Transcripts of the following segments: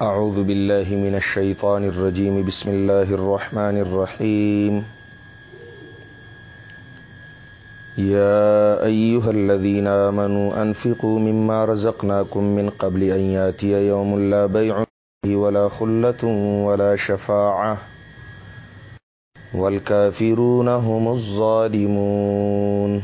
أعوذ بالله من الشيطان الرجيم. بسم الله الرحمن الرحيم. يا أيها الذين آمنوا أنفقوا مما رزقناكم من قبل أن ياتي يوم لا بيع ولا خلة ولا شفاعة. والكافرون هم الظالمون.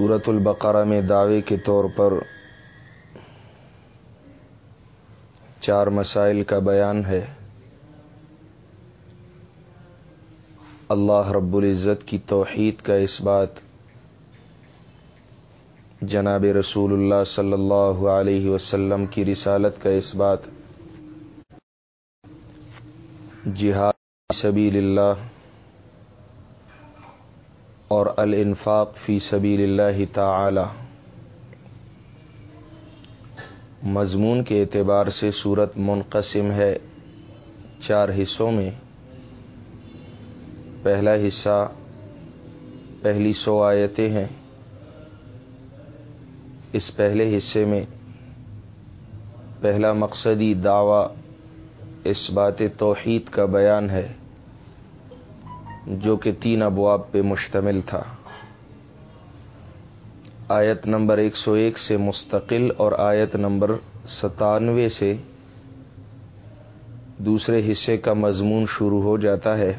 صورت البقرہ میں دعوے کے طور پر چار مسائل کا بیان ہے۔ اللہ رب العزت کی توحید کا اس بات۔ جناب رسول اللہ صلی اللہ علیہ وسلم کی رسالت کا اس بات۔ جہاد سبیل اللہ۔ اور الانفاق فی سبیل اللہ تعالی۔ مضمون کے اعتبار سے صورت منقسم ہے چار حصوں میں۔ پہلا حصہ، پہلی سو آیتیں ہیں۔ اس پہلے حصے میں پہلا مقصدی دعوی اس بات توحید کا بیان ہے۔ جو کہ تین ابواب پہ مشتمل تھا۔ آیت نمبر ایک سو ایک سے مستقل اور آیت نمبر ستانوے سے دوسرے حصے کا مضمون شروع ہو جاتا ہے۔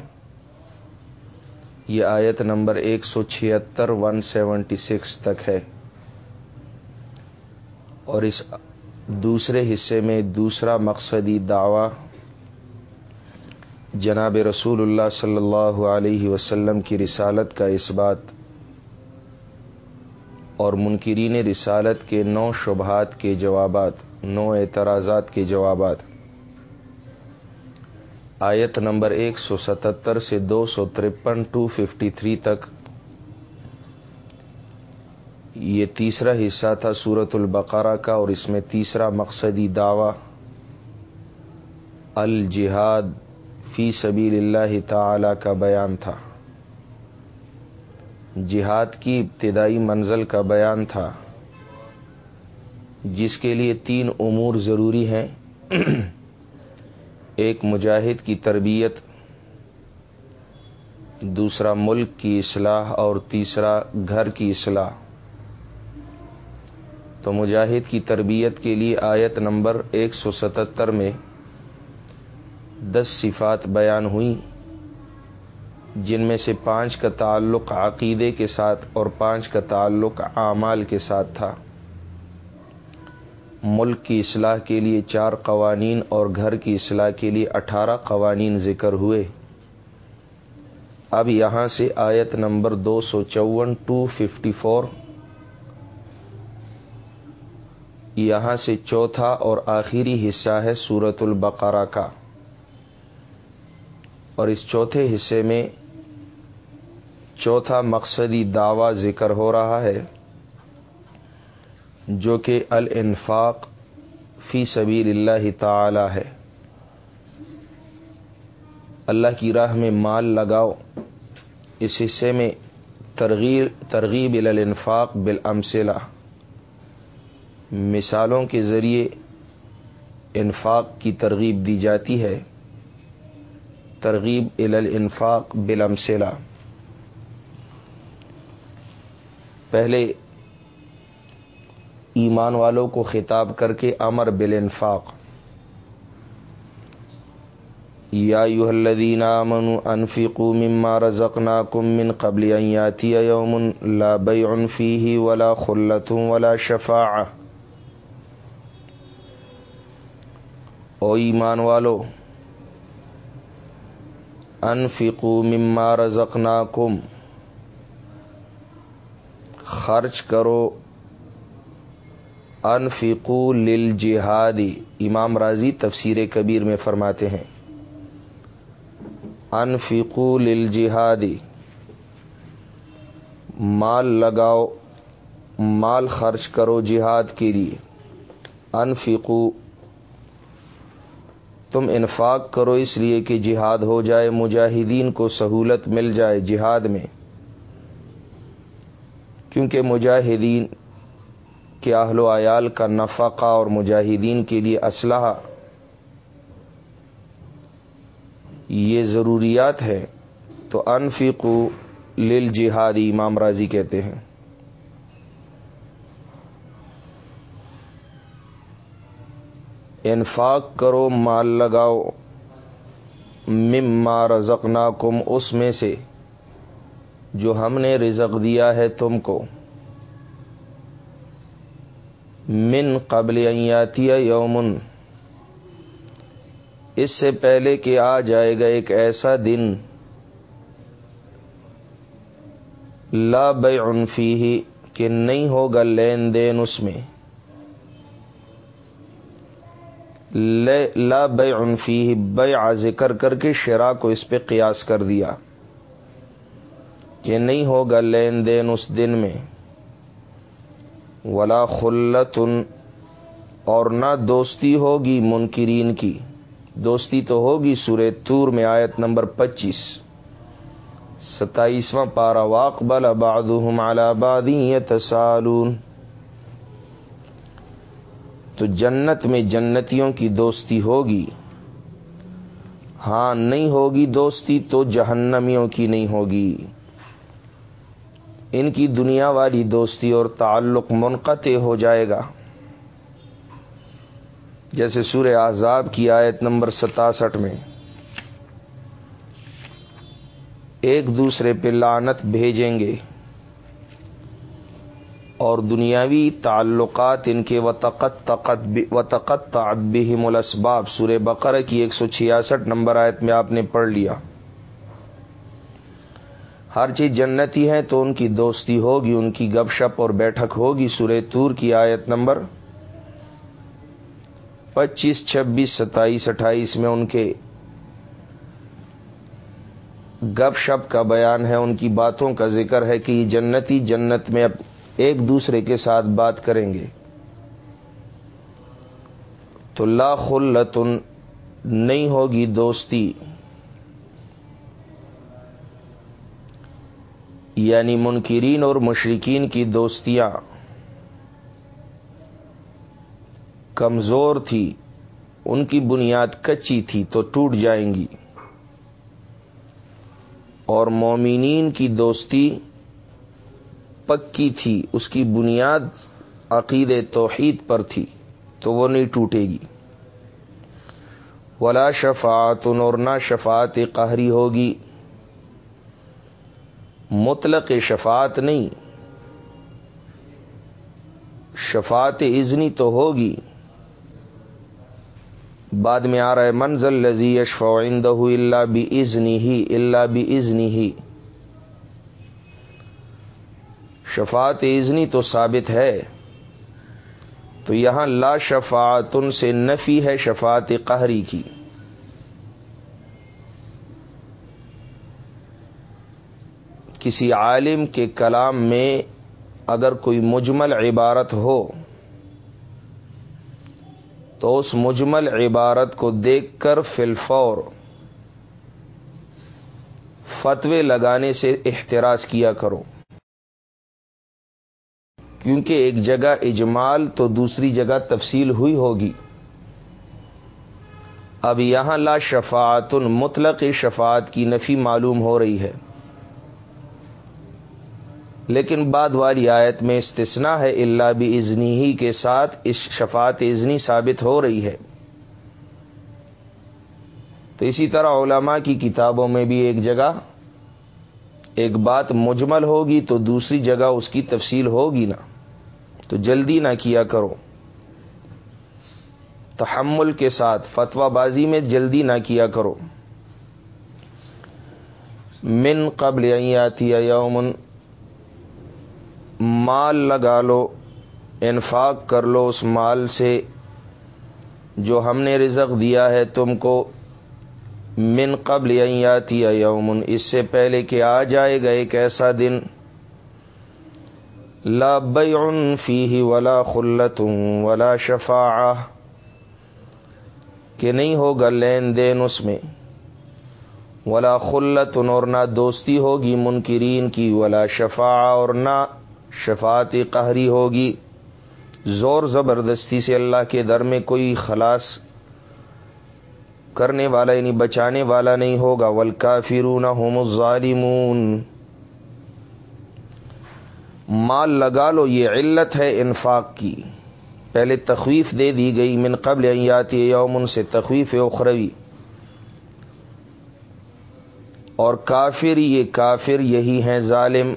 یہ آیت نمبر ایک سو چھہتر، ون سیونٹی سکس تک ہے۔ اور اس دوسرے حصے میں دوسرا مقصدی دعوی جناب رسول اللہ صلی اللہ علیہ وسلم کی رسالت کا اس بات اور منکرین رسالت کے نو شبہات کے جوابات، نو اعتراضات کے جوابات۔ آیت نمبر ایک سو ستتر سے دو سو ترپن ٹو ففٹی تھری تک۔ یہ تیسرا حصہ تھا سورت البقرہ کا اور اس میں تیسرا مقصدی دعوی، الجہاد فی سبیل اللہ تعالی کا بیان تھا۔ جہاد کی ابتدائی منزل کا بیان تھا۔ جس کے لیے تین امور ضروری ہیں۔ ایک، مجاہد کی تربیت۔ دوسرا، ملک کی اصلاح۔ اور تیسرا، گھر کی اصلاح۔ تو مجاہد کی تربیت کے لیے آیت نمبر ایک سو ستتر میں دس صفات بیان ہوئی جن میں سے پانچ کا تعلق عقیدے کے ساتھ اور پانچ کا تعلق اعمال کے ساتھ تھا۔ ملک کی اصلاح کے لیے چار قوانین اور گھر کی اصلاح کے لیے اٹھارہ قوانین ذکر ہوئے۔ اب یہاں سے آیت نمبر دو سو چون ٹو ففٹی فور یہاں سے چوتھا اور آخری حصہ ہے سورت البقرہ کا۔ اور اس چوتھے حصے میں چوتھا مقصدی دعوی ذکر ہو رہا ہے، جو کہ الانفاق فی سبیل اللہ تعالی ہے۔ اللہ کی راہ میں مال لگاؤ، اس حصے میں ترغیب ترغیب الانفاق بالامثلہ۔ مثالوں کے ذریعے انفاق کی ترغیب دی جاتی ہے۔ ترغیب الانفاق بلمسلا پہلے ایمان والوں کو خطاب کر کے امر بل انفاق یا یو الذین آمنوا انفقوا مما رزقناکم من قبل ان یاتی یوم لا بیع فیہ ولا خلت ولا شفاعہ. او ایمان والو انفقو مما رزقناکم خرچ کرو. انفقو للجہادی امام راضی تفسیر کبیر میں فرماتے ہیں. انفقو للجہادی مال لگاؤ. مال خرچ کرو جہاد کے لیے. انفقو تم انفاق کرو اس لیے کہ جہاد ہو جائے، مجاہدین کو سہولت مل جائے جہاد میں۔ کیونکہ مجاہدین کے اہل و عیال کا نفقہ اور مجاہدین کے لیے اسلحہ، یہ ضروریات ہے۔ تو انفقو لل جہادی امام راضی کہتے ہیں۔ انفاق کرو، مال لگاؤ، مما رزقنا کم اس میں سے جو ہم نے رزق دیا ہے تم کو۔ من قبل ایاتیہ یومن، اس سے پہلے کہ آ جائے گا ایک ایسا دن، لا عنفی ہی کہ نہیں ہوگا لین دین اس میں۔ لا عنفی ہی بیع ذکر کر کے شرا کو اس پہ قیاس کر دیا۔ کہ نہیں ہوگا لین دین اس دن میں۔ ولا خلتن اور نہ دوستی ہوگی منکرین کی۔ دوستی تو ہوگی سورہ تور میں آیت نمبر پچیس۔ ستائیسواں پارا واق بل آباد آبادی تسالون تو جنت میں جنتیوں کی دوستی ہوگی۔ ہاں نہیں ہوگی دوستی تو جہنمیوں کی نہیں ہوگی۔ ان کی دنیا والی دوستی اور تعلق منقطع ہو جائے گا۔ جیسے سورہ آزاب کی آیت نمبر ستاسٹھ میں۔ ایک دوسرے پہ لانت بھیجیں گے۔ اور دنیاوی تعلقات ان کے وطقت تقت وطقت تعبہم الاسباب۔ سورہ بقرہ کی ایک سو چھیاسٹھ نمبر آیت میں آپ نے پڑھ لیا۔ ہر چیز جنتی ہے تو ان کی دوستی ہوگی، ان کی گپ شپ اور بیٹھک ہوگی۔ سورہ تور کی آیت نمبر پچیس، چھبیس، ستائیس، اٹھائیس میں ان کے گپ شپ کا بیان ہے، ان کی باتوں کا ذکر ہے کہ جنتی جنت میں ایک دوسرے کے ساتھ بات کریں گے۔ تو لا خلتن نہیں ہوگی دوستی۔ یعنی منکرین اور مشرقین کی دوستیاں۔ کمزور تھی، ان کی بنیاد کچی تھی تو ٹوٹ جائیں گی۔ اور مومنین کی دوستی پکی تھی، اس کی بنیاد عقید توحید پر تھی، تو وہ نہیں ٹوٹے گی۔ ولا شفات اور نہ شفات قہری ہوگی۔ مطلق شفات نہیں۔ شفات ازنی تو ہوگی۔ بعد میں آ رہا ہے، منزل لذی اشفوئند اللہ بھی ازنی ہی اللہ بھی ازنی ہی۔ شفات ازنی تو ثابت ہے۔ تو یہاں لا شفاعتن سے نفی ہے شفات قہری کی۔ کسی عالم کے کلام میں اگر کوئی مجمل عبارت ہو، تو اس مجمل عبارت کو دیکھ کر فلفور فتوے لگانے سے احتراج کیا کرو۔ کیونکہ ایک جگہ اجمال تو دوسری جگہ تفصیل ہوئی ہوگی۔ اب یہاں لا شفاعت مطلق شفاعت کی نفی معلوم ہو رہی ہے۔ لیکن بعد والی آیت میں استثنا ہے اللہ بھی ازنی ہی کے ساتھ اس شفات ازنی ثابت ہو رہی ہے۔ تو اسی طرح علماء کی کتابوں میں بھی ایک جگہ ایک بات مجمل ہوگی تو دوسری جگہ اس کی تفصیل ہوگی نا۔ تو جلدی نہ کیا کرو۔ تحمل کے ساتھ فتوا بازی میں جلدی نہ کیا کرو۔ من قبل آتی یومن، مال لگا لو، انفاق کر لو اس مال سے جو ہم نے رزق دیا ہے تم کو۔ من قبل یاتی یومن، اس سے پہلے کہ آ جائے گا ایک ایسا دن۔ لا بیع فیہ ولا خلت ولا شفاع کہ نہیں ہوگا لین دین اس میں ولا خلت اور نہ دوستی ہوگی منکرین کی ولا شفاع اور نہ شفاعت قہری ہوگی زور زبردستی سے اللہ کے در میں کوئی خلاص کرنے والا یعنی بچانے والا نہیں ہوگا ولکا فرون ہوم الظالمون مال لگا لو، یہ علت ہے انفاق کی۔ پہلے تخویف دے دی گئی، من قبل ایاتی یومن سے تخویف اخروی۔ اور کافر، یہ کافر یہی ہیں، ظالم۔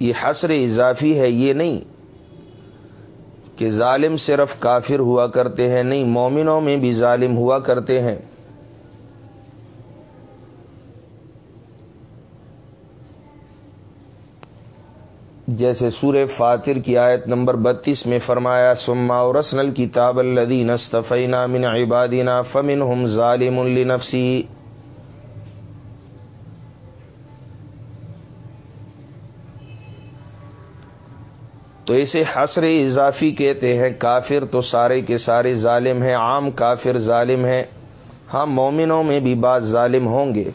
یہ حسر اضافی ہے، یہ نہیں کہ ظالم صرف کافر ہوا کرتے ہیں، نہیں، مومنوں میں بھی ظالم ہوا کرتے ہیں۔ جیسے سور فاتر کی آیت نمبر بتیس میں فرمایا سما رسن کتاب الدین استفینا من عبادنا فمن ہم ظالم النفسی تو اسے حسر اضافی کہتے ہیں، کافر تو سارے کے سارے ظالم ہیں، عام کافر ظالم ہیں۔ ہاں مومنوں میں بھی بعض ظالم ہوں گے۔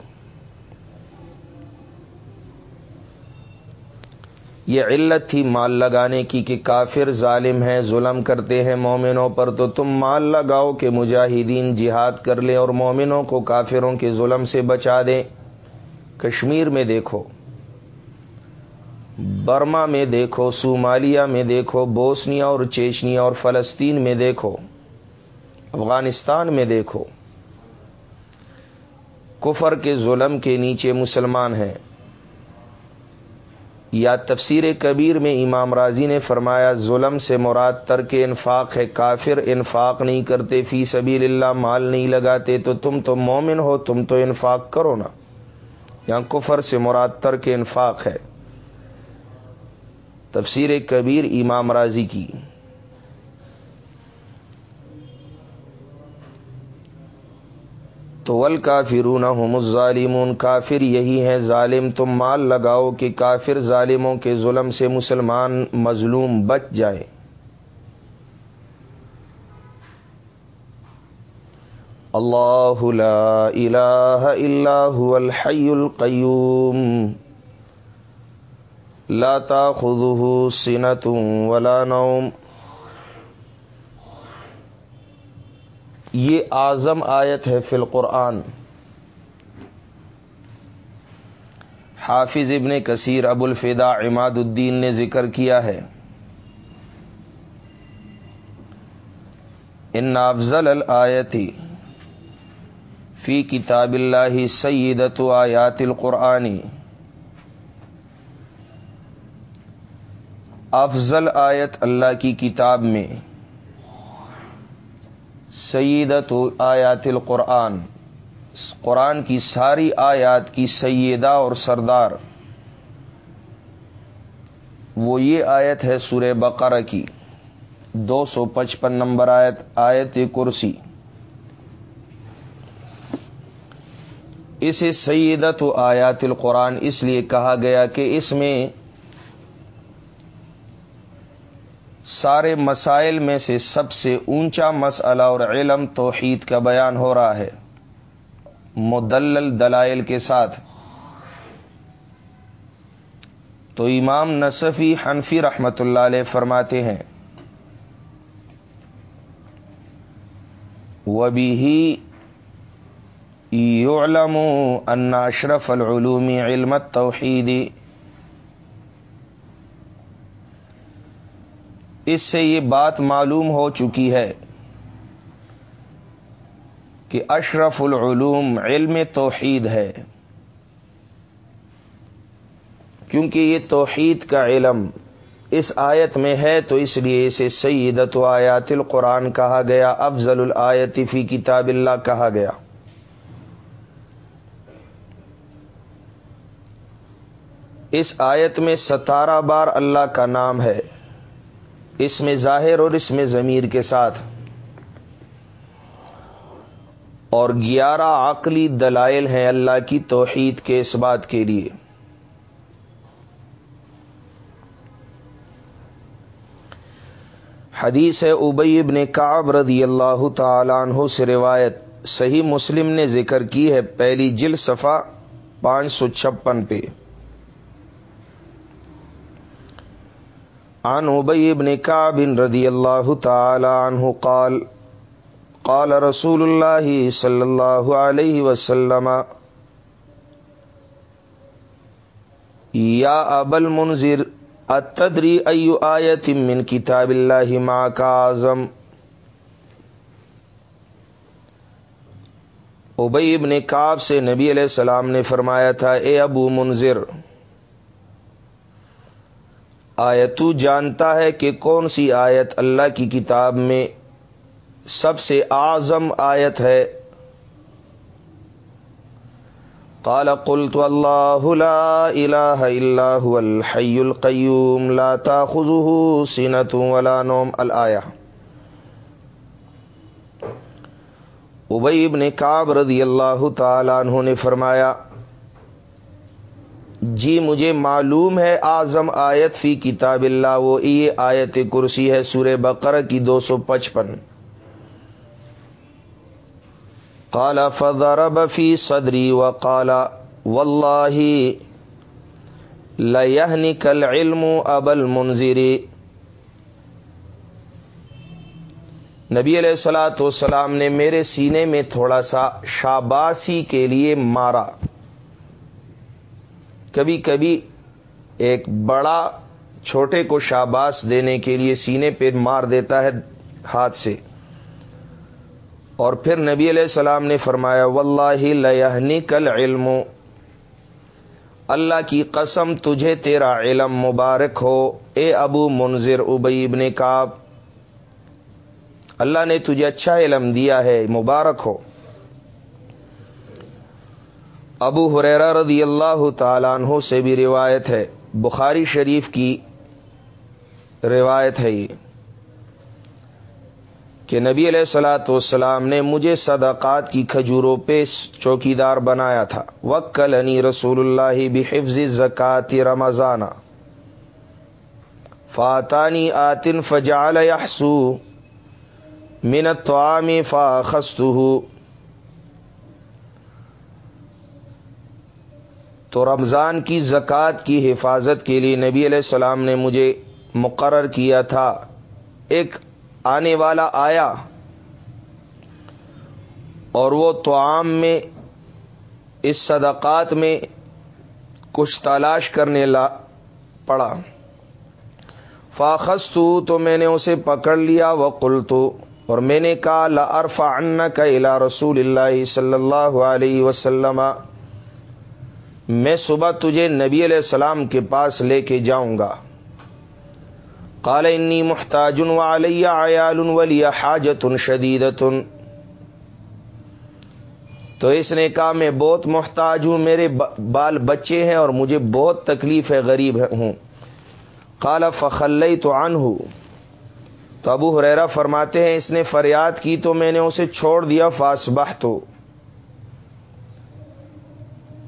یہ علت تھی مال لگانے کی کہ کافر ظالم ہیں، ظلم کرتے ہیں مومنوں پر، تو تم مال لگاؤ کہ مجاہدین جہاد کر لیں اور مومنوں کو کافروں کے ظلم سے بچا دیں۔ کشمیر میں دیکھو، برما میں دیکھو، صومالیہ میں دیکھو، بوسنیا اور چیچنیا اور فلسطین میں دیکھو، افغانستان میں دیکھو۔ کفر کے ظلم کے نیچے مسلمان ہیں۔ یا تفسیر کبیر میں امام راضی نے فرمایا، ظلم سے مراد ترک انفاق ہے، کافر انفاق نہیں کرتے، فی سبیل اللہ مال نہیں لگاتے، تو تم تو مومن ہو، تم تو انفاق کرو نا۔ یا کفر سے مراد ترک انفاق ہے۔ تفسیر کبیر امام راضی کی۔ تو ول کافرون ہم ظالمون کافر یہی ہیں، ظالم تم مال لگاؤ کہ کافر ظالموں کے ظلم سے مسلمان مظلوم بچ جائے۔ اللہ لا الہ الا هو الحی القیوم۔ لا تاخذه سنة ولا نوم۔ یہ اعظم آیت ہے فی القرآن۔ حافظ ابن کثیر ابو الفدا عماد الدین نے ذکر کیا ہے۔ ان افضل الآیتی فی کتاب اللہ سیدت آیات القرآنی افضل آیت اللہ کی کتاب میں سیدت آیات القرآن۔ قرآن کی ساری آیات کی سیدہ اور سردار۔ وہ یہ آیت ہے سورہ بقرہ کی۔ دو سو پچپن نمبر آیت آیت کرسی۔ اسے سیدت و آیات القرآن اس لیے کہا گیا کہ اس میں سارے مسائل میں سے سب سے اونچا مسئلہ اور علم توحید کا بیان ہو رہا ہے۔ مدلل دلائل کے ساتھ۔ تو امام نصفی حنفی رحمت اللہ علیہ فرماتے ہیں۔ وہ بھی یعلم ان اشرف العلومی علمت توحیدی اس سے یہ بات معلوم ہو چکی ہے کہ اشرف العلوم علم توحید ہے۔ کیونکہ یہ توحید کا علم اس آیت میں ہے، تو اس لیے اسے سیدت و آیات القرآن کہا گیا، افضل الآیت فی کتاب اللہ کہا گیا۔ اس آیت میں ستارہ بار اللہ کا نام ہے۔ اس میں ظاہر اور اس میں ضمیر کے ساتھ۔ اور گیارہ عقلی دلائل ہیں اللہ کی توحید کے اس بات کے لیے۔ حدیث ہے ابئی ابن کعب رضی اللہ تعالیٰ عنہ سے روایت۔ صحیح مسلم نے ذکر کی ہے پہلی جل صفا پانچ سو چھپن پہ۔ عن ابی ابن کعب رضی اللہ تعالی عنہ قال قال رسول اللہ صلی اللہ علیہ وسلم، یا ابل منظر اتدری ایو آیت من کتاب اللہ ما کا اعظم؟ ابئی ابن کاب سے نبی علیہ السلام نے فرمایا تھا، اے ابو منظر آیت تو جانتا ہے کہ کون سی آیت اللہ کی کتاب میں سب سے اعظم آیت ہے؟ قال قلت اللہ لا الہ الا هو الحی القیوم لا تاخذه سنة ولا نوم۔ الآیہ۔ ابئی ابن کعب رضی اللہ تعالیٰ عنہ نے فرمایا جی مجھے معلوم ہے اعظم آیت فی کتاب اللہ، وہ یہ آیت کرسی ہے سورہ بقرہ کی دو سو پچپن۔ کالا فضرب فی صدری و کالا و اللہ لکل علم ابل منظری نبی علیہ السلاۃ والسلام نے میرے سینے میں تھوڑا سا شاباسی کے لیے مارا۔ کبھی کبھی ایک بڑا چھوٹے کو شاباش دینے کے لیے سینے پہ مار دیتا ہے ہاتھ سے۔ اور پھر نبی علیہ السلام نے فرمایا واللہ لہنی کل علم اللہ کی قسم، تجھے تیرا علم مبارک ہو۔ اے ابو منظر ابئی ابن کاب اللہ نے تجھے اچھا علم دیا ہے، مبارک ہو۔ ابو حریرا رضی اللہ تعالیٰ عنہ سے بھی روایت ہے۔ بخاری شریف کی روایت ہے یہ کہ نبی علیہ السلاۃ والسلام نے مجھے صدقات کی کھجوروں پہ چوکیدار بنایا تھا۔ وکلنی رسول اللہ بحفظ زکات رمضان فاتانی آتن فجال یحسو منت فا تو رمضان کی زکوٰۃ کی حفاظت کے لیے نبی علیہ السلام نے مجھے مقرر کیا تھا۔ ایک آنے والا آیا اور وہ توام میں، اس صدقات میں کچھ تلاش کرنے لا پڑا۔ فاخست تو میں نے اسے پکڑ لیا۔ وہ کل تو اور میں نے کہا لرفا ان کا الا رسول اللہ صلی اللہ علیہ وسلم۔ میں صبح تجھے نبی علیہ السلام کے پاس لے کے جاؤں گا۔ قال انی محتاج علیہ عیال ولی حاجت شدید تو اس نے کہا، میں بہت محتاج ہوں، میرے بال بچے ہیں اور مجھے بہت تکلیف ہے، غریب ہوں۔ قال فخلئی تو آن ہوں تو ابو حریرا فرماتے ہیں، اس نے فریاد کی تو میں نے اسے چھوڑ دیا فاسبہ تو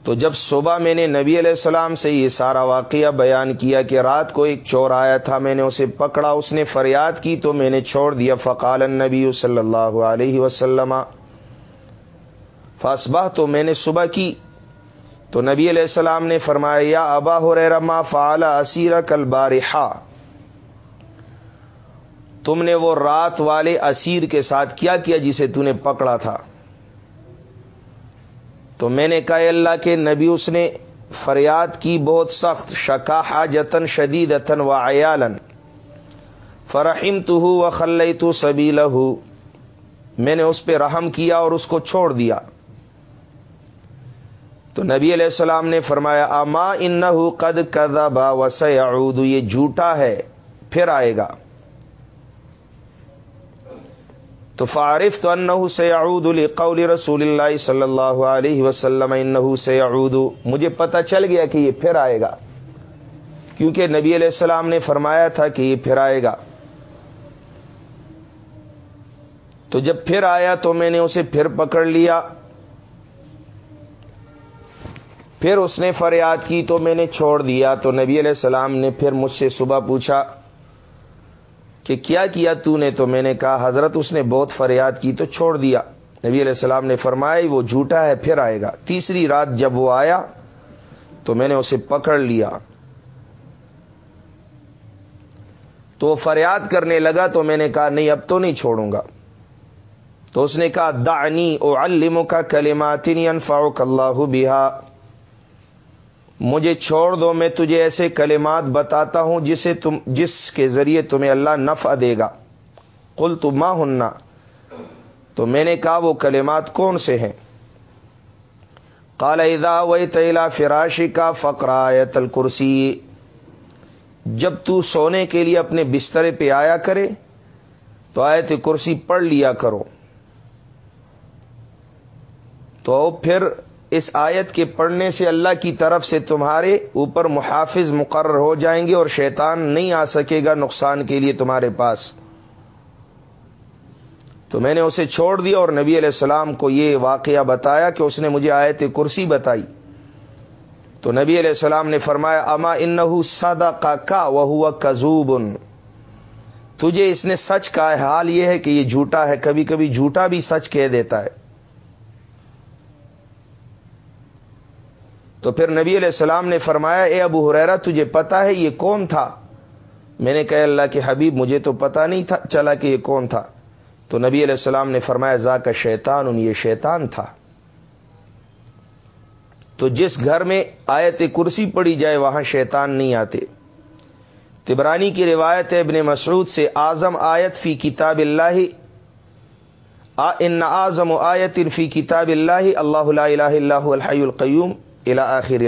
تو جب صبح میں نے نبی علیہ السلام سے یہ سارا واقعہ بیان کیا کہ رات کو ایک چور آیا تھا، میں نے اسے پکڑا، اس نے فریاد کی تو میں نے چھوڑ دیا۔ فقال نبی صلی اللہ علیہ وسلم فاسبہ تو میں نے صبح کی۔ تو نبی علیہ السلام نے فرمایا، یا ابا ہو رما فعال اسیر کل بارحا تم نے وہ رات والے اسیر کے ساتھ کیا کیا جسے تو نے پکڑا تھا؟ تو میں نے کہا اللہ کے نبی، اس نے فریاد کی بہت سخت، شکا حاجتن شدید و عیالن فرحم تو ہوں و خلئی تو سبھی میں نے اس پہ رحم کیا اور اس کو چھوڑ دیا. تو نبی علیہ السلام نے فرمایا، اما ان قد کدبا وس یہ جھوٹا ہے، پھر آئے گا۔ تو فارف تو انہ سے القول رسول اللہ صلی اللہ علیہ وسلم انہ سے مجھے پتہ چل گیا کہ یہ پھر آئے گا۔ کیونکہ نبی علیہ السلام نے فرمایا تھا کہ یہ پھر آئے گا۔ تو جب پھر آیا تو میں نے اسے پھر پکڑ لیا۔ پھر اس نے فریاد کی تو میں نے چھوڑ دیا۔ تو نبی علیہ السلام نے پھر مجھ سے صبح پوچھا کہ کیا کیا تو نے تو میں نے کہا، حضرت اس نے بہت فریاد کی تو چھوڑ دیا۔ نبی علیہ السلام نے فرمایا، وہ جھوٹا ہے، پھر آئے گا۔ تیسری رات جب وہ آیا تو میں نے اسے پکڑ لیا۔ تو فریاد کرنے لگا تو میں نے کہا، نہیں، اب تو نہیں چھوڑوں گا۔ تو اس نے کہا دانی او علم کا کلماتین انفاؤک اللہ بہا۔ مجھے چھوڑ دو، میں تجھے ایسے کلمات بتاتا ہوں جسے تم، جس کے ذریعے تمہیں اللہ نفع دے گا۔ کل تم ماں ہننا تو میں نے کہا، وہ کلمات کون سے ہیں؟ کالا ادا و تیلا فراشی کا فقرایت الکرسی۔ جب تو سونے کے لیے اپنے بسترے پہ آیا کرے، تو آیت کرسی پڑھ لیا کرو۔ تو پھر اس آیت کے پڑھنے سے اللہ کی طرف سے تمہارے اوپر محافظ مقرر ہو جائیں گے اور شیطان نہیں آ سکے گا نقصان کے لیے تمہارے پاس۔ تو میں نے اسے چھوڑ دیا اور نبی علیہ السلام کو یہ واقعہ بتایا کہ اس نے مجھے آیت کرسی بتائی۔ تو نبی علیہ السلام نے فرمایا، اما ان سادا کا کا وہ کزوب تجھے اس نے سچ کا حال یہ ہے کہ یہ جھوٹا ہے، کبھی کبھی جھوٹا بھی سچ کہہ دیتا ہے۔ تو پھر نبی علیہ السلام نے فرمایا، اے ابو حریرا تجھے پتا ہے یہ کون تھا؟ میں نے کہا، اللہ کے حبیب، مجھے تو پتا نہیں تھا، چلا کہ یہ کون تھا۔ تو نبی علیہ السلام نے فرمایا ذا کا شیطان ان یہ شیطان تھا۔ تو جس گھر میں آیت کرسی پڑی جائے، وہاں شیطان نہیں آتے۔ تبرانی کی روایت ہے، ابن مسعود سے آزم آیت فی کتاب اللہ۔ ان آزم آیت فی کتاب اللہ اللہ الہ اللہ الحی القیوم۔ الى آخر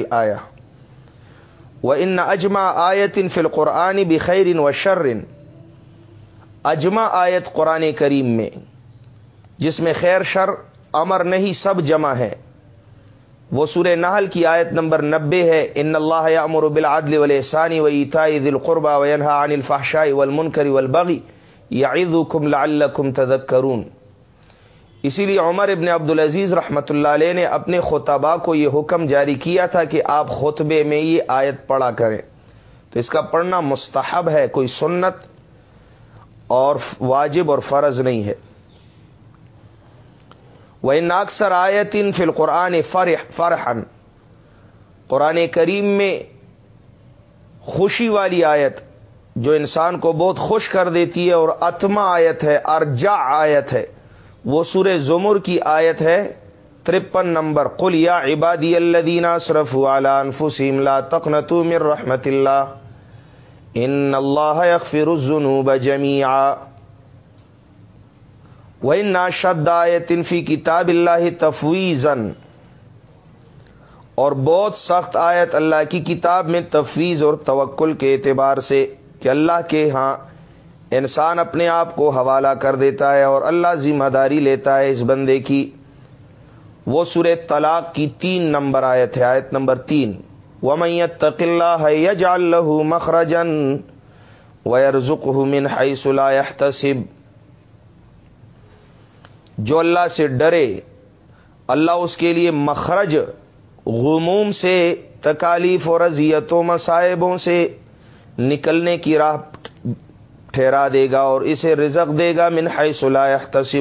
و ان اجما آیت فی القرآن بخیر و شرن اجما آیت قرآن کریم میں، جس میں خیر، شر، امر نہیں، سب جمع ہے. وہ سور نحل کی آیت نمبر نبے ہے. ان اللہ امر بالعدل والحسانی و عیتائی دل قربا وینہا عن الفحشائی والمنکر والبغی یعظکم لعلکم تذکرون اسی لیے عمر ابن عبد العزیز رحمۃ اللہ علیہ نے اپنے خطبہ کو یہ حکم جاری کیا تھا کہ آپ خطبے میں یہ آیت پڑھا کریں۔ تو اس کا پڑھنا مستحب ہے، کوئی سنت اور واجب اور فرض نہیں ہے۔ وہ ناکسر آیت ان فل قرآن فرحن قرآن کریم میں خوشی والی آیت جو انسان کو بہت خوش کر دیتی ہے اور اتما آیت ہے ارجا آیت ہے۔ وہ سور زمر کی آیت ہے۔ ترپن نمبر، قل یا عبادی اللہ صرف انفسیم لا تقنطو من رحمت اللہ۔ ان اللہ یغفر الذنوب جميعا وان شد آیت فی کتاب اللہ تفویزن اور بہت سخت آیت اللہ کی کتاب میں تفویض اور توکل کے اعتبار سے کہ اللہ کے ہاں انسان اپنے آپ کو حوالہ کر دیتا ہے اور اللہ ذمہ داری لیتا ہے اس بندے کی۔ وہ سور طلاق کی تین نمبر آیت ہے، آیت نمبر تین۔ و میت تقلّہ ہے یج اللہ مخرجن ویرزق من حیث لا يحتسب۔ جو اللہ سے ڈرے، اللہ اس کے لیے مخرج، غموم سے، تکالیف اور اذیتوں، مصائبوں سے نکلنے کی راہ ٹھہرا دے گا اور اسے رزق دے گا من حیث لا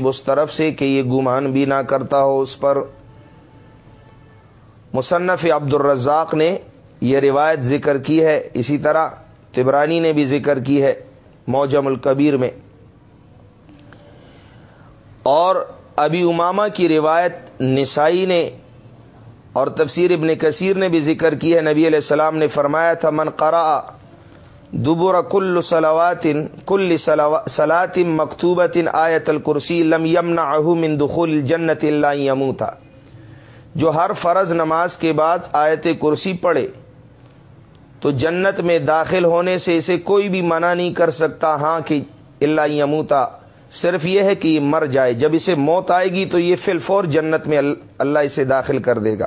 اس طرف سے کہ یہ گمان بھی نہ کرتا ہو اس پر۔ مصنف عبد الرزاق نے یہ روایت ذکر کی ہے، اسی طرح تبرانی نے بھی ذکر کی ہے موجم الکبیر میں۔ اور ابی امامہ کی روایت نسائی نے اور تفسیر ابن کثیر نے بھی ذکر کی ہے۔ نبی علیہ السلام نے فرمایا تھا، من قرا دبر کل سلاواتن کل سلاطم مکتوبۃ آیت الکرسی لم یمنا من دخول جنت اللہ یموتا۔ جو ہر فرض نماز کے بعد آیت کرسی پڑھے، تو جنت میں داخل ہونے سے اسے کوئی بھی منع نہیں کر سکتا ہاں کہ اللہ یموتا۔ صرف یہ ہے کہ یہ مر جائے، جب اسے موت آئے گی تو یہ فل فور جنت میں اللہ اسے داخل کر دے گا۔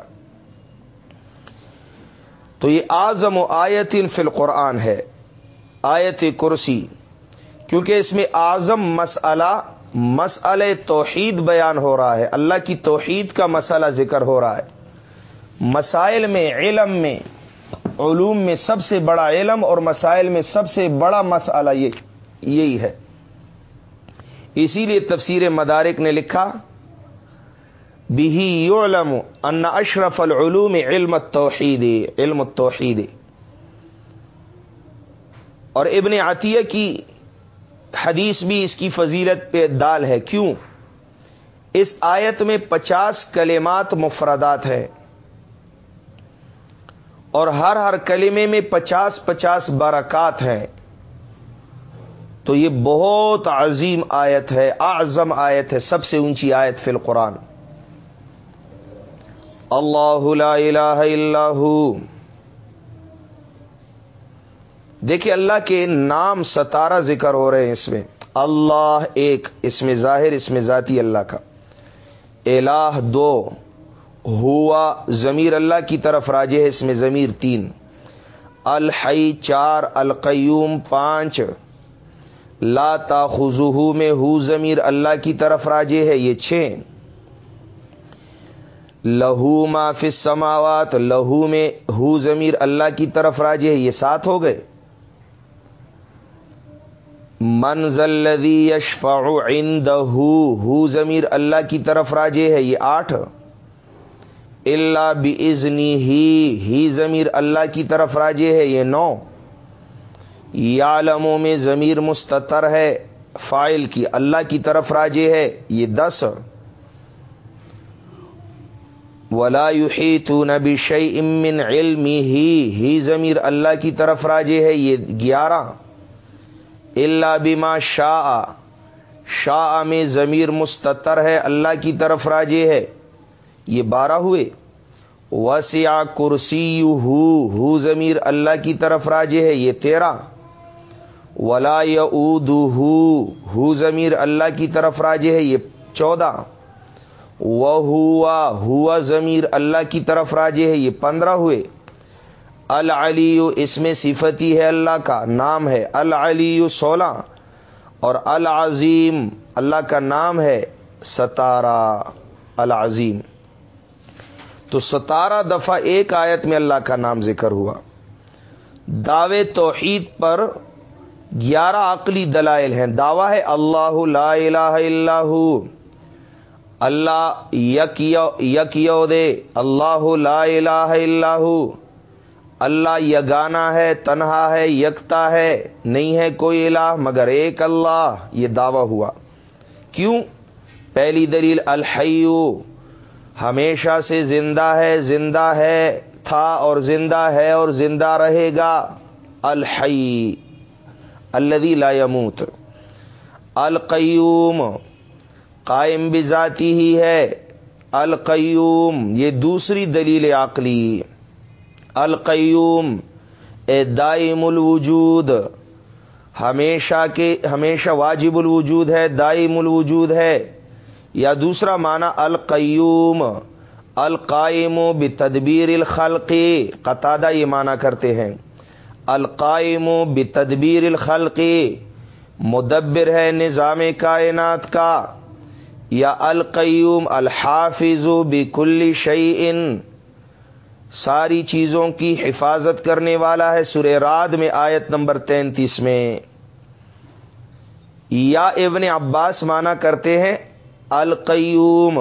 تو یہ اعظم و آیتن فل قرآن ہے۔ آیت کرسی، کیونکہ اس میں اعظم مسئلہ مسئلہ توحید بیان ہو رہا ہے، اللہ کی توحید کا مسئلہ ذکر ہو رہا ہے۔ مسائل میں، علم میں، علوم میں سب سے بڑا علم اور مسائل میں سب سے بڑا مسئلہ یہ، یہی ہے۔ اسی لیے تفسیر مدارک نے لکھا بھی علم ان اشرف العلوم علم توحید علم توحید اور ابن عطیہ کی حدیث بھی اس کی فضیلت پہ دال ہے۔ کیوں؟ اس آیت میں پچاس کلمات مفردات ہے اور ہر ہر کلمے میں پچاس پچاس برکات ہیں۔ تو یہ بہت عظیم آیت ہے، اعظم آیت ہے، سب سے اونچی آیت فی القرآن۔ اللہ لا الہ الا دیکھیے اللہ کے نام ستارہ ذکر ہو رہے ہیں اس میں۔ اللہ ایک، اس میں ظاہر، اس میں ذاتی اللہ کا۔ الہ دو، ہوا ضمیر اللہ کی طرف راجے ہے، اس میں ضمیر تین۔ الحی چار، القیوم پانچ۔ لا تاخذہ میں ہو ضمیر اللہ کی طرف راجے ہے، یہ چھ۔ لہو ما فی السماوات، لہو میں ہو ضمیر اللہ کی طرف راجے ہے، یہ سات ہو گئے۔ منزل یشفع عندہ ہو ضمیر اللہ کی طرف راجے ہے، یہ آٹھ۔ اللہ بزنی ہی ہی ضمیر اللہ کی طرف راجے ہے، یہ نو۔ یالموں میں ضمیر مستطر ہے، فائل کی اللہ کی طرف راجے ہے، یہ دس۔ ولا تو نبی شعی امن علمی ہی ہی ضمیر اللہ کی طرف راجے ہے، یہ گیارہ۔ اللہ بما شاہ شاہ میں ضمیر مستطر ہے، اللہ کی طرف راجے ہے۔ یہ بارہ ہوئے۔ وسیع کرسی ہو ہو ضمیر اللہ کی طرف راجے ہے، یہ تیرہ۔ ولا ہو ضمیر اللہ کی طرف راجے ہے، یہ چودہ۔ وہ ہوا ہوا ضمیر اللہ کی طرف راجے ہے، یہ پندرہ ہوئے۔ العلی اس میں صفتی ہے اللہ کا، نام ہے العلی سولہ۔ اور العظیم اللہ کا نام ہے ستارہ، العظیم۔ تو ستارہ دفعہ ایک آیت میں اللہ کا نام ذکر ہوا۔ دعوے توحید پر گیارہ عقلی دلائل ہیں۔ دعویٰ ہے اللہ لا الہ اللہ اللہ یک یو دے۔ اللہ لا الہ اللہ اللہ یگانا ہے، تنہا ہے، یکتا ہے، نہیں ہے کوئی الہ، مگر ایک اللہ، یہ دعویٰ ہوا۔ کیوں؟ پہلی دلیل، الحیو، ہمیشہ سے زندہ ہے زندہ ہے، تھا اور زندہ ہے اور زندہ رہے گا۔ الحی الدی لا يموت القیوم، قائم بذاتی ہی ہے۔ القیوم، یہ دوسری دلیل عقلی۔ القیوم، اے دائم الوجود، ہمیشہ کے، ہمیشہ واجب الوجود ہے، دائم الوجود ہے۔ یا دوسرا معنی القیوم، القائم و بتدبیر الخلقی قطادہ یہ معنی کرتے ہیں۔ القائم و بتدبیر الخلقی مدبر ہے نظام کائنات کا۔ یا القیوم، الحافظ بکل شعی ساری چیزوں کی حفاظت کرنے والا ہے سر راد میں آیت نمبر تینتیس میں۔ یا ابن عباس مانا کرتے ہیں، القیوم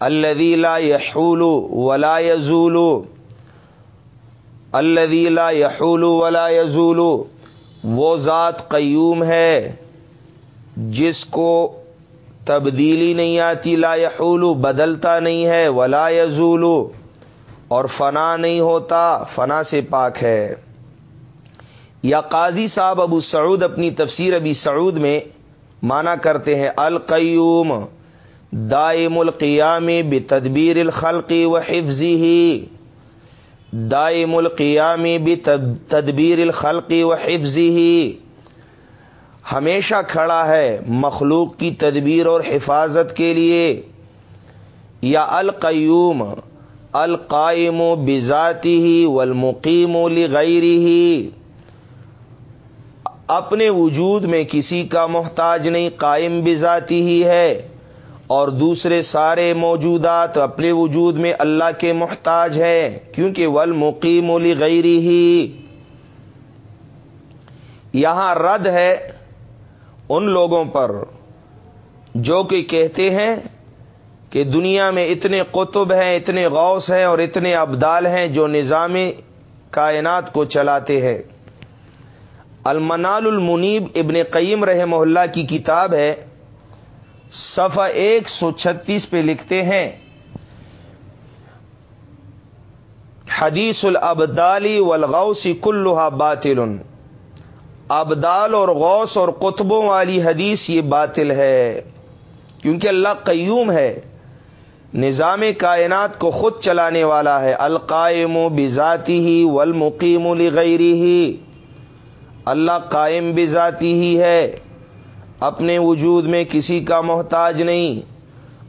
الذي لا يحول ولا يزول الذي لا يحول ولا يزول وہ ذات قیوم ہے جس کو تبدیلی نہیں آتی، لا يحول بدلتا نہیں ہے، ولا يزول اور فنا نہیں ہوتا، فنا سے پاک ہے۔ یا قاضی صاحب ابو سعود اپنی تفسیر ابی سعود میں مانا کرتے ہیں، القیوم، دائم القیام بتدبیر الخلقی و حفظی ہی دائم القیام تدبیر الخلقی و حفظی ہی ہمیشہ کھڑا ہے مخلوق کی تدبیر اور حفاظت کے لیے۔ یا القیوم القائم و بذاتی ہی والمقیم لغیری ہی اپنے وجود میں کسی کا محتاج نہیں، قائم بذاتی ہی ہے۔ اور دوسرے سارے موجودات اپنے وجود میں اللہ کے محتاج ہے کیونکہ ول مقیم ہی یہاں رد ہے ان لوگوں پر جو کہ کہتے ہیں کہ دنیا میں اتنے قطب ہیں، اتنے غوث ہیں اور اتنے ابدال ہیں جو نظام کائنات کو چلاتے ہیں۔ المنال المنیب ابن قیم رہ محلہ کی کتاب ہے، صفحہ ایک سو چھتیس پہ لکھتے ہیں، حدیث الابدالی والغوث کلها باطل۔ ابدال اور غوث اور قطبوں والی حدیث یہ باطل ہے، کیونکہ اللہ قیوم ہے۔ نظام کائنات کو خود چلانے والا ہے۔ القائم و بذاتی ہی والمقیم لغیری ہی اللہ قائم بذاتی ہی ہے۔ اپنے وجود میں کسی کا محتاج نہیں۔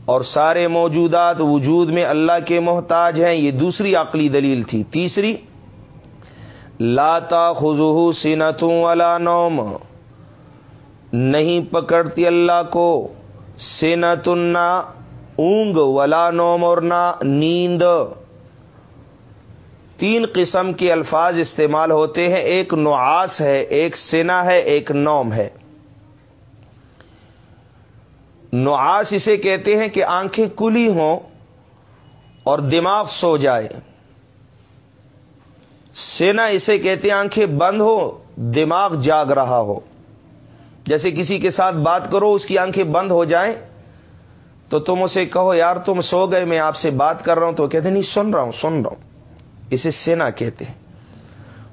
اور سارے موجودات وجود میں اللہ کے محتاج ہیں۔ یہ دوسری عقلی دلیل تھی۔ تیسری لاتا خزو سینتوں والا نوم۔ نہیں پکڑتی اللہ کو۔ سینت اونگ، ولا نوم اور نیند. تین قسم کے الفاظ استعمال ہوتے ہیں، ایک نعاس ہے، ایک سینا ہے، ایک نوم ہے. نعاس اسے کہتے ہیں کہ آنکھیں کلی ہوں اور دماغ سو جائے. سینا اسے کہتے ہیں آنکھیں بند ہو دماغ جاگ رہا ہو. جیسے کسی کے ساتھ بات کرو، اس کی آنکھیں بند ہو جائیں تو تم اسے کہو، یار تم سو گئے، میں آپ سے بات کر رہا ہوں۔ تو کہتے نہیں، سن رہا ہوں، سن رہا ہوں۔ اسے سینا کہتے ہیں۔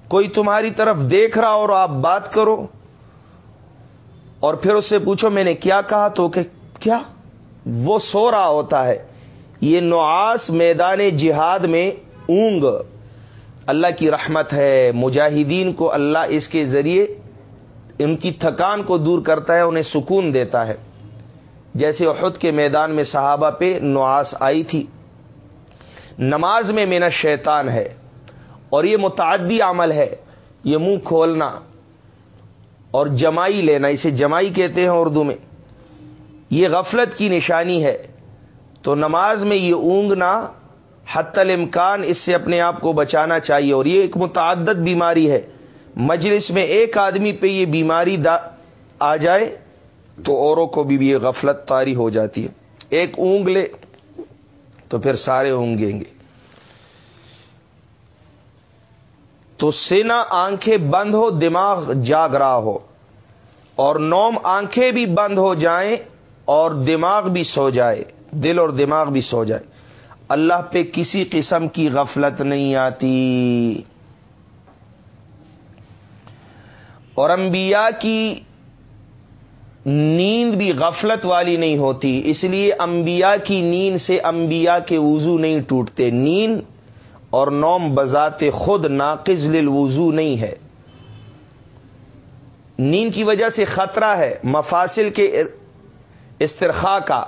کوئی تمہاری طرف دیکھ رہا اور آپ بات کرو اور پھر اس سے پوچھو، میں نے کیا کہا؟ تو کہ، کیا؟ وہ سو رہا ہوتا ہے۔ یہ نعاس میدان جہاد میں اونگ۔ اللہ کی رحمت ہے۔ مجاہدین کو اللہ اس کے ذریعے، ان کی تھکان کو دور کرتا ہے، انہیں سکون دیتا ہے۔ جیسے احد کے میدان میں صحابہ پہ نعاس آئی تھی۔ نماز میں مینا شیطان ہے اور یہ متعدی عمل ہے، یہ منہ کھولنا اور جمائی لینا، اسے جمائی کہتے ہیں اردو میں۔ یہ غفلت کی نشانی ہے، تو نماز میں یہ اونگنا حت الامکان، اس سے اپنے آپ کو بچانا چاہیے۔ اور یہ ایک متعدد بیماری ہے۔ مجلس میں ایک آدمی پہ یہ بیماری آ جائے تو اوروں کو بھی یہ غفلت تاری ہو جاتی ہے۔ ایک اونگ لے تو پھر سارے اونگیں گے۔ تو سینا آنکھیں بند ہو، دماغ جاگ رہا ہو۔ اور نوم آنکھیں بھی بند ہو جائیں اور دماغ بھی سو جائے۔ دل اور دماغ بھی سو جائے۔ اللہ پہ کسی قسم کی غفلت نہیں آتی۔ اور انبیاء کی نیند بھی غفلت والی نہیں ہوتی، اس لیے انبیاء کی نیند سے انبیاء کے وضو نہیں ٹوٹتے۔ نیند اور نوم بذات خود ناقز للوضو نہیں ہے۔ نیند کی وجہ سے خطرہ ہے مفاصل کے استرخا کا،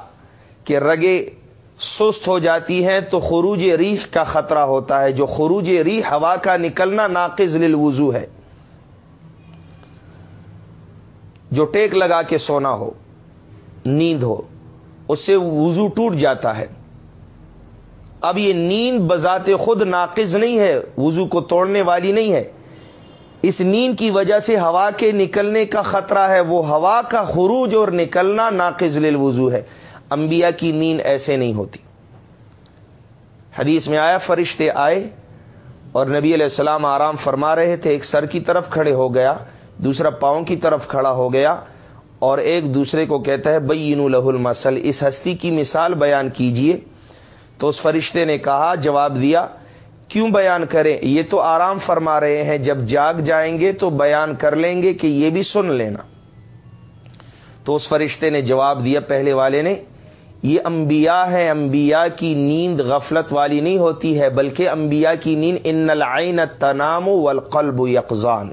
کہ رگے سست ہو جاتی ہیں تو خروج ریح کا خطرہ ہوتا ہے۔ جو خروج ریح ہوا کا نکلنا ناقز للوضو ہے۔ جو ٹیک لگا کے سونا ہو، نیند ہو، اس سے وضو ٹوٹ جاتا ہے۔ اب یہ نیند بذات خود ناقص نہیں ہے، وضو کو توڑنے والی نہیں ہے۔ اس نیند کی وجہ سے ہوا کے نکلنے کا خطرہ ہے، وہ ہوا کا خروج اور نکلنا ناقص للوضو ہے۔ انبیاء کی نیند ایسے نہیں ہوتی۔ حدیث میں آیا، فرشتے آئے اور نبی علیہ السلام آرام فرما رہے تھے، ایک سر کی طرف کھڑے ہو گیا۔ دوسرا پاؤں کی طرف کھڑا ہو گیا اور ایک دوسرے کو کہتا ہے بین الہ المسل اس ہستی کی مثال بیان کیجیے۔ تو اس فرشتے نے کہا، جواب دیا، کیوں بیان کریں؟ یہ تو آرام فرما رہے ہیں، جب جاگ جائیں گے تو بیان کر لیں گے کہ یہ بھی سن لینا۔ تو اس فرشتے نے جواب دیا، پہلے والے نے، یہ انبیاء ہے انبیاء کی نیند غفلت والی نہیں ہوتی ہے، بلکہ انبیاء کی نیند ان العین تنام والقلب یقزان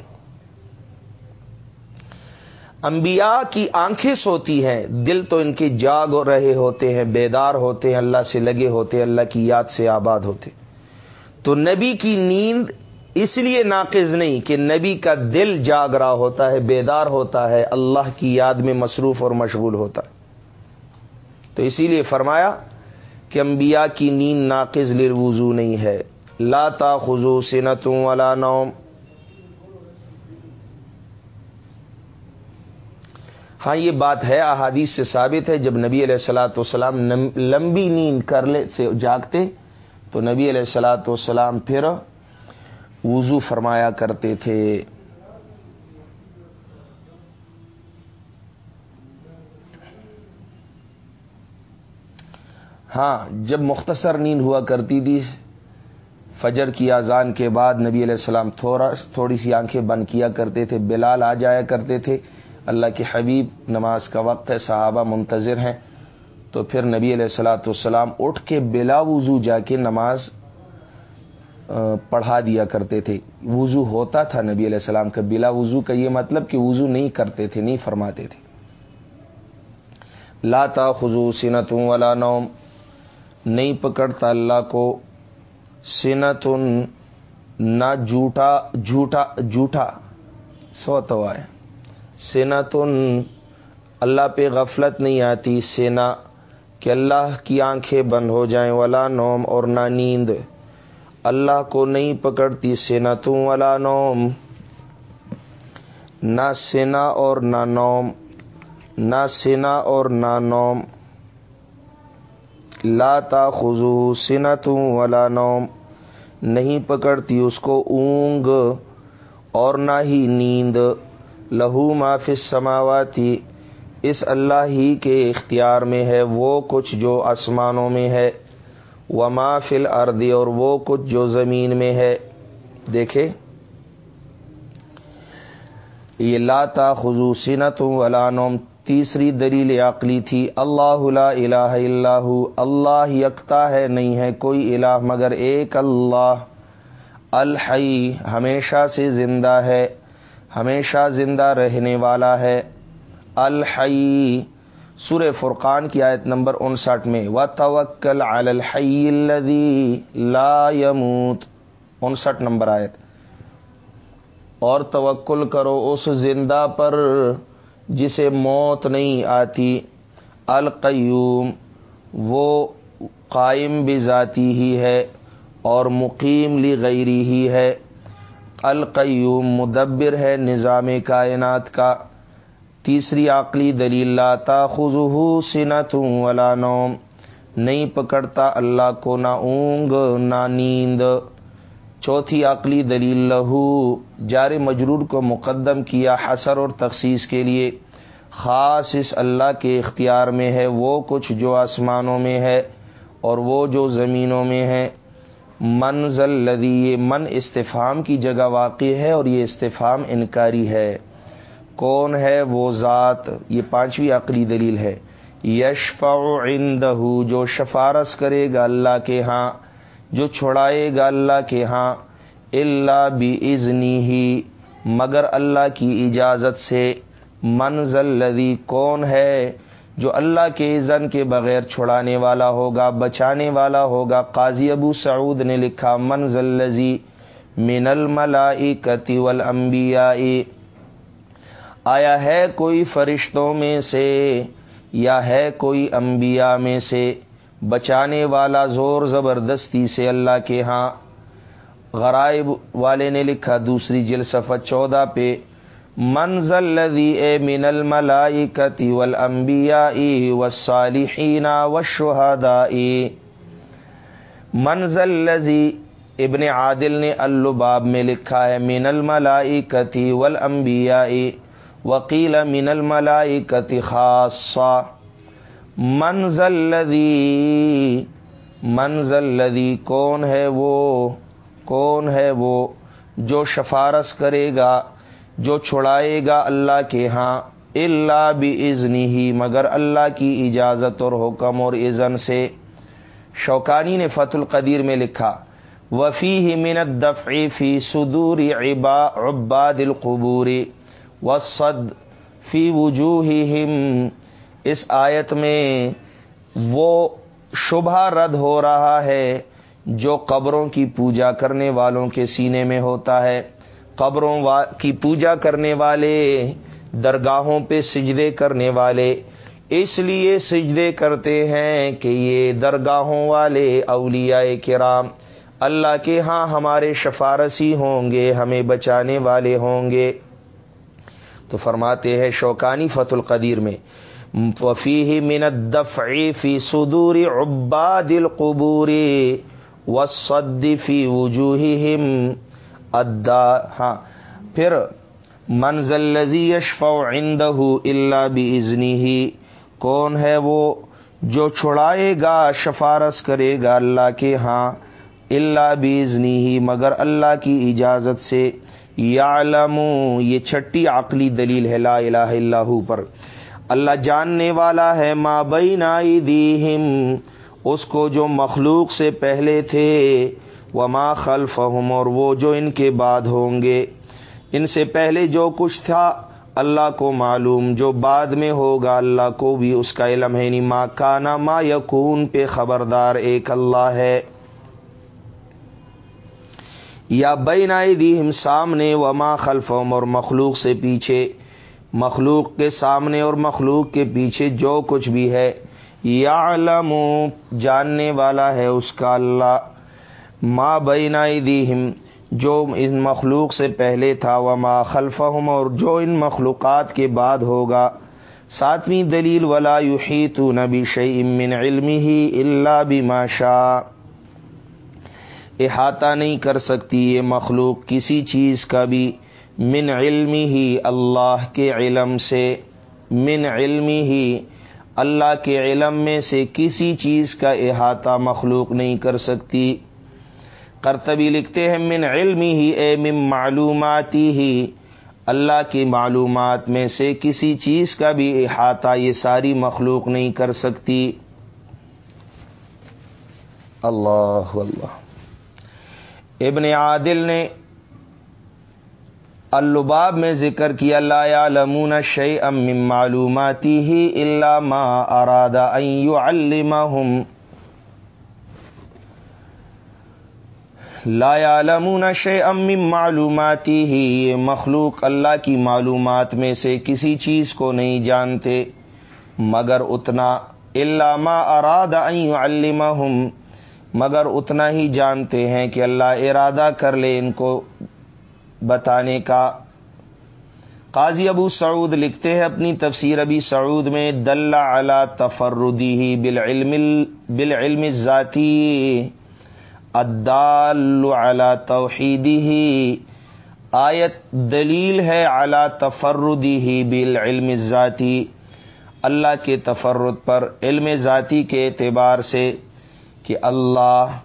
انبیاء کی آنکھیں سوتی ہیں، دل تو ان کے جاگ رہے ہوتے ہیں، بیدار ہوتے ہیں، اللہ سے لگے ہوتے ہیں، اللہ کی یاد سے آباد ہوتے تو نبی کی نیند اس لیے ناقض نہیں کہ نبی کا دل جاگ رہا ہوتا ہے، بیدار ہوتا ہے، اللہ کی یاد میں مصروف اور مشغول ہوتا ہے۔ تو اسی لیے فرمایا کہ انبیاء کی نیند ناقض للوضو نہیں ہے۔ لاتا خزو سنتوں والا نوم۔ ہاں یہ بات ہے، احادیث سے ثابت ہے، جب نبی علیہ السلاۃ وسلام لمبی نیند کر لے، سے جاگتے، تو نبی علیہ السلاۃ وسلام پھر وضو فرمایا کرتے تھے۔ ہاں جب مختصر نیند ہوا کرتی تھی، فجر کی آزان کے بعد نبی علیہ السلام تھوڑا، تھوڑی سی آنکھیں بند کیا کرتے تھے، بلال آ جایا کرتے تھے۔ اللہ کے حبیب نماز کا وقت ہے، صحابہ منتظر ہیں۔ تو پھر نبی علیہ السلاۃ والسلام اٹھ کے بلا وضو جا کے نماز پڑھا دیا کرتے تھے۔ وضو ہوتا تھا نبی علیہ السلام کا، بلا وضو کا یہ مطلب کہ وضو نہیں کرتے تھے، نہیں فرماتے تھے۔ لاتا خزو سنتوں والا نوم، نہیں پکڑتا اللہ کو سنتن، نہ جھوٹا جھوٹا جھوٹا، سو تو ہے سنتن اللہ پہ غفلت نہیں آتی سینا کہ اللہ کی آنکھیں بند ہو جائیں، ولا نوم اور نہ نیند۔ اللہ کو نہیں پکڑتی سینا تم والا نوم۔ نہ سینا اور نہ نوم۔ نہ سینا اور نہ نوم۔ لاتا خزو سینا تم والا نوم۔ نہیں پکڑتی اس کو اونگ اور نہ ہی نیند۔ لہو معافی سماواتی اس اللہ ہی کے اختیار میں ہے وہ کچھ جو آسمانوں میں ہے و فل اردی اور وہ کچھ جو زمین میں ہے۔ دیکھے یہ لاتا خصوصی ولانوم تیسری دلیل عقلی تھی، اللہ لا الہ اللہ اللہ یکتا ہے، نہیں ہے کوئی الہ مگر ایک اللہ۔ الحی ہمیشہ سے زندہ ہے۔ ہمیشہ زندہ رہنے والا ہے۔ الحی سور فرقان کی آیت نمبر انسٹھ میں و توکل الدی لا یموت۔ انسٹھ نمبر آیت۔ اور توکل کرو اس زندہ پر جسے موت نہیں آتی۔ القیوم، وہ قائم بھی ذاتی ہی ہے اور مقیم لی غیری ہی ہے۔ القیوم مدبر ہے نظام کائنات کا۔ تیسری عقلی دلیل لاتا خزو سنا تم ولا نوم۔ نہیں پکڑتا اللہ کو نہ اونگ نہ نیند۔ چوتھی عقلی دلیل، لہو۔ جار مجرور کو مقدم کیا حسر اور تخصیص کے لیے۔ خاص اس اللہ کے اختیار میں ہے، وہ کچھ جو آسمانوں میں ہے اور وہ جو زمینوں میں ہے۔ منزل لدی یہ من استفام کی جگہ واقع ہے اور یہ استفام انکاری ہے۔ کون ہے وہ ذات؟ یہ پانچویں عقلی دلیل ہے۔ یشفع عندہ جو شفارس کرے گا اللہ کے ہاں جو چھڑائے گا اللہ کے ہاں اللہ بھی ازنی ہی مگر اللہ کی اجازت سے۔ منزل لدی کون ہے؟ جو اللہ کے زن کے بغیر چھڑانے والا ہوگا، بچانے والا ہوگا۔ قاضی ابو سعود نے لکھا منزل لذی من الملائی کتی والانبیائی آیا ہے کوئی فرشتوں میں سے یا ہے کوئی انبیاء میں سے بچانے والا زور زبردستی سے اللہ کے ہاں؟ غرائب والے نے لکھا، دوسری جل چودہ پہ منزل اے من الملائی کتی ول امبیا و و شہدائی منزل لذی ابن عادل نے الباب میں لکھا ہے، من الملائی کتی ول وکیل من الملائی کتی خاصہ منزل لدی منزل لدی کون ہے وہ؟ کون ہے وہ جو شفارس کرے گا؟ جو چھڑائے گا اللہ کے ہاں اللہ بھی ازنی ہی مگر اللہ کی اجازت اور حکم اور اذن سے۔ شوکانی نے فت القدیر میں لکھا وفی ہی منت دفعی فی صدوری عبا عباد القبوری وصد فی وجوہ اس آیت میں وہ شبہ رد ہو رہا ہے جو قبروں کی پوجا کرنے والوں کے سینے میں ہوتا ہے۔ قبروں کی پوجا کرنے والے، درگاہوں پہ سجدے کرنے والے۔ اس لیے سجدے کرتے ہیں کہ یہ درگاہوں والے اولیاء کرام۔ اللہ کے ہاں ہمارے شفارسی ہوں گے، ہمیں بچانے والے ہوں گے۔ تو فرماتے ہیں شوکانی فت القدیر میں وفی من الدفع فی صدور عباد القبور وصد فی وجوہہم۔ ادا ہاں. پھر منزل لذی یشفع عندہ اللہ بھی ہی کون ہے وہ جو چھڑائے گا، شفارس کرے گا اللہ کے ہاں. اللہ بیزنی ہی مگر اللہ کی اجازت سے یا یہ چھٹی عقلی دلیل ہے، لا الہ اللہ پر. اللہ جاننے والا ہے، ما بین ایدیہم اس کو جو مخلوق سے پہلے تھے وہ ما خلفہم اور وہ جو ان کے بعد ہوں گے۔ ان سے پہلے جو کچھ تھا اللہ کو معلوم، جو بعد میں ہوگا اللہ کو بھی اس کا علم ہے۔ نہیں ماں کانا ما یقون پہ خبردار ایک اللہ ہے۔ یا بین ہم سامنے و ماں خلفم اور مخلوق سے پیچھے۔ مخلوق کے سامنے اور مخلوق کے پیچھے جو کچھ بھی ہے۔ یا علم جاننے والا ہے اس کا اللہ۔ ماں بین ہم جو ان مخلوق سے پہلے تھا وہ ما خلفہم، اور جو ان مخلوقات کے بعد ہوگا۔ ساتویں دلیل، ولا یوہی تو نبی من علم ہی اللہ بھی ماشا احاطہ نہیں کر سکتی یہ مخلوق کسی چیز کا بھی۔ من علم ہی اللہ کے علم سے۔ من علم ہی اللہ کے علم میں سے کسی چیز کا احاطہ مخلوق نہیں کر سکتی۔ کرتبی لکھتے ہیں، من علمی ہی، اے من معلوماتی ہی۔ اللہ کی معلومات میں سے کسی چیز کا بھی احاطہ یہ ساری مخلوق نہیں کر سکتی۔ اللہ اللہ۔ ابن عادل نے اللباب میں ذکر کیا، لا لمون شعی ام معلوماتی ہی اللہ ما ارادہ المحم لا علمون شے ام معلوماتی ہی یہ مخلوق اللہ کی معلومات میں سے کسی چیز کو نہیں جانتے، مگر اتنا علامہ اراد علمہم مگر اتنا ہی جانتے ہیں کہ اللہ ارادہ کر لے ان کو بتانے کا۔ قاضی ابو سعود لکھتے ہیں اپنی تفسیر، ابی سعود میں دلہ علی تفردی ہی بالعلم بالعلم ذاتی ادال علی توحیدی آیت دلیل ہے اعلی تفردی ہی بالعلم ذاتی اللہ کے تفرد پر علم ذاتی کے اعتبار سے کہ اللہ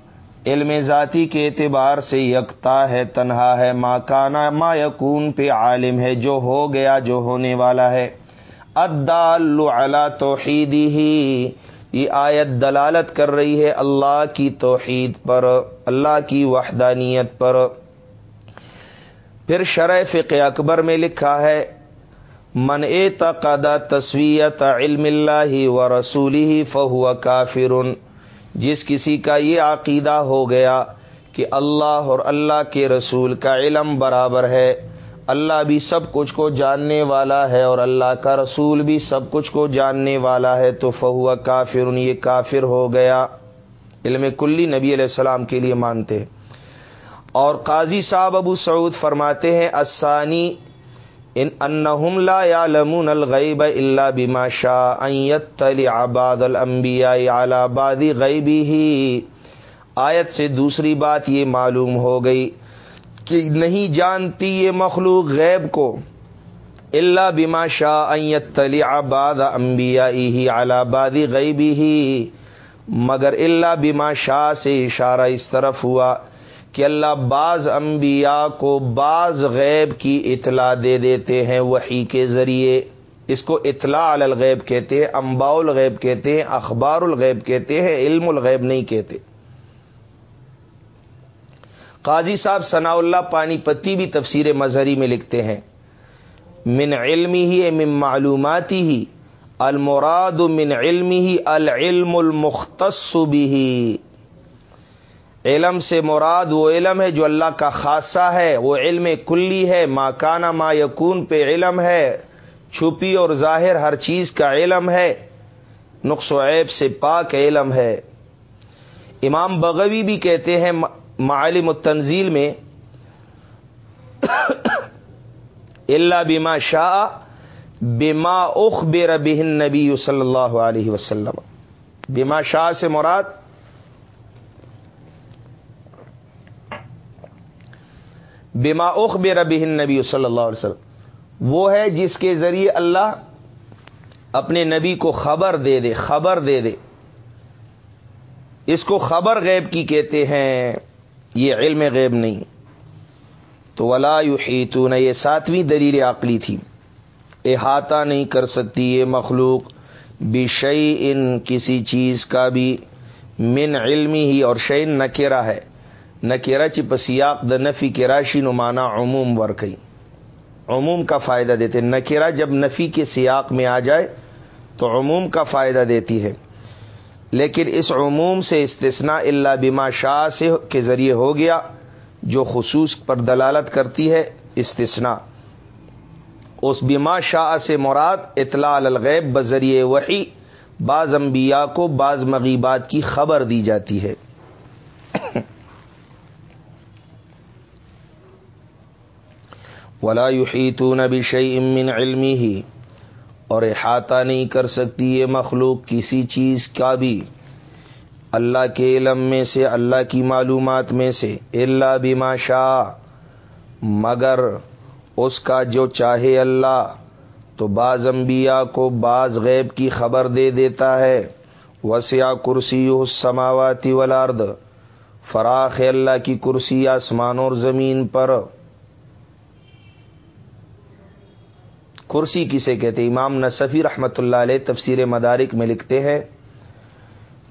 علم ذاتی کے اعتبار سے یکتا ہے، تنہا ہے، ما کانا ما یکون پہ عالم ہے، جو ہو گیا، جو ہونے والا ہے۔ ادال علی توحیدی ہی یہ آیت دلالت کر رہی ہے اللہ کی توحید پر، اللہ کی وحدانیت پر۔ پھر شرح فقہ اکبر میں لکھا ہے، من اے تقدا تصویت علم اللہ و رسولی ہی فہو کافر جس کسی کا یہ عقیدہ ہو گیا کہ اللہ اور اللہ کے رسول کا علم برابر ہے۔ اللہ بھی سب کچھ کو جاننے والا ہے اور اللہ کا رسول بھی سب کچھ کو جاننے والا ہے، تو فہو کافر یہ کافر ہو گیا۔ علم کلی نبی علیہ السلام کے لیے مانتے۔ اور قاضی صاحب ابو سعود فرماتے ہیں اسانی ان انہم لا یعلمون الغیب الا بما شاء ان یطلع بعض الانبیاء علی بعض غیبه۔ آیت سے دوسری بات یہ معلوم ہو گئی۔ کہ نہیں جانتی یہ مخلوق غیب کو اللہ بما شاہ تلی آباد امبیا ہی آلابادی غیبی ہی مگر اللہ بما شاہ سے اشارہ اس طرف ہوا کہ اللہ بعض انبیاء کو بعض غیب کی اطلاع دے دیتے ہیں وہی کے ذریعے۔ اس کو اطلاع الغیب کہتے ہیں امباء الغیب کہتے ہیں، اخبار الغیب کہتے ہیں، علم الغیب نہیں کہتے۔ قاضی صاحب ثناء اللہ پانی پتی بھی تفسیر مظہری میں لکھتے ہیں۔ من علمی ہی، من معلوماتی ہی، المراد من علمی ہی، العلم المختص بھی علم سے مراد وہ علم ہے جو اللہ کا خاصہ ہے، وہ علم کلی ہے۔ ما کانا ما یکون پہ علم ہے۔ چھپی اور ظاہر ہر چیز کا علم ہے۔ نقص و عیب سے پاک علم ہے۔ امام بغوی بھی کہتے ہیں معالم التنزیل میں اللہ بما شاہ بما اخ بے نبی صلی اللہ علیہ وسلم. بما شاہ سے مراد بما اخ بے نبی صلی اللہ علیہ وسلم. وہ ہے جس کے ذریعے اللہ اپنے نبی کو خبر دے دے، خبر دے دے۔ اس کو خبر غیب کی کہتے ہیں۔ یہ علم غیب نہیں۔ تو ولا یحیطون یہ ساتویں دلیل عقلی تھی۔ احاطہ نہیں کر سکتی یہ مخلوق۔ بشئی ان کسی چیز کا بھی۔ من علمی ہی اور شعین نکیرا ہے۔ نکیرا چپسیاق د نفی کے راشی نمانا عموم ورکئی عموم کا فائدہ دیتے۔ نکیرا جب نفی کے سیاق میں آ جائے، تو عموم کا فائدہ دیتی ہے۔ لیکن اس عموم سے استثناء اللہ بما شاہ سے کے ذریعے ہو گیا، جو خصوص پر دلالت کرتی ہے استثناء۔ اس بما شاہ سے مراد اطلاع الغیب بذریعے وہی بعض انبیاء کو بعض مغیبات کی خبر دی جاتی ہے۔ ولا یحیطون بشیء من علمی ہی اور احاطہ نہیں کر سکتی یہ مخلوق کسی چیز کا بھی۔ اللہ کے علم میں سے، اللہ کی معلومات میں سے اللہ بما شاہ مگر اس کا جو چاہے اللہ۔ تو بعض انبیاء کو بعض غیب کی خبر دے دیتا ہے۔ وسیع کرسی سماواتی ولارد فراخ اللہ کی کرسی آسمان اور زمین پر۔ کرسی کسے کہتے امام نصفی رحمۃ اللہ علیہ تفسیر مدارک میں لکھتے ہیں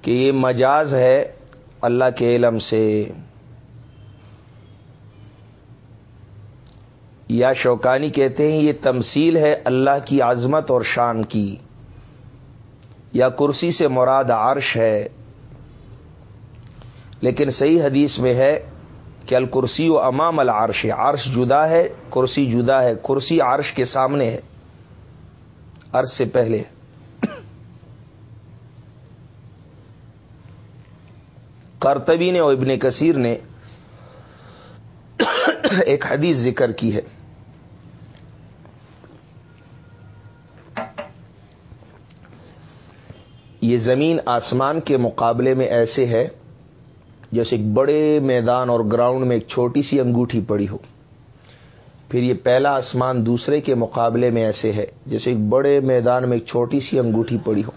کہ یہ مجاز ہے اللہ کے علم سے۔ یا شوکانی کہتے ہیں یہ تمثیل ہے اللہ کی عظمت اور شان کی۔ یا کرسی سے مراد عرش ہے۔ لیکن صحیح حدیث میں ہے کہ الکرسی و امام العرش عرش جدا ہے، کرسی جدا ہے۔ کرسی عرش کے سامنے ہے۔ عرش سے پہلے کرتبی نے اور ابن کثیر نے ایک حدیث ذکر کی ہے۔ یہ زمین آسمان کے مقابلے میں ایسے ہے۔ جیسے ایک بڑے میدان اور گراؤنڈ میں ایک چھوٹی سی انگوٹھی پڑی ہو۔ پھر یہ پہلا آسمان دوسرے کے مقابلے میں ایسے ہے، جیسے ایک بڑے میدان میں ایک چھوٹی سی انگوٹھی پڑی ہو۔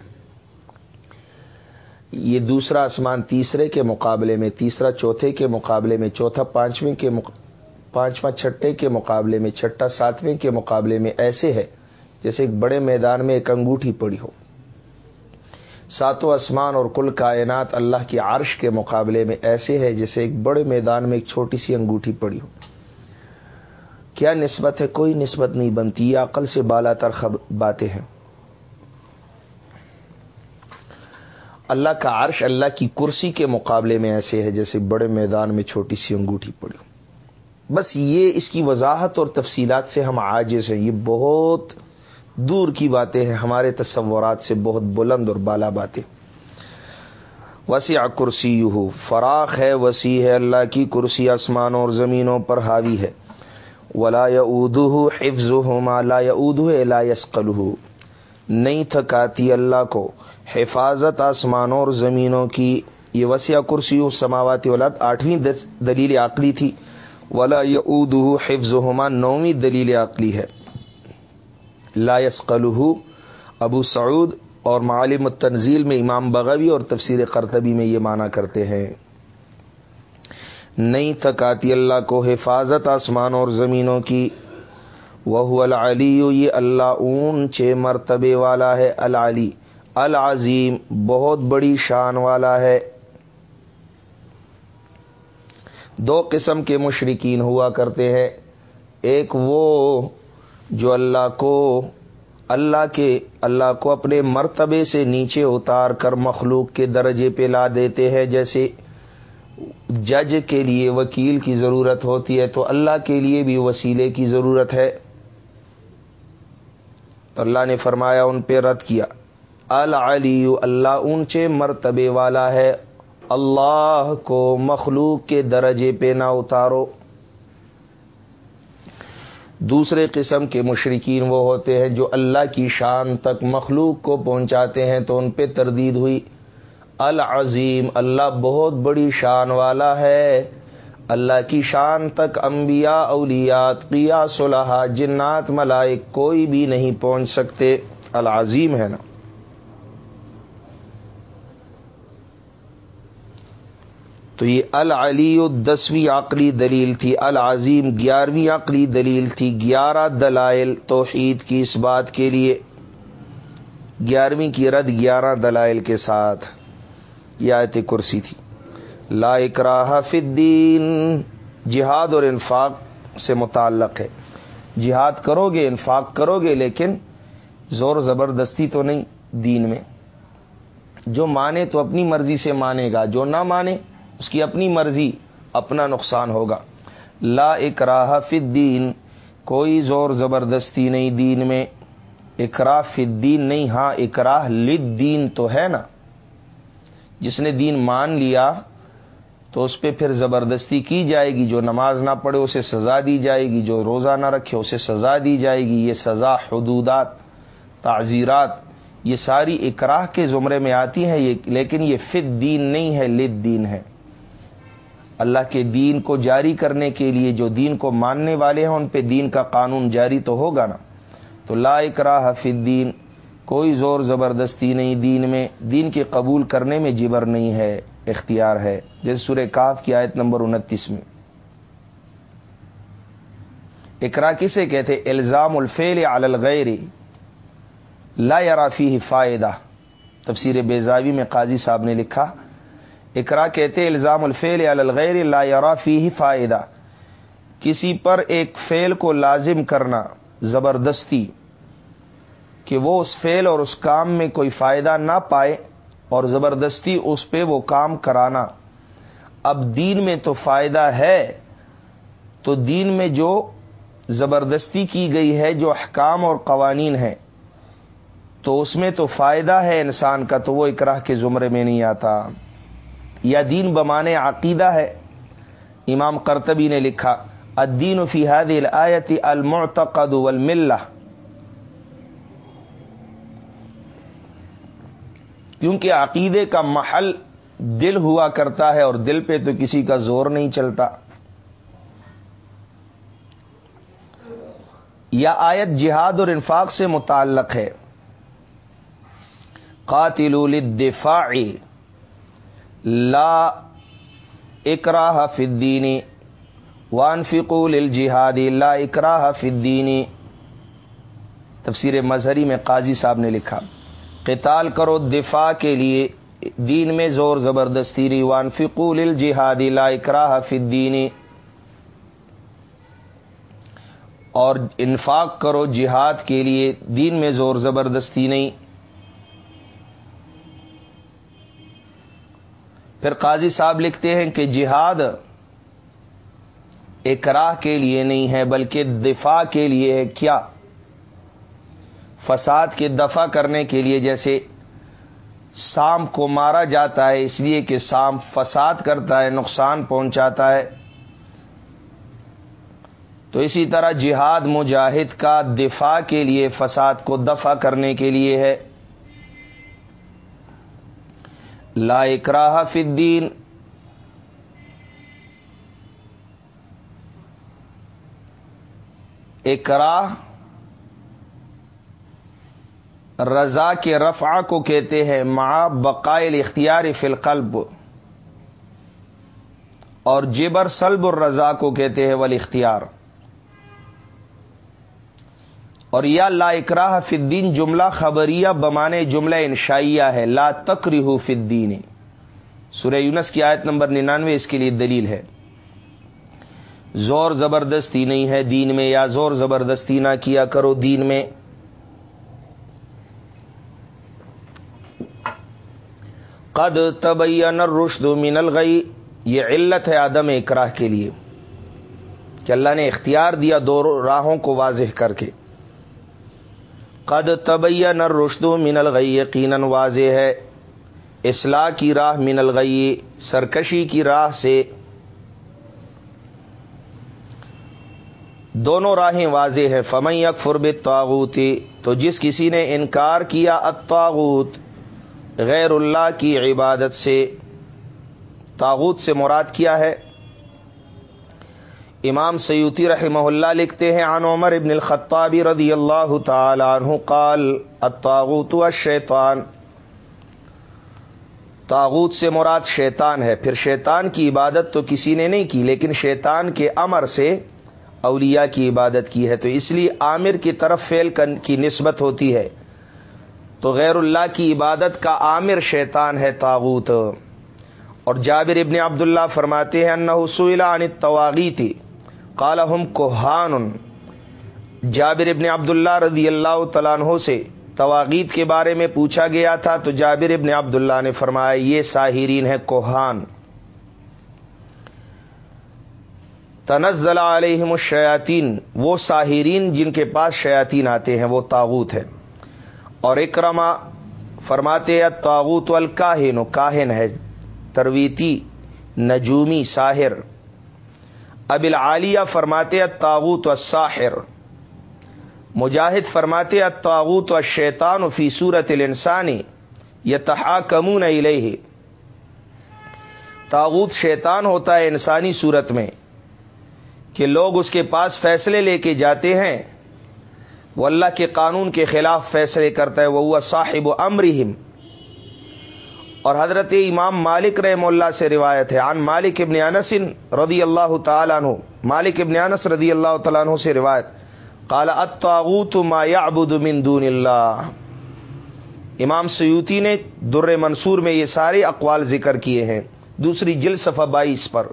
یہ دوسرا آسمان تیسرے کے مقابلے میں، تیسرا چوتھے کے مقابلے میں، چوتھا پانچویں کے پانچواں چھٹے کے مقابلے میں، چھٹا ساتویں کے مقابلے میں ایسے ہے، جیسے ایک بڑے میدان میں ایک انگوٹھی پڑی ہو۔ ساتوں آسمان اور کل کائنات اللہ کی عرش کے مقابلے میں ایسے ہے جیسے ایک بڑے میدان میں ایک چھوٹی سی انگوٹھی پڑی ہو۔ کیا نسبت ہے؟ کوئی نسبت نہیں بنتی۔ یہ عقل سے بالا تر باتیں ہیں۔ اللہ کا عرش اللہ کی کرسی کے مقابلے میں ایسے ہے جیسے بڑے میدان میں چھوٹی سی انگوٹھی پڑی ہو۔ بس یہ اس کی وضاحت اور تفصیلات سے ہم آجز ہیں۔ یہ بہت دور کی باتیں ہیں، ہمارے تصورات سے بہت بلند اور بالا باتیں۔ وسیع کرسی ہو فراخ ہے، وسیع ہے، اللہ کی کرسی آسمانوں اور زمینوں پر حاوی ہے۔ ولا ادو حفظ ہو مالا ادو لا یسقل نہیں تھکاتی اللہ کو، حفاظت آسمانوں اور زمینوں کی۔ یہ وسیع کرسی سماواتی ولاد آٹھویں دلیل عقلی تھی۔ ولا ادو حفظ ہوما نویں دلیل عقلی ہے۔ لا یسقلہ ابو سعود اور معالم التنزیل میں امام بغوی اور تفسیر قرطبی میں یہ مانا کرتے ہیں۔ نہیں تھکاتی اللہ کو حفاظت آسمان اور زمینوں کی۔ وہ العلی یہ اللہ اون چھ مرتبے والا ہے، العلی، العظیم، بہت بڑی شان والا ہے۔ دو قسم کے مشرقین ہوا کرتے ہیں، ایک وہ جو اللہ کو اللہ کے اللہ کو اپنے مرتبے سے نیچے اتار کر مخلوق کے درجے پہ لا دیتے ہیں، جیسے جج کے لیے وکیل کی ضرورت ہوتی ہے، تو اللہ کے لیے بھی وسیلے کی ضرورت ہے۔ تو اللہ نے فرمایا، ان پہ رد کیا۔ العلی اللہ اونچے مرتبے والا ہے۔ اللہ کو مخلوق کے درجے پہ نہ اتارو۔ دوسرے قسم کے مشرقین وہ ہوتے ہیں جو اللہ کی شان تک مخلوق کو پہنچاتے ہیں تو ان پہ تردید ہوئی۔ العظیم، اللہ بہت بڑی شان والا ہے۔ اللہ کی شان تک انبیاء اولیات قیا صلاح جنات، ملائک کوئی بھی نہیں پہنچ سکتے۔ العظیم ہے نا۔ تو یہ العلی دسویں عقلی دلیل تھی، العظیم گیارہویں عقلی دلیل تھی، گیارہ دلائل توحید کی اس بات کے لیے، گیارہویں کی رد گیارہ دلائل کے ساتھ یہ آیت کرسی تھی۔ لا اکراہ فی الدین، جہاد اور انفاق سے متعلق ہے۔ جہاد کرو گے انفاق کرو گے لیکن زور زبردستی تو نہیں دین میں۔ جو مانے تو اپنی مرضی سے مانے گا، جو نہ مانے اس کی اپنی مرضی، اپنا نقصان ہوگا۔ لا اکراہ فی الدین، کوئی زور زبردستی نہیں دین میں۔ اکراہ فی الدین نہیں ہاں اکراہ لد دین تو ہے نا۔ جس نے دین مان لیا تو اس پہ پھر زبردستی کی جائے گی۔ جو نماز نہ پڑھے، اسے سزا دی جائے گی۔ جو روزہ نہ رکھے، اسے سزا دی جائے گی۔ یہ سزا حدودات، تعزیرات، یہ ساری اکراہ کے زمرے میں آتی ہیں۔ یہ لیکن یہ فت دین نہیں ہے لد دین ہے۔ اللہ کے دین کو جاری کرنے کے لیے جو دین کو ماننے والے ہیں، ان پہ دین کا قانون جاری تو ہوگا نا۔ تو لا اکراہ فی الدین، کوئی زور زبردستی نہیں دین میں۔ دین کے قبول کرنے میں جبر نہیں ہے، اختیار ہے۔ جیسے سورہ کاف کی آیت نمبر انتیس میں۔ اقرا کسے کہتے؟ الزام الفیل الغیر لا یرافی فائدہ۔ تفسیر بیزاوی میں قاضی صاحب نے لکھا۔ اقرا کہتے الزام الفیل الغیر لا یرافی فائدہ۔ کسی پر ایک فیل کو لازم کرنا زبردستی کہ وہ اس فیل اور اس کام میں کوئی فائدہ نہ پائے اور زبردستی اس پہ وہ کام کرانا۔ اب دین میں تو فائدہ ہے، تو دین میں جو زبردستی کی گئی ہے، جو احکام اور قوانین ہیں، تو اس میں تو فائدہ ہے انسان کا، تو وہ اکراہ کے زمرے میں نہیں آتا۔ یا دین بمانے عقیدہ ہے؟ امام کرتبی نے لکھا، الدین فی هذه الآیت المعتقد والملہ۔ کیونکہ عقیدے کا محل دل ہوا کرتا ہے اور دل پہ تو کسی کا زور نہیں چلتا۔ یا آیت جہاد اور انفاق سے متعلق ہے۔ قاتل الدفاع لا اکراہ فدین وانفقوا للجہاد لا اکراہ فدین تفسیر مظہری میں قاضی صاحب نے لکھا، قتال کرو دفاع کے لیے، دین میں زور زبردستی ریوان فقول الجہادی لا اکراہ فی اور انفاق کرو جہاد کے لیے، دین میں زور زبردستی نہیں۔ پھر قاضی صاحب لکھتے ہیں کہ جہاد اکراہ کے لیے نہیں ہے بلکہ دفاع کے لیے ہے۔ کیا؟ فساد کے دفع کرنے کے لیے جیسے سام کو مارا جاتا ہے، اس لیے کہ سام فساد کرتا ہے، نقصان پہنچاتا ہے۔ تو اسی طرح جہاد مجاہد کا دفاع کے لیے، فساد کو دفع کرنے کے لیے ہے۔ لا اکراہ فی الدین۔ اکراہ رضا کے رفع کو کہتے ہیں مع بقائل اختیار فی القلب۔ اور جبر سلب الرضا کو کہتے ہیں ول اختیار اور یا لا اکراہ فی الدین جملہ خبریہ بمانے جملہ انشائیہ ہے، لا تکریہ فی الدین۔ سورہ یونس کی آیت نمبر ننانوے اس کے لیے دلیل ہے۔ زور زبردستی نہیں ہے دین میں، یا زور زبردستی نہ کیا کرو دین میں۔ قد تبین الرشد من الغی، یہ علت ہے آدم اکراہ کے لیے۔ کہ اللہ نے اختیار دیا دو راہوں کو واضح کر کے۔ قد تبین الرشد من الغی، یقیناً واضح ہے، اصلاح کی راہ من الغی، سرکشی کی راہ سے دونوں راہیں واضح ہے فمئی اکفر بتاغوتی تو جس کسی نے انکار کیا الطاغوت، غیر اللہ کی عبادت سے تاغوت سے مراد کیا ہے؟ امام سیوتی رحمہ اللہ لکھتے ہیں، عن عمر ابن الخطاب رضی اللہ تعالی عنہ قال، الطاغوت الشیطان تاغوت سے مراد شیطان ہے۔ پھر شیطان کی عبادت تو کسی نے نہیں کی، لیکن شیطان کے امر سے اولیاء کی عبادت کی ہے۔ تو اس لیے عامر کی طرف فیل کی نسبت ہوتی ہے۔ تو غیر اللہ کی عبادت کا عامر شیطان ہے تاغوت اور جابر ابن عبداللہ فرماتے ہیں انہ حسول عن تواغی تھی کالحم کوہان جابر ابن عبداللہ رضی اللہ تعالیٰ عنہ سے تواغیت کے بارے میں پوچھا گیا تھا تو جابر ابن عبداللہ نے فرمایا، یہ ساحرین ہے کوہان۔ تنزل علیہم الشیاطین، وہ ساحرین جن کے پاس شیاطین آتے ہیں، وہ تاغوت ہے اور اکرما فرماتے تاغوت الکاہن و کاہن ہے، ترویتی، نجومی، ساحر۔ اب العالیہ فرماتے تاغوت الساحر مجاہد فرماتے تاغوت و شیطان فی صورت الانسانی یتحا کمون علیہ تاغوت شیطان ہوتا ہے انسانی صورت میں، کہ لوگ اس کے پاس فیصلے لے کے جاتے ہیں۔ وہ اللہ کے قانون کے خلاف فیصلے کرتا ہے وہ صاحب و امرحم اور حضرت امام مالک رحم اللہ سے روایت ہے۔ عن مالک ابن انس رضی اللہ تعالیٰ عنہ، مالک ابن انس رضی اللہ تعالیٰ عنہ سے روایت۔ قال، الطاغوت ما يعبد من دون اللہ. امام سیوتی نے در منصور میں یہ سارے اقوال ذکر کیے ہیں۔ دوسری جل صفحہ بائیس پر۔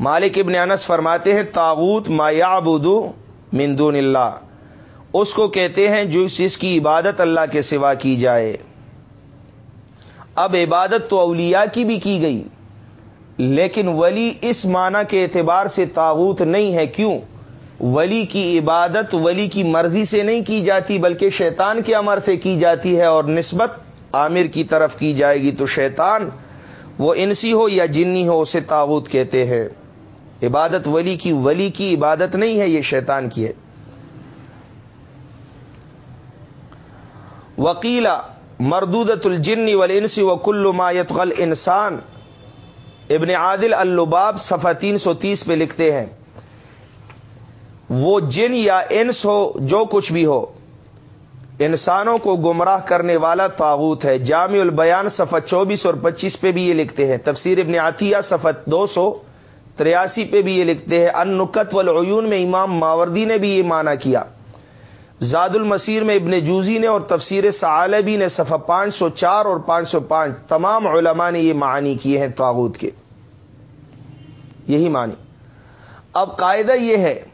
مالک ابن انس فرماتے ہیں تاغوت ما يعبد من دون اللہ۔ اس کو کہتے ہیں جو اس کی عبادت اللہ کے سوا کی جائے۔ اب عبادت تو اولیاء کی بھی کی گئی، لیکن ولی اس معنی کے اعتبار سے تاغوت نہیں ہے۔ کیوں؟ ولی کی عبادت ولی کی مرضی سے نہیں کی جاتی، بلکہ شیطان کے امر سے کی جاتی ہے اور نسبت عامر کی طرف کی جائے گی۔ تو شیطان وہ انسی ہو یا جنی ہو، اسے تاغوت کہتے ہیں۔ عبادت ولی کی ولی کی عبادت نہیں ہے، یہ شیطان کی ہے۔ وکیلا مردودت الجن والانس و ما یتغل انسان۔ ابن عادل اللباب صفحہ تین سو تیس پہ لکھتے ہیں، وہ جن یا انس ہو، جو کچھ بھی ہو، انسانوں کو گمراہ کرنے والا تعوت ہے۔ جامع البیان صفحہ چوبیس اور پچیس پہ بھی یہ لکھتے ہیں۔ تفسیر ابن عطیہ صفحہ دو سو تریاسی پہ بھی یہ لکھتے ہیں ان نقت والعیون میں امام ماوردی نے بھی یہ مانا کیا۔ زاد المسیر میں ابن جوزی نے اور تفسیر سعالبی نے صفحہ پانچ سو چار اور پانچ سو پانچ تمام علماء نے یہ معنی کیے ہیں تاغوت کے۔ یہی معنی۔ اب قاعدہ یہ ہے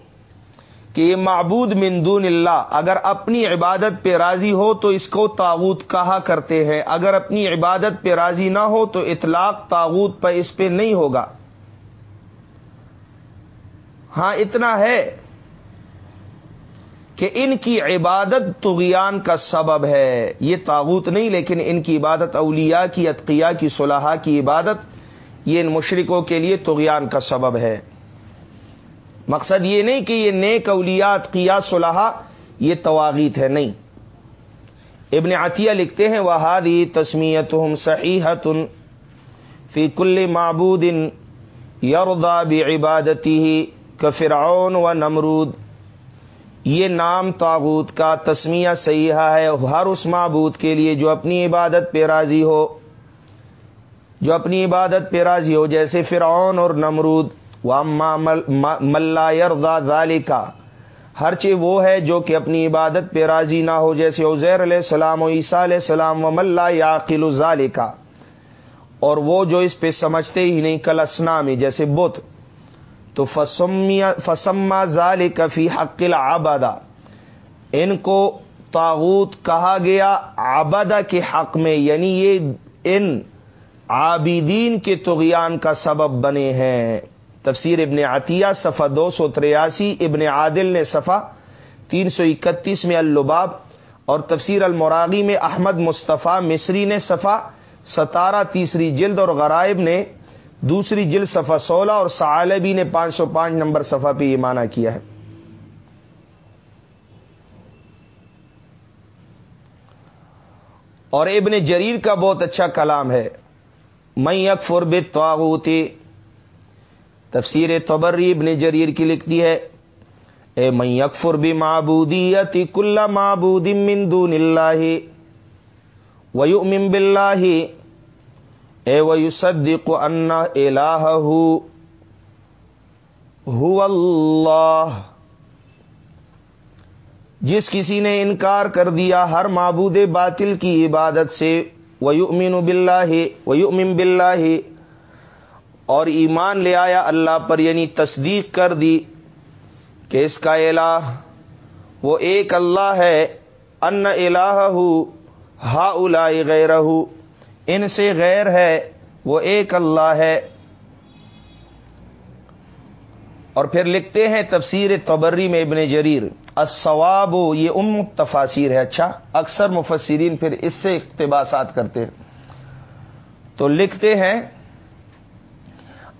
کہ یہ معبود من دون اللہ، اگر اپنی عبادت پہ راضی ہو تو اس کو تاغوت کہا کرتے ہیں۔ اگر اپنی عبادت پہ راضی نہ ہو تو اطلاق تاغوت پہ اس پہ نہیں ہوگا۔ ہاں اتنا ہے۔ کہ ان کی عبادت تغیان کا سبب ہے۔ یہ تاغوت نہیں، لیکن ان کی عبادت اولیاء کی اتقیا کی صلاح کی عبادت، یہ ان مشرقوں کے لیے تغیان کا سبب ہے۔ مقصد یہ نہیں کہ یہ نیک اولیاء اتقیا صلاح یہ تواغیت ہے، نہیں۔ ابن عطیہ لکھتے ہیں وہ ہادی تسمیت ہم صحیح فی کل معبود یوردا بھی عبادتی کفرعون و نمرود یہ نام تاغوت کا تسمیہ سیاح ہے، ہر اس معبود کے لیے جو اپنی عبادت پہ راضی ہو، جو اپنی عبادت پہ راضی ہو، جیسے فرعون اور نمرود و ملا یردا ذالکا ہر چیز وہ ہے جو کہ اپنی عبادت پہ راضی نہ ہو، جیسے عزیر علیہ السلام و عیسیٰ علیہ السلام و ملا یا ذالکا اور وہ جو اس پہ سمجھتے ہی نہیں، کل اسنامی جیسے بت۔ تو فسما ظال کفی حق العبادہ ان کو تاغوت کہا گیا آبادہ کے حق میں یعنی یہ ان عابدین کے تغیان کا سبب بنے ہیں۔ تفسیر ابن عطیہ، صفحہ دو سو تریاسی، ابن عادل نے صفحہ تین سو اکتیس میں اللباب اور تفسیر المراغی میں احمد مصطفیٰ مصری نے صفحہ ستارہ تیسری جلد اور غرائب نے دوسری جل صفحہ سولہ اور سالبی نے پانچ سو پانچ نمبر صفحہ پہ یہ مانا کیا ہے۔ اور ابن جریر کا بہت اچھا کلام ہے۔ میں اکفر بے تفسیر تبری ابن جریر کی لکھتی ہے۔ اے میں اکفر بھی معبودی کل معبود من دون اللہ ویو امم بلّہ اے ویو صدق ان الہ اللہ۔ جس کسی نے انکار کر دیا ہر معبود باطل کی عبادت سے، ویؤمن باللہ ویؤمن باللہ، اور ایمان لے آیا اللہ پر یعنی تصدیق کر دی کہ اس کا الہ وہ ایک اللہ ہے۔ ان الہ ہا الا غیر ان سے غیر ہے، وہ ایک اللہ ہے۔ اور پھر لکھتے ہیں تفسیر تبری میں ابن جریر الصواب یہ ام تفاصیر ہے۔ اچھا اکثر مفسرین پھر اس سے اقتباسات کرتے ہیں۔ تو لکھتے ہیں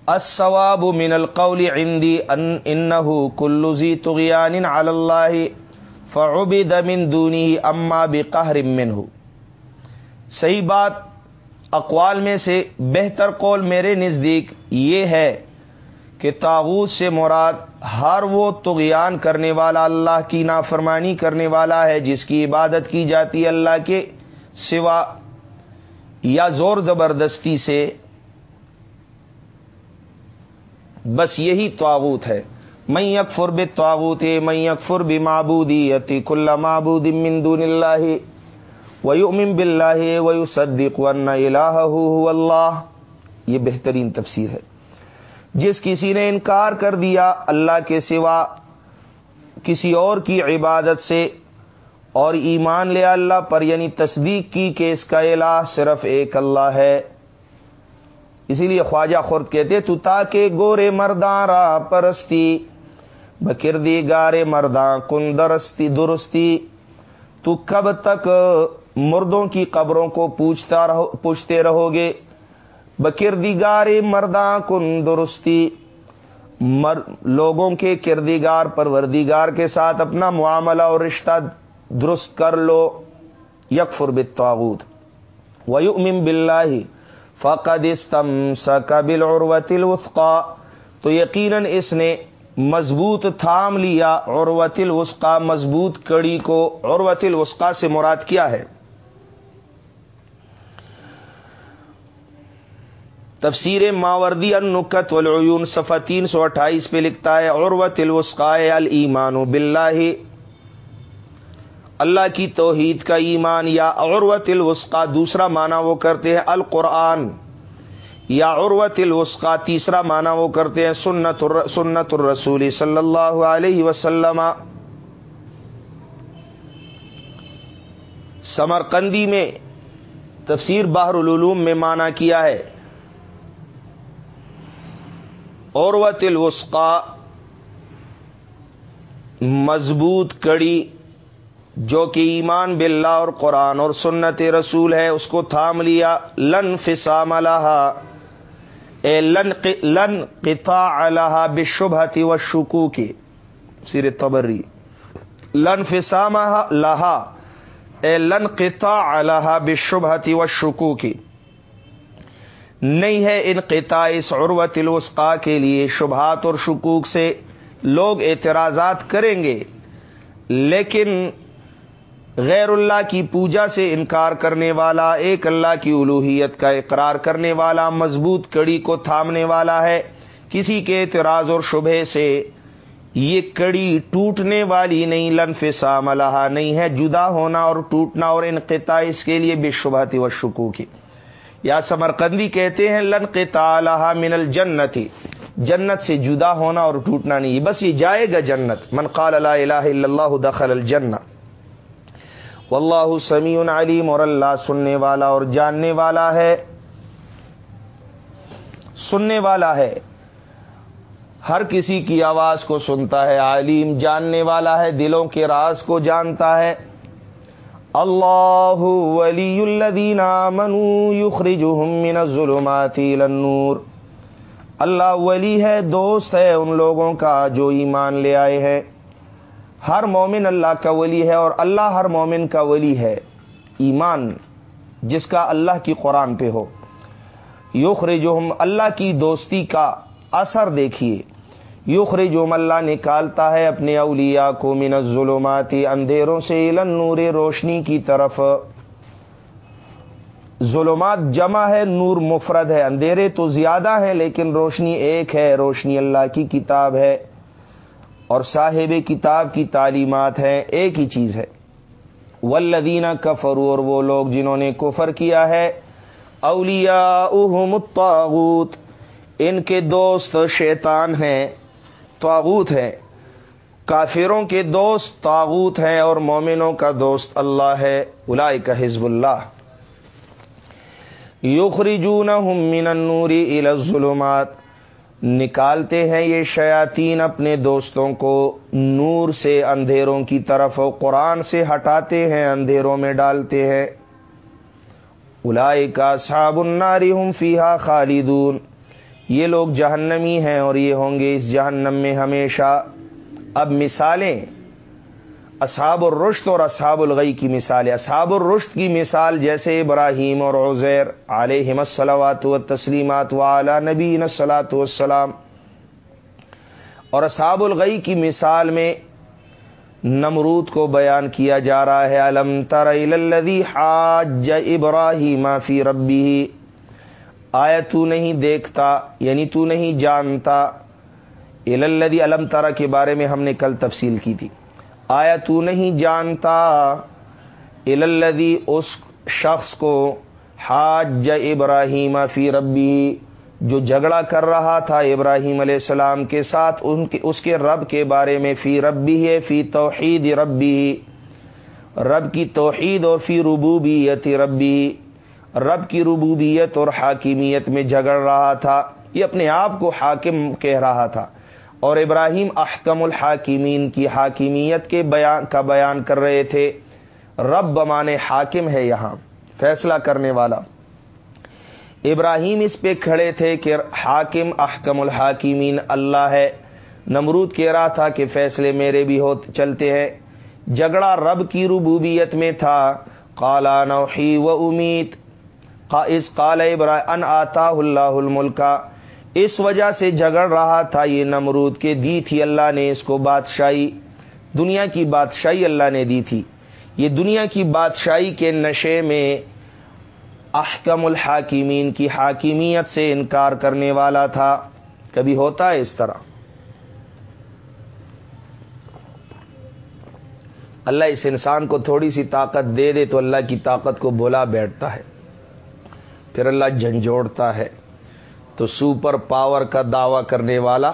الصواب من القول عندي ان انه كل ذي طغيان على الله فعبد من دونه اما بقهر منه۔ صحیح بات اقوال میں سے بہتر قول میرے نزدیک یہ ہے کہ تاغوت سے مراد ہر وہ تغیان کرنے والا اللہ کی نافرمانی کرنے والا ہے جس کی عبادت کی جاتی ہے اللہ کے سوا یا زور زبردستی سے، بس یہی تعوت ہے۔ میں اکفر بے تعوت میں اکفر بھی معبودی عتی کل معبود مندون اللہ ویؤمن باللہ ویصدق ان الہ اللہ یہ بہترین تفسیر ہے۔ جس کسی نے انکار کر دیا اللہ کے سوا کسی اور کی عبادت سے اور ایمان لیا اللہ پر یعنی تصدیق کی کہ اس کا الہ صرف ایک اللہ ہے۔ اسی لیے خواجہ خورد کہتے تو تاکہ گورے مرداں را پرستی، بکردی گارے مرداں کن درستی درستی، تو کب تک مردوں کی قبروں کو پوچھتا رہو، پوچھتے رہو گے بکردگار مرداں کن درستی؟ مر، لوگوں کے کردگار پروردگار کے ساتھ اپنا معاملہ اور رشتہ درست کر لو، یکفر بالطاغوت، ویؤمن باللہ، فقد استم سکبل عروت الوثقا، تو یقیناً اس نے مضبوط تھام لیا عروت الوثقا، مضبوط کڑی کو عروت الوثقا سے مراد کیا ہے؟ تفسیر ماوردی النکت والعیون صفحہ تین سو اٹھائیس پہ لکھتا ہے عروت الوسقائے المان و بلّہ اللہ کی توحید کا ایمان یا عروت الوسقا دوسرا معنی وہ کرتے ہیں القرآن۔ یا عروت الوسقا تیسرا معنی وہ کرتے ہیں سنت سنت الرسول صلی اللہ علیہ وسلم۔ سمرقندی میں تفسیر باہر العلوم میں معنی کیا ہے؟ عروت الوسقا مضبوط کڑی جو کہ ایمان باللہ اور قرآن اور سنت رسول ہے، اس کو تھام لیا، لن فسام اے لن لن قطع الحا بشبہتی و شکو کی سیر تبری، لن فسام لہا، اے لن قطع الحا بشبہتی و شکو کی نہیں ہے ان اس عروت الوسقا کے لیے شبہات اور شکوک سے لوگ اعتراضات کریں گے، لیکن غیر اللہ کی پوجا سے انکار کرنے والا، ایک اللہ کی الوحیت کا اقرار کرنے والا، مضبوط کڑی کو تھامنے والا ہے، کسی کے اعتراض اور شبہ سے یہ کڑی ٹوٹنے والی نہیں لنف ساملہ نہیں ہے، جدا ہونا اور ٹوٹنا اور انقطاع اس کے لیے بے شبہتی و شکو کی یا سمرقندی کہتے ہیں، لن کے تالہ من الجنت. جنت سے جدا ہونا اور ٹوٹنا نہیں، بس یہ جائے گا جنت. من قال لا الہ الا اللہ دخل الجنہ. واللہ سمیع علیم اور اللہ سننے والا اور جاننے والا ہے. سننے والا ہے. ہر کسی کی آواز کو سنتا ہے عالیم جاننے والا ہے، دلوں کے راز کو جانتا ہے. اللہ ولی الذین آمنوا یخرجهم من الظلمات الى النور اللہ ولی ہے دوست ہے ان لوگوں کا جو ایمان لے آئے ہیں ہر مومن اللہ کا ولی ہے اور اللہ ہر مومن کا ولی ہے ایمان جس کا اللہ کی قرآن پہ ہو یخرجہم اللہ کی دوستی کا اثر دیکھیے یخر جو اللہ نکالتا ہے اپنے اولیاء کو من الظلماتی اندھیروں سے نور روشنی کی طرف۔ ظلمات جمع ہے، نور مفرد ہے، اندھیرے تو زیادہ ہیں، لیکن روشنی ایک ہے، روشنی اللہ کی کتاب ہے۔ اور صاحب کتاب کی تعلیمات ہیں، ایک ہی چیز ہے۔ ولدینہ کفرو اور وہ لوگ جنہوں نے کفر کیا ہے۔ اولیاء الطاغوت، ان کے دوست شیطان ہیں۔ تاغوت ہیں کافروں کے دوست تاغوت ہیں اور مومنوں کا دوست اللہ ہے۔ الائی کا حزب اللہ۔ یخرجون من النوری الى الظلمات۔ نکالتے ہیں یہ شیاطین اپنے دوستوں کو نور سے اندھیروں کی طرف قرآن سے ہٹاتے ہیں، اندھیروں میں ڈالتے ہیں۔ الائی کا صاب الناری ہم فیحا خالدون۔ یہ لوگ جہنمی ہیں اور یہ ہوں گے اس جہنم میں ہمیشہ۔ اب مثالیں، اصحاب الرشت اور اصحاب الغی کی مثال۔ اصحاب الرشت کی مثال جیسے ابراہیم اور عزیر علیہ مسلوات و تسلیمات و اعلیٰ نبی نسلاۃ والسلام۔ اور اصحاب الغی کی مثال میں نمرود کو بیان کیا جا رہا ہے علم تر الذی حاج ابراہیم فی ربی آیا تو نہیں دیکھتا یعنی تو نہیں جانتا؟ الدی علم ترا کے بارے میں ہم نے کل تفصیل کی تھی۔ آیا تو نہیں جانتا؟ الدی اس شخص کو حاج ابراہیم فی ربی، جو جھگڑا کر رہا تھا ابراہیم علیہ السلام کے ساتھ، ان کے اس کے رب کے بارے میں فی ربی ہے، فی توحید ربی۔ رب کی توحید اور فی ربوبیت ربی۔ رب کی ربوبیت اور حاکمیت میں جھگڑ رہا تھا، یہ اپنے آپ کو حاکم کہہ رہا تھا۔ اور ابراہیم احکم الحاکمین کی حاکمیت کے بیان کا بیان کر رہے تھے۔ رب بمانے حاکم ہے یہاں، فیصلہ کرنے والا۔ ابراہیم اس پہ کھڑے تھے کہ حاکم احکم الحاکمین اللہ ہے۔ نمرود کہہ رہا تھا کہ فیصلے میرے بھی ہو چلتے ہیں۔ جھگڑا رب کی ربوبیت میں تھا۔ کالا نوحی و امید۔ اس قال ان آتا اللہ الملکا اس وجہ سے جھگڑ رہا تھا یہ نمرود کے دی تھی اللہ نے اس کو بادشاہی. دنیا کی بادشاہی اللہ نے دی تھی. یہ دنیا کی بادشاہی کے نشے میں احکم الحاکمین کی حاکمیت سے انکار کرنے والا تھا. کبھی ہوتا ہے اس طرح؟ اللہ اس انسان کو تھوڑی سی طاقت دے دے تو اللہ کی طاقت کو بولا بیٹھتا ہے. پھر اللہ جھنجھوڑتا ہے۔ تو سپر پاور کا دعوی کرنے والا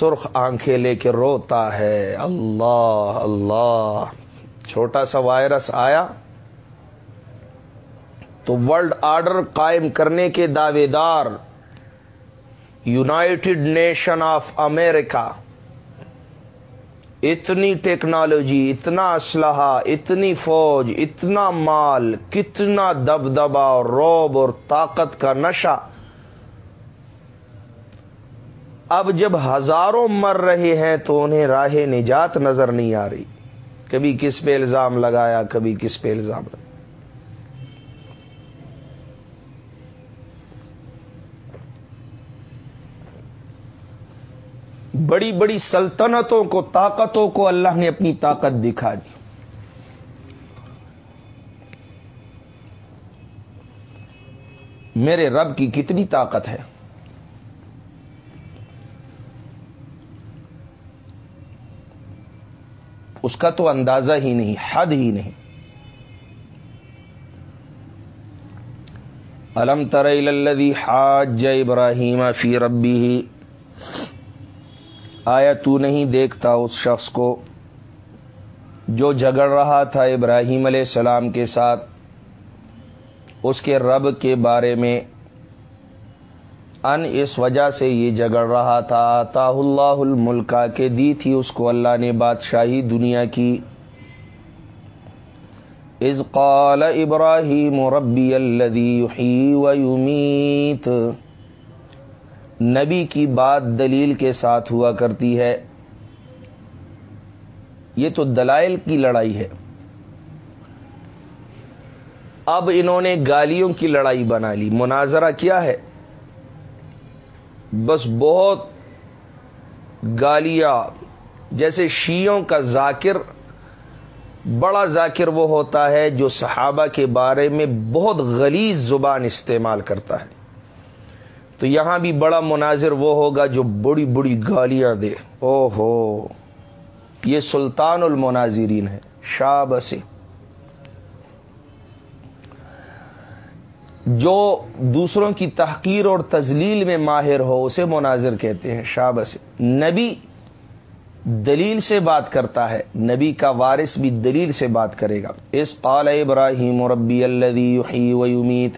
سرخ آنکھیں لے کے روتا ہے۔ اللہ اللہ۔ چھوٹا سا وائرس آیا تو ورلڈ آرڈر قائم کرنے کے دعوے دار یونائٹڈ نیشن آف امریکہ اتنی ٹیکنالوجی، اتنا اسلحہ، اتنی فوج، اتنا مال، کتنا دبدبا اور روب اور طاقت کا نشہ۔ اب جب ہزاروں مر رہے ہیں تو انہیں راہ نجات نظر نہیں آ رہی۔ کبھی کس پہ الزام لگایا، کبھی کس پہ الزام لگایا۔ بڑی بڑی سلطنتوں کو، طاقتوں کو اللہ نے اپنی طاقت دکھا دی۔ میرے رب کی کتنی طاقت ہے۔ اس کا تو اندازہ ہی نہیں، حد ہی نہیں۔ الم تر الدی حاج ابراہیم فی ربی آیا تو نہیں دیکھتا اس شخص کو جو جھگڑ رہا تھا ابراہیم علیہ السلام کے ساتھ؟ اس کے رب کے بارے میں ان اس وجہ سے یہ جگڑ رہا تھا آتا اللہ الملکا کے دی تھی اس کو اللہ نے بادشاہی دنیا کی۔ از قال ابراہیم ربی الدی و یمیت۔ نبی کی بات دلیل کے ساتھ ہوا کرتی ہے۔ یہ تو دلائل کی لڑائی ہے۔ اب انہوں نے گالیوں کی لڑائی بنا لی۔ مناظرہ کیا ہے؟ بس بہت گالیاں، جیسے شیوں کا ذاکر۔ بڑا ذاکر وہ ہوتا ہے جو صحابہ کے بارے میں بہت غلیظ زبان استعمال کرتا ہے۔ تو یہاں بھی بڑا مناظر وہ ہوگا جو بڑی بڑی گالیاں دے۔ او ہو یہ سلطان المناظرین ہے، شاہ بسی جو دوسروں کی تحقیر اور تزلیل میں ماہر ہو، اسے مناظر کہتے ہیں، شاہ بس نبی دلیل سے بات کرتا ہے، نبی کا وارث بھی دلیل سے بات کرے گا۔ اس قال ابراہیم ربی اللہ و امید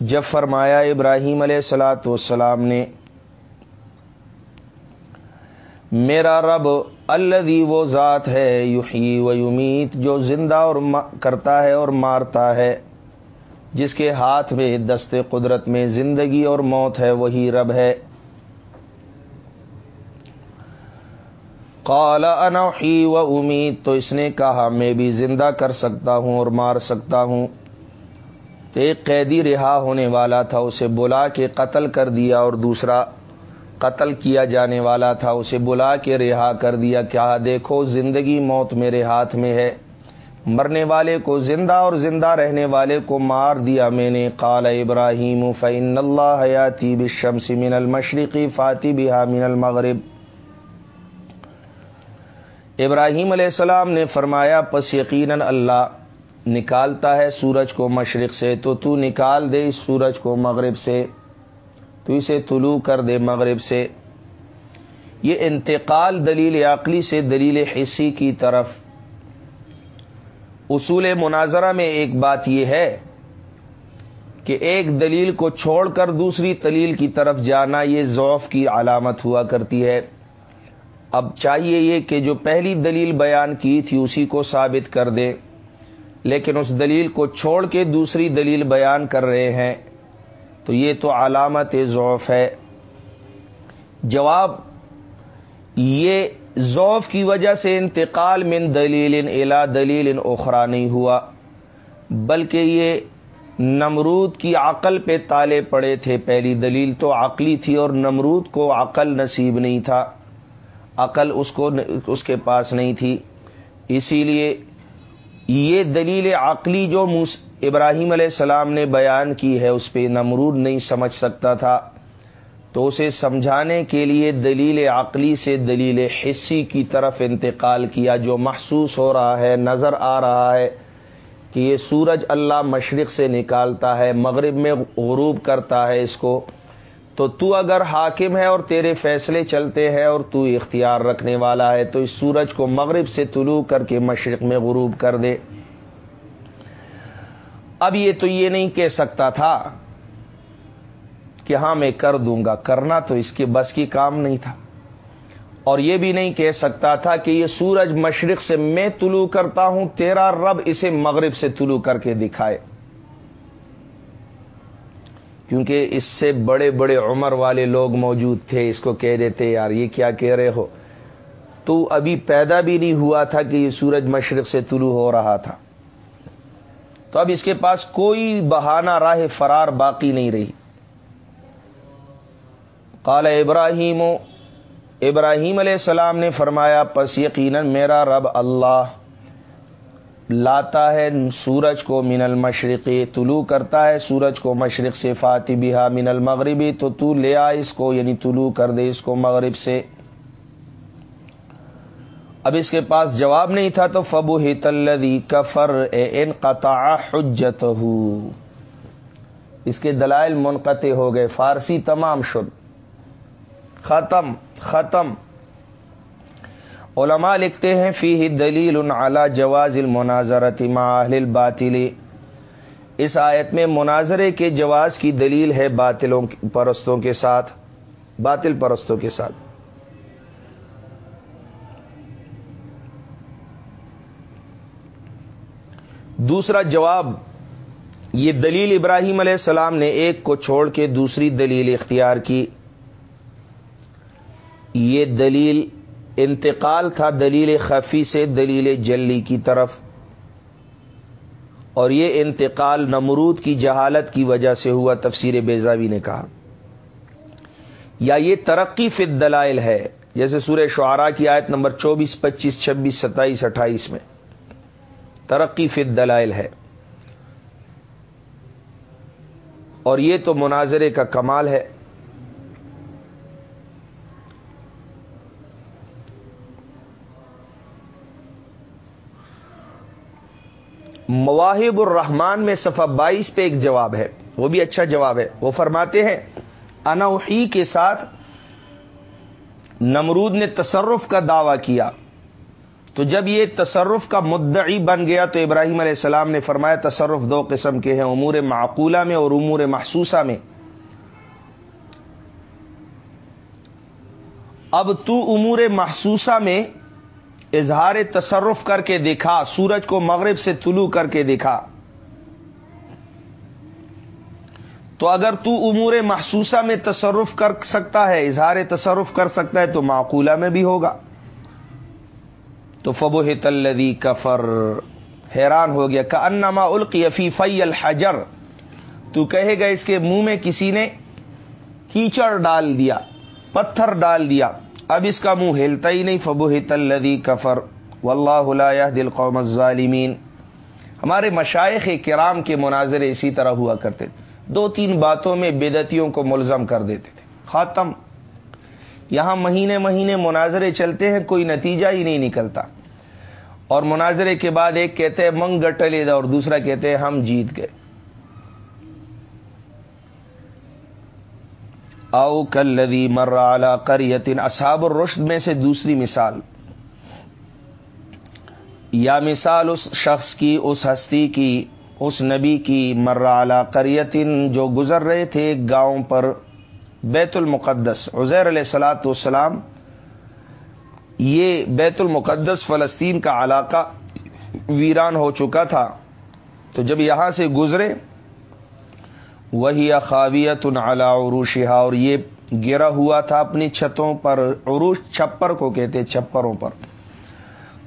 جب فرمایا ابراہیم علیہ السلاۃ والسلام نے، میرا رب الدی وہ ذات ہے، یحیی و یمیت، جو زندہ اور کرتا ہے اور مارتا ہے، جس کے ہاتھ میں دست قدرت میں زندگی اور موت ہے، وہی رب ہے۔ قال انوحی و امید تو اس نے کہا، میں بھی زندہ کر سکتا ہوں اور مار سکتا ہوں۔ تو ایک قیدی رہا ہونے والا تھا، اسے بلا کے قتل کر دیا اور دوسرا قتل کیا جانے والا تھا، اسے بلا کے رہا کر دیا کیا دیکھو زندگی موت میرے ہاتھ میں ہے۔ مرنے والے کو زندہ اور زندہ رہنے والے کو مار دیا میں نے۔ قال ابراہیم فعن اللہ حیاتی بشمس من المشرقی فاتی بہا من المغرب۔ ابراہیم علیہ السلام نے فرمایا، پس یقیناً اللہ نکالتا ہے سورج کو مشرق سے، تو تو نکال دے اس سورج کو مغرب سے۔ تو اسے طلوع کر دے مغرب سے۔ یہ انتقال دلیل عقلی سے دلیل حصی کی طرف۔ اصول مناظرہ میں ایک بات یہ ہے کہ ایک دلیل کو چھوڑ کر دوسری دلیل کی طرف جانا یہ ذوف کی علامت ہوا کرتی ہے۔ اب چاہیے یہ کہ جو پہلی دلیل بیان کی تھی اسی کو ثابت کر دے۔ لیکن اس دلیل کو چھوڑ کے دوسری دلیل بیان کر رہے ہیں، تو یہ تو علامت ضعف ہے۔ جواب، یہ ذوف کی وجہ سے انتقال من دلیل الا دلیل اخرا نہیں ہوا، بلکہ یہ نمرود کی عقل پہ تالے پڑے تھے۔ پہلی دلیل تو عقلی تھی اور نمرود کو عقل نصیب نہیں تھا، عقل اس کو اس کے پاس نہیں تھی۔ اسی لیے یہ دلیل عقلی جو ابراہیم علیہ السلام نے بیان کی ہے، اس پہ نمرود نہیں سمجھ سکتا تھا۔ تو اسے سمجھانے کے لیے دلیل عقلی سے دلیل حصی کی طرف انتقال کیا، جو محسوس ہو رہا ہے، نظر آ رہا ہے کہ یہ سورج اللہ مشرق سے نکالتا ہے، مغرب میں غروب کرتا ہے اس کو۔ تو تو اگر حاکم ہے اور تیرے فیصلے چلتے ہیں اور تو اختیار رکھنے والا ہے، تو اس سورج کو مغرب سے طلوع کر کے مشرق میں غروب کر دے۔ اب یہ تو یہ نہیں کہہ سکتا تھا کہ ہاں میں کر دوں گا، کرنا تو اس کے بس کی کام نہیں تھا۔ اور یہ بھی نہیں کہہ سکتا تھا کہ یہ سورج مشرق سے میں طلوع کرتا ہوں، تیرا رب اسے مغرب سے طلوع کر کے دکھائے۔ کیونکہ اس سے بڑے بڑے عمر والے لوگ موجود تھے، اس کو کہہ دیتے، یار، یہ کیا کہہ رہے ہو؟ تو ابھی پیدا بھی نہیں ہوا تھا کہ یہ سورج مشرق سے طلوع ہو رہا تھا۔ تو اب اس کے پاس کوئی بہانہ، راہ فرار باقی نہیں رہی۔ قال ابراہیم ابراہیم علیہ السلام نے فرمایا، پس یقیناً میرا رب اللہ لاتا ہے سورج کو من المشرقی طلوع کرتا ہے سورج کو مشرق سے فاتح بہا من المغربی، تو تو لے آ اس کو یعنی طلوع کر دے اس کو مغرب سے۔ اب اس کے پاس جواب نہیں تھا، تو فبو ہی تلدی کفر ان قطع حجت اس کے دلائل منقطع ہو گئے، فارسی تمام شد۔ ختم ختم۔ علماء لکھتے ہیں فی ہی دلیل اعلی جواز المناظرت اہل الباطل۔ اس آیت میں مناظرے کے جواز کی دلیل ہے باطلوں پرستوں کے ساتھ، باطل پرستوں کے ساتھ۔ دوسرا جواب، یہ دلیل ابراہیم علیہ السلام نے ایک کو چھوڑ کے دوسری دلیل اختیار کی۔ یہ دلیل انتقال تھا دلیل خفی سے دلیل جلی کی طرف اور یہ انتقال نمرود کی جہالت کی وجہ سے ہوا، تفسیر بیزاوی نے کہا۔ یا یہ ترقی فت دلائل ہے، جیسے سورہ شعراء کی آیت نمبر چوبیس، پچیس، چھبیس، ستائیس، اٹھائیس میں۔ ترقی فی دلائل ہے۔ اور یہ تو مناظرے کا کمال ہے۔ مواہب الرحمان میں صفحہ بائیس پہ ایک جواب ہے۔ وہ بھی اچھا جواب ہے۔ وہ فرماتے ہیں انوحی کے ساتھ نمرود نے تصرف کا دعویٰ کیا۔ تو جب یہ تصرف کا مدعی بن گیا تو ابراہیم علیہ السلام نے فرمایا، تصرف دو قسم کے ہیں، امور معقولہ میں اور امور محسوسہ میں۔ اب تو امور محسوسہ میں اظہار تصرف کر کے دکھا سورج کو مغرب سے طلوع کر کے دکھا تو اگر تو امور محسوسہ میں تصرف کر سکتا ہے، اظہار تصرف کر سکتا ہے، تو معقولہ میں بھی ہوگا۔ تو فبو تلدی کفر، حیران ہو گیا۔ کہ انما القی فی الحجر۔ تو کہے گا اس کے منہ میں کسی نے کیچڑ ڈال دیا، پتھر ڈال دیا۔ اب اس کا منہ ہلتا ہی نہیں فبو تلدی کفر و اللہ دل قوم ظالمین ہمارے مشائق کرام کے مناظرے اسی طرح ہوا کرتے دو تین باتوں میں بدتیوں کو ملزم کر دیتے تھے۔ خاتم۔ یہاں مہینے مہینے مناظرے چلتے ہیں، کوئی نتیجہ ہی نہیں نکلتا۔ اور مناظرے کے بعد ایک کہتے ہیں، منگ گٹلے اور دوسرا کہتے ہیں، ہم جیت گئے۔ او کلدی مر اعلی کر یتن الرشد میں سے دوسری مثال۔ یا مثال اس شخص کی، اس ہستی کی، اس نبی کی مر اعلی کریتن جو گزر رہے تھے گاؤں پر بیت المقدس۔ عزیر علیہ السلاۃ والسلام، یہ بیت المقدس فلسطین کا علاقہ ویران ہو چکا تھا۔ تو جب یہاں سے گزرے وہی اخاویت علا عروشہ اور یہ گرا ہوا تھا اپنی چھتوں پر، عروش چھپر کو کہتے چھپروں پر۔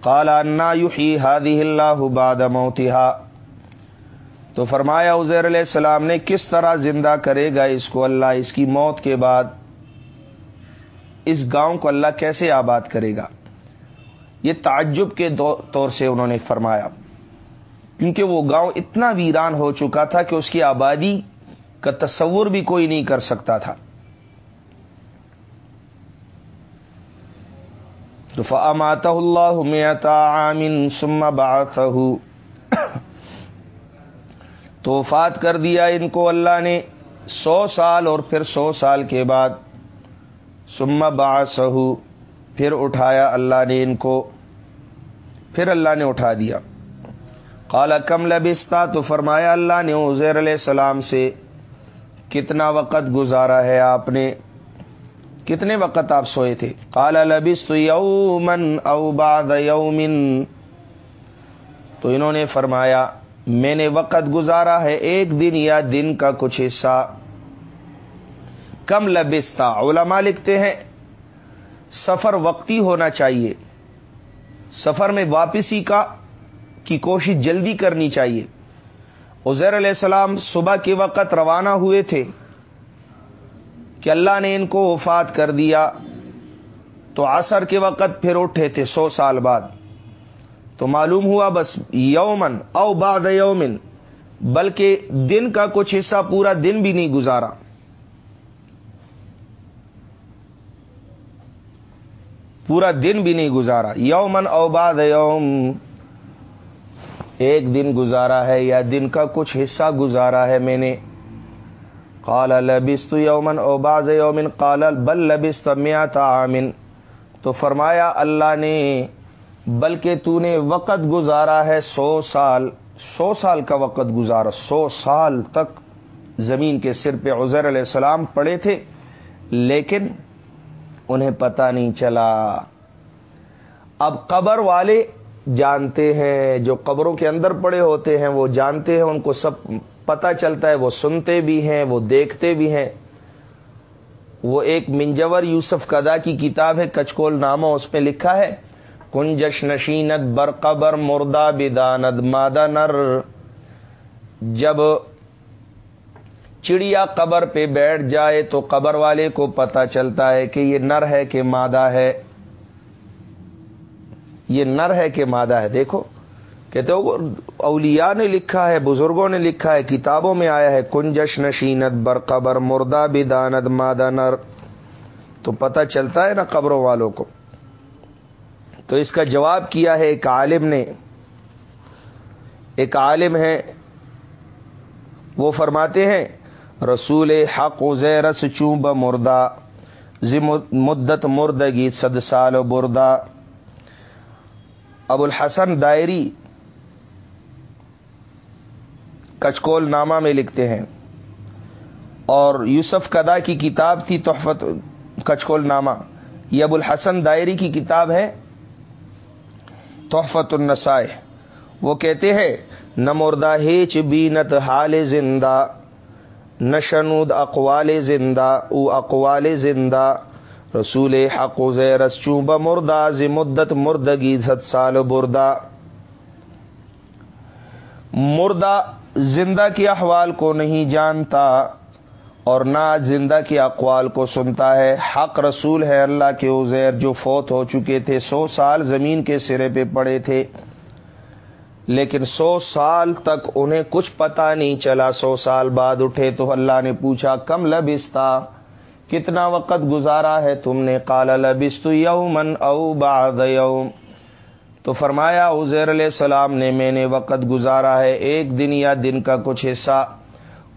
کالا یحیی ہادی اللہ باد موتہا۔ تو فرمایا عزیر علیہ السلام نے، کس طرح زندہ کرے گا اس کو اللہ؟ اس کی موت کے بعد اس گاؤں کو اللہ کیسے آباد کرے گا؟ یہ تعجب کے طور سے انہوں نے فرمایا۔ کیونکہ وہ گاؤں اتنا ویران ہو چکا تھا کہ اس کی آبادی کا تصور بھی کوئی نہیں کر سکتا تھا۔ تو فامات اللہ عامن سم بات تو وفات کر دیا ان کو اللہ نے سو سال اور پھر سو سال کے بعد۔ سما باسہو پھر اٹھایا اللہ نے ان کو۔ پھر اللہ نے اٹھا دیا۔ کالا کم لبستہ تو فرمایا اللہ نے عزیر علیہ السلام سے کتنا وقت گزارا ہے آپ نے؟ کتنے وقت آپ سوئے تھے؟ کالا لبست یومن او بعد یومن. تو انہوں نے فرمایا، میں نے وقت گزارا ہے ایک دن یا دن کا کچھ حصہ۔ کم لبستہ علماء لکھتے ہیں، سفر وقتی ہونا چاہیے۔ سفر میں واپسی کا، کی کوشش جلدی کرنی چاہیے۔ عزیر علیہ السلام صبح کے وقت روانہ ہوئے تھے کہ اللہ نے ان کو وفات کر دیا، تو عصر کے وقت پھر اٹھے تھے سو سال بعد۔ تو معلوم ہوا بس یومن او بعد یومن بلکہ دن کا کچھ حصہ پورا دن بھی نہیں گزارا۔ پورا دن بھی نہیں گزارا۔ یومن او بعد یوم ایک دن گزارا ہے یا دن کا کچھ حصہ گزارا ہے میں نے۔ قال، لبست یومن او باز یومن قال، بل لبست میات عامن تو فرمایا، اللہ نے، بلکہ تو نے وقت گزارا ہے سو سال۔ سو سال کا وقت گزارا۔ سو سال تک زمین کے سر پہ عزیر علیہ السلام پڑے تھے، لیکن انہیں پتہ نہیں چلا۔ اب قبر والے جانتے ہیں، جو قبروں کے اندر پڑے ہوتے ہیں، وہ جانتے ہیں، ان کو سب پتہ چلتا ہے، وہ سنتے بھی ہیں، وہ دیکھتے بھی ہیں۔ وہ ایک منجور یوسف کدا کی کتاب ہے، کچکول نامہ اس پہ لکھا ہے، کنجش نشینت بر قبر مردہ بداند مادہ نر۔ جب چڑیا قبر پہ بیٹھ جائے تو قبر والے کو پتا چلتا ہے کہ یہ نر ہے کہ مادہ ہے۔ یہ نر ہے کہ مادہ ہے۔ دیکھو، کہتے ہو، اولیاء نے لکھا ہے، بزرگوں نے لکھا ہے، کتابوں میں آیا ہے، کنجش نشینت بر قبر، مردہ بدانت مادنر تو پتہ چلتا ہے نا قبروں والوں کو۔ تو اس کا جواب کیا ہے، ایک عالم نے، ایک عالم ہے، وہ فرماتے ہیں، رسول حق زیرس چوب مردہ مدت مردگی صد سال و بردہ۔ ابو الحسن دائری کچکول نامہ میں لکھتے ہیں اور یوسف کدا کی کتاب تھی تحفت کچکول نامہ، یہ ابو الحسن دائری کی کتاب ہے تحفت النسائے وہ کہتے ہیں، نہ مردہ ہیچ بینت حال زندہ، نہ شنود اقوال زندہ، او اقوال زندہ۔ رسول حق زیرس چوب مردہ ز مدت مردگی ست سال بردہ۔ مردہ زندہ کے احوال کو نہیں جانتا اور نہ زندہ کے اقوال کو سنتا ہے۔ حق رسول ہے اللہ کے عزیر جو فوت ہو چکے تھے، سو سال زمین کے سرے پہ پڑے تھے۔ لیکن سو سال تک انہیں کچھ پتا نہیں چلا، سو سال بعد اٹھے تو اللہ نے پوچھا، کم لبستا کتنا وقت گزارا ہے تم نے؟ کالا لبست یومن او بعد یوم۔ تو فرمایا، عزیر علیہ السلام نے، میں نے وقت گزارا ہے ایک دن یا دن کا کچھ حصہ۔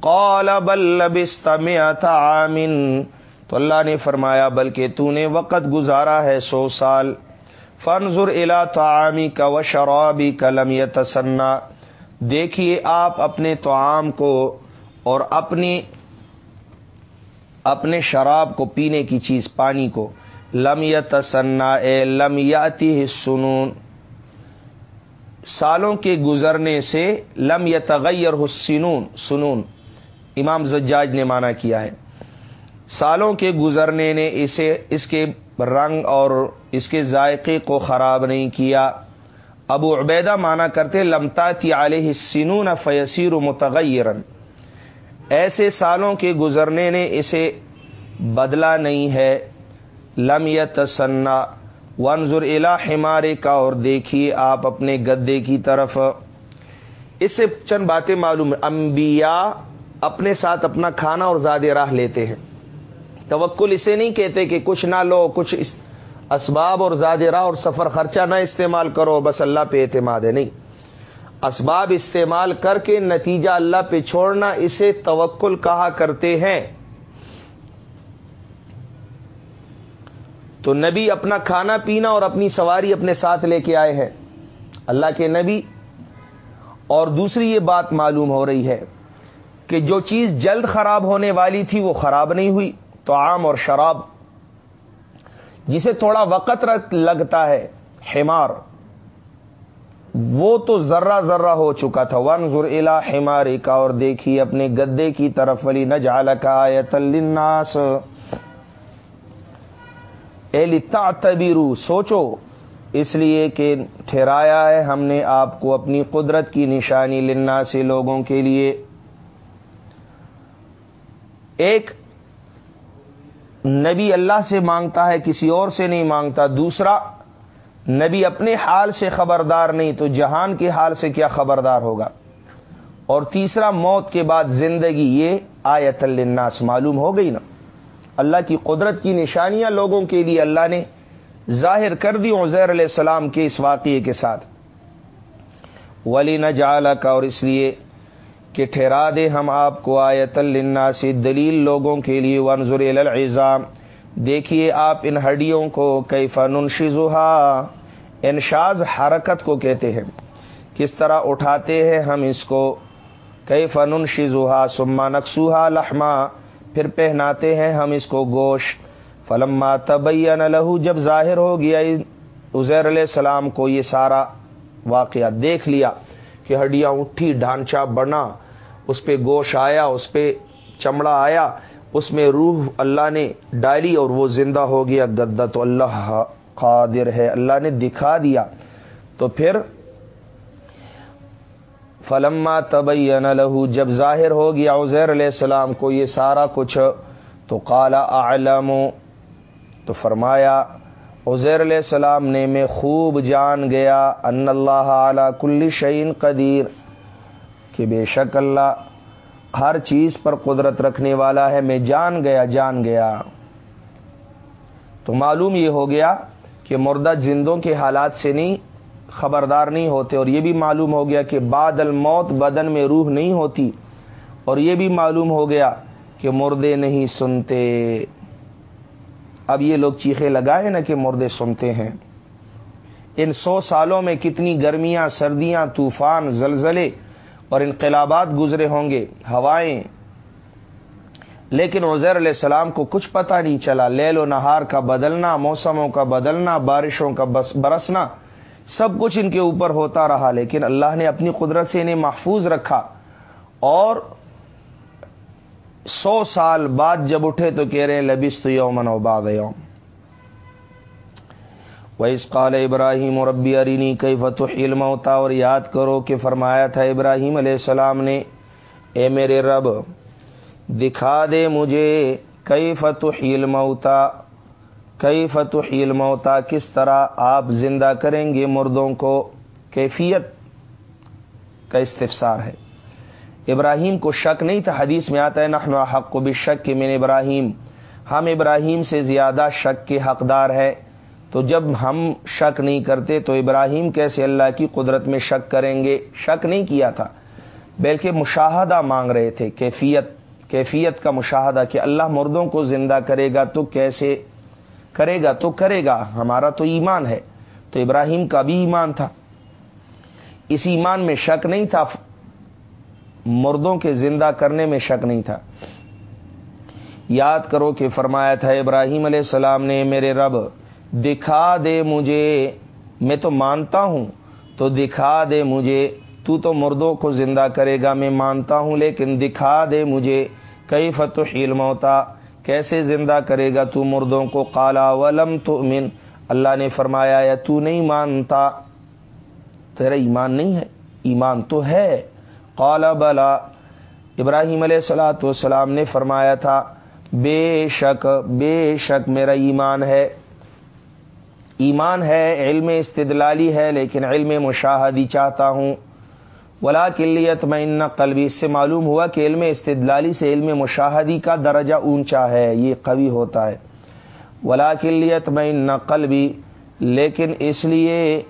قال، بل لبست مئت عامن تو اللہ نے فرمایا، بلکہ تو نے وقت گزارا ہے سو سال۔ فنظر الا تعامی کا و شرابی کلم یتسنا۔ دیکھیے، آپ اپنے تعام کو اور اپنی اپنے شراب کو، پینے کی چیز، پانی کو۔ لم یتسنا، اے لم یاتی سنون سالوں کے گزرنے سے لم یتغیر حسنون سنون۔ امام زجاج نے مانا کیا ہے۔ سالوں کے گزرنے نے اسے، اس کے رنگ اور اس کے ذائقے کو خراب نہیں کیا۔ ابو عبیدہ مانا کرتے لمتا تی علیہ سنون فیسیر متغیرن۔ ایسے سالوں کے گزرنے نے اسے بدلا نہیں ہے۔ لم یتسنا ونظر الا ہمارے کا اور دیکھیے آپ اپنے گدے کی طرف۔ اس سے چند باتیں معلوم انبیاء اپنے ساتھ اپنا کھانا اور زیادہ راہ لیتے ہیں۔ توکل اسے نہیں کہتے کہ کچھ نہ لو، کچھ اسباب اور زیادہ راہ اور سفر خرچہ نہ استعمال کرو، بس اللہ پہ اعتماد ہے۔ نہیں۔ اسباب استعمال کر کے نتیجہ اللہ پہ چھوڑنا، اسے توکل کہا کرتے ہیں۔ تو نبی اپنا کھانا، پینا اور اپنی سواری اپنے ساتھ لے کے آئے ہیں۔ اللہ کے نبی۔ اور دوسری یہ بات معلوم ہو رہی ہے کہ جو چیز جلد خراب ہونے والی تھی وہ خراب نہیں ہوئی تو عام اور شراب۔ جسے تھوڑا وقت لگتا ہے ہمار وہ تو ذرہ ذرہ ہو چکا تھا۔ ون ضر ہماری کا اور دیکھی اپنے گدے کی طرف۔ ولی نہ جال کا الناس لتا تبیرو سوچو۔ اس لیے کہ ٹھہرایا ہے ہم نے آپ کو اپنی قدرت کی نشانی لنا سے لوگوں کے لیے۔ ایک، نبی اللہ سے مانگتا ہے، کسی اور سے نہیں مانگتا۔ دوسرا نبی اپنے حال سے خبردار نہیں، تو جہان کے حال سے کیا خبردار ہوگا؟ اور تیسرا، موت کے بعد زندگی، یہ آیت الناس معلوم ہو گئی نا؟ اللہ کی قدرت کی نشانیاں لوگوں کے لیے اللہ نے ظاہر کر دی عزیر علیہ السلام کے اس واقعے کے ساتھ۔ ولی نہ کا اور اس لیے کہ ٹھہرا دے ہم آپ کو آیت النا سے دلیل لوگوں کے لیے۔ ونظر الزام دیکھیے آپ ان ہڈیوں کو کئی فن شزوہا انشاز حرکت کو کہتے ہیں۔ کس طرح اٹھاتے ہیں ہم اس کو؟ کئی فن شزوہا سما نقصوہا لحما۔ پھر پہناتے ہیں ہم اس کو گوشت۔ فلما تبین لہو جب ظاہر ہو گیا، عزیر علیہ السلام کو یہ سارا واقعہ دیکھ لیا کہ ہڈیاں اٹھی، ڈھانچہ بنا، اس پہ گوشت آیا، اس پہ چمڑا آیا۔ اس میں روح اللہ نے ڈالی اور وہ زندہ ہو گیا۔ گدا تو اللہ قادر ہے، اللہ نے دکھا دیا۔ تو پھر فلما تبین لہو، جب ظاہر ہو گیا عزیر علیہ السلام کو یہ سارا کچھ، تو کالا عالم تو فرمایا، عزیر علیہ السلام نے میں خوب جان گیا، ان اللہ اعلی کل شعین قدیر، کہ بے شک اللہ ہر چیز پر قدرت رکھنے والا ہے، میں جان گیا جان گیا۔ تو معلوم یہ ہو گیا کہ مردہ زندوں کے حالات سے نہیں، خبردار نہیں ہوتے، اور یہ بھی معلوم ہو گیا کہ بعد الموت بدن میں روح نہیں ہوتی، اور یہ بھی معلوم ہو گیا کہ مردے نہیں سنتے۔ اب یہ لوگ چیخے لگائے نا کہ مردے سنتے ہیں۔ ان سو سالوں میں کتنی گرمیاں، سردیاں، طوفان، زلزلے اور انقلابات گزرے ہوں گے، ہوائیں۔ لیکن عزیر علیہ السلام کو کچھ پتہ نہیں چلا، لیل و نہار کا بدلنا، موسموں کا بدلنا، بارشوں کا برسنا، سب کچھ ان کے اوپر ہوتا رہا، لیکن اللہ نے اپنی قدرت سے انہیں محفوظ رکھا۔ اور سو سال بعد جب اٹھے تو کہہ رہے ہیں لبست یومن و باد یوم۔ ویس قال ابراہیم اور ربی ارینی کئی فتح علم ہوتا اور یاد کرو کہ فرمایا تھا ابراہیم علیہ السلام نے، اے میرے رب، دکھا دے مجھے کئی فتح علم ہوتا کئی فتح علم ہوتا کس طرح آپ زندہ کریں گے مردوں کو، کیفیت کا استفسار ہے۔ ابراہیم کو شک نہیں تھا، حدیث میں آتا ہے، نحن حق کو بھی شک کہ میں ابراہیم، ہم ابراہیم سے زیادہ شک کے حقدار ہے تو جب ہم شک نہیں کرتے تو ابراہیم کیسے اللہ کی قدرت میں شک کریں گے؟ شک نہیں کیا تھا۔ بلکہ مشاہدہ مانگ رہے تھے، کیفیت کیفیت کا مشاہدہ کہ اللہ مردوں کو زندہ کرے گا تو کیسے کرے گا؟ تو کرے گا۔ ہمارا تو ایمان ہے۔ تو ابراہیم کا بھی ایمان تھا۔ اس ایمان میں شک نہیں تھا۔ مردوں کے زندہ کرنے میں شک نہیں تھا۔ یاد کرو کہ فرمایا تھا ابراہیم علیہ السلام نے، میرے رب دکھا دے مجھے۔ میں تو مانتا ہوں، تو دکھا دے مجھے۔ تو تو مردوں کو زندہ کرے گا، میں مانتا ہوں۔ لیکن دکھا دے مجھے۔ کئی فتح علم ہوتا کیسے زندہ کرے گا تو مردوں کو؟ کالا ولم تو من اللہ نے فرمایا، یا تو نہیں مانتا؟ تیرا ایمان نہیں ہے؟ ایمان تو ہے۔ قال، بلا۔ ابراہیم علیہ السلاۃ والسلام نے فرمایا تھا، بے شک بے شک میرا ایمان ہے۔ ایمان ہے، علم استدلالی ہے، لیکن علم مشاہدی چاہتا ہوں۔ ولا کلیت میں ان قلبی اس سے معلوم ہوا کہ علم استدلالی سے علم مشاہدی کا درجہ اونچا ہے، یہ قوی ہوتا ہے۔ ولا کلیت میں ان قلبی لیکن اس لیے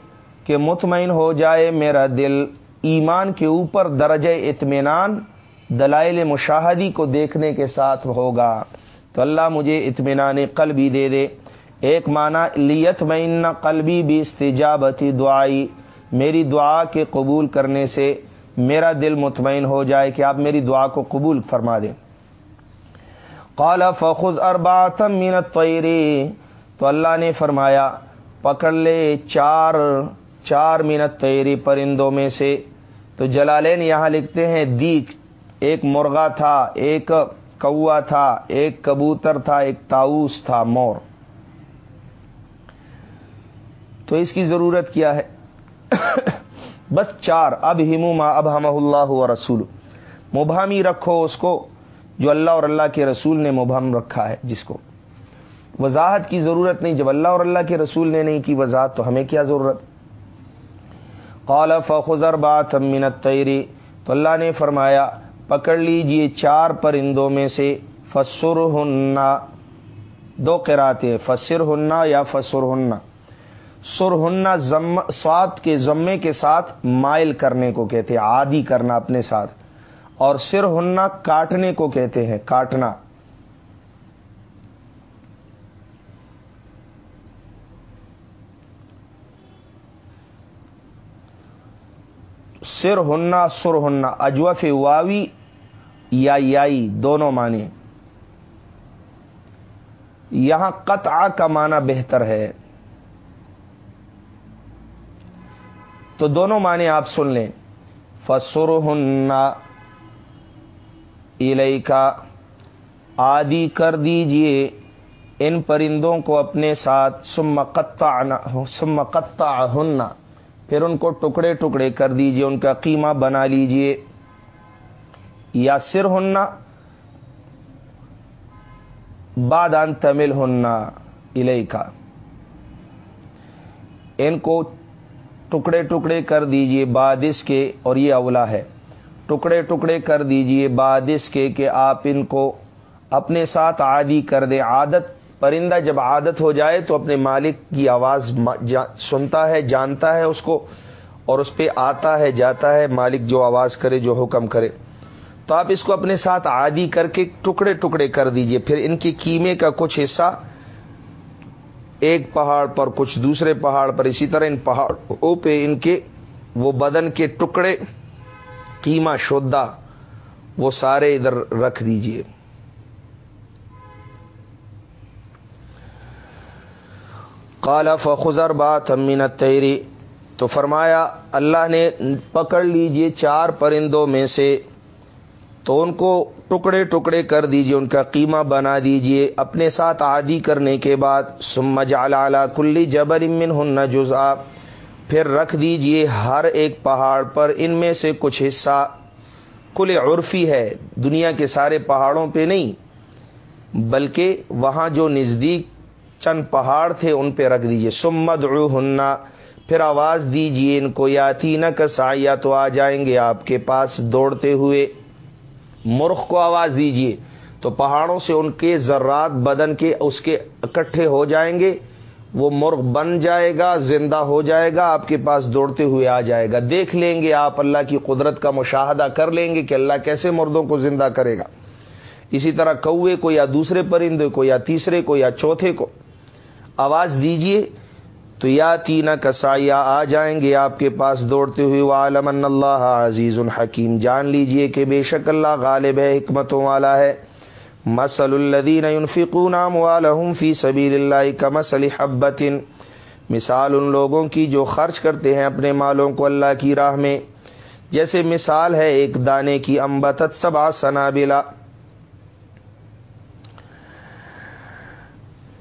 کہ مطمئن ہو جائے میرا دل۔ ایمان کے اوپر درجہ اطمینان دلائل مشاہدی کو دیکھنے کے ساتھ ہوگا۔ تو اللہ مجھے اطمینان قلبی دے دے۔ ایک معنی لیت میں ان قلبی بھی استجابتی دعائی، میری دعا کے قبول کرنے سے میرا دل مطمئن ہو جائے کہ آپ میری دعا کو قبول فرما دیں۔ قال فخذ ارباتم مینت طیری تو اللہ نے فرمایا، پکڑ لے چار چار منت تیری پرندوں میں سے۔ تو جلالین یہاں لکھتے ہیں دیک ایک مرغا تھا، ایک کوا تھا، ایک کبوتر تھا، ایک تاؤس تھا، مور۔ تو اس کی ضرورت کیا ہے؟ بس چار، اب ہموما اب ہم اللہ و رسول مبہمی رکھو اس کو جو اللہ اور اللہ کے رسول نے مبہم رکھا ہے، جس کو۔ وضاحت کی ضرورت نہیں، جب اللہ اور اللہ کے رسول نے نہیں کی وضاحت، تو ہمیں کیا ضرورت؟ قال فخر بات منت تیری تو اللہ نے فرمایا، پکڑ لیجیے چار پرندوں میں سے فسر ہننا دو قراتیں فسر ہننا یا فسر ہننا سرہنا سوات کے ضمے کے ساتھ مائل کرنے کو کہتے ہیں، عادی کرنا اپنے ساتھ۔ اور سر ہننا کاٹنے کو کہتے ہیں، کاٹنا۔ سر ہننا سر ہننا اجوف واوی یا یائی، دونوں معنی۔ یہاں قطع کا معنی بہتر ہے۔ تو دونوں معنی آپ سن لیں۔ فسر ہننا کا آدی کر دیجیے ان پرندوں کو اپنے ساتھ۔ سم قطع ہننا پھر ان کو ٹکڑے ٹکڑے کر دیجیے، ان کا قیمہ بنا لیجیے۔ یا سر ہننا بادان تمل ہننا الئی کا ان کو ٹکڑے ٹکڑے کر دیجیے بادش کے، اور یہ اولا ہے۔ ٹکڑے ٹکڑے کر دیجیے بادش کے کہ آپ ان کو اپنے ساتھ عادی کر دیں۔ عادت، پرندہ جب عادت ہو جائے تو اپنے مالک کی آواز سنتا ہے، جانتا ہے اس کو، اور اس پہ آتا ہے، جاتا ہے۔ مالک جو آواز کرے، جو حکم کرے۔ تو آپ اس کو اپنے ساتھ عادی کر کے ٹکڑے ٹکڑے کر دیجیے۔ پھر ان کی قیمے کا کچھ حصہ ایک پہاڑ پر، کچھ دوسرے پہاڑ پر، اسی طرح ان پہاڑوں پہ ان کے وہ بدن کے ٹکڑے، قیمہ شدہ، وہ سارے ادھر رکھ دیجیے۔ کالا فخر بات امین تیری تو فرمایا، اللہ نے پکڑ لیجیے چار پرندوں میں سے تو ان کو ٹکڑے ٹکڑے کر دیجیے، ان کا قیمہ بنا دیجیے۔ اپنے ساتھ عادی کرنے کے بعد سم جال کلی جبر امن ہن جزا پھر رکھ دیجیے ہر ایک پہاڑ پر، ان میں سے کچھ حصہ کل عرفی ہے، دنیا کے سارے پہاڑوں پہ نہیں، بلکہ وہاں جو نزدیک چند پہاڑ تھے، ان پہ رکھ دیجیے۔ سمد ہننا پھر آواز دیجیے ان کو یاتی نہ کسا تو آ جائیں گے آپ کے پاس دوڑتے ہوئے۔ مرخ کو آواز دیجیے۔ تو پہاڑوں سے ان کے ذرات بدن کے اس کے اکٹھے ہو جائیں گے۔ وہ مرغ بن جائے گا، زندہ ہو جائے گا، آپ کے پاس دوڑتے ہوئے آ جائے گا۔ دیکھ لیں گے آپ، اللہ کی قدرت کا مشاہدہ کر لیں گے کہ اللہ کیسے مردوں کو زندہ کرے گا۔ اسی طرح کوے کو یا دوسرے پرندے کو یا تیسرے کو یا چوتھے کو۔ آواز دیجیے۔ تو یا تینا کسایا آ جائیں گے آپ کے پاس دوڑتے ہوئے عالم اللہ عزیز الحکیم جان لیجیے کہ بے شک اللہ غالب ہے، حکمتوں والا ہے۔ مسل الدین فکون فی سبیل اللہ کا مسل حبت مثال ان لوگوں کی جو خرچ کرتے ہیں اپنے مالوں کو اللہ کی راہ میں۔ جیسے مثال ہے ایک دانے کی امبتت سبا سنابلا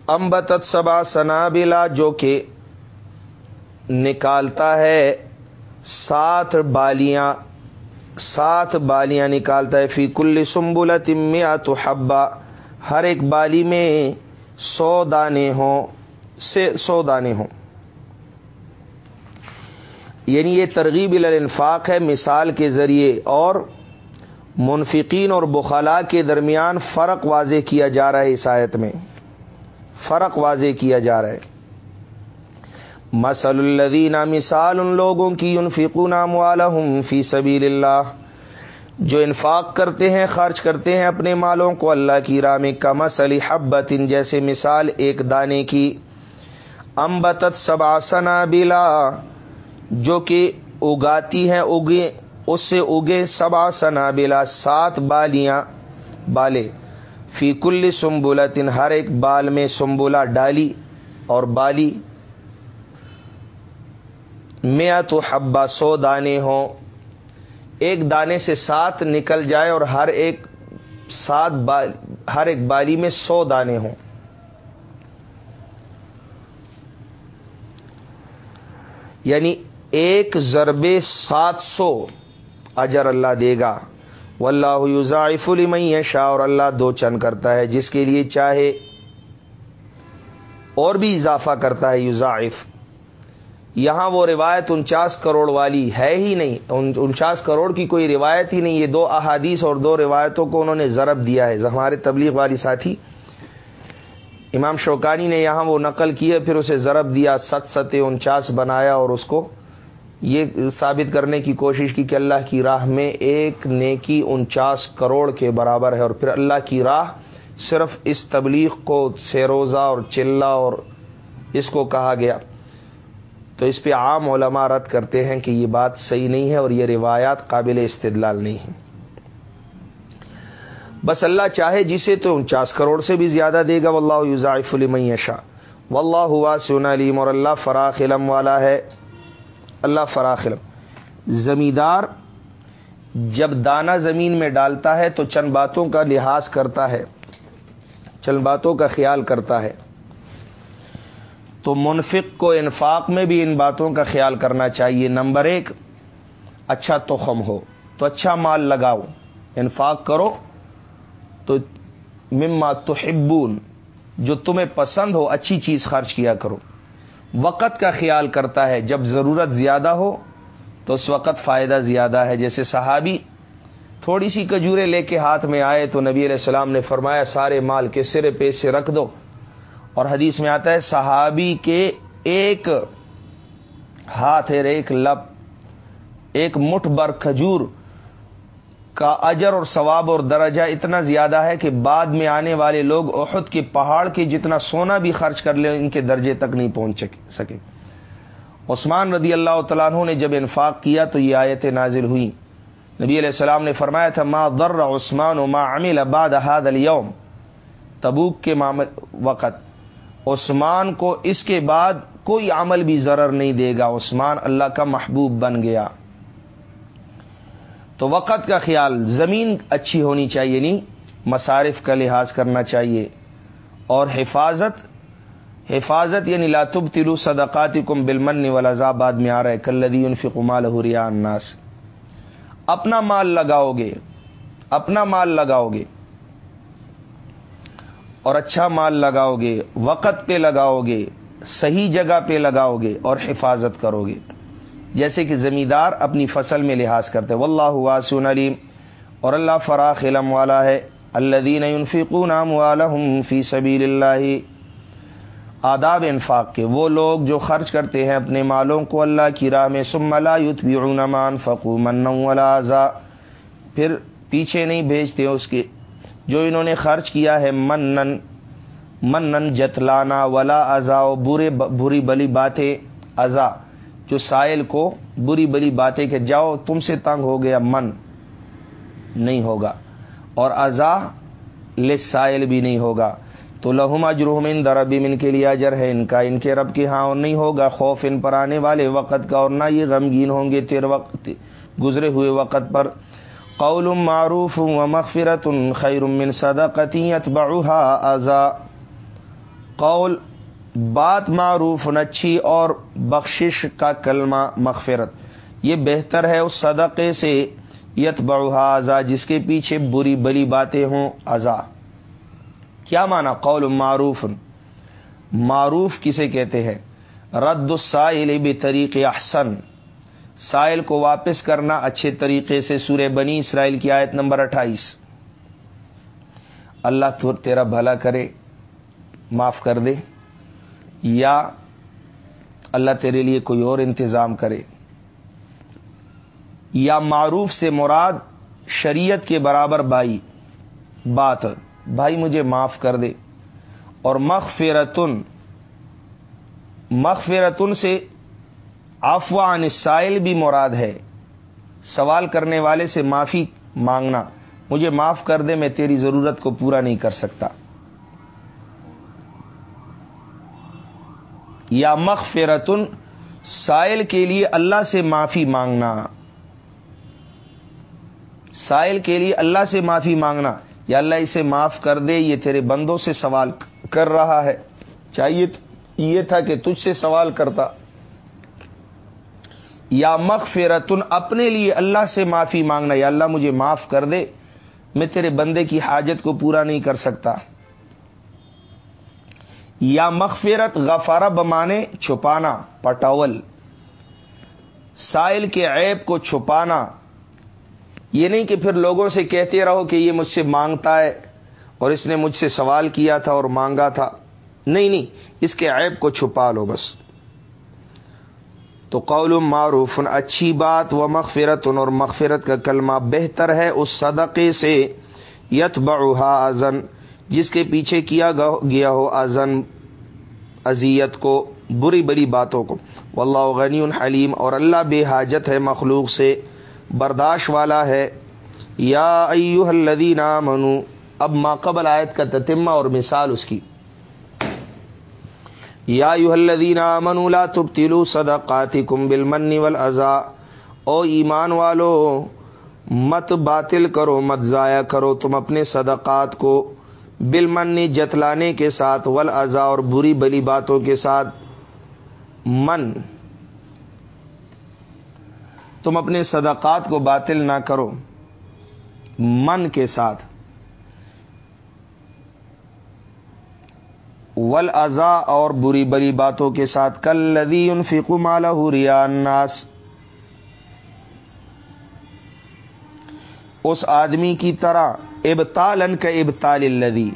امبتت سبا سنابلا جو کہ نکالتا ہے، سات بالیاں سات بالیاں نکالتا ہے، فی کل سمبلا تمیا تو حبا ہر ایک بالی میں سو دانے ہوں، سے سو دانے ہوں۔ یعنی یہ ترغیب الانفاق ہے مثال کے ذریعے، اور منفقین اور بخلا کے درمیان فرق واضح کیا جا رہا ہے اس آیت میں۔ فرق واضح کیا جا رہا ہے۔ مسل الدین مثال ان لوگوں کی انفقون والم فی سبیل اللہ۔ جو انفاق کرتے ہیں، خرچ کرتے ہیں اپنے مالوں کو اللہ کی راہ میں کمس علی حبت جیسے مثال ایک دانے کی۔ امبتت سباسنا بلا جو کہ اگاتی ہیں، اگے، اس سے اگے سبا سنا بلا سات بالیاں، بالے۔ فی کل سمبولتن ہر ایک بال میں سمبولا ڈالی اور بالی۔ میاں تو حبا سو دانے ہوں۔ ایک دانے سے سات نکل جائے اور ہر ایک سات ہر ایک بالی میں سو دانے ہوں۔ یعنی ایک ضربے سات سو اجر اللہ دے گا۔ واللہ یوزائف المئی شاہ اور اللہ دو چن کرتا ہے، جس کے لیے چاہے اور بھی اضافہ کرتا ہے یوزائف یہاں وہ روایت انچاس کروڑ والی ہے ہی نہیں۔ انچاس کروڑ کی کوئی روایت ہی نہیں، یہ دو احادیث اور دو روایتوں کو انہوں نے ضرب دیا ہے۔ ہمارے تبلیغ والی ساتھی، امام شوکانی نے یہاں وہ نقل کیا پھر اسے ضرب دیا، ست ست انچاس بنایا اور اس کو یہ ثابت کرنے کی کوشش کی کہ اللہ کی راہ میں ایک نیکی انچاس کروڑ کے برابر ہے اور پھر اللہ کی راہ صرف اس تبلیغ کو سیروزہ اور چلہ اور اس کو کہا گیا۔ تو اس پہ عام علماء رد کرتے ہیں کہ یہ بات صحیح نہیں ہے اور یہ روایات قابل استدلال نہیں ہیں۔ بس اللہ چاہے جسے تو انچاس کروڑ سے بھی زیادہ دے گا، واللہ یوزائف المشا واللہ ہوا سن علیم اور اللہ فراخ علم والا ہے۔ اللہ فراخ علم۔ زمیندار جب دانہ زمین میں ڈالتا ہے تو چند باتوں کا لحاظ کرتا ہے، چند باتوں کا خیال کرتا ہے۔ تو منفق کو انفاق میں بھی ان باتوں کا خیال کرنا چاہیے۔ نمبر ایک اچھا تخم ہو، تو اچھا مال لگاؤ، انفاق کرو۔ تو مما تحبون، جو تمہیں پسند ہو، اچھی چیز خرچ کیا کرو۔ وقت کا خیال کرتا ہے، جب ضرورت زیادہ ہو، تو اس وقت فائدہ زیادہ ہے۔ جیسے صحابی تھوڑی سی کجورے لے کے ہاتھ میں آئے تو نبی علیہ السلام نے فرمایا، سارے مال کے سرے پہ سے رکھ دو۔ اور حدیث میں آتا ہے، صحابی کے ایک ہاتھ ایک لب، ایک مٹھ بر کھجور کا اجر اور ثواب اور درجہ اتنا زیادہ ہے کہ بعد میں آنے والے لوگ احد کے پہاڑ کے جتنا سونا بھی خرچ کر لے ان کے درجے تک نہیں پہنچ سکے عثمان رضی اللہ تعالیٰ نے جب انفاق کیا تو یہ آیتیں نازل ہوئی نبی علیہ السلام نے فرمایا تھا، ما ضر عثمان و ما عمل بعد هذا اليوم، تبوک کے وقت عثمان کو اس کے بعد کوئی عمل بھی ضرر نہیں دے گا۔ عثمان اللہ کا محبوب بن گیا۔ تو وقت کا خیال، زمین اچھی ہونی چاہیے نہیں، مصارف کا لحاظ کرنا چاہیے۔ اور حفاظت حفاظت یعنی لاتب تلو صدقاتی کم بلمن والا بعد میں آ رہا ہے کلدی انفقمال حریان الناس۔ اپنا مال لگاؤ گے، اپنا مال لگاؤ گے۔ اور اچھا مال لگاؤ گے، وقت پہ لگاؤ گے، صحیح جگہ پہ لگاؤ گے اور حفاظت کرو گے۔ جیسے کہ زمیندار اپنی فصل میں لحاظ کرتے واللہ واسن علیم۔ اور اللہ فراخ علم والا ہے۔ اللہ دین نام فی سبیل اللہ آداب انفاق کے۔ وہ لوگ جو خرچ کرتے ہیں اپنے مالوں کو اللہ کی راہ میں سم ملا یوت بھی فقو من ولا پھر پیچھے نہیں بھیجتے، اس کے جو انہوں نے خرچ کیا ہے منن منن جتلانا، ولا ازا برے بری بلی باتیں، ازا، جو سائل کو بری بری باتیں کہ جاؤ تم سے تنگ ہو گیا، من نہیں ہوگا، اور ازا لسائل بھی نہیں ہوگا، تو لہما جرحم ان دربی من کے لیے اجر ہے ان کا، ان کے رب کے ہاں اور نہیں ہوگا خوف ان پر آنے والے وقت کا، اور نہ یہ غمگین ہوں گے تیر وقت، گزرے ہوئے وقت پر قول معروف و مغفرت خیر من صدقتیت بڑھا ازا قول بات معروف، نچھی اور بخشش کا کلمہ مغفرت. یہ بہتر ہے اس صدقے سے یت بڑھا ازا جس کے پیچھے بری بلی باتیں ہوں ازا کیا مانا قول معروف. معروف کسے کہتے ہیں؟ رد السائل بطریق احسن. سائل کو واپس کرنا اچھے طریقے سے سورہ بنی اسرائیل کی آیت نمبر اٹھائیس۔ اللہ تو تیرا بھلا کرے، معاف کر دے، یا اللہ تیرے لیے کوئی اور انتظام کرے۔ یا معروف سے مراد شریعت کے برابر بھائی، بات، بھائی مجھے معاف کر دے۔ اور مغفرتن مغفرتن سے افوان سائل بھی مراد ہے۔ سوال کرنے والے سے معافی مانگنا۔ مجھے معاف کر دے، میں تیری ضرورت کو پورا نہیں کر سکتا۔ یا مغفرتن، سائل کے لیے اللہ سے معافی مانگنا۔ سائل کے لیے اللہ سے معافی مانگنا۔ یا اللہ اسے معاف کر دے، یہ تیرے بندوں سے سوال کر رہا ہے۔ چاہیے یہ تھا کہ تجھ سے سوال کرتا۔ یا مغفرتن، اپنے لیے اللہ سے معافی مانگنا، یا اللہ مجھے معاف کر دے، میں تیرے بندے کی حاجت کو پورا نہیں کر سکتا۔ یا مغفرت، غفارہ بمانے، چھپانا، پٹاول۔ سائل کے عیب کو چھپانا۔ یہ نہیں کہ پھر لوگوں سے کہتے رہو کہ یہ مجھ سے مانگتا ہے، اور اس نے مجھ سے سوال کیا تھا اور مانگا تھا۔ نہیں نہیں، اس کے عیب کو چھپا لو بس۔ تو قول معروف اچھی بات و مغفرت اور مغفرت کا کلمہ بہتر ہے اس صدقے سے یت بڑھا ازن جس کے پیچھے کیا گیا ہو ازن اذیت کو، بری بری باتوں کو۔ واللہ غنی حلیم اور اللہ بے حاجت ہے مخلوق سے، برداشت والا ہے۔ یا ایوہ الذین آمنو، اب ماقبل آیت کا تتمہ اور مثال اس کی۔ یا ایوہ الذین آمنو لا تبتلو صدقاتکم بالمن والعزا او ایمان والو، مت باطل کرو، مت ضائع کرو تم اپنے صدقات کو بالمن جتلانے کے ساتھ ول اور بری بلی باتوں کے ساتھ۔ من، تم اپنے صدقات کو باطل نہ کرو۔ من کے ساتھ۔ ول ازا اور بری بری باتوں کے ساتھ کل لدی ان فکو مالا الناس۔ اس آدمی کی طرح ابتالن کا ابتال الدی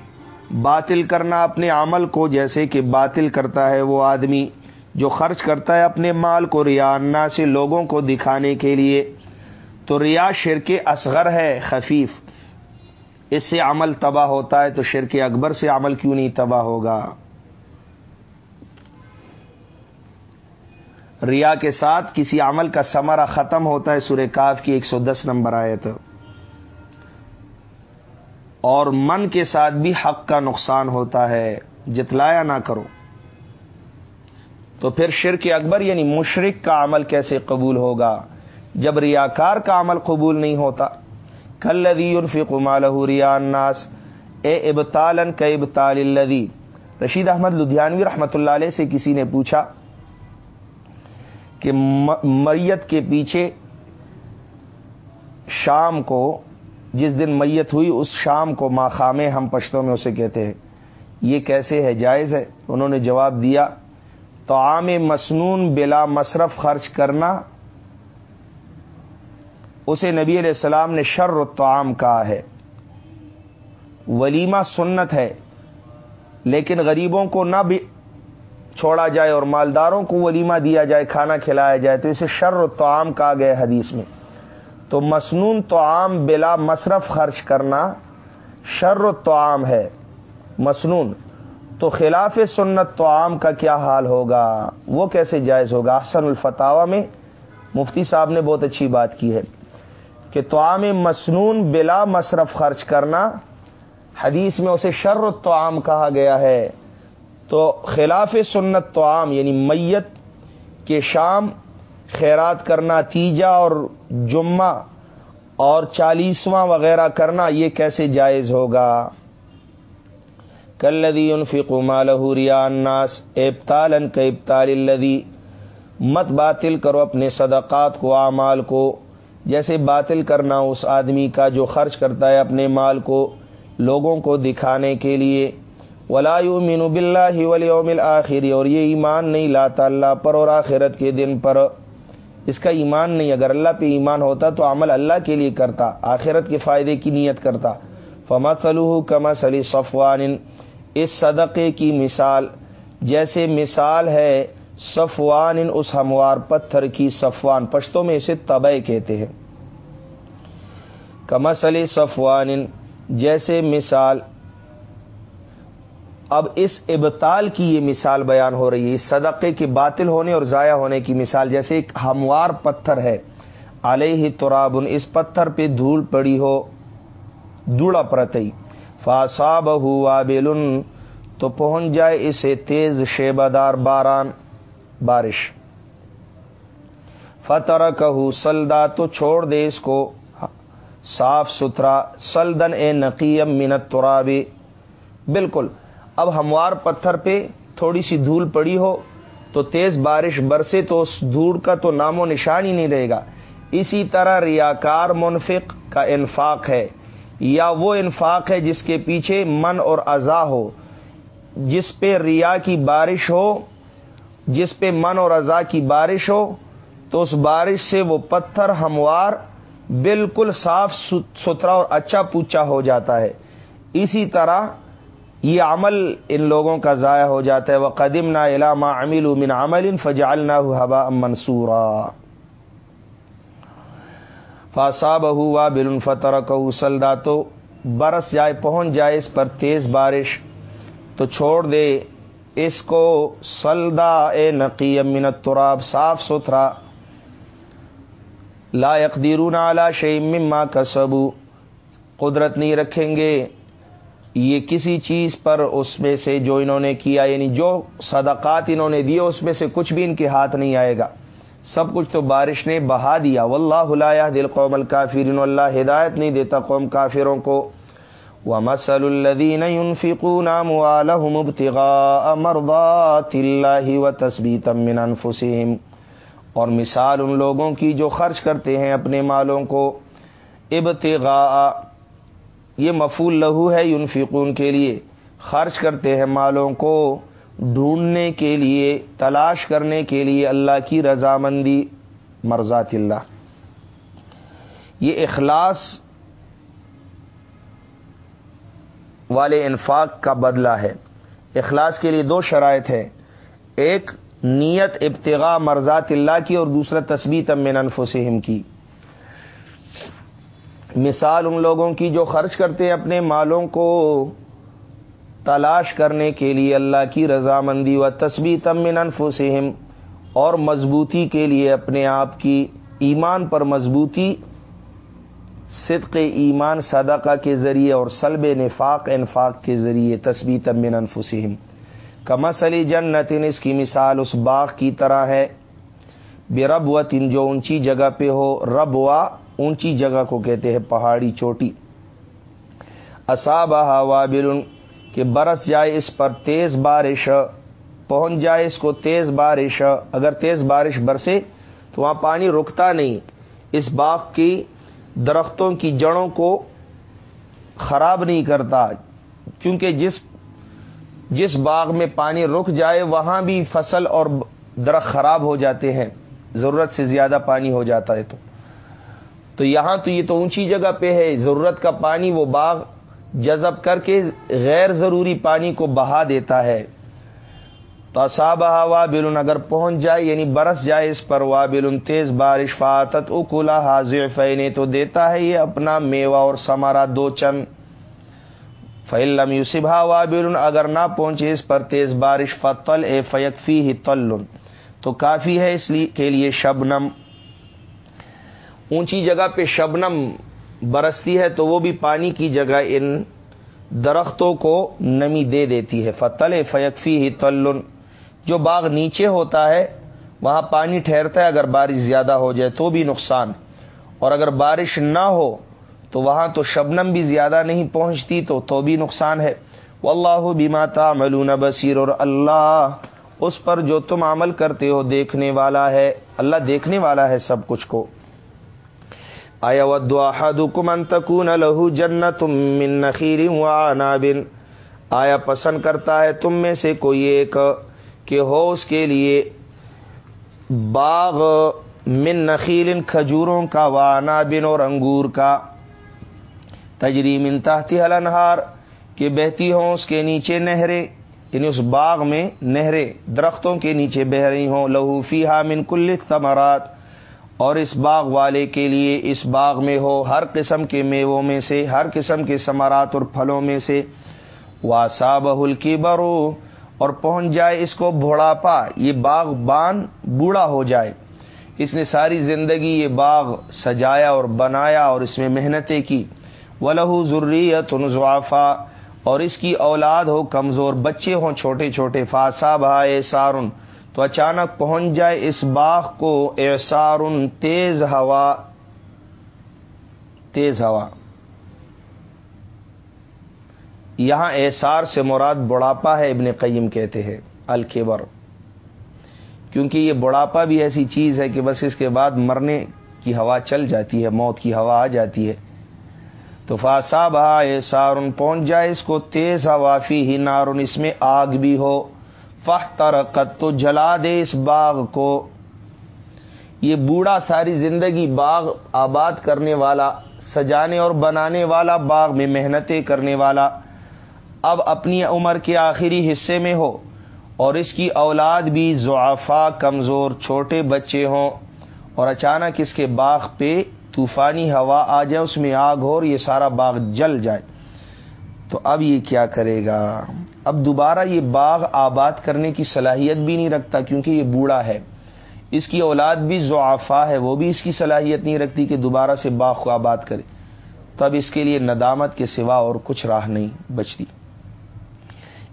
باطل کرنا اپنے عمل کو جیسے کہ باطل کرتا ہے وہ آدمی، جو خرچ کرتا ہے اپنے مال کو ریانا سے لوگوں کو دکھانے کے لیے۔ تو ریا شرک اصغر ہے، خفیف۔ اس سے عمل تباہ ہوتا ہے تو شرک اکبر سے عمل کیوں نہیں تباہ ہوگا؟ ریا کے ساتھ کسی عمل کا سمرا ختم ہوتا ہے سورہ کاف کی ایک سو دس نمبر آئے تو اور من کے ساتھ بھی حق کا نقصان ہوتا ہے، جتلایا نہ کرو۔ تو پھر شرک اکبر یعنی مشرق کا عمل کیسے قبول ہوگا؟ جب ریاکار کا عمل قبول نہیں ہوتا کلدی الفق ریا الناس۔ اے ابتالن کا ابتال الدی رشید احمد لدھیانوی رحمۃ اللہ علیہ سے کسی نے پوچھا کہ میت کے پیچھے شام کو، جس دن میت ہوئی، اس شام کو ماخامے ہم پشتوں میں اسے کہتے ہیں۔ یہ کیسے ہے؟ جائز ہے۔ انہوں نے جواب دیا تو عام مسنون بلا مصرف خرچ کرنا اسے نبی علیہ السلام نے شر الطعام کہا ہے۔ ولیمہ سنت ہے، لیکن غریبوں کو نہ بھی چھوڑا جائے اور مالداروں کو ولیمہ دیا جائے، کھانا کھلایا جائے، تو اسے شر الطعام کہا گیا حدیث میں۔ تو مسنون تو عام بلا مصرف خرچ کرنا شر تو عام ہے، مسنون۔ تو خلاف سنت تو عام کا کیا حال ہوگا؟ وہ کیسے جائز ہوگا؟ احسن الفتاوا میں مفتی صاحب نے بہت اچھی بات کی ہے۔ کہ تو عام مسنون بلا مصرف خرچ کرنا، حدیث میں اسے شر تو عام کہا گیا ہے۔ تو خلاف سنت تو عام یعنی میت کے شام، خیرات کرنا، تیجا اور جمعہ اور چالیسواں وغیرہ کرنا، یہ کیسے جائز ہوگا؟ کلدی انفق مالحوریا الناس ابتال کا ابتال الدی مت باطل کرو اپنے صدقات کو، اعمال کو۔ جیسے باطل کرنا اس آدمی کا جو خرچ کرتا ہے اپنے مال کو لوگوں کو دکھانے کے لیے۔ ولا مینو بلّہ ولیوم الآخری اور یہ ایمان نہیں لاتا اللہ پر اور آخرت کے دن پر۔ اس کا ایمان نہیں، اگر اللہ پہ ایمان ہوتا تو عمل اللہ کے لیے کرتا، آخرت کے فائدے کی نیت کرتا۔ فما سلوح کما سلی صفوان، اس صدقے کی مثال، جیسے مثال ہے صفوان اس ہموار پتھر کی صفوان پشتوں میں اسے طبع کہتے ہیں۔ کما سلی صفوان جیسے مثال، اب اس ابتال کی یہ مثال بیان ہو رہی ہے۔ صدقے کے باطل ہونے اور ضائع ہونے کی مثال، جیسے ایک ہموار پتھر ہے۔ علیہ ترابن اس پتھر پہ دھول پڑی ہو، دوڑا پرتئی۔ فاساب ہوا بیلن تو پہنچ جائے اسے تیز شیبادار باران۔ بارش۔ فتر کہ سلدا، تو چھوڑ دے اس کو۔ صاف ستھرا سلدن اے نقیم منت ترابی بالکل، اب ہموار پتھر پہ تھوڑی سی دھول پڑی ہو، تو تیز بارش برسے تو اس دھول کا تو نام و نشان ہی نہیں رہے گا۔ اسی طرح ریاکار منفق کا انفاق ہے۔ یا وہ انفاق ہے جس کے پیچھے من اور ازا ہو، جس پہ ریا کی بارش ہو جس پہ من اور ازا کی بارش ہو، تو اس بارش سے وہ پتھر، ہموار، بالکل صاف ستھرا اور اچھا پوچھا ہو جاتا ہے۔ اسی طرح یہ عمل ان لوگوں کا ضائع ہو جاتا ہے۔ وہ قدیم نہ علامہ امل امن عمل فجال نہ ہوا منصورا۔ فاسا بہوا بل فتر سلدا تو برس جائے، پہنچ جائے اس پر تیز بارش۔ تو چھوڑ دے۔ اس کو سلدا اے نقی امن تراب صاف ستھرا، لا یقدیرون اعلی شیم مما کا قدرت نہیں رکھیں گے۔ یہ کسی چیز پر اس میں سے جو انہوں نے کیا یعنی جو صدقات انہوں نے دیے، اس میں سے کچھ بھی ان کے ہاتھ نہیں آئے گا۔ سب کچھ تو بارش نے بہا دیا۔ واللہ دل قوم الکافرین، اللہ ہدایت نہیں دیتا قوم کافروں کو۔ وہ مسل الدین نام مرضات اللہ و من انفسهم اور مثال ان لوگوں کی جو خرچ کرتے ہیں اپنے مالوں کو۔ ابتغاء، یہ مفول لہو ہے یونفقون کے لیے۔ خرچ کرتے ہیں مالوں کو ڈھونڈنے کے لیے، تلاش کرنے کے لیے اللہ کی رضامندی۔ مرضات اللہ۔ یہ اخلاص والے انفاق کا بدلہ ہے۔ اخلاص کے لیے دو شرائط ہے ایک، نیت ابتغاء مرضات اللہ کی اور دوسرا تصویر من انفسہم کی۔ مثال ان لوگوں کی جو خرچ کرتے ہیں اپنے مالوں کو تلاش کرنے کے لیے اللہ کی رضامندی و تصویر تمن انفسہم اور مضبوطی کے لیے اپنے آپ کی ایمان پر مضبوطی صدق ایمان صدقہ کے ذریعے اور سلب نفاق انفاق کے ذریعے تصویر تمن انفسہم۔ کمسلی جنتن، اس کی مثال اس باغ کی طرح ہے۔ بے رب و تن جو اونچی جگہ پہ ہو۔ رب و اونچی جگہ کو کہتے ہیں، پہاڑی چوٹی۔ اصاب ہوا کہ برس جائے اس پر تیز بارش، پہنچ جائے اس کو تیز بارش۔ اگر تیز بارش برسے تو وہاں پانی رکتا نہیں۔ اس باغ کی درختوں کی جڑوں کو خراب نہیں کرتا کیونکہ جس جس باغ میں پانی رک جائے، وہاں بھی فصل اور درخت خراب ہو جاتے ہیں، ضرورت سے زیادہ پانی ہو جاتا ہے تو۔ تو یہاں تو یہ تو اونچی جگہ پہ ہے، ضرورت کا پانی وہ باغ جذب کر کے غیر ضروری پانی کو بہا دیتا ہے۔ تو اصاب ہوا بلن اگر پہنچ جائے یعنی برس جائے اس پر، وابل، تیز بارش فاتت اکلا حاضر فینے تو دیتا ہے یہ اپنا میوہ اور سمارا دو چند۔ فعلم یوسف ہوا بلن اگر نہ پہنچے اس پر تیز بارش فتل اے فیقفی ہی تلن تو کافی ہے اس لیے کے لیے شبنم۔ اونچی جگہ پہ شبنم برستی ہے، تو وہ بھی پانی کی جگہ ان درختوں کو نمی دے دیتی ہے۔ فتل فیقفی ہی تلن جو باغ نیچے ہوتا ہے، وہاں پانی ٹھہرتا ہے، اگر بارش زیادہ ہو جائے تو بھی نقصان۔ اور اگر بارش نہ ہو، تو وہاں تو شبنم بھی زیادہ نہیں پہنچتی، تو تو بھی نقصان ہے۔ واللہ بما تعملون بصیر۔ اور اللہ اس پر جو تم عمل کرتے ہو، دیکھنے والا ہے۔ اللہ دیکھنے والا ہے سب کچھ کو۔ آیا احدکم ان تکون له جنت من نخیل وعناب آیا، پسند کرتا ہے تم میں سے کوئی ایک۔ کہ ہو اس کے لیے باغ من نخیل کھجوروں کا وعناب اور انگور کا۔ تجری من تحتی الانہار، کہ بہتی ہوں اس کے نیچے نہریں یعنی اس باغ میں نہریں، درختوں کے نیچے بہ رہی ہوں۔ لہو فی من کل ثمرات اور اس باغ والے کے لیے اس باغ میں ہو ہر قسم کے میووں میں سے، ہر قسم کے ثمرات اور پھلوں میں سے۔ واسا بہل کی برو اور پہنچ جائے اس کو بڑھاپا، یہ باغ بان بوڑھا ہو جائے۔ اس نے ساری زندگی یہ باغ سجایا اور بنایا اور اس میں محنتیں کی۔ ولہ ضروریت نضوافا اور اس کی اولاد ہو، کمزور بچے ہوں، چھوٹے چھوٹے فاسا بھائے سارن تو اچانک پہنچ جائے اس باغ کو احسار تیز ہوا۔ تیز ہوا۔ یہاں احسار سے مراد بڑھاپا ہے ابن قیم کہتے ہیں، الکبر۔ کیونکہ یہ بڑھاپا بھی ایسی چیز ہے کہ بس اس کے بعد مرنے کی ہوا چل جاتی ہے، موت کی ہوا آ جاتی ہے۔ تو فاسا بہا احسار پہنچ جائے اس کو تیز ہوا، فی ہی نارن اس میں آگ بھی ہو۔ فہ ترقت تو جلا دے اس باغ کو۔ یہ بوڑھا ساری زندگی باغ آباد کرنے والا، سجانے اور بنانے والا، باغ میں محنتیں کرنے والا۔ اب اپنی عمر کے آخری حصے میں ہو اور اس کی اولاد بھی ضعفا، کمزور، چھوٹے بچے ہوں اور اچانک اس کے باغ پہ طوفانی ہوا آ جائے، اس میں آگ ہو اور یہ سارا باغ جل جائے۔ تو اب یہ کیا کرے گا؟ اب دوبارہ یہ باغ آباد کرنے کی صلاحیت بھی نہیں رکھتا کیونکہ یہ بوڑھا ہے۔ اس کی اولاد بھی ضعفا ہے، وہ بھی اس کی صلاحیت نہیں رکھتی کہ دوبارہ سے باغ کو آباد کرے۔ تب اس کے لیے ندامت کے سوا اور کچھ راہ نہیں بچتی۔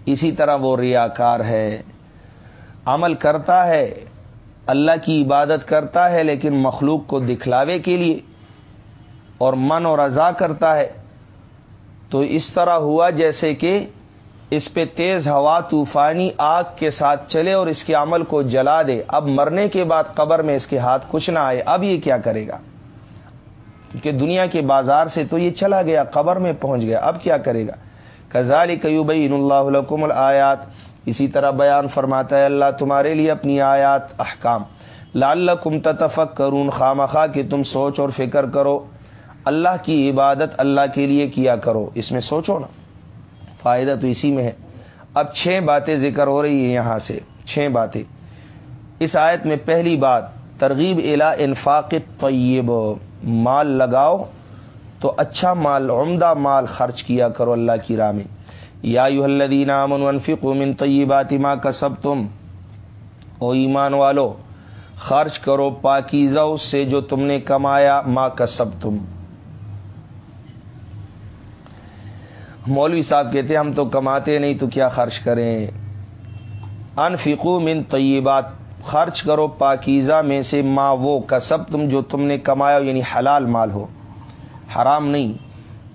اسی طرح وہ ریاکار ہے۔ عمل کرتا ہے، اللہ کی عبادت کرتا ہے، لیکن مخلوق کو دکھلاوے کے لیے اور من اور رضا کرتا ہے۔ تو اس طرح ہوا جیسے کہ اس پہ تیز ہوا، طوفانی آگ کے ساتھ چلے اور اس کے عمل کو جلا دے۔ اب مرنے کے بعد قبر میں اس کے ہاتھ کچھ نہ آئے۔ اب یہ کیا کرے گا؟ کیونکہ دنیا کے بازار سے تو یہ چلا گیا، قبر میں پہنچ گیا۔ اب کیا کرے گا؟ کزال قیوبین اللہ علکم الآیات۔ اسی طرح بیان فرماتا ہے اللہ تمہارے لیے اپنی آیات، احکام۔ لال کم کرون خام کہ تم سوچ اور فکر کرو۔ اللہ کی عبادت اللہ کے لیے کیا کرو، اس میں سوچو نا۔ فائدہ تو اسی میں ہے۔ اب چھ باتیں ذکر ہو رہی ہیں یہاں سے۔ چھ باتیں۔ اس آیت میں پہلی بات، ترغیب الا انفاق طیب مال لگاؤ تو اچھا مال، عمدہ مال خرچ کیا کرو اللہ کی راہ میں۔ یا یو الدین امن انفق من طیبات ما کا سب تم او ایمان والو، خرچ کرو پاکیزہ اس سے جو تم نے کمایا ماں کا سب تم مولوی صاحب کہتے ہیں، ہم تو کماتے نہیں، تو کیا خرچ کریں؟ انفقو من طیبات، خرچ کرو پاکیزہ میں سے ماں وہ کسب تم جو تم نے کمایا یعنی حلال مال ہو۔ حرام نہیں۔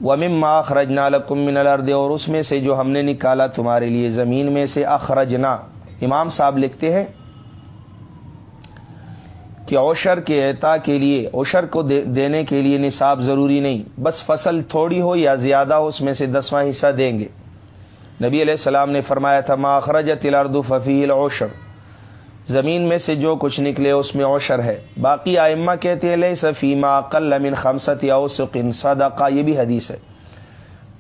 ومم ماں اخرجنا لکم من الارض اور اس میں سے جو ہم نے نکالا تمہارے لیے زمین میں سے اخرجنا امام صاحب لکھتے ہیں کہ اوشر کے اعتا کے لیے اوشر کو دینے کے لیے نصاب ضروری نہیں۔ بس فصل تھوڑی ہو یا زیادہ ہو، اس میں سے دسواں حصہ دیں گے۔ نبی علیہ السلام نے فرمایا تھا ماخرج تلاردو ففیل اوشر زمین میں سے جو کچھ نکلے اس میں اوشر ہے۔ باقی آئمہ کہتے ہیں لے سفیما قلمن خمسط اوسقن صدقہ، یہ بھی حدیث ہے۔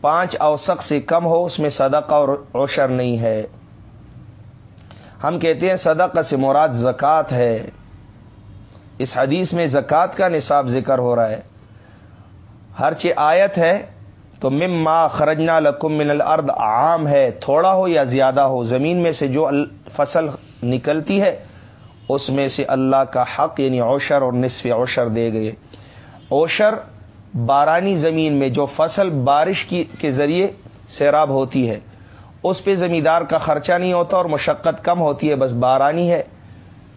پانچ اوسق سے کم ہو، اس میں صدقہ اور اوشر نہیں ہے۔ ہم کہتے ہیں صدقہ سے مراد زکوٰۃ ہے۔ اس حدیث میں زکوٰۃ کا نصاب ذکر ہو رہا ہے۔ ہر چی آیت ہے، تو مم ما خرجنا لکم من الارض، عام ہے، تھوڑا ہو یا زیادہ ہو، زمین میں سے جو فصل نکلتی ہے، اس میں سے اللہ کا حق یعنی اوشر اور نصف اوشر دے گئے۔ اوشر بارانی زمین میں، جو فصل بارش کی کے ذریعے سیراب ہوتی ہے، اس پہ زمیندار کا خرچہ نہیں ہوتا اور مشقت کم ہوتی ہے، بس بارانی ہے۔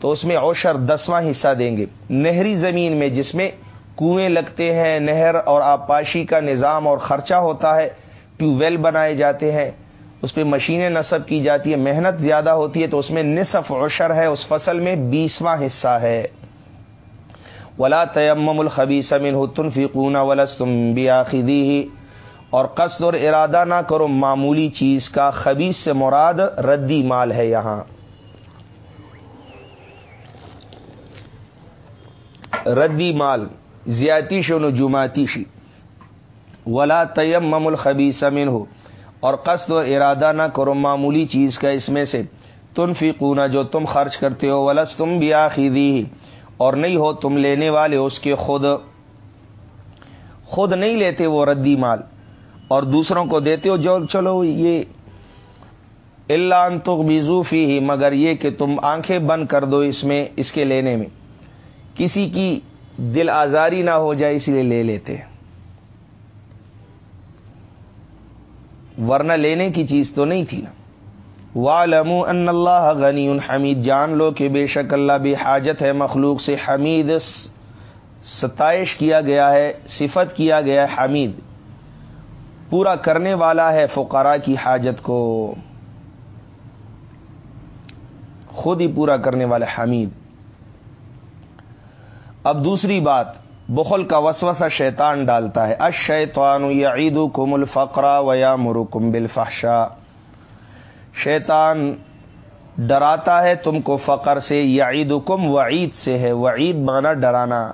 تو اس میں اوشر دسواں حصہ دیں گے۔ نہری زمین میں، جس میں کنویں لگتے ہیں، نہر اور آبپاشی کا نظام اور خرچہ ہوتا ہے، ٹیوب ویل بنائے جاتے ہیں۔ اس پہ مشینیں نصب کی جاتی ہے محنت زیادہ ہوتی ہے تو اس میں نصف عشر ہے، اس فصل میں بیسواں حصہ ہے۔ ولا تیم الخبی سمن حتن فکون ولستم بیاخی اور قصد اور ارادہ نہ کرو، معمولی چیز کا خبیص سے مراد ردی مال ہے یہاں۔ ردی مال زیاتی شو نجوماتی شی۔ ولا تیم مم الخبی سمن ہو اور قصد و ارادہ نہ کرو معمولی چیز کا اس میں سے۔ تن فی جو تم خرچ کرتے ہو ولس تم بھی آخری اور نہیں ہو تم لینے والے اس کے خود۔ خود نہیں لیتے وہ ردی مال۔ اور دوسروں کو دیتے ہو، جو چلو یہ اللہ تو فی ہی مگر یہ کہ تم آنکھیں بند کر دو اس میں، اس کے لینے میں۔ کسی کی دل آزاری نہ ہو جائے، اس لیے لے لیتے۔ ہیں ورنہ لینے کی چیز تو نہیں تھی نا۔ والم ان اللہ غنی حمید جان لو کہ بے شک اللہ بھی حاجت ہے، مخلوق سے حمید، ستائش کیا گیا ہے، صفت کیا گیا ہے، حمید۔ پورا کرنے والا ہے فقراء کی حاجت کو۔ خود ہی پورا کرنے والا حمید۔ اب دوسری بات بخل کا وسوسہ شیطان ڈالتا ہے۔ اشیطان یا عید کم الفقرا و یا مرکم بالفحشا شیطان ڈراتا ہے تم کو فقر سے یا عید کم وعید سے ہے۔ وعید مانا ڈرانا۔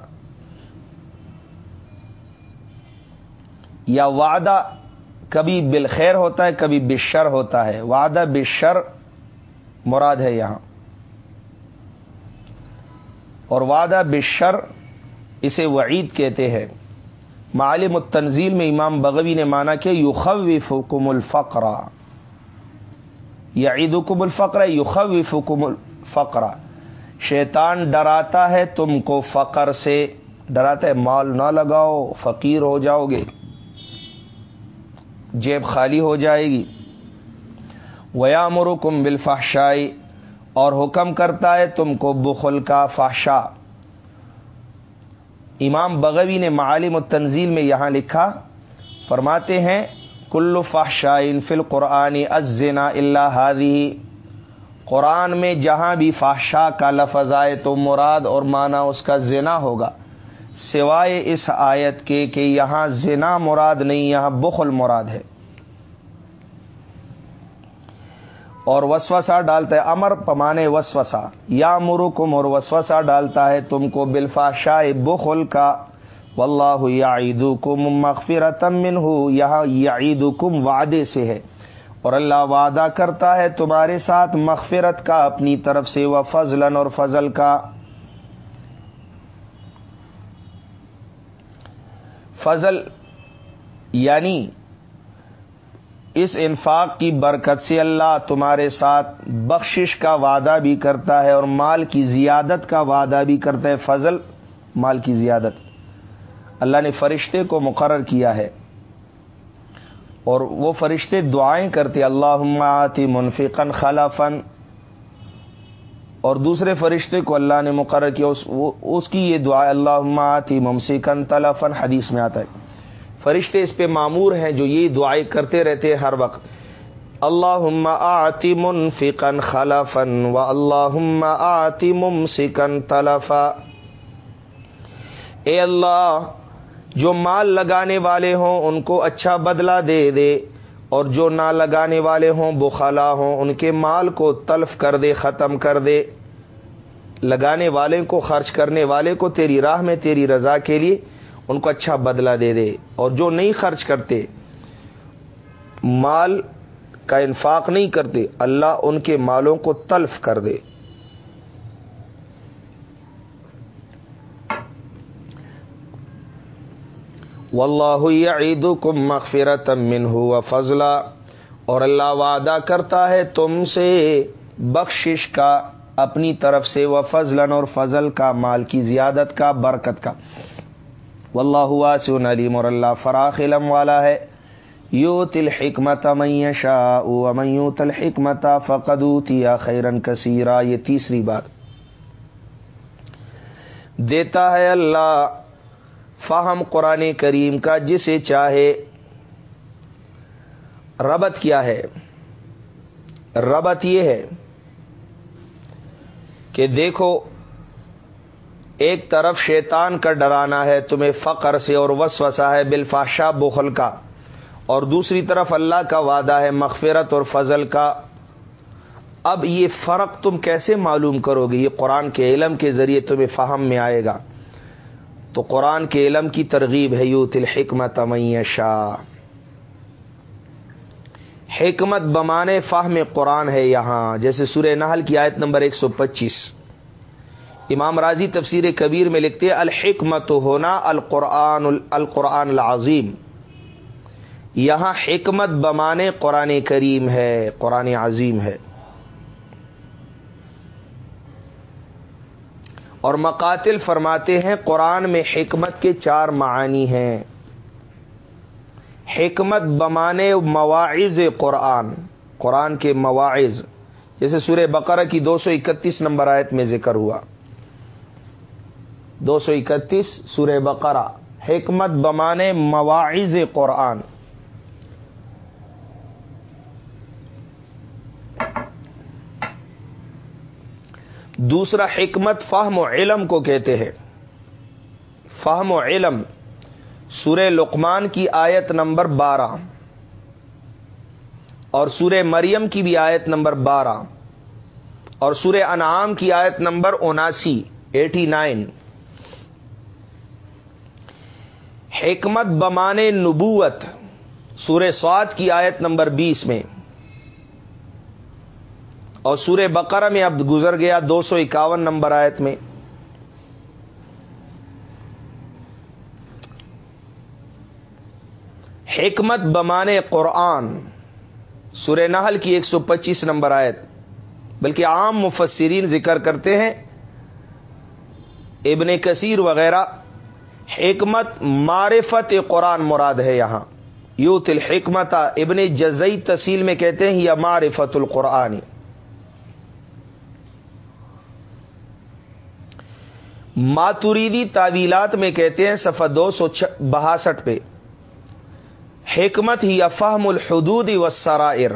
یا وعدہ کبھی بالخیر ہوتا ہے، کبھی بشر ہوتا ہے۔ وعدہ بشر مراد ہے یہاں۔ اور وعدہ بشر اسے وعید کہتے ہیں۔ معالم التنزیل میں امام بغوی نے مانا کہ یوخوف حکم الفقرا یا عید حکم الفقر۔ یوخوف حکم الفقرا شیطان ڈراتا ہے تم کو فقر سے۔ ڈراتا ہے، مال نہ لگاؤ، فقیر ہو جاؤ گے۔ جیب خالی ہو جائے گی۔ ویامرکم بالفحشائی اور حکم کرتا ہے تم کو بخل کا فاشا امام بغوی نے معالم و تنزیل میں یہاں لکھا، فرماتے ہیں، کل فاشائن فل قرآن ازنا اللہ حادی قرآن میں جہاں بھی فحشا کا لفظ آئے تو مراد اور معنی اس کا زنا ہوگا۔ سوائے اس آیت کے کہ یہاں زنا مراد نہیں، یہاں بخل مراد ہے۔ اور وسوسا ڈالتا ہے۔ امر پمانے وسوسا یا مرکم اور وسوسا ڈالتا ہے تم کو بلفا شاہ بخل کا۔ واللہ یعید کم مغفر تمن ہو یہاں یعید کم وعدے سے ہے۔ اور اللہ وعدہ کرتا ہے تمہارے ساتھ مغفرت کا، اپنی طرف سے وہ فضلن اور فضل کا۔ فضل یعنی اس انفاق کی برکت سے اللہ تمہارے ساتھ بخشش کا وعدہ بھی کرتا ہے اور مال کی زیادت کا وعدہ بھی کرتا ہے۔ فضل مال کی زیادت۔ اللہ نے فرشتے کو مقرر کیا ہے اور وہ فرشتے دعائیں کرتے اللہ آتی منفقن خلافن اور دوسرے فرشتے کو اللہ نے مقرر کیا۔ اس, اس کی یہ دعا اللہ آتی ممسکن تلفن حدیث میں آتا ہے۔ فرشتے اس پہ معمور ہیں جو یہ دعائیں کرتے رہتے ہیں ہر وقت۔ اللہ آتی منفقن خلفن و اللہ آتی ممسکن تلفا۔ اے اللہ، جو مال لگانے والے ہوں ان کو اچھا بدلہ دے دے، اور جو نہ لگانے والے ہوں بخلا ہوں ان کے مال کو تلف کر دے، ختم کر دے۔ لگانے والے کو، خرچ کرنے والے کو تیری راہ میں تیری رضا کے لیے ان کو اچھا بدلہ دے دے اور جو نہیں خرچ کرتے، مال کا انفاق نہیں کرتے، اللہ ان کے مالوں کو تلف کر دے۔ واللہ عید کم مغفرت من ہوا فضلہ اور اللہ وعدہ کرتا ہے تم سے بخشش کا، اپنی طرف سے وہ فضلن اور فضل کا، مال کی زیادت کا، برکت کا۔ واللہ واسع علیم اور اللہ فراخ علم والا ہے. یو تل حکمت میشا میو تل حکمت فقدوتیا خیرن کثیرا. یہ تیسری بات. دیتا ہے اللہ فہم قرآن کریم کا جسے چاہے ربط کیا ہے. ربط یہ ہے کہ دیکھو ایک طرف شیطان کا ڈرانا ہے، تمہیں فقر سے اور وسوسا ہے بالفاشا بخل کا۔ اور دوسری طرف اللہ کا وعدہ ہے مغفرت اور فضل کا۔ اب یہ فرق تم کیسے معلوم کرو گے؟ یہ قرآن کے علم کے ذریعے تمہیں فہم میں آئے گا۔ تو قرآن کے علم کی ترغیب ہے یوت الحکمت شاہ حکمت بمانے فہم قرآن ہے یہاں، جیسے سورہ نحل کی آیت نمبر ایک سو پچیس۔ امام راضی تفسیر کبیر میں لکھتے الحکمت ہونا القرآن القرآن العظیم۔ یہاں حکمت بمانے قرآن کریم ہے، قرآن عظیم ہے۔ اور مقاتل فرماتے ہیں، قرآن میں حکمت کے چار معانی ہیں۔ حکمت بمانے مواعظ قرآن قرآن کے مواعظ۔ جیسے سورہ بقرہ کی دو سو اکتیس نمبر آیت میں ذکر ہوا۔ دو سو اکتیس سورہ بقرہ، حکمت بمانے مواعظ قرآن۔ دوسرا، حکمت فہم و علم کو کہتے ہیں۔ فہم و علم، سورہ لقمان کی آیت نمبر بارہ۔ اور سورہ مریم کی بھی آیت نمبر بارہ۔ اور سورہ انعام کی آیت نمبر اناسی، ایٹی نائن۔ حکمت بمانے نبوت، سورہ سواد کی آیت نمبر بیس میں۔ اور سورہ بقرہ میں اب گزر گیا دو سو اکاون نمبر آیت میں۔ حکمت بمانے قرآن، سورہ نحل کی ایک سو پچیس نمبر آیت۔ بلکہ عام مفسرین ذکر کرتے ہیں، ابن کثیر وغیرہ۔ حکمت معرفت قرآن مراد ہے یہاں۔ یوت الحکمت ابن جزئی تسیل میں کہتے ہیں، یا معرفت القرآن۔ ماتوریدی تعویلات میں کہتے ہیں، صفحہ دو سو بہاسٹھ پہ۔ حکمت ہی افہم الحدود و سرائر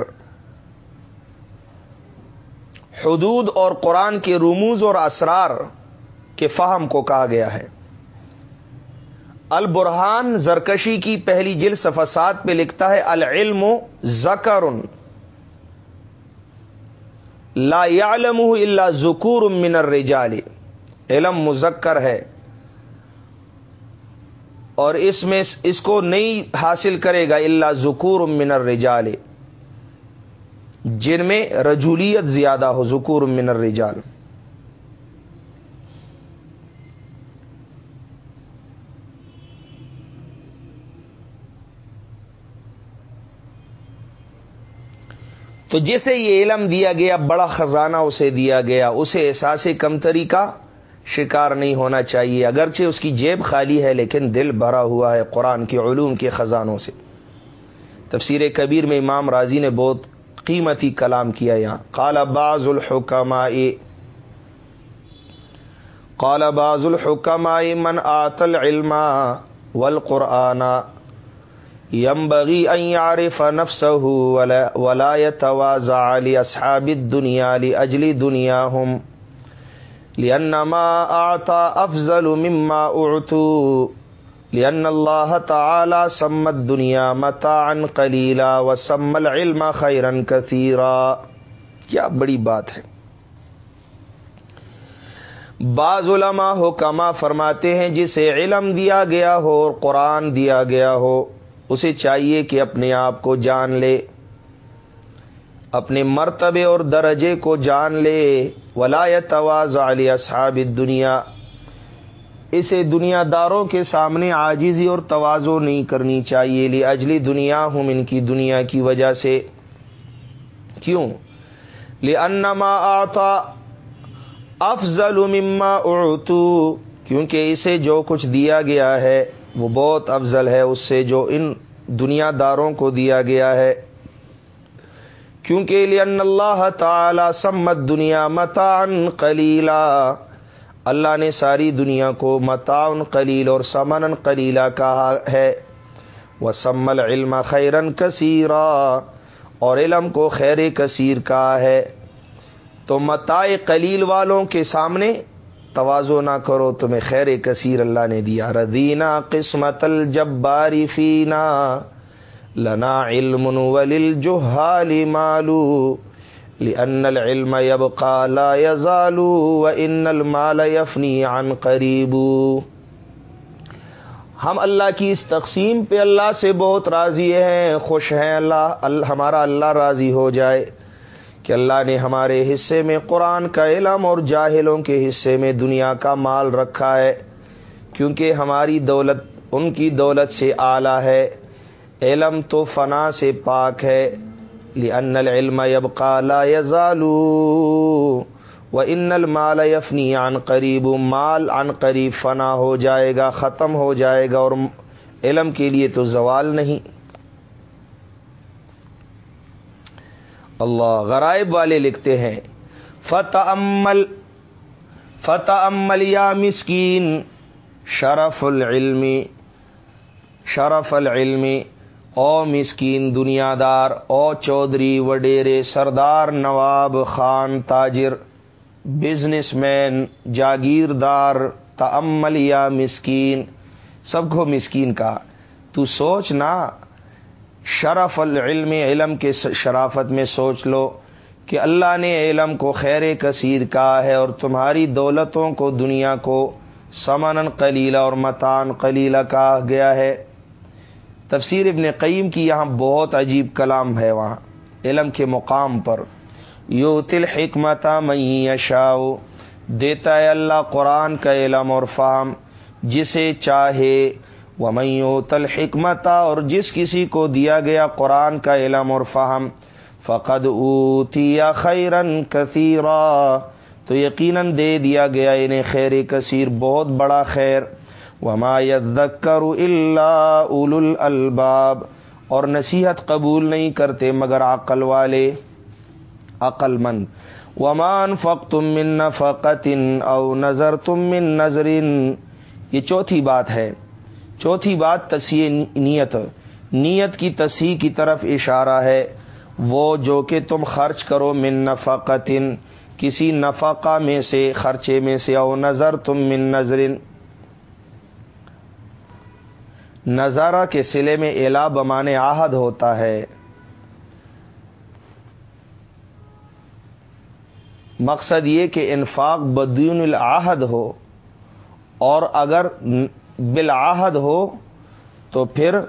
حدود اور قرآن کے رموز اور اسرار کے فہم کو کہا گیا ہے۔ البرحان زرکشی کی پہلی جل صفحات پہ لکھتا ہے، العلم زکر۔ لا یعلم اللہ ذکور من الرجال۔ علم مذکر ہے۔ اور اس میں اس کو نہیں حاصل کرے گا اللہ ذکور من الرجال۔ جن میں رجولیت زیادہ ہو، ذکور من الرجال۔ تو جیسے یہ علم دیا گیا، بڑا خزانہ اسے دیا گیا، اسے احساس کمتری کا شکار نہیں ہونا چاہیے، اگرچہ اس کی جیب خالی ہے، لیکن دل بھرا ہوا ہے قرآن کے علوم کے خزانوں سے۔ تفسیر کبیر میں امام راضی نے بہت قیمتی کلام کیا یہاں۔ قال باز الحکماء، قال باز الحکماء من آت العلم والقرآن۔ یم بغی ایارف نفس ولایت علی اصحاب دنیا لی اجلی دنیا ہم لما آتا افضل مما اعتو لأن اللہ تعالی سمت دنیا متاعا قلیلا وسم العلم خیرا کثیرا کیا بڑی بات ہے۔ بعض علماء حکما فرماتے ہیں جسے علم دیا گیا ہو اور قرآن دیا گیا ہو۔ اسے چاہیے کہ اپنے آپ کو جان لے، اپنے مرتبے اور درجے کو جان لے۔ ولایت آواز علی اصحاب دنیا اسے دنیا داروں کے سامنے آجزی اور توازو نہیں کرنی چاہیے۔ لی اجلی دنیا ہوں ان کی دنیا کی وجہ سے۔ کیوں؟ لی انما آتا افضل مما اعتو کیونکہ اسے جو کچھ دیا گیا ہے وہ بہت افضل ہے اس سے جو ان دنیا داروں کو دیا گیا ہے۔ کیونکہ لن اللہ تعالی سمت دنیا متان قلیلا اللہ نے ساری دنیا کو متعن قلیل اور سمن قلیلا کہا ہے۔ وہ سمل علم خیرن کثیرا اور علم کو خیر کثیر کہا ہے۔ تو متا قلیل والوں کے سامنے توازو نہ کرو، تمہیں خیر کثیر اللہ نے دیا۔ ردینا قسمت الجباری فینا، لنا علم ولل جو مالو، لأن العلم يبقى لا يزال وإن المال يفني عن قریب۔ ہم اللہ کی اس تقسیم پہ اللہ سے بہت راضی ہیں، خوش ہیں اللہ، ہمارا اللہ راضی ہو جائے۔ کہ اللہ نے ہمارے حصے میں قرآن کا علم اور جاہلوں کے حصے میں دنیا کا مال رکھا ہے، کیونکہ ہماری دولت ان کی دولت سے اعلیٰ ہے۔ علم تو فنا سے پاک ہے۔ ان العلم یب لا یزالو و ان المال یفنی عن قریب مال عن قریب فنا ہو جائے گا، ختم ہو جائے گا اور علم کے لیے تو زوال نہیں۔ اللہ غرائب والے لکھتے ہیں۔ فتح امل فتح امل یا مسکین شرف العلم شرف العلم۔ او مسکین دنیا دار او چودھری وڈیرے سردار نواب خان تاجر بزنس مین جاگیردار تمل یا مسکین۔ سب کو مسکین کا تو سوچ نا۔ شرف العلم، علم کے شرافت میں سوچ لو کہ اللہ نے علم کو خیر کثیر کہا ہے اور تمہاری دولتوں کو، دنیا کو سمن قلیلا اور متان قلیلا کہا گیا ہے۔ تفسیر ابن قیم کی یہاں بہت عجیب کلام ہے وہاں، علم کے مقام پر۔ یو تل حکمت میں دیتا ہے اللہ قرآن کا علم اور فام جسے چاہے وہ تل حکمتا اور جس کسی کو دیا گیا قرآن کا علم اور فہم، فقد اوتیا خیرن کثیرا تو یقیناً دے دیا گیا انہیں خیر کثیر، بہت بڑا خیر۔ وما یذکر اللہ اول الباب اور نصیحت قبول نہیں کرتے مگر عقل والے، عقل مند۔ ومان فق تم من نفقت او نظر تم من نظرن یہ چوتھی بات ہے۔ چوتھی بات تصحیح نیت۔ نیت کی تصحیح کی طرف اشارہ ہے۔ وہ جو کہ تم خرچ کرو من نفقتن، کسی نفقہ میں سے، خرچے میں سے، او نظر تم من نظر نظارہ کے سلے میں الا بمانے آہد ہوتا ہے۔ مقصد یہ کہ انفاق بدون العہد ہو۔ اور اگر بالعہد ہو تو پھر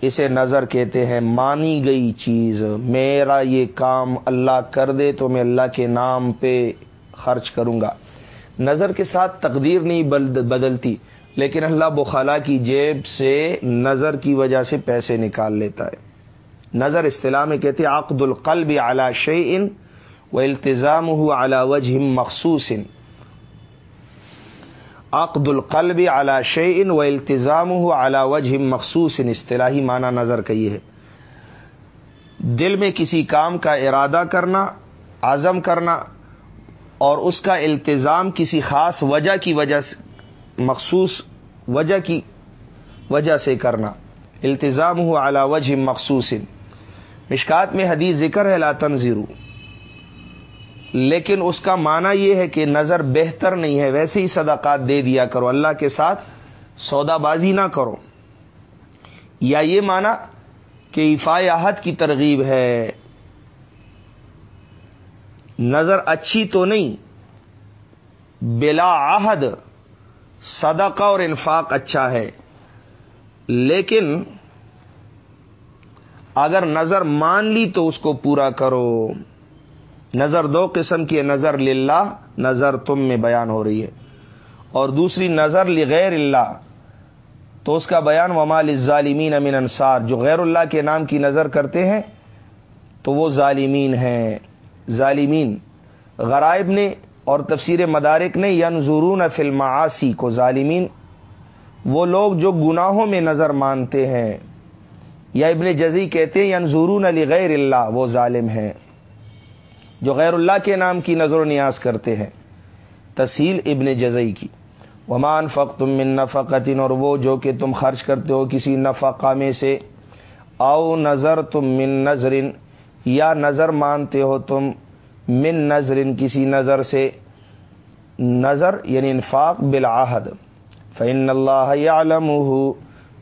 اسے نظر کہتے ہیں، مانی گئی چیز، میرا یہ کام اللہ کر دے تو میں اللہ کے نام پہ خرچ کروں گا۔ نظر کے ساتھ تقدیر نہیں بدلتی، لیکن اللہ بخلا کی جیب سے نظر کی وجہ سے پیسے نکال لیتا ہے۔ نظر اصطلاح میں کہتے عقد القلب اعلی شعین و التظام ہو اعلی وجہ مخصوص۔ عقد القلب اعلی شعین و التظام ہو اعلی وجہ مخصوص، اصطلاحی معنی نظر کا یہ ہے۔ دل میں کسی کام کا ارادہ کرنا، عزم کرنا اور اس کا التظام کسی خاص وجہ کی وجہ سے، مخصوص وجہ کی وجہ سے کرنا۔ التظام ہو اعلی وجہ مخصوص۔ مشکات میں حدیث ذکر ہے، لا تنظیرو لیکن اس کا معنی یہ ہے کہ نظر بہتر نہیں ہے، ویسے ہی صدقات دے دیا کرو، اللہ کے ساتھ سودا بازی نہ کرو۔ یا یہ مانا کہ افایاحت کی ترغیب ہے۔ نظر اچھی تو نہیں، بلا عہد صدقہ اور انفاق اچھا ہے۔ لیکن اگر نظر مان لی تو اس کو پورا کرو۔ نظر دو قسم کی نظر للہ، نظر تم میں بیان ہو رہی ہے۔ اور دوسری، نظر لغیر اللہ۔ تو اس کا بیان ومال ظالمین امین انصار۔ جو غیر اللہ کے نام کی نظر کرتے ہیں، تو وہ ظالمین ہیں۔ ظالمین۔ غرائب نے اور تفسیر مدارک نے ینظرون فلم آسی کو ظالمین، وہ لوگ جو گناہوں میں نظر مانتے ہیں۔ یا ابن جزی کہتے ہیں ینظرون علی غیر اللہ۔ وہ ظالم ہیں۔ جو غیر اللہ کے نام کی نظر و نیاز کرتے ہیں۔ تحصیل ابن جزئی کی۔ ومان فق تم من نفقتن اور وہ جو کہ تم خرچ کرتے ہو کسی نفقہ میں سے۔ او نظر تم من نظرن یا نظر مانتے ہو تم من نظرن کسی نظر سے۔ نظر یعنی انفاق بالعہد۔ فن اللہ عالم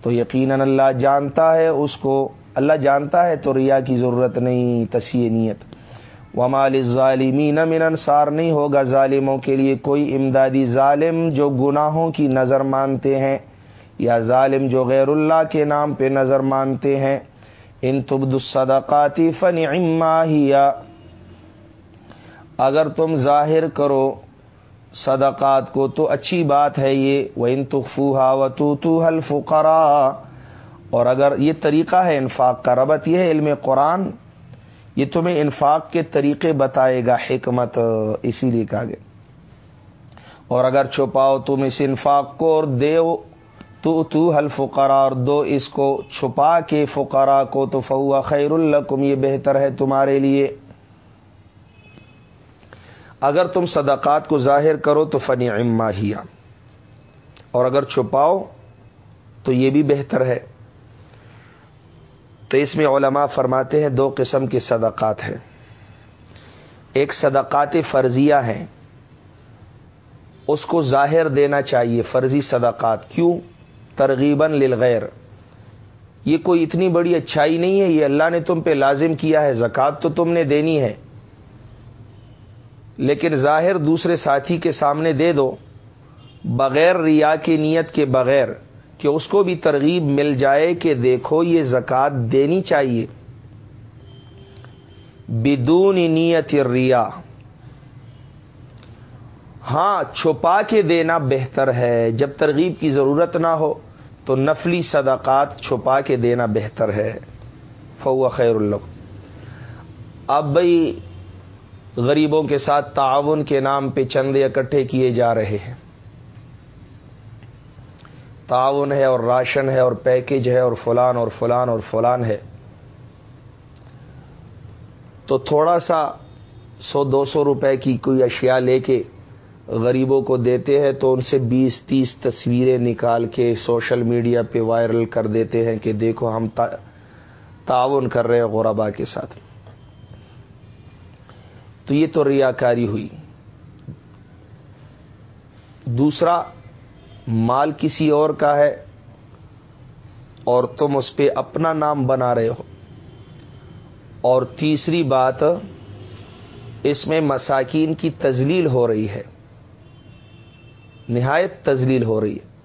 تو یقیناً اللہ جانتا ہے اس کو۔ اللہ جانتا ہے تو ریا کی ضرورت نہیں تسی نیت۔ ومال ظالمین من انصار نہیں ہوگا ظالموں کے لیے کوئی امدادی ظالم جو گناہوں کی نظر مانتے ہیں یا ظالم جو غیر اللہ کے نام پہ نظر مانتے ہیں۔ ان تبد الصدقاتی فن ہیا اگر تم ظاہر کرو صدقات کو تو اچھی بات ہے یہ۔ وہ ان تخفوہا و تو تو اور اگر یہ طریقہ ہے انفاق کا ربط یہ ہے علم قرآن۔ یہ تمہیں انفاق کے طریقے بتائے گا حکمت، اسی لیے کہا گیا۔ اور اگر چھپاؤ تم اس انفاق کو اور دیو، تو تو حل فقرا اور دو اس کو چھپا کے فقرا کو، تو فوا خیر القم یہ بہتر ہے تمہارے لیے۔ اگر تم صدقات کو ظاہر کرو، تو فنی اما ہیا۔ اور اگر چھپاؤ، تو یہ بھی بہتر ہے۔ تو اس میں علماء فرماتے ہیں دو قسم کے صدقات ہیں۔ ایک صدقات فرضیہ ہیں۔ اس کو ظاہر دینا چاہیے، فرضی صدقات۔ کیوں؟ ترغیباً للغیر۔ یہ کوئی اتنی بڑی اچھائی نہیں ہے، یہ اللہ نے تم پہ لازم کیا ہے، زکوٰۃ تو تم نے دینی ہے۔ لیکن ظاہر دوسرے ساتھی کے سامنے دے دو، بغیر ریا کی نیت کے بغیر۔ کہ اس کو بھی ترغیب مل جائے کہ دیکھو یہ زکوٰۃ دینی چاہیے۔ بدون نیت ریا ہاں چھپا کے دینا بہتر ہے۔ جب ترغیب کی ضرورت نہ ہو تو نفلی صدقات چھپا کے دینا بہتر ہے۔ فو خیر اللہ اب بھائی، غریبوں کے ساتھ تعاون کے نام پہ چندے اکٹھے کیے جا رہے ہیں۔ تعاون ہے اور راشن ہے اور پیکج ہے اور فلان اور فلان اور فلان ہے۔ تو تھوڑا سا سو دو سو روپے کی کوئی اشیاء لے کے غریبوں کو دیتے ہیں تو ان سے بیس تیس تصویریں نکال کے سوشل میڈیا پہ وائرل کر دیتے ہیں کہ دیکھو ہم تعاون کر رہے ہیں غربا کے ساتھ۔ تو یہ تو ریاکاری ہوئی۔ دوسرا مال کسی اور کا ہے اور تم اس پہ اپنا نام بنا رہے ہو۔ اور تیسری بات، اس میں مساکین کی تزلیل ہو رہی ہے۔ نہایت تزلیل ہو رہی ہے۔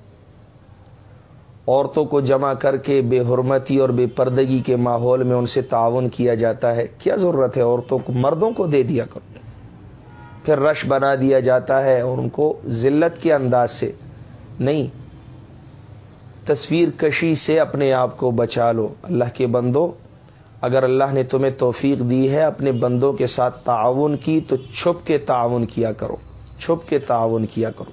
عورتوں کو جمع کر کے بے حرمتی اور بے پردگی کے ماحول میں ان سے تعاون کیا جاتا ہے۔ کیا ضرورت ہے عورتوں کو؟ مردوں کو دے دیا کرو۔ پھر رش بنا دیا جاتا ہے اور ان کو ذلت کے انداز سے نہیں۔ تصویر کشی سے اپنے آپ کو بچا لو، اللہ کے بندو اگر اللہ نے تمہیں توفیق دی ہے اپنے بندوں کے ساتھ تعاون کی، تو چھپ کے تعاون کیا کرو۔ چھپ کے تعاون کیا کرو۔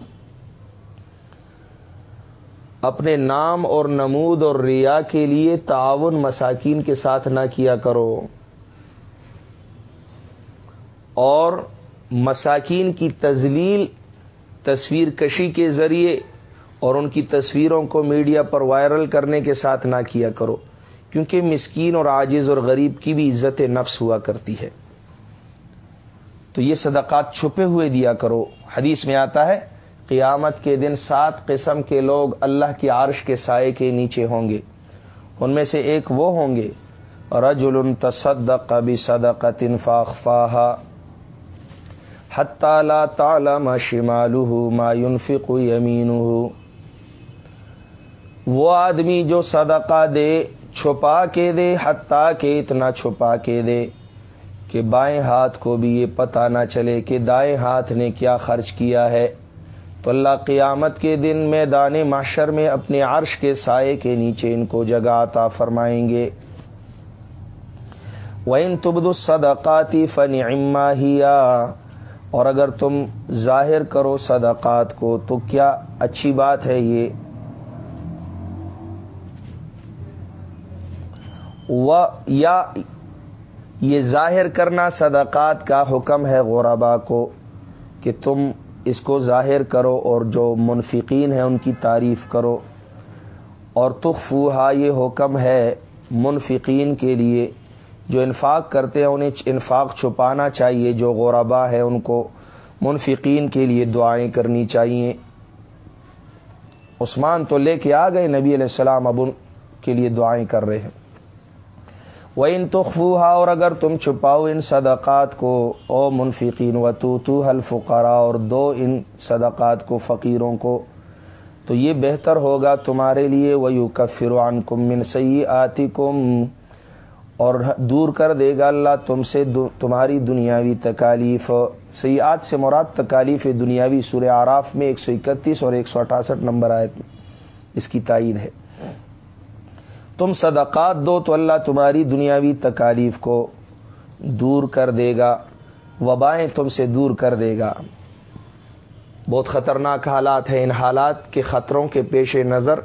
اپنے نام اور نمود اور ریا کے لیے تعاون مساکین کے ساتھ نہ کیا کرو۔ اور مساکین کی تزلیل تصویر کشی کے ذریعے اور ان کی تصویروں کو میڈیا پر وائرل کرنے کے ساتھ نہ کیا کرو، کیونکہ مسکین اور عاجز اور غریب کی بھی عزت نفس ہوا کرتی ہے۔ تو یہ صدقات چھپے ہوئے دیا کرو۔ حدیث میں آتا ہے، قیامت کے دن سات قسم کے لوگ اللہ کی عرش کے سائے کے نیچے ہوں گے۔ ان میں سے ایک وہ ہوں گے رجل تصدق بصدقت فاخفاها حتى لا تعلم شماله ما ينفق يمينه وہ آدمی جو صدقہ دے، چھپا کے دے، حتیٰ کہ اتنا چھپا کے دے کہ بائیں ہاتھ کو بھی یہ پتہ نہ چلے کہ دائیں ہاتھ نے کیا خرچ کیا ہے۔ تو اللہ قیامت کے دن میدان معاشر میں اپنے عرش کے سائے کے نیچے ان کو جگہ عطا فرمائیں گے۔ وَإِن تُبْدُ الصَّدَقَاتِ فَنِعِمَّا اور اگر تم ظاہر کرو صدقات کو تو کیا اچھی بات ہے یہ۔ یا یہ ظاہر کرنا صدقات کا حکم ہے غربا کو کہ تم اس کو ظاہر کرو اور جو منفقین ہیں ان کی تعریف کرو اور تخفوہا یہ حکم ہے منفقین کے لیے جو انفاق کرتے ہیں انہیں انفاق چھپانا چاہیے جو غربا ہے ان کو منفقین کے لیے دعائیں کرنی چاہیے۔ عثمان تو لے کے آ گئے، نبی علیہ السلام اب ان کے لیے دعائیں کر رہے ہیں۔ وہ ان تخفوہا اور اگر تم چھپاؤ ان صدقات کو، او منفقین و تو تو حلفقرا اور دو ان صدقات کو، فقیروں کو، تو یہ بہتر ہوگا تمہارے لیے وہ یو کفران کم من سی آتی کم اور دور کر دے گا اللہ تم سے تمہاری دنیاوی تکالیف. سیاحت سے مراد تکالیف دنیاوی سورہ آراف میں ایک سو اکتیس اور ایک سو اٹھاسٹھ نمبر آئے اس کی تائید ہے۔ تم صدقات دو تو اللہ تمہاری دنیاوی تکالیف کو دور کر دے گا، وبائیں تم سے دور کر دے گا۔ بہت خطرناک حالات ہیں۔ ان حالات کے خطروں کے پیش نظر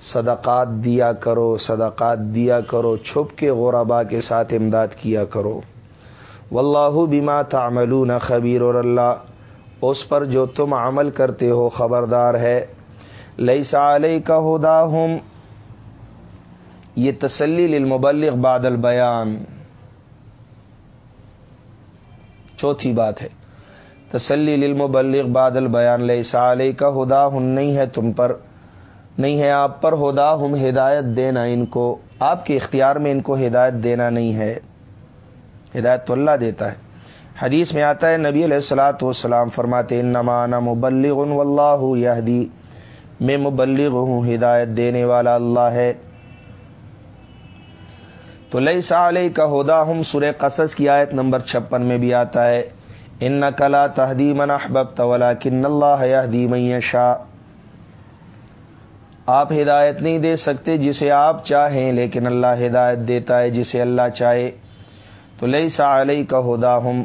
صدقات دیا کرو، صدقات دیا کرو۔ چھپ کے غربا کے ساتھ امداد کیا کرو۔ واللہ بما تعملون خبیر۔ اور اللہ اس پر جو تم عمل کرتے ہو خبردار ہے۔ لئی علیہ کا ہدا ہوں یہ تسلی للمبلغ بعد البیان۔ چوتھی بات ہے۔ تسلی للمبلغ بعد البیان لے سالے کا ہدا ہن نہیں ہے تم پر، نہیں ہے آپ پر ہدا ہم ہدایت دینا ان کو۔ آپ کے اختیار میں ان کو ہدایت دینا نہیں ہے۔ ہدایت تو اللہ دیتا ہے۔ حدیث میں آتا ہے، نبی علیہ السلاۃ والسلام فرماتے نمانا مبلغ اللہ یہدی۔ میں مبلغ ہوں، ہدایت دینے والا اللہ ہے۔ تو لئی علیہ کا ہدا ہم سر قصص کی آیت نمبر چھپن میں بھی آتا ہے ان کلا تحدی من احبب تولا کن اللہ شاہ آپ ہدایت نہیں دے سکتے جسے آپ چاہیں، لیکن اللہ ہدایت دیتا ہے جسے اللہ چاہے۔ تو لئی سا علیہ کا ہدا ہم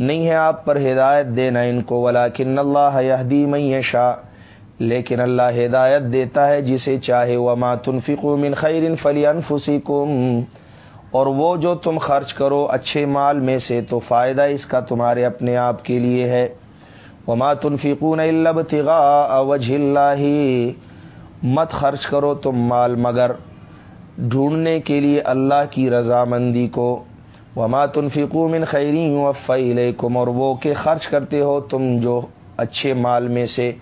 نہیں ہے آپ پر ہدایت دینا ان کو ولا کن اللہ یہدی میں شاہ لیکن اللہ ہدایت دیتا ہے جسے چاہے، وما تنفقو من خیر فلی انفسکم۔ اور وہ جو تم خرچ کرو اچھے مال میں سے تو فائدہ اس کا تمہارے اپنے آپ کے لیے ہے۔ وہ ماتن فکون وجہ اللہ مت خرچ کرو تم مال، مگر ڈھونڈنے کے لیے اللہ کی رضامندی کو۔ وہ ماتن فکومن خیری ہوں اور وہ کہ خرچ کرتے ہو تم جو اچھے مال میں سے۔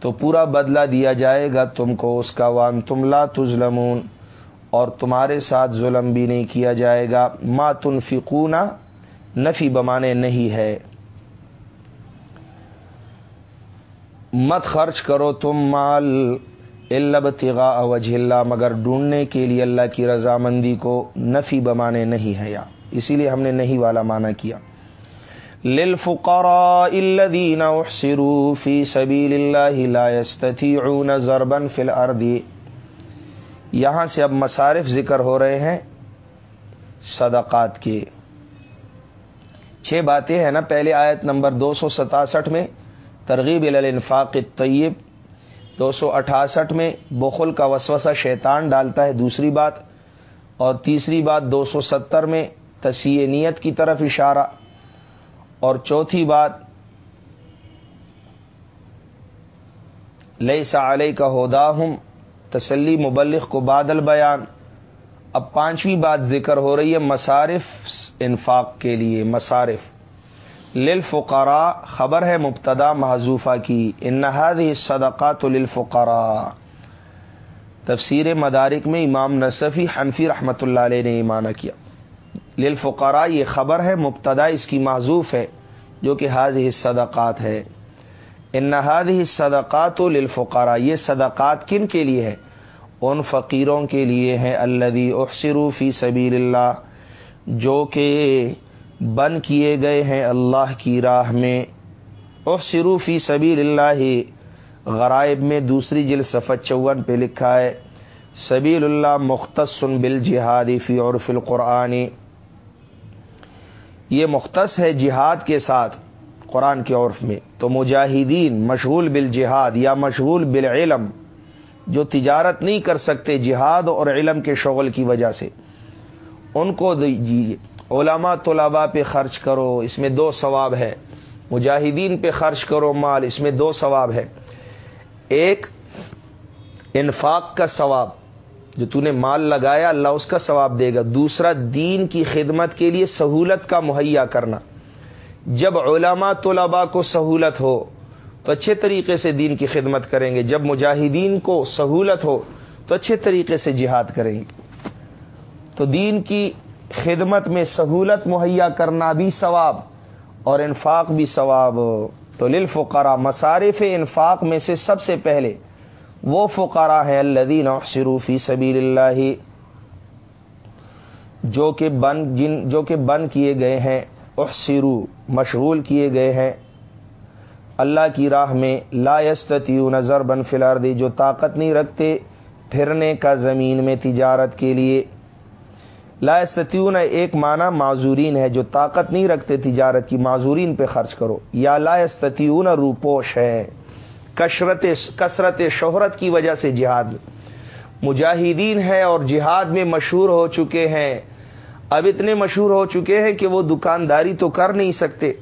تو پورا بدلہ دیا جائے گا تم کو، اس کا وان تم لا تظلمون۔ اور تمہارے ساتھ ظلم بھی نہیں کیا جائے گا۔ ما تنفقونا نفی بمانے نہیں ہے۔ مت خرچ کرو تم مال البتغا وجہ اللہ، مگر ڈھونڈنے کے لیے اللہ کی رضامندی کو نفی بمانے نہیں ہے۔ یا اسی لیے ہم نے نہیں والا مانا کیا۔ للفقراء الذين احصروا في سبيل الله لا يستطيعون ضربا في الارض یہاں سے اب مصارف ذکر ہو رہے ہیں صدقات کے۔ چھ باتیں ہیں نا، پہلے آیت نمبر دو سو ستاسٹھ میں، ترغیب الانفاق طیب دو سو اٹھاسٹھ میں بخل کا وسوسہ شیطان ڈالتا ہے، دوسری بات، اور تیسری بات دو سو ستر میں تسی نیت کی طرف اشارہ، اور چوتھی بات لئی سا علیہ کا ہودا ہوں تسلی مبلغ کو بادل بیان۔ اب پانچویں بات ذکر ہو رہی ہے مصارف انفاق کے لیے، مصارف۔ للفقراء خبر ہے مبتدا محضوفہ کی انہاد صدقات للفقراء۔ تفسیر مدارک میں امام نصفی حنفی رحمۃ اللہ علیہ نے مانا کیا۔ للفقراء یہ خبر ہے مبتدا اس کی معذوف ہے، جو کہ حاض صدقات ہے۔ ان نہاد صدقات و للفقراء، یہ صدقات کن کے لیے ہے ان فقیروں کے لیے ہے الدی احسرو فی سبیل اللہ، جو کہ بن کیے گئے ہیں اللہ کی راہ میں۔ احسرو فی سبیل اللہ، غرائب میں دوسری جل صفت چون پہ لکھا ہے، سبیل اللہ مختص بل جہادی فی عرف القرآنی یہ مختص ہے جہاد کے ساتھ قرآن کے عرف میں۔ تو مجاہدین مشغول بال جہاد یا مشغول بالعلم، جو تجارت نہیں کر سکتے جہاد اور علم کے شغل کی وجہ سے، ان کو دیجیے علماء طلباء پہ خرچ کرو، اس میں دو ثواب ہے۔ مجاہدین پہ خرچ کرو مال، اس میں دو ثواب ہے۔ ایک، انفاق کا ثواب، جو تو نے مال لگایا، اللہ اس کا ثواب دے گا۔ دوسرا، دین کی خدمت کے لیے سہولت کا مہیا کرنا۔ جب علماء طلباء کو سہولت ہو، تو اچھے طریقے سے دین کی خدمت کریں گے۔ جب مجاہدین کو سہولت ہو، تو اچھے طریقے سے جہاد کریں گے۔ تو دین کی خدمت میں سہولت مہیا کرنا بھی ثواب اور انفاق بھی ثواب۔ تو للفقراء، مصارف انفاق میں سے سب سے پہلے وہ فقرا ہے الدین شروفی سبیل اللہ، جو کہ بن، جن، جو کہ بن کیے گئے ہیں۔ احسرو مشغول کیے گئے ہیں۔ اللہ کی راہ میں لا یستیو نظر بن فلار دی جو طاقت نہیں رکھتے، پھرنے کا زمین میں تجارت کے لیے۔ لا یستیون ایک معنی معذورین ہے، جو طاقت نہیں رکھتے، تجارت کی معذورین پہ خرچ کرو۔ یا لا یستیون روپوش ہے۔ کثرت کثرت، شہرت کی وجہ سے جہاد۔ مجاہدین ہے اور جہاد میں مشہور ہو چکے ہیں۔ اب اتنے مشہور ہو چکے ہیں کہ وہ دکانداری تو کر نہیں سکتے۔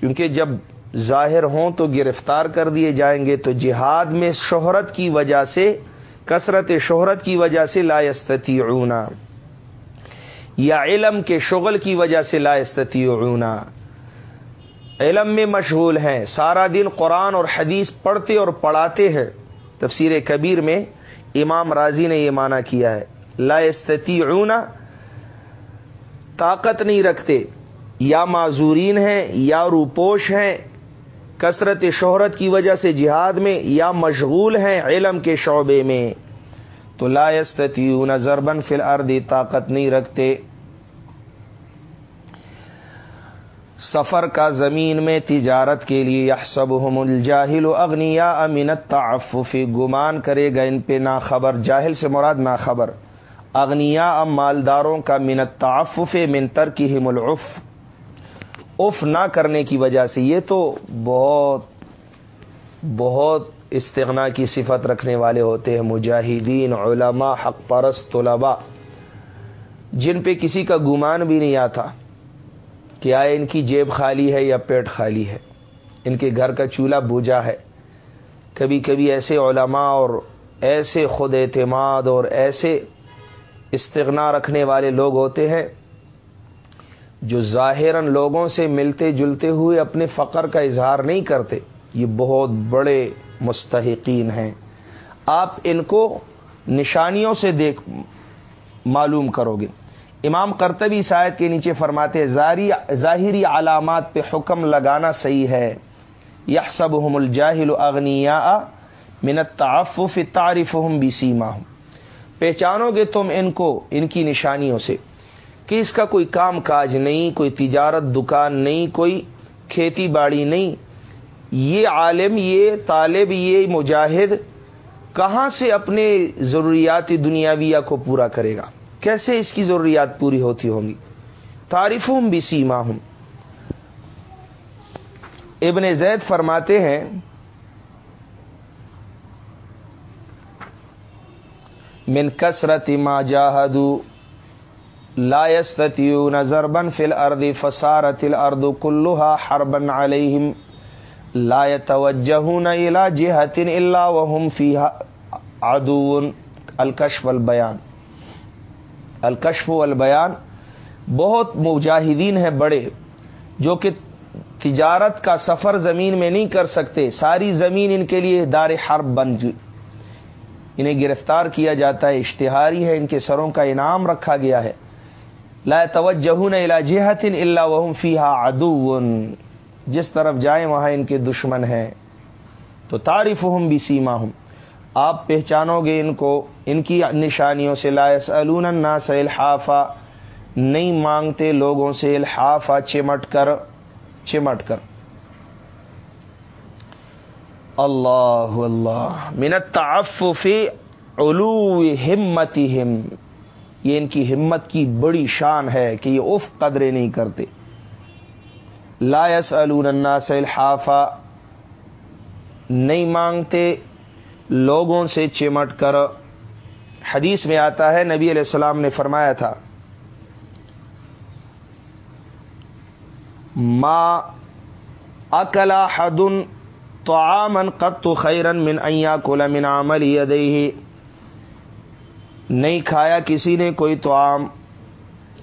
کیونکہ جب ظاہر ہوں تو گرفتار کر دیے جائیں گے تو جہاد میں شہرت کی وجہ سے، کثرت شہرت کی وجہ سے لائستی یا علم کے شغل کی وجہ سے لائستی علم میں مشغول ہیں، سارا دن قرآن اور حدیث پڑھتے اور پڑھاتے ہیں۔ تفسیر کبیر میں امام راضی نے یہ مانا کیا ہے۔ لا استطیعون طاقت نہیں رکھتے، یا معذورین ہیں، یا روپوش ہیں، کثرت شہرت کی وجہ سے جہاد میں، یا مشغول ہیں علم کے شعبے میں۔ تو لا استطیعون ضربن فی الارض طاقت نہیں رکھتے۔ سفر کا زمین میں تجارت کے لیے سب الجاہل اغنیا امینت تعففی گمان کرے گا ان پہ نا خبر جاہل سے مراد نا خبر اغنیا ام مالداروں کا منت تعفف منتر کی ہم العف۔ اف نہ کرنے کی وجہ سے یہ تو بہت بہت استغنا کی صفت رکھنے والے ہوتے ہیں مجاہدین، علماء، حق پرست، طلباء۔ جن پہ کسی کا گمان بھی نہیں آتا کہ آئے ان کی جیب خالی ہے یا پیٹ خالی ہے۔ ان کے گھر کا چولہا بوجھا ہے۔ کبھی کبھی ایسے علماء اور ایسے خود اعتماد اور ایسے استغنا رکھنے والے لوگ ہوتے ہیں جو ظاہر لوگوں سے ملتے جلتے ہوئے اپنے فقر کا اظہار نہیں کرتے، یہ بہت بڑے مستحقین ہیں۔ آپ ان کو نشانیوں سے دیکھ معلوم کرو گے۔ امام کرتبی شاید کے نیچے فرماتے ظاہری علامات پہ حکم لگانا صحیح ہے۔ یہ سب ہم الجاہل اغنیا منت تعفف تعریف ہم بھی سیما ہوں پہچانو گے تم ان کو، ان کی نشانیوں سے۔ کہ اس کا کوئی کام کاج نہیں، کوئی تجارت دکان نہیں، کوئی کھیتی باڑی نہیں۔ یہ عالم، یہ طالب، یہ مجاہد کہاں سے اپنے ضروریات دنیاویہ کو پورا کرے گا؟ کیسے اس کی ضروریات پوری ہوتی ہوں گی؟ تعریف ہوں بھی سیما ہوں ابن زید فرماتے ہیں من کثرت ما جاہدو، لا يستطيعون ضربا في الارض فصارت الارض كلها حربا عليهم لا يتوجهون الى جهه الا وهم فيها عدو الكشف والبيان الکشف والبیان بہت مجاہدین ہیں بڑے، جو کہ تجارت کا سفر زمین میں نہیں کر سکتے، ساری زمین ان کے لیے دار حرب بن جی- انہیں گرفتار کیا جاتا ہے، اشتہاری ہے، ان کے سروں کا انعام رکھا گیا ہے۔ لا توجہ الا جہت اللہ وحم فیحا ادو جس طرف جائیں، وہاں ان کے دشمن ہیں۔ تو تعریف ہوں بھی سیما ہوں آپ پہچانو گے ان کو، ان کی نشانیوں سے۔ لا لاس الناس الحافا۔ نہیں مانگتے لوگوں سے الحافا، چمٹ کر چمٹ کر۔ اللہ اللہ منت تعفف علو ہمتی ہم یہ ان کی ہمت کی بڑی شان ہے کہ یہ اف قدرے نہیں کرتے لایس الناس الحافا نہیں مانگتے لوگوں سے چمٹ کر حدیث میں آتا ہے نبی علیہ السلام نے فرمایا تھا ما اکلا حدن تو آمن قط خیرن من ایا کولا من عمل یدئی نہیں کھایا کسی نے کوئی تو عام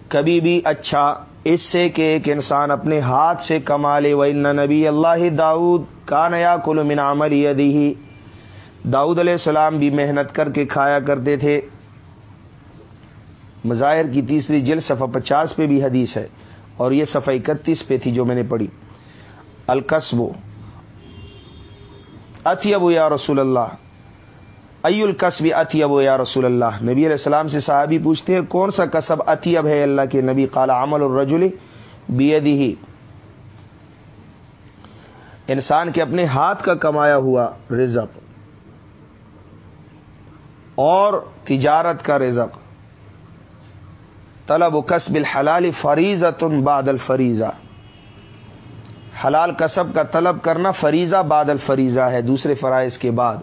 کبھی بھی اچھا۔ اس سے کہ ایک انسان اپنے ہاتھ سے کما لے وہ نبی اللہ داود کا نیا کل من عمل یدی داؤد علیہ السلام بھی محنت کر کے کھایا کرتے تھے۔ مظاہر کی تیسری جل صفحہ پچاس پہ بھی حدیث ہے اور یہ صفحہ اکتیس پہ تھی جو میں نے پڑھی۔ القصب۔ اتیب یا رسول اللہ؟ ای القصب اتیب یا رسول اللہ؟ نبی علیہ السلام سے صحابی پوچھتے ہیں، کون سا کسب اتیب ہے؟ اللہ کے نبی قالا عمل الرجل بیدی انسان کے اپنے ہاتھ کا کمایا ہوا رزق اور تجارت کا رزق۔ طلب و قصب الحلال فریضہ تن بادل حلال کسب کا طلب کرنا فریضہ بادل فریضہ ہے، دوسرے فرائض کے بعد۔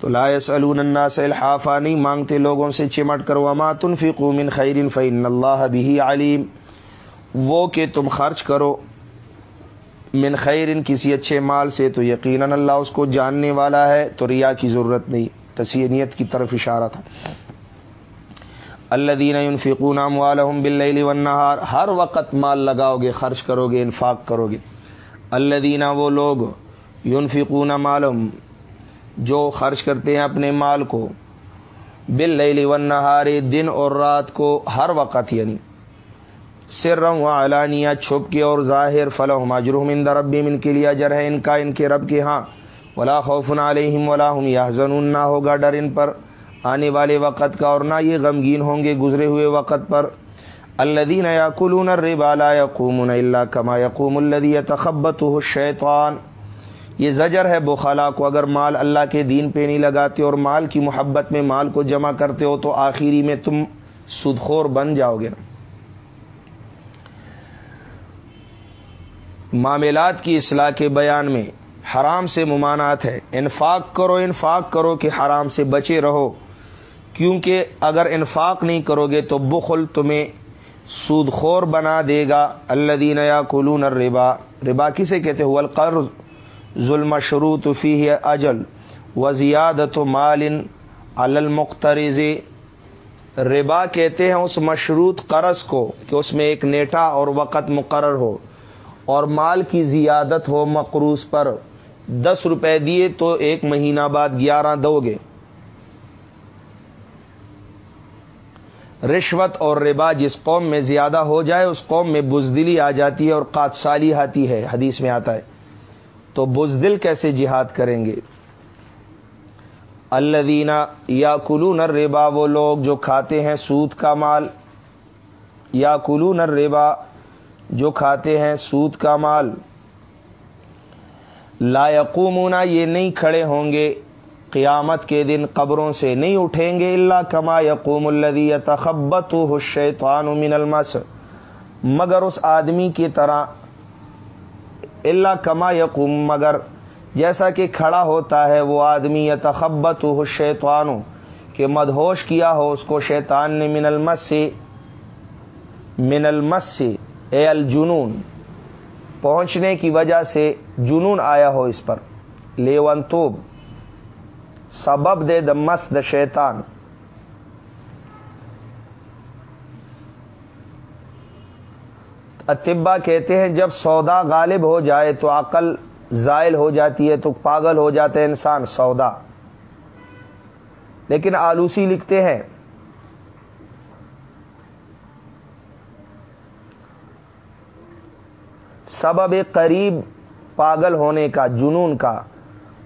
تو لاس الناس الحافا نہیں مانگتے لوگوں سے چمٹ کر، وما تنفقوا من خیر فإن اللہ بھی علیم وہ کہ تم خرچ کرو من خیر کسی اچھے مال سے، تو یقیناً اللہ اس کو جاننے والا ہے، تو ریا کی ضرورت نہیں۔ تسینیت کی طرف اشارہ تھا۔ اللہ دین فکون والم بل ونہار ہر وقت مال لگاؤ گے خرچ کرو گے انفاق کرو گے اللہ دینا وہ لوگ یون فکون معلوم جو خرچ کرتے ہیں اپنے مال کو بل ون دن اور رات کو، ہر وقت یعنی سر و علانیہ چھپ کے اور ظاہر فلح ماجرحم ان ربی من کے لیے اجر ہے ان کا، ان کے رب کے ہاں۔ ولا خوف علیہم ولا ہم یا زنون نہ ہوگا ڈر ان پر۔ آنے والے وقت کا اور نہ یہ غمگین ہوں گے گزرے ہوئے وقت پر۔ الدین یقولون الربا لا یقومون الا کما یقوم الذی يتخبطه الشیطان۔ یہ زجر ہے بخلا کو، اگر مال اللہ کے دین پہ نہیں لگاتے اور مال کی محبت میں مال کو جمع کرتے ہو تو آخری میں تم سدخور بن جاؤ گے۔ معاملات کی اصلاح کے بیان میں حرام سے ممانعت ہے۔ انفاق کرو انفاق کرو کہ حرام سے بچے رہو۔ کیونکہ اگر انفاق نہیں کرو گے تو بخل تمہیں سود خور بنا دے گا۔ اللہ دین یا کلون ربا ربا کسے کہتے ہو القرض ظلم شروع فی اجل و زیادت مالن المخترز ربا کہتے ہیں اس مشروط قرض کو کہ اس میں ایک نیٹا اور وقت مقرر ہو اور مال کی زیادت ہو مقروض پر۔ دس روپے دیے تو ایک مہینہ بعد گیارہ دو گے۔ رشوت اور ربا جس قوم میں زیادہ ہو جائے، اس قوم میں بزدلی آ جاتی ہے اور قاتسالی آتی ہے۔ حدیث میں آتا ہے۔ تو بزدل کیسے جہاد کریں گے؟ اللہ یا کلو نر ریبا وہ لوگ جو کھاتے ہیں سود کا مال۔ یا کلو نر ریبا جو کھاتے ہیں سود کا مال۔ لا یقومونا یہ نہیں کھڑے ہوں گے۔ قیامت کے دن قبروں سے نہیں اٹھیں گے اللہ کما یقوم الدی تخبت الشیطان من المس. مگر اس آدمی کی طرح اللہ کما یقوم، مگر جیسا کہ کھڑا ہوتا ہے وہ آدمی یا تخبت ہو کہ مدہوش کیا ہو اس کو شیطان نے من المس سے من المس سے اے الجنون. پہنچنے کی وجہ سے جنون آیا ہو اس پر. لیون توب. سبب دے دا مس دا شیطان. اتبا کہتے ہیں جب سودا غالب ہو جائے تو عقل زائل ہو جاتی ہے تو پاگل ہو جاتے ہیں انسان سودا. لیکن آلوسی لکھتے ہیں، سبب قریب پاگل ہونے کا، جنون کا،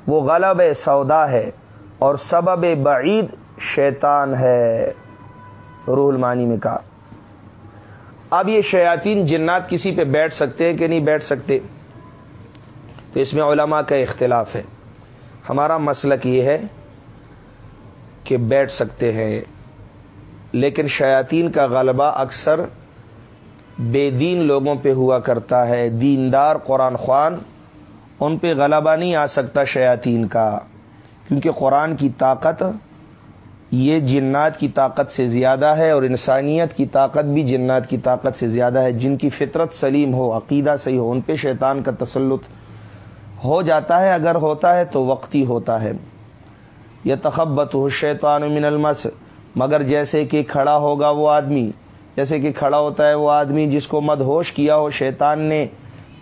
وہ غلب سودا ہے۔ اور سبب بعید شیطان ہے۔ روح المانی میں کہا۔ اب یہ شیاطین جنات کسی پہ بیٹھ سکتے ہیں کہ نہیں بیٹھ سکتے؟ تو اس میں علماء کا اختلاف ہے۔ ہمارا مسلک یہ ہے کہ بیٹھ سکتے ہیں، لیکن شیاطین کا غلبہ اکثر بے دین لوگوں پہ ہوا کرتا ہے۔ دیندار قرآن خوان، ان پہ غلبہ نہیں آ سکتا شیاطین کا۔ کیونکہ قرآن کی طاقت یہ جنات کی طاقت سے زیادہ ہے اور انسانیت کی طاقت بھی جنات کی طاقت سے زیادہ ہے۔ جن کی فطرت سلیم ہو، عقیدہ صحیح ہو، ان پہ شیطان کا تسلط ہو جاتا ہے، اگر ہوتا ہے تو وقتی ہوتا ہے۔ یہ تخبت ہو شیطان من المس، مگر جیسے کہ کھڑا ہوگا وہ آدمی، جیسے کہ کھڑا ہوتا ہے وہ آدمی جس کو مدہوش کیا ہو، شیطان نے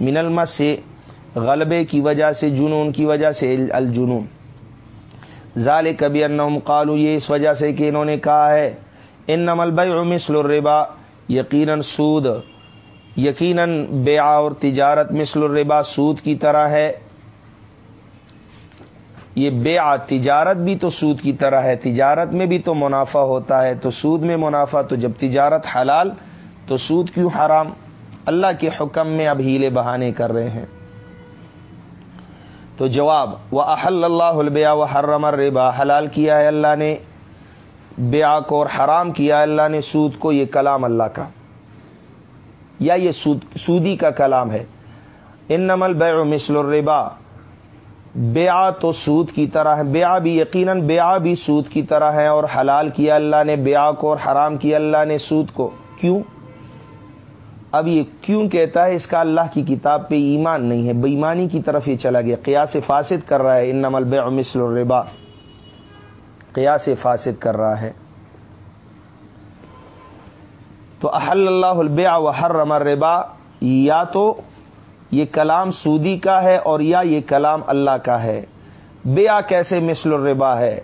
من المس سے غلبے کی وجہ سے، جنون کی وجہ سے، الجنون۔ ظال کبھی انم قالو یہ اس وجہ سے کہ انہوں نے کہا ہے ان نمل مثل الربا، یقیناً سود، یقیناً بیا اور تجارت مثل الربا سود کی طرح ہے۔ یہ بے تجارت بھی تو سود کی طرح ہے، تجارت میں بھی تو منافع ہوتا ہے۔ تو سود میں منافع، تو جب تجارت حلال، تو سود کیوں حرام؟ اللہ کے حکم میں اب ہیلے بہانے کر رہے ہیں۔ تو جواب وہ احل اللہ البیا و حرم الربا، حلال کیا ہے اللہ نے؟ بیا کو اور حرام کیا اللہ نے؟ سود کو، یہ کلام اللہ کا۔ یا یہ سود، سودی کا کلام ہے۔ ان نمل بے مثل الربا۔ بیا تو سود کی طرح ہے۔ بیا بھی یقیناً بیا بھی سود کی طرح ہے اور حلال کیا اللہ نے؟ بیا کو اور حرام کیا اللہ نے؟ سود کو۔ کیوں؟ اب یہ کیوں کہتا ہے اس کا اللہ کی کتاب پہ ایمان نہیں ہے؟ بےمانی کی طرف یہ چلا گیا۔ قیاس فاسد کر رہا ہے۔ ان نمل بے مثل الربا۔ قیاس فاسد کر رہا ہے۔ تو احل اللہ البیا و حرم الربا۔ یا تو یہ کلام سودی کا ہے اور یا یہ کلام اللہ کا ہے۔ بیا کیسے مثل الربا ہے؟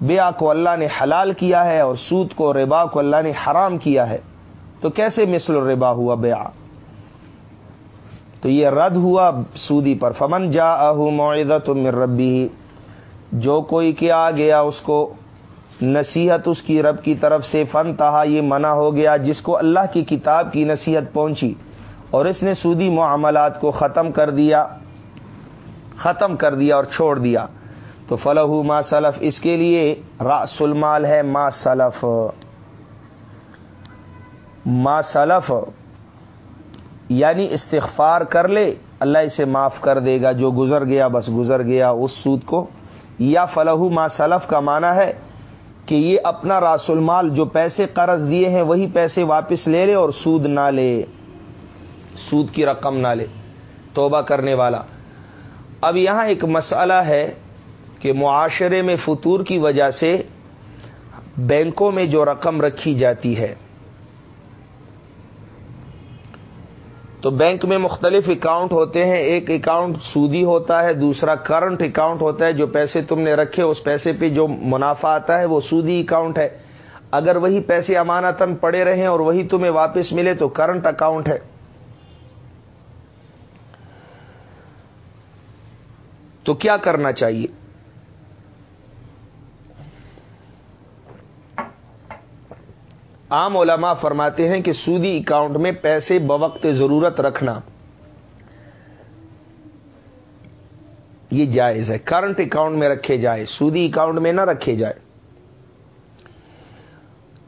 بیا کو اللہ نے حلال کیا ہے اور سود کو ربا کو اللہ نے حرام کیا ہے۔ تو کیسے مثل الربا ہوا بیا تو یہ رد ہوا سودی پر۔ فمن جا معدت من ربی جو کوئی کیا گیا اس کو، نصیحت اس کی رب کی طرف سے فن تہا یہ منع ہو گیا، جس کو اللہ کی کتاب کی نصیحت پہنچی، اور اس نے سودی معاملات کو ختم کر دیا، ختم کر دیا اور چھوڑ دیا۔ تو فلح ما سلف، اس کے لیے راس المال ہے ما سلف۔ ما سلف یعنی استغفار کر لے، اللہ اسے معاف کر دے گا، جو گزر گیا بس گزر گیا، اس سود کو۔ یا فلاح ما سلف کا معنی ہے کہ یہ اپنا راس المال، جو پیسے قرض دیے ہیں، وہی پیسے واپس لے لے اور سود نہ لے۔ سود کی رقم نہ لے، توبہ کرنے والا۔ اب یہاں ایک مسئلہ ہے کہ معاشرے میں فطور کی وجہ سے بینکوں میں جو رقم رکھی جاتی ہے تو بینک میں مختلف اکاؤنٹ ہوتے ہیں، ایک اکاؤنٹ سودی ہوتا ہے، دوسرا کرنٹ اکاؤنٹ ہوتا ہے، جو پیسے تم نے رکھے، اس پیسے پہ جو منافع آتا ہے، وہ سودی اکاؤنٹ ہے۔ اگر وہی پیسے امانتن پڑے رہیں اور وہی تمہیں واپس ملے، تو کرنٹ اکاؤنٹ ہے۔ تو کیا کرنا چاہیے؟ عام علماء فرماتے ہیں کہ سودی اکاؤنٹ میں پیسے بوقت ضرورت رکھنا یہ جائز ہے۔ کرنٹ اکاؤنٹ میں رکھے جائے، سودی اکاؤنٹ میں نہ رکھے جائے۔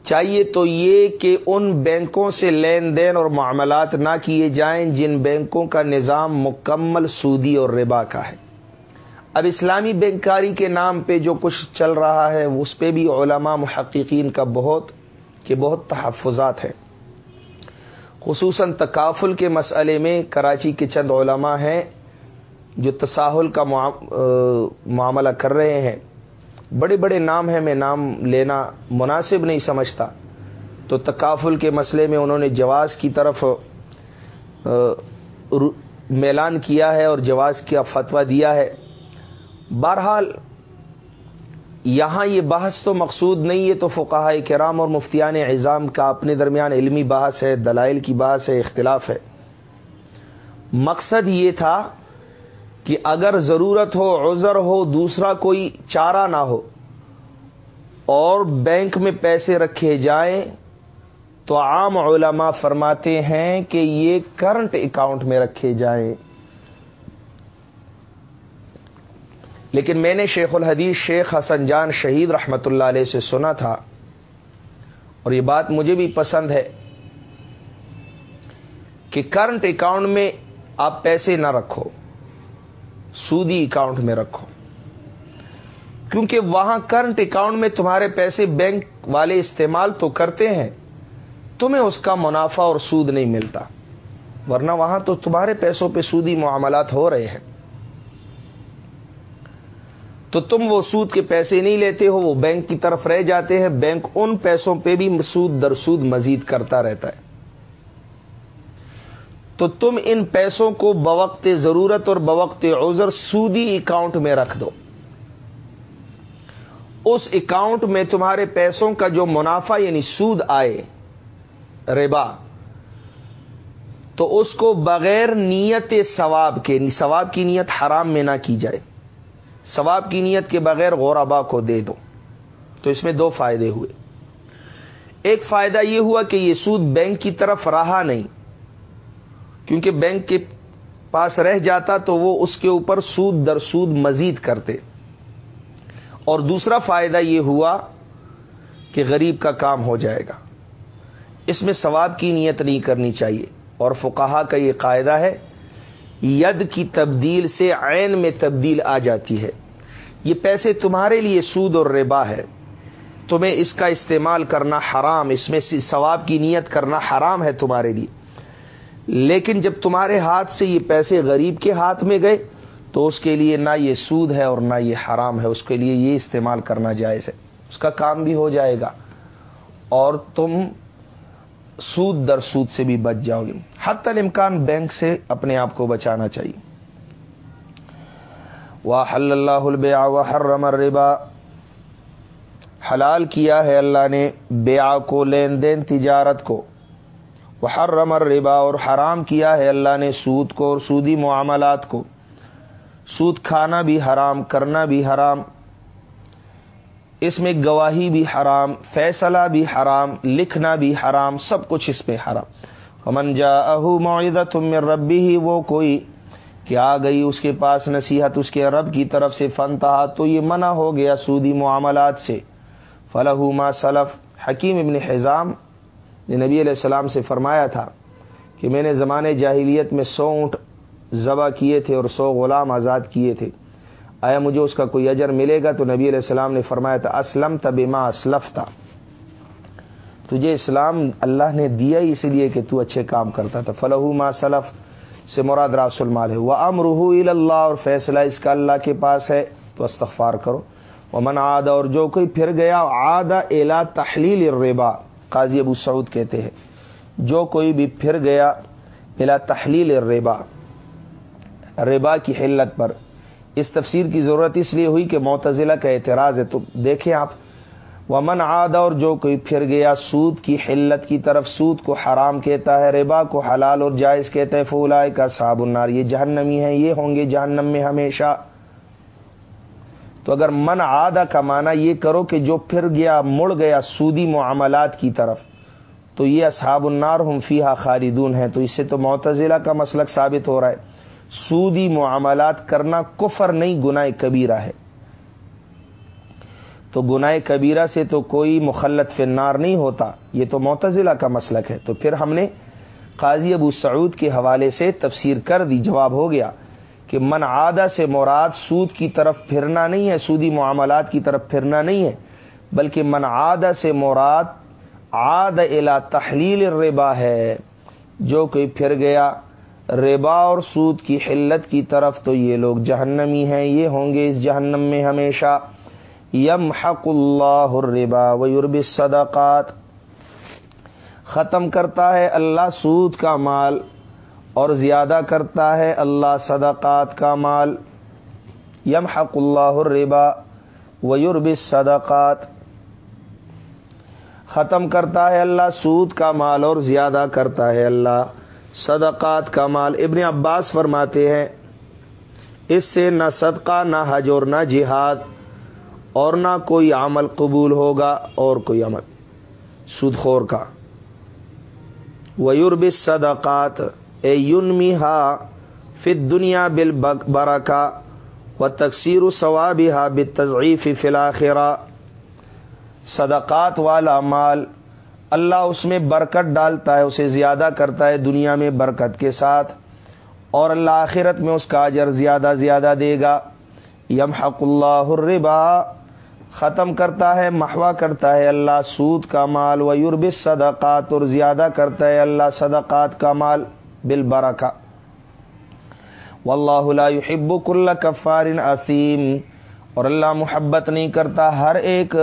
چاہیے تو یہ کہ ان بینکوں سے لین دین اور معاملات نہ کیے جائیں جن بینکوں کا نظام مکمل سودی اور ربا کا ہے۔ اب اسلامی بینکاری کے نام پہ جو کچھ چل رہا ہے، اس پہ بھی علماء محققین کا بہت کہ بہت تحفظات ہیں۔ خصوصاً تکافل کے مسئلے میں کراچی کے چند علماء ہیں جو تساہل کا معاملہ کر رہے ہیں۔ بڑے بڑے نام ہیں، میں نام لینا مناسب نہیں سمجھتا۔ تو تکافل کے مسئلے میں انہوں نے جواز کی طرف میلان کیا ہے اور جواز کا فتویٰ دیا ہے۔ بہرحال یہاں یہ بحث تو مقصود نہیں ہے تو فقہ کرام اور مفتیان اعظام کا اپنے درمیان علمی بحث ہے، دلائل کی بحث ہے، اختلاف ہے۔ مقصد یہ تھا کہ اگر ضرورت ہو، عذر ہو، دوسرا کوئی چارہ نہ ہو اور بینک میں پیسے رکھے جائیں، تو عام علماء فرماتے ہیں کہ یہ کرنٹ اکاؤنٹ میں رکھے جائیں۔ لیکن میں نے شیخ الحدیث شیخ حسن جان شہید رحمت اللہ علیہ سے سنا تھا اور یہ بات مجھے بھی پسند ہے کہ کرنٹ اکاؤنٹ میں آپ پیسے نہ رکھو، سودی اکاؤنٹ میں رکھو۔ کیونکہ وہاں کرنٹ اکاؤنٹ میں تمہارے پیسے بینک والے استعمال تو کرتے ہیں، تمہیں اس کا منافع اور سود نہیں ملتا۔ ورنہ وہاں تو تمہارے پیسوں پہ سودی معاملات ہو رہے ہیں۔ تو تم وہ سود کے پیسے نہیں لیتے ہو، وہ بینک کی طرف رہ جاتے ہیں۔ بینک ان پیسوں پہ بھی سود در سود مزید کرتا رہتا ہے۔ تو تم ان پیسوں کو بوقت ضرورت اور بوقت عذر سودی اکاؤنٹ میں رکھ دو۔ اس اکاؤنٹ میں تمہارے پیسوں کا جو منافع یعنی سود آئے، ربا، تو اس کو بغیر نیت ثواب کے، ثواب کی نیت حرام میں نہ کی جائے۔ ثواب کی نیت کے بغیر غورابا کو دے دو۔ تو اس میں دو فائدے ہوئے۔ ایک فائدہ یہ ہوا کہ یہ سود بینک کی طرف رہا نہیں۔ کیونکہ بینک کے پاس رہ جاتا تو وہ اس کے اوپر سود در سود مزید کرتے۔ اور دوسرا فائدہ یہ ہوا کہ غریب کا کام ہو جائے گا۔ اس میں ثواب کی نیت نہیں کرنی چاہیے۔ اور فقہا کا یہ قاعدہ ہے ید کی تبدیل سے عین میں تبدیل آ جاتی ہے۔ یہ پیسے تمہارے لیے سود اور ربا ہے۔ تمہیں اس کا استعمال کرنا حرام، اس میں ثواب کی نیت کرنا حرام ہے تمہارے لیے۔ لیکن جب تمہارے ہاتھ سے یہ پیسے غریب کے ہاتھ میں گئے، تو اس کے لیے نہ یہ سود ہے اور نہ یہ حرام ہے۔ اس کے لیے یہ استعمال کرنا جائز ہے۔ اس کا کام بھی ہو جائے گا۔ اور تم سود در سود سے بھی بچ جاؤ گے۔ حت الامکان بینک سے اپنے آپ کو بچانا چاہیے۔ حل اللہ البیا و حرم الربا۔ حلال کیا ہے اللہ نے بیا کو لین دین تجارت کو۔ وہ حرم الربا اور حرام کیا ہے اللہ نے سود کو اور سودی معاملات کو۔ سود کھانا بھی حرام، کرنا بھی حرام۔ اس میں گواہی بھی حرام، فیصلہ بھی حرام، لکھنا بھی حرام، سب کچھ اس میں حرام۔ امن جا اہو معدہ تم میں ربی ہی وہ کوئی کہ آ گئی اس کے پاس نصیحت اس کے رب کی طرف سے فن تھا تو یہ منع ہو گیا سودی معاملات سے۔ فلاح ما سلف۔ حکیم ابن حضام نے نبی علیہ السلام سے فرمایا تھا کہ میں نے زمانے جاہلیت میں سو اونٹ ذبح کیے تھے اور سو غلام آزاد کیے تھے۔ آیا مجھے اس کا کوئی اجر ملے گا؟ تو نبی علیہ السلام نے فرمایا تھا اسلم تب اسلف تھا تجھے اسلام اللہ نے دیا ہی اس لیے کہ تو اچھے کام کرتا تھا۔ فلاح ما سلف سے مراد راس المال ہے۔ وہ امرحو اللہ اور فیصلہ اس کا اللہ کے پاس ہے۔ تو استغفار کرو۔ وہ من آد اور جو کوئی پھر گیا آدھا الا تحلیل الربا۔ قاضی ابو سعود کہتے ہیں، جو کوئی بھی پھر گیا الا تحلیل الربا، ربا کی حلت پر۔ اس تفسیر کی ضرورت اس لیے ہوئی کہ معتزلہ کا اعتراض ہے۔ تو دیکھیں آپ، ومن عاد اور جو کوئی پھر گیا، سود کی حلت کی طرف، سود کو حرام کہتا ہے، ربا کو حلال اور جائز کہتا ہے فولائے کا صاب النار۔ یہ جہنمی ہے یہ ہوں گے جہنم میں ہمیشہ۔ تو اگر من آدھا کا معنی یہ کرو کہ جو پھر گیا، مڑ گیا سودی معاملات کی طرف، تو یہ اصحاب النار ہم فیحا خالدون ہیں۔ تو اس سے تو معتزلہ کا مسلک ثابت ہو رہا ہے۔ سودی معاملات کرنا کفر نہیں، گناہ کبیرہ ہے۔ تو گناہ کبیرہ سے تو کوئی مخلت فنار نہیں ہوتا، یہ تو معتزلہ کا مسلک ہے۔ تو پھر ہم نے قاضی ابو سعود کے حوالے سے تفسیر کر دی، جواب ہو گیا کہ من عادہ سے مراد سود کی طرف پھرنا نہیں ہے، سودی معاملات کی طرف پھرنا نہیں ہے، بلکہ من عادہ سے مراد عاد الا تحلیل ربا ہے۔ جو کوئی پھر گیا ربا اور سود کی حلت کی طرف تو یہ لوگ جہنمی ہیں، یہ ہوں گے اس جہنم میں ہمیشہ۔ یم حق اللہ الربا و یورب صدقات ختم کرتا ہے اللہ سود کا مال اور زیادہ کرتا ہے اللہ صدقات کا مال۔ یم حق اللہ الربا و یورب صدقات ختم کرتا ہے اللہ سود کا مال اور زیادہ کرتا ہے اللہ۔ صدقات کا مال ابن عباس فرماتے ہیں۔ اس سے نہ صدقہ، نہ حج اور نہ جہاد اور نہ کوئی عمل قبول ہوگا اور کوئی عمل سود خور کا۔ ویورب صدقات اے یون میہا فت دنیا بل برا کا و تقسیر و ثواب ہا بتضعیف فلاخرا صدقات والا مال اللہ اس میں برکت ڈالتا ہے، اسے زیادہ کرتا ہے دنیا میں برکت کے ساتھ، اور اللہ آخرت میں اس کا اجر زیادہ زیادہ دے گا۔ یم حق اللہ الربا، ختم کرتا ہے محوا کرتا ہے اللہ سود کا مال۔ و یورب صدقات اور زیادہ کرتا ہے اللہ صدقات کا مال۔ بل برا کا لا يحب کل کفار اسیم اور اللہ محبت نہیں کرتا ہر ایک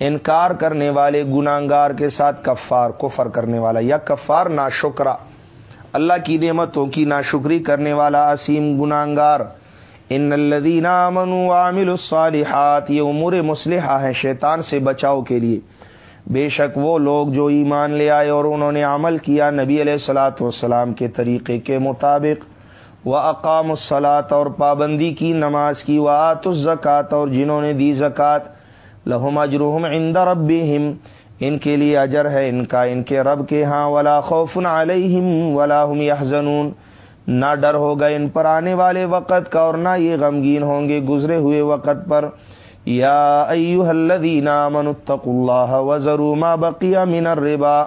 انکار کرنے والے گناگار کے ساتھ کفار، کفر کرنے والا یا کفار ناشکرا۔ اللہ کی نعمتوں کی ناشکری کرنے والا اسیم گناگار ان الدین امن عامل الصالحات، یہ امور مسلحہ ہیں شیطان سے بچاؤ کے لیے۔ بے شک وہ لوگ جو ایمان لے آئے اور انہوں نے عمل کیا نبی علیہ السلاۃ والسلام کے طریقے کے مطابق۔ وہ اقام الصلاط اور پابندی کی نماز کی۔ وہ آت الزکات اور جنہوں نے دی زکوٰۃ لہم اجرحم عند ربہم، ان کے لیے اجر ہے ان کا، ان کے رب کے ہاں ولا خوف علیہم ولا هم يحزنون نہ ڈر ہوگا ان پر آنے والے وقت کا اور نہ یہ غمگین ہوں گے گزرے ہوئے وقت پر۔ یا ایوہ الذین آمنوا اتقوا اللہ وزروا ما بقی من الربا۔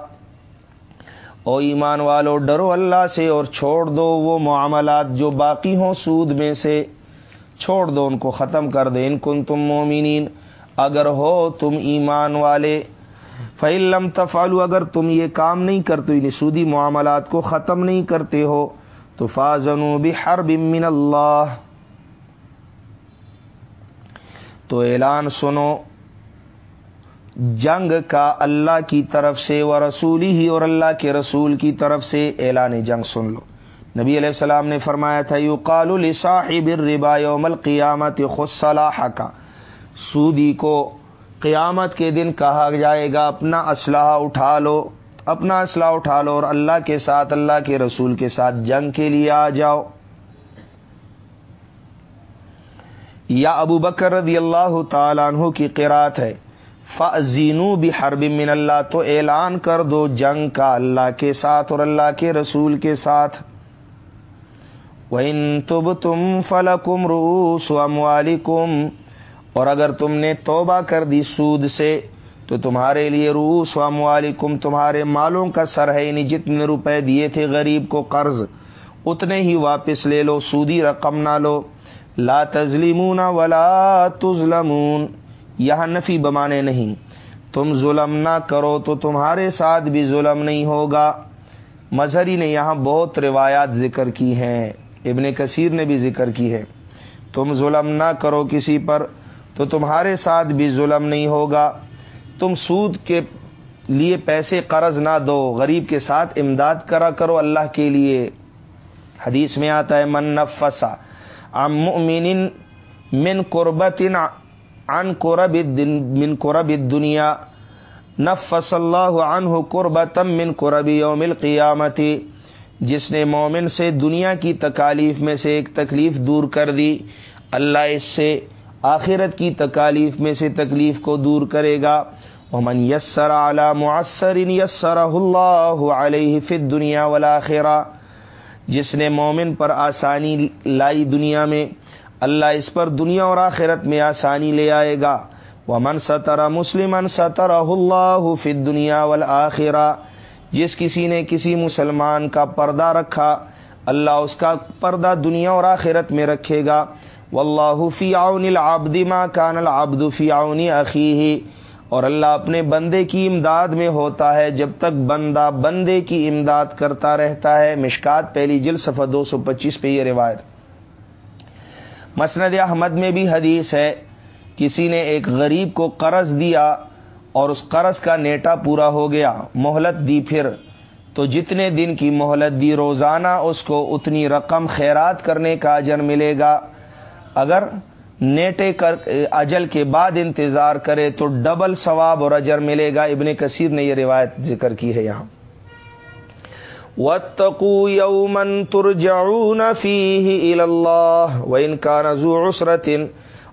او ایمان والو، ڈرو اللہ سے اور چھوڑ دو وہ معاملات جو باقی ہوں سود میں سے۔ چھوڑ دو ان کو، ختم کر دے ان کن تم مومنین۔ اگر ہو تم ایمان والے فعلم تفالو اگر تم یہ کام نہیں کرتے یعنی سودی معاملات کو ختم نہیں کرتے ہو، تو فاضنو بحرب من اللہ تو اعلان سنو، جنگ کا اللہ کی طرف سے و رسولی ہی اور اللہ کے رسول کی طرف سے اعلان جنگ سن لو۔ نبی علیہ السلام نے فرمایا تھا یو قال الصاحب الربا یوم القیامت خود صلاح کا سودی کو قیامت کے دن کہا جائے گا، اپنا اسلحہ اٹھا لو، اپنا اسلحہ اٹھا لو اور اللہ کے ساتھ، اللہ کے رسول کے ساتھ جنگ کے لیے آ جاؤ۔ یا ابو بکر رضی اللہ تعالیٰ عنہ کی قرات ہے فینو بھی حرب من اللہ تو اعلان کر دو جنگ کا اللہ کے ساتھ اور اللہ کے رسول کے ساتھ۔ وَإِن تُبْتُمْ فَلَكُمْ رُؤُسُ أَمْوَالِكُمْ اور اگر تم نے توبہ کر دی سود سے، تو تمہارے لیے روس و اموالکم تمہارے مالوں کا سر ہے یعنی جتنے روپے دیے تھے غریب کو قرض، اتنے ہی واپس لے لو، سودی رقم نہ لو۔ لا تزلیمون ولا تظلمون، یہاں نفی بمانے نہیں۔ تم ظلم نہ کرو تو تمہارے ساتھ بھی ظلم نہیں ہوگا۔ مظہری نے یہاں بہت روایات ذکر کی ہیں، ابن کثیر نے بھی ذکر کی ہے۔ تم ظلم نہ کرو کسی پر۔ تو تمہارے ساتھ بھی ظلم نہیں ہوگا۔ تم سود کے لیے پیسے قرض نہ دو، غریب کے ساتھ امداد کرا کرو اللہ کے لیے۔ حدیث میں آتا ہے، من نفسا ام مؤمن من قربت ان قرب من قرب دنیا نفس اللہ عنہ قربتم من قرب یوم القیامتی جس نے مومن سے دنیا کی تکالیف میں سے ایک تکلیف دور کر دی، اللہ اس سے آخرت کی تکالیف میں سے تکلیف کو دور کرے گا۔ ومن یسر اعلیٰ معصر یسر اللہ علیہ فت دنیا والا جس نے مومن پر آسانی لائی دنیا میں، اللہ اس پر دنیا اور آخرت میں آسانی لے آئے گا۔ وہ من سترا مسلم ستر اللہ فت دنیا والآخرہ۔ جس کسی نے کسی مسلمان کا پردہ رکھا، اللہ اس کا پردہ دنیا اور آخرت میں رکھے گا۔ واللہ فی عون العبد ما کان العبد فی عون اخیہ۔ اور اللہ اپنے بندے کی امداد میں ہوتا ہے، جب تک بندہ بندے کی امداد کرتا رہتا ہے۔ مشکات پہلی جل صفحہ دو سو پچیس پہ یہ روایت۔ مسند احمد میں بھی حدیث ہے، کسی نے ایک غریب کو قرض دیا اور اس قرض کا نیٹا پورا ہو گیا، مہلت دی پھر۔ تو جتنے دن کی مہلت دی، روزانہ اس کو اتنی رقم خیرات کرنے کا اجر ملے گا۔ اگر نیٹے کر اجل کے بعد انتظار کرے تو ڈبل ثواب اور اجر ملے گا۔ ابن کثیر نے یہ روایت ذکر کی ہے یہاں۔ وَاتَّقُوا يَوْمًا تُرْجَعُونَ فِيهِ إِلَى اللَّهِ وَإِن كَانَ ذُو عُسْرَةٍ۔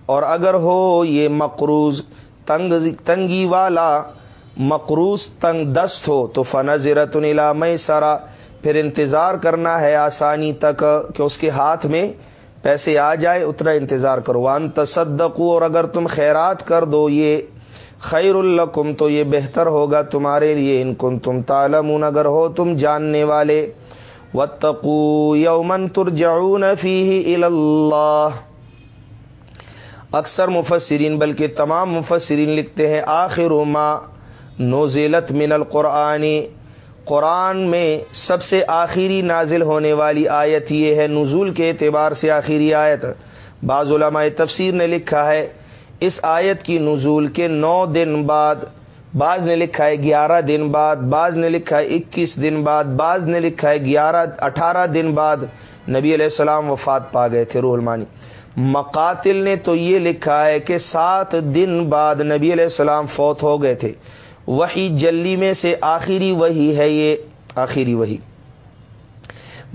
اور اگر ہو یہ مقروض تنگ تنگی والا مقروض تنگ دست ہو تو فنظرت نلا میں سرا پھر انتظار کرنا ہے آسانی تک کہ اس کے ہاتھ میں پیسے آ جائے، اتنا انتظار کرو۔ وان تصدقو اور اگر تم خیرات کر دو، یہ خیر القم تو یہ بہتر ہوگا تمہارے لیے۔ ان کن تم تالمون اگر ہو تم جاننے والے۔ وتقو یومن ترجعون فیہ اللہ۔ اکثر مفسرین، بلکہ تمام مفسرین لکھتے ہیں، آخر ما نوزیلت من القرآنی قرآن میں سب سے آخری نازل ہونے والی آیت یہ ہے نزول کے اعتبار سے آخری آیت۔ بعض علماء تفسیر نے لکھا ہے، اس آیت کی نزول کے نو دن بعد، بعض نے لکھا ہے گیارہ دن بعد، بعض نے لکھا ہے اکیس دن بعد، بعض نے لکھا ہے گیارہ، اٹھارہ دن بعد۔ نبی علیہ السلام وفات پا گئے تھے روح المانی۔ مقاتل نے تو یہ لکھا ہے کہ سات دن بعد نبی علیہ السلام فوت ہو گئے تھے۔ وہی جلی میں سے آخری وہی ہے یہ، آخری وہی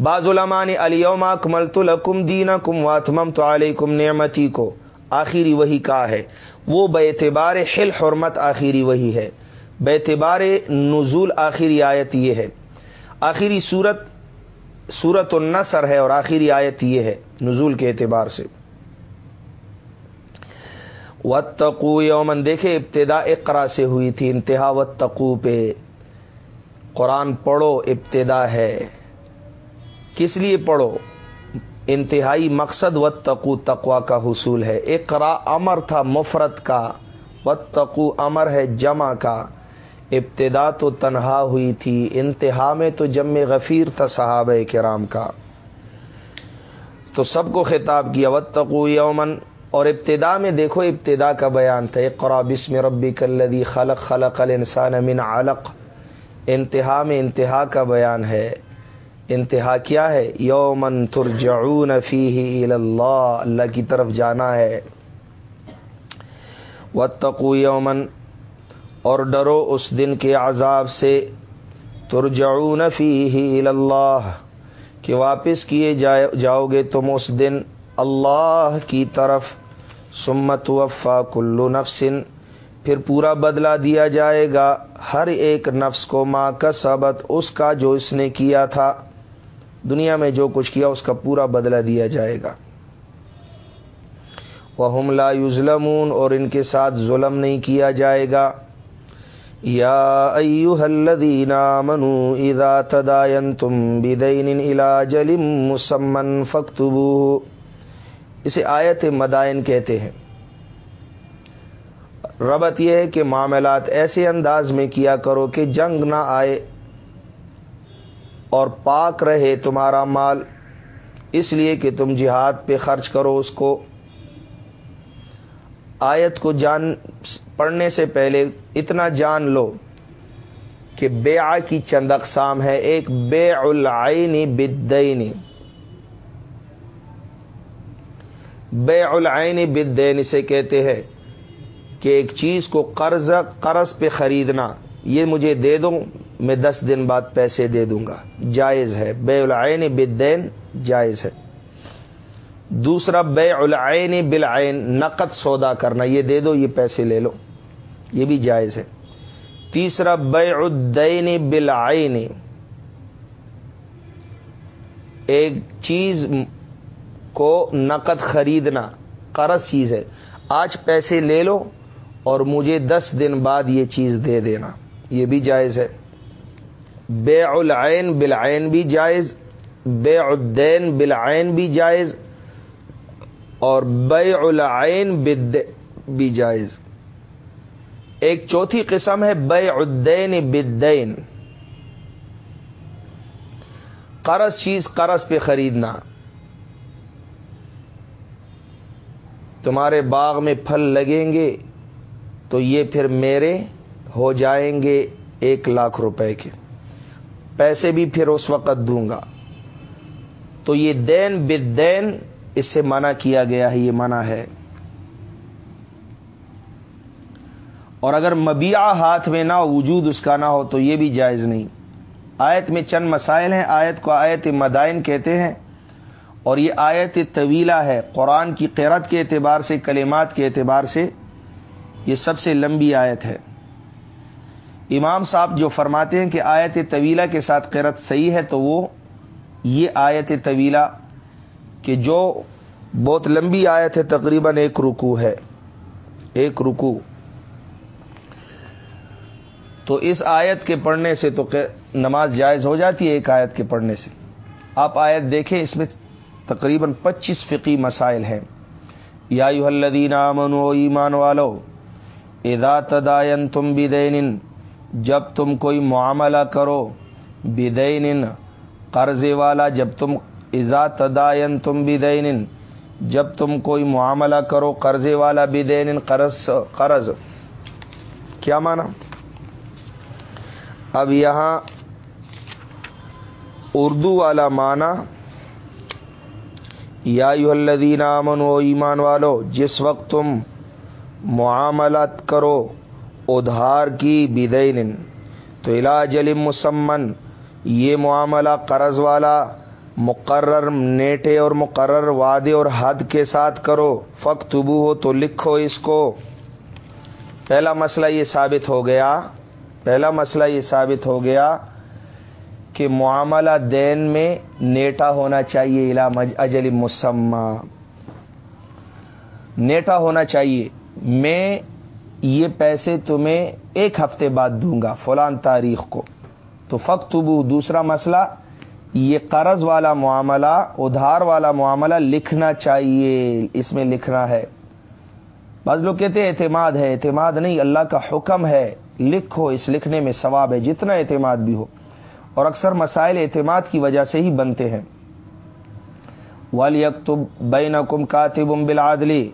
بعض علماء نے علیوم اکمل تو لکم دین کم واتمم تو علیکم نعمتی کو، آخری وہی کا ہے۔ وہ بے اعتبار حل حرمت آخری وہی ہے۔ بے اعتبار نزول آخری آیت یہ ہے۔ آخری صورت صورت النصر ہے اور آخری آیت یہ ہے، نزول کے اعتبار سے۔ وتقو یومن دیکھے ابتدا اقرا سے ہوئی تھی، انتہا و تقو پہ۔ قرآن پڑھو، ابتدا ہے۔ کس لیے پڑھو؟ انتہائی مقصد و تقو تقوا کا حصول ہے۔ اقرا امر تھا مفرت کا۔ و تقو امر ہے، جمع کا۔ ابتدا تو تنہا ہوئی تھی، انتہا میں تو جم غفیر تھا صحابہ کرام کا۔ تو سب کو خطاب کیا و تقو یومن اور ابتدا میں دیکھو، ابتدا کا بیان تھا قرا بسم ربی کلدی خلق خلق الانسان من علق۔ انتہا میں انتہا کا بیان ہے۔ انتہا کیا ہے؟ یومن ترجعون فیہ اللہ اللہ کی طرف جانا ہے۔ وتقو یومن، اور ڈرو اس دن کے عذاب سے۔ ترجعون فیہ اللہ، کہ واپس کیے جاؤ گے تم اس دن اللہ کی طرف۔ سمت وفا کلو نفسن پھر پورا بدلہ دیا جائے گا۔ ہر ایک نفس کو ماں کا سبت اس کا جو اس نے کیا تھا۔ دنیا میں جو کچھ کیا، اس کا پورا بدلہ دیا جائے گا۔ وہ لا یظلمون اور ان کے ساتھ ظلم نہیں کیا جائے گا۔ یا ایوہ الذین آمنوا اذا تداینتم بدین الى جلم مسمن فاکتبوه اسے آیت مدائن کہتے ہیں۔ ربط یہ ہے کہ معاملات ایسے انداز میں کیا کرو کہ جنگ نہ آئے اور پاک رہے تمہارا مال، اس لیے کہ تم جہاد پہ خرچ کرو اس کو۔ آیت کو جان، پڑھنے سے پہلے اتنا جان لو کہ بے کی چند اقسام ہے ایک بے العینی بدینی بے العین بدین اسے کہتے ہیں کہ ایک چیز کو قرض قرض پہ خریدنا، یہ مجھے دے دو میں دس دن بعد پیسے دے دوں گا، جائز ہے۔ بے العین بدین جائز ہے۔ دوسرا بے العین بالعین، نقد سودا کرنا، یہ دے دو، یہ پیسے لے لو، یہ بھی جائز ہے۔ تیسرا بے الدین بالعین۔ ایک چیز کو نقد خریدنا، قرض چیز ہے۔ آج پیسے لے لو اور مجھے دس دن بعد یہ چیز دے دینا۔ یہ بھی جائز ہے۔ بے العین بالعین بھی جائز بے الدین بالعین بھی جائز اور بے العین بد بھی جائز۔ ایک چوتھی قسم ہے بے الدین بدین قرض چیز قرض پہ خریدنا۔ تمہارے باغ میں پھل لگیں گے تو یہ پھر میرے ہو جائیں گے ایک لاکھ روپے کے۔ پیسے بھی پھر اس وقت دوں گا۔ تو یہ دین بد دین اس سے منع کیا گیا ہے، یہ منع ہے۔ اور اگر مبیا ہاتھ میں نہ ہو، وجود اس کا نہ ہو، تو یہ بھی جائز نہیں۔ آیت میں چند مسائل ہیں۔ آیت کو آیت مدائن کہتے ہیں۔ اور یہ آیت طویلہ ہے، قرآن کی قیرت کے اعتبار سے، کلمات کے اعتبار سے یہ سب سے لمبی آیت ہے۔ امام صاحب جو فرماتے ہیں کہ آیت طویلہ کے ساتھ قیرت صحیح ہے، تو وہ یہ آیت طویلہ کہ جو بہت لمبی آیت ہے، تقریباً ایک رکو ہے۔ ایک رکو تو اس آیت کے پڑھنے سے تو نماز جائز ہو جاتی ہے، ایک آیت کے پڑھنے سے۔ آپ آیت دیکھیں، اس میں تقریباً پچیس فقی مسائل ہیں۔ یا الدین امن و ایمان والو ادا تدائن تم بدین جب تم کوئی معاملہ کرو بدین قرض والا، جب تم ایزا تدائن تم بدین جب تم کوئی معاملہ کرو قرض والا بدین قرض قرض۔ کیا مانا؟ اب یہاں اردو والا معنی یا الذین امن و ایمان والو، جس وقت تم معاملات کرو ادھار کی بدین، تو علاج مسمن، یہ معاملہ قرض والا مقرر نیٹے اور مقرر وعدے اور حد کے ساتھ کرو فخ ہو تو لکھو اس کو۔ پہلا مسئلہ یہ ثابت ہو گیا، پہلا مسئلہ یہ ثابت ہو گیا کہ معاملہ دین میں نیٹا ہونا چاہیے علا اجل مسمہ نیٹا ہونا چاہیے۔ میں یہ پیسے تمہیں ایک ہفتے بعد دوں گا فلان تاریخ کو۔ تو فخ دوسرا مسئلہ، یہ قرض والا معاملہ، ادھار والا معاملہ لکھنا چاہیے۔ اس میں لکھنا ہے۔ بعض لوگ کہتے ہیں اعتماد ہے، اعتماد نہیں، اللہ کا حکم ہے۔ لکھو، اس لکھنے میں ثواب ہے، جتنا اعتماد بھی ہو۔ اور اکثر مسائل اعتماد کی وجہ سے ہی بنتے ہیں۔ والی اکتب بین کم کاتب بلادلی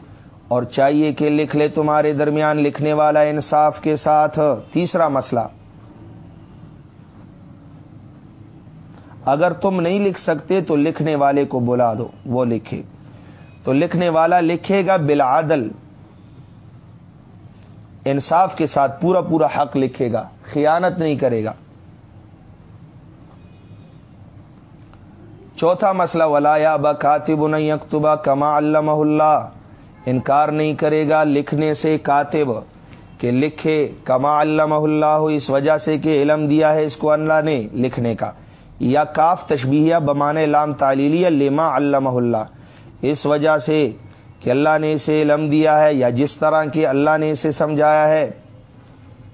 اور چاہیے کہ لکھ لے تمہارے درمیان لکھنے والا انصاف کے ساتھ۔ تیسرا مسئلہ، اگر تم نہیں لکھ سکتے تو لکھنے والے کو بلا دو، وہ لکھے۔ تو لکھنے والا لکھے گا بالعدل، انصاف کے ساتھ پورا پورا حق لکھے گا، خیانت نہیں کرے گا۔ چوتھا مسئلہ، ولا یا کاتب نہیں اکتبہ کما علامہ اللہ انکار نہیں کرے گا لکھنے سے کاتب کہ لکھے کما علامہ اللہ، اس وجہ سے کہ علم دیا ہے اس کو اللہ نے لکھنے کا۔ یا کاف تشبیہ بمان لام تعلیلیہ لما علامہ اللہ۔ اس وجہ سے کہ اللہ نے اسے علم دیا ہے یا جس طرح کہ اللہ نے اسے سمجھایا ہے۔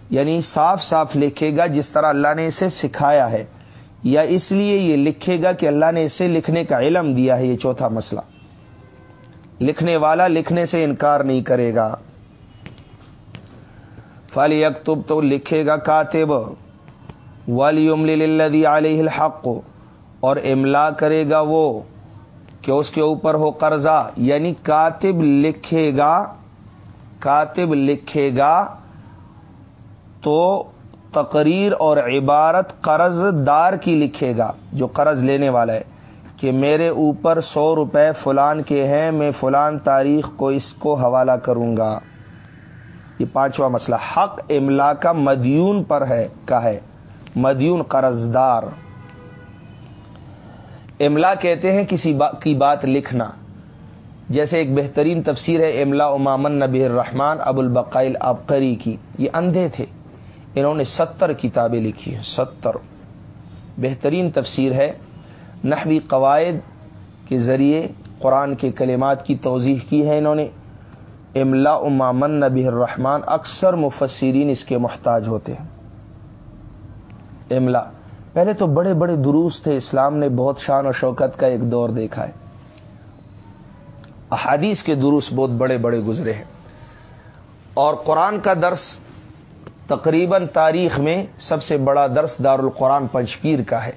یعنی صاف صاف لکھے گا جس طرح اللہ نے اسے سکھایا ہے۔ یا اس لیے یہ لکھے گا کہ اللہ نے اسے لکھنے کا علم دیا ہے، یہ چوتھا مسئلہ۔ لکھنے والا لکھنے سے انکار نہیں کرے گا۔ فلی اکتب تو لکھے گا کاتب۔ والی علیہ الحق۔ اور املا کرے گا وہ کہ اس کے اوپر ہو قرضہ۔ یعنی کاتب لکھے گا، کاتب لکھے گا تو تقریر اور عبارت قرض دار کی لکھے گا، جو قرض لینے والا ہے، کہ میرے اوپر سو روپے فلان کے ہیں، میں فلان تاریخ کو اس کو حوالہ کروں گا۔ یہ پانچواں مسئلہ، حق املا کا مدیون پر ہے، کا ہے، مدیون قرض دار املا کہتے ہیں کسی با کی بات لکھنا۔ جیسے ایک بہترین تفسیر ہے، املا امامن نبی الرحمان ابو البقائل ابقری کی، یہ اندھے تھے۔ انہوں نے ستر کتابیں لکھی ہیں، ستر۔ بہترین تفسیر ہے نحوی قواعد کے ذریعے قرآن کے کلمات کی توضیح کی ہے انہوں نے۔ املا امامن نبی الرحمان اکثر مفسرین اس کے محتاج ہوتے ہیں۔ املا پہلے تو بڑے بڑے دروس تھے، اسلام نے بہت شان و شوکت کا ایک دور دیکھا ہے۔ احادیث کے دروس بہت بڑے بڑے گزرے ہیں۔ اور قرآن کا درس تقریباً تاریخ میں سب سے بڑا درس دار القرآن پنچپیر کا ہے۔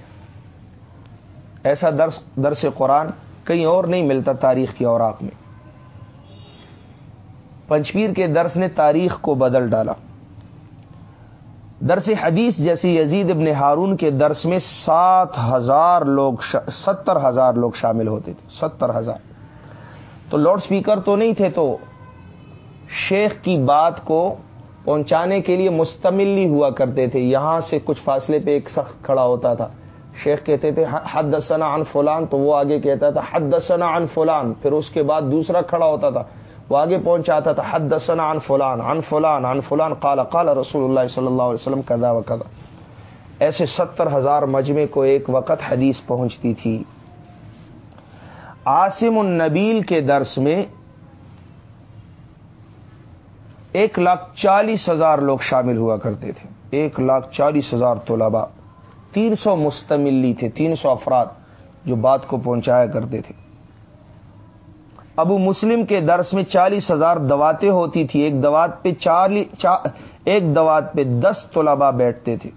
ایسا درس درس قرآن کہیں اور نہیں ملتا تاریخ کی اوراق میں۔ پنچپیر کے درس نے تاریخ کو بدل ڈالا۔ درس حدیث جیسی یزید ابن ہارون کے درس میں سات ہزار لوگ ستر ہزار لوگ شامل ہوتے تھے۔ ستر ہزار۔ تو لاؤڈ سپیکر تو نہیں تھے تو شیخ کی بات کو پہنچانے کے لیے مستمل ہوا کرتے تھے۔ یہاں سے کچھ فاصلے پہ ایک سخت کھڑا ہوتا تھا۔ شیخ کہتے تھے حد دسنا ان فلان. تو وہ آگے کہتا تھا حد دسنا ان فلان. پھر اس کے بعد دوسرا کھڑا ہوتا تھا، وہ آگے پہنچاتا تھا حد دسنا ان فلان ان فلان ان فلان کالا کالا رسول اللہ صلی اللہ علیہ وسلم کدا و کدا ایسے ستر ہزار مجمے کو ایک وقت حدیث پہنچتی تھی۔ آسم النبیل کے درس میں ایک لاکھ چالیس ہزار لوگ شامل ہوا کرتے تھے۔ ایک لاکھ چالیس ہزار طلبا تین سو مستملی تھے، تین سو افراد جو بات کو پہنچایا کرتے تھے۔ ابو مسلم کے درس میں چالیس ہزار دواتیں ہوتی تھی۔ ایک دوات پہ چالیس ایک دوات پہ دس طلبا بیٹھتے تھے۔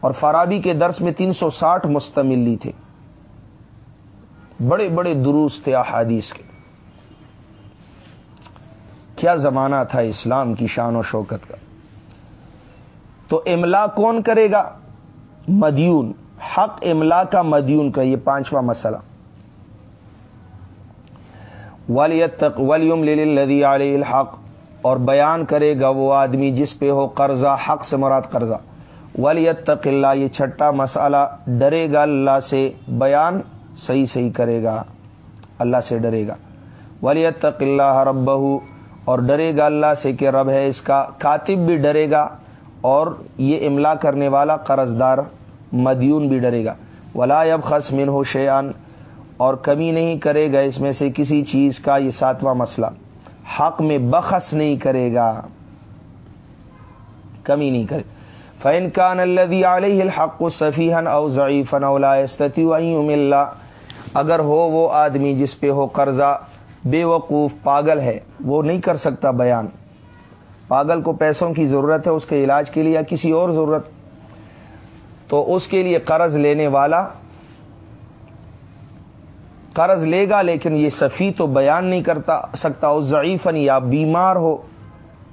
اور فرابی کے درس میں تین سو ساٹھ مستملی تھے۔ بڑے بڑے دروس تھے احادیث کے۔ کیا زمانہ تھا اسلام کی شان و شوکت کا؟ تو املا کون کرے گا؟ مدیون۔ حق املا کا مدیون کا یہ پانچواں مسئلہ۔ ولیم لدی علی الحق۔ اور بیان کرے گا وہ آدمی جس پہ ہو قرضہ، حق سے مراد قرضہ۔ ولیت اللہ، یہ چھٹا مسئلہ ڈرے گا اللہ سے۔ بیان صحیح صحیح کرے گا۔ اللہ سے ڈرے گا۔ ولیت اللہ رب اور ڈرے گا اللہ سے کہ رب ہے اس کا، کاتب بھی ڈرے گا اور یہ املا کرنے والا قرض دار مدیون بھی ڈرے گا۔ ولا اب خسمن ہو شیان اور کمی نہیں کرے گا اس میں سے کسی چیز کا یہ ساتواں مسئلہ۔ حق میں بخس نہیں کرے گا۔ کمی نہیں کرے۔ فین کان الدی علیہ الحق صفیحن او ضعیفن اولا اللہ اگر ہو وہ آدمی جس پہ ہو قرضہ بے وقوف پاگل ہے، وہ نہیں کر سکتا بیان۔ پاگل کو پیسوں کی ضرورت ہے، اس کے علاج کے لیے یا کسی اور ضرورت۔ تو اس کے لیے قرض لینے والا قرض لے گا، لیکن یہ صفی تو بیان نہیں کرتا سکتا۔ اس ضعیفن یا بیمار ہو۔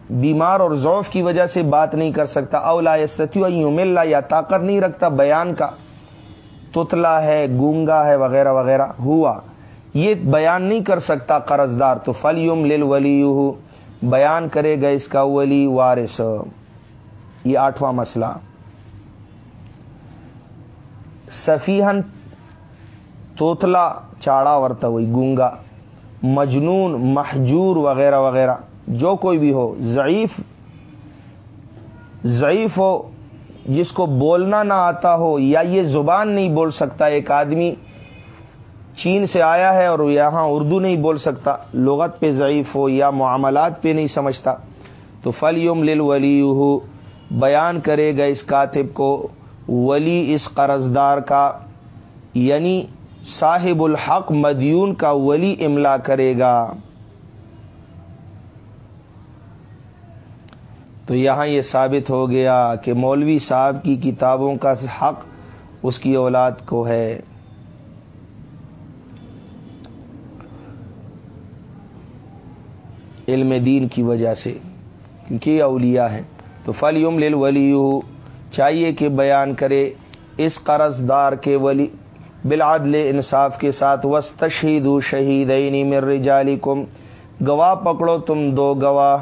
بیمار اور ضعف کی وجہ سے بات نہیں کر سکتا۔ اولا ملا یا طاقت نہیں رکھتا بیان کا۔ تتلا ہے، گونگا ہے، وغیرہ وغیرہ۔ ہوا۔ یہ بیان نہیں کر سکتا قرض دار تو فلیم لل ولی بیان کرے گا اس کا ولی وارث۔ یہ آٹھواں مسئلہ۔ سفیہن توتلا چاڑا ورتا ہوئی، گونگا، مجنون، محجور وغیرہ وغیرہ، جو کوئی بھی ہو، ضعیف ضعیف ہو، جس کو بولنا نہ آتا ہو یا یہ زبان نہیں بول سکتا ایک آدمی چین سے آیا ہے اور یہاں اردو نہیں بول سکتا، لغت پہ ضعیف ہو یا معاملات پہ نہیں سمجھتا، تو فل یوم بیان کرے گا اس کاتب کو، ولی اس قرض دار کا یعنی صاحب الحق مدیون کا ولی املا کرے گا۔ تو یہاں یہ ثابت ہو گیا کہ مولوی صاحب کی کتابوں کا حق اس کی اولاد کو ہے۔ علم دین کی وجہ سے، کیونکہ یہ اولیاء ہے تو فلیم للولی چاہیے کہ بیان کرے اس قرض دار کے ولی، بالعدل انصاف کے ساتھ وسط شہید شہید مر کم گواہ پکڑو تم دو گواہ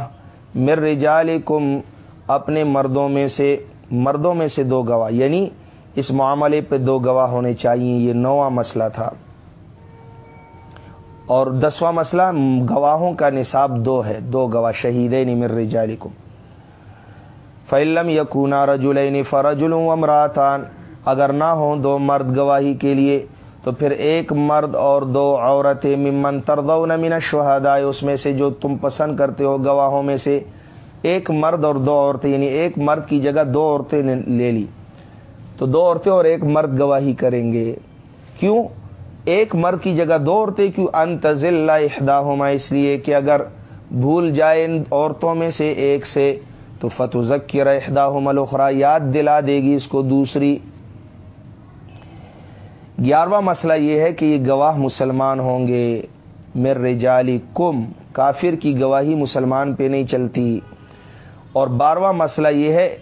مر رجال اپنے مردوں میں سے، مردوں میں سے دو گواہ۔ یعنی اس معاملے پہ دو گواہ ہونے چاہیے، یہ نواں مسئلہ تھا۔ اور دسواں مسئلہ، گواہوں کا نصاب دو ہے، دو گواہ شہید مر رجالکم فعلم یقونا رجولین فرجل امراتان اگر نہ ہوں دو مرد گواہی کے لیے، تو پھر ایک مرد اور دو عورتیں ممن تردون من شہدائے اس میں سے جو تم پسند کرتے ہو گواہوں میں سے، ایک مرد اور دو عورتیں یعنی ایک مرد کی جگہ دو عورتیں لے لی۔ تو دو عورتیں اور ایک مرد گواہی کریں گے۔ کیوں؟ ایک مرد کی جگہ دو عورتیں کیوں انتظل احدا ہوما اس لیے کہ اگر بھول جائے ان عورتوں میں سے ایک سے، تو فتح ذکر احدا ملوخرا یاد دلا دے گی اس کو دوسری۔ گیارہواں مسئلہ یہ ہے کہ یہ گواہ مسلمان ہوں گے۔ مر رجالی کم کافر کی گواہی مسلمان پہ نہیں چلتی۔ اور بارہواں مسئلہ یہ ہے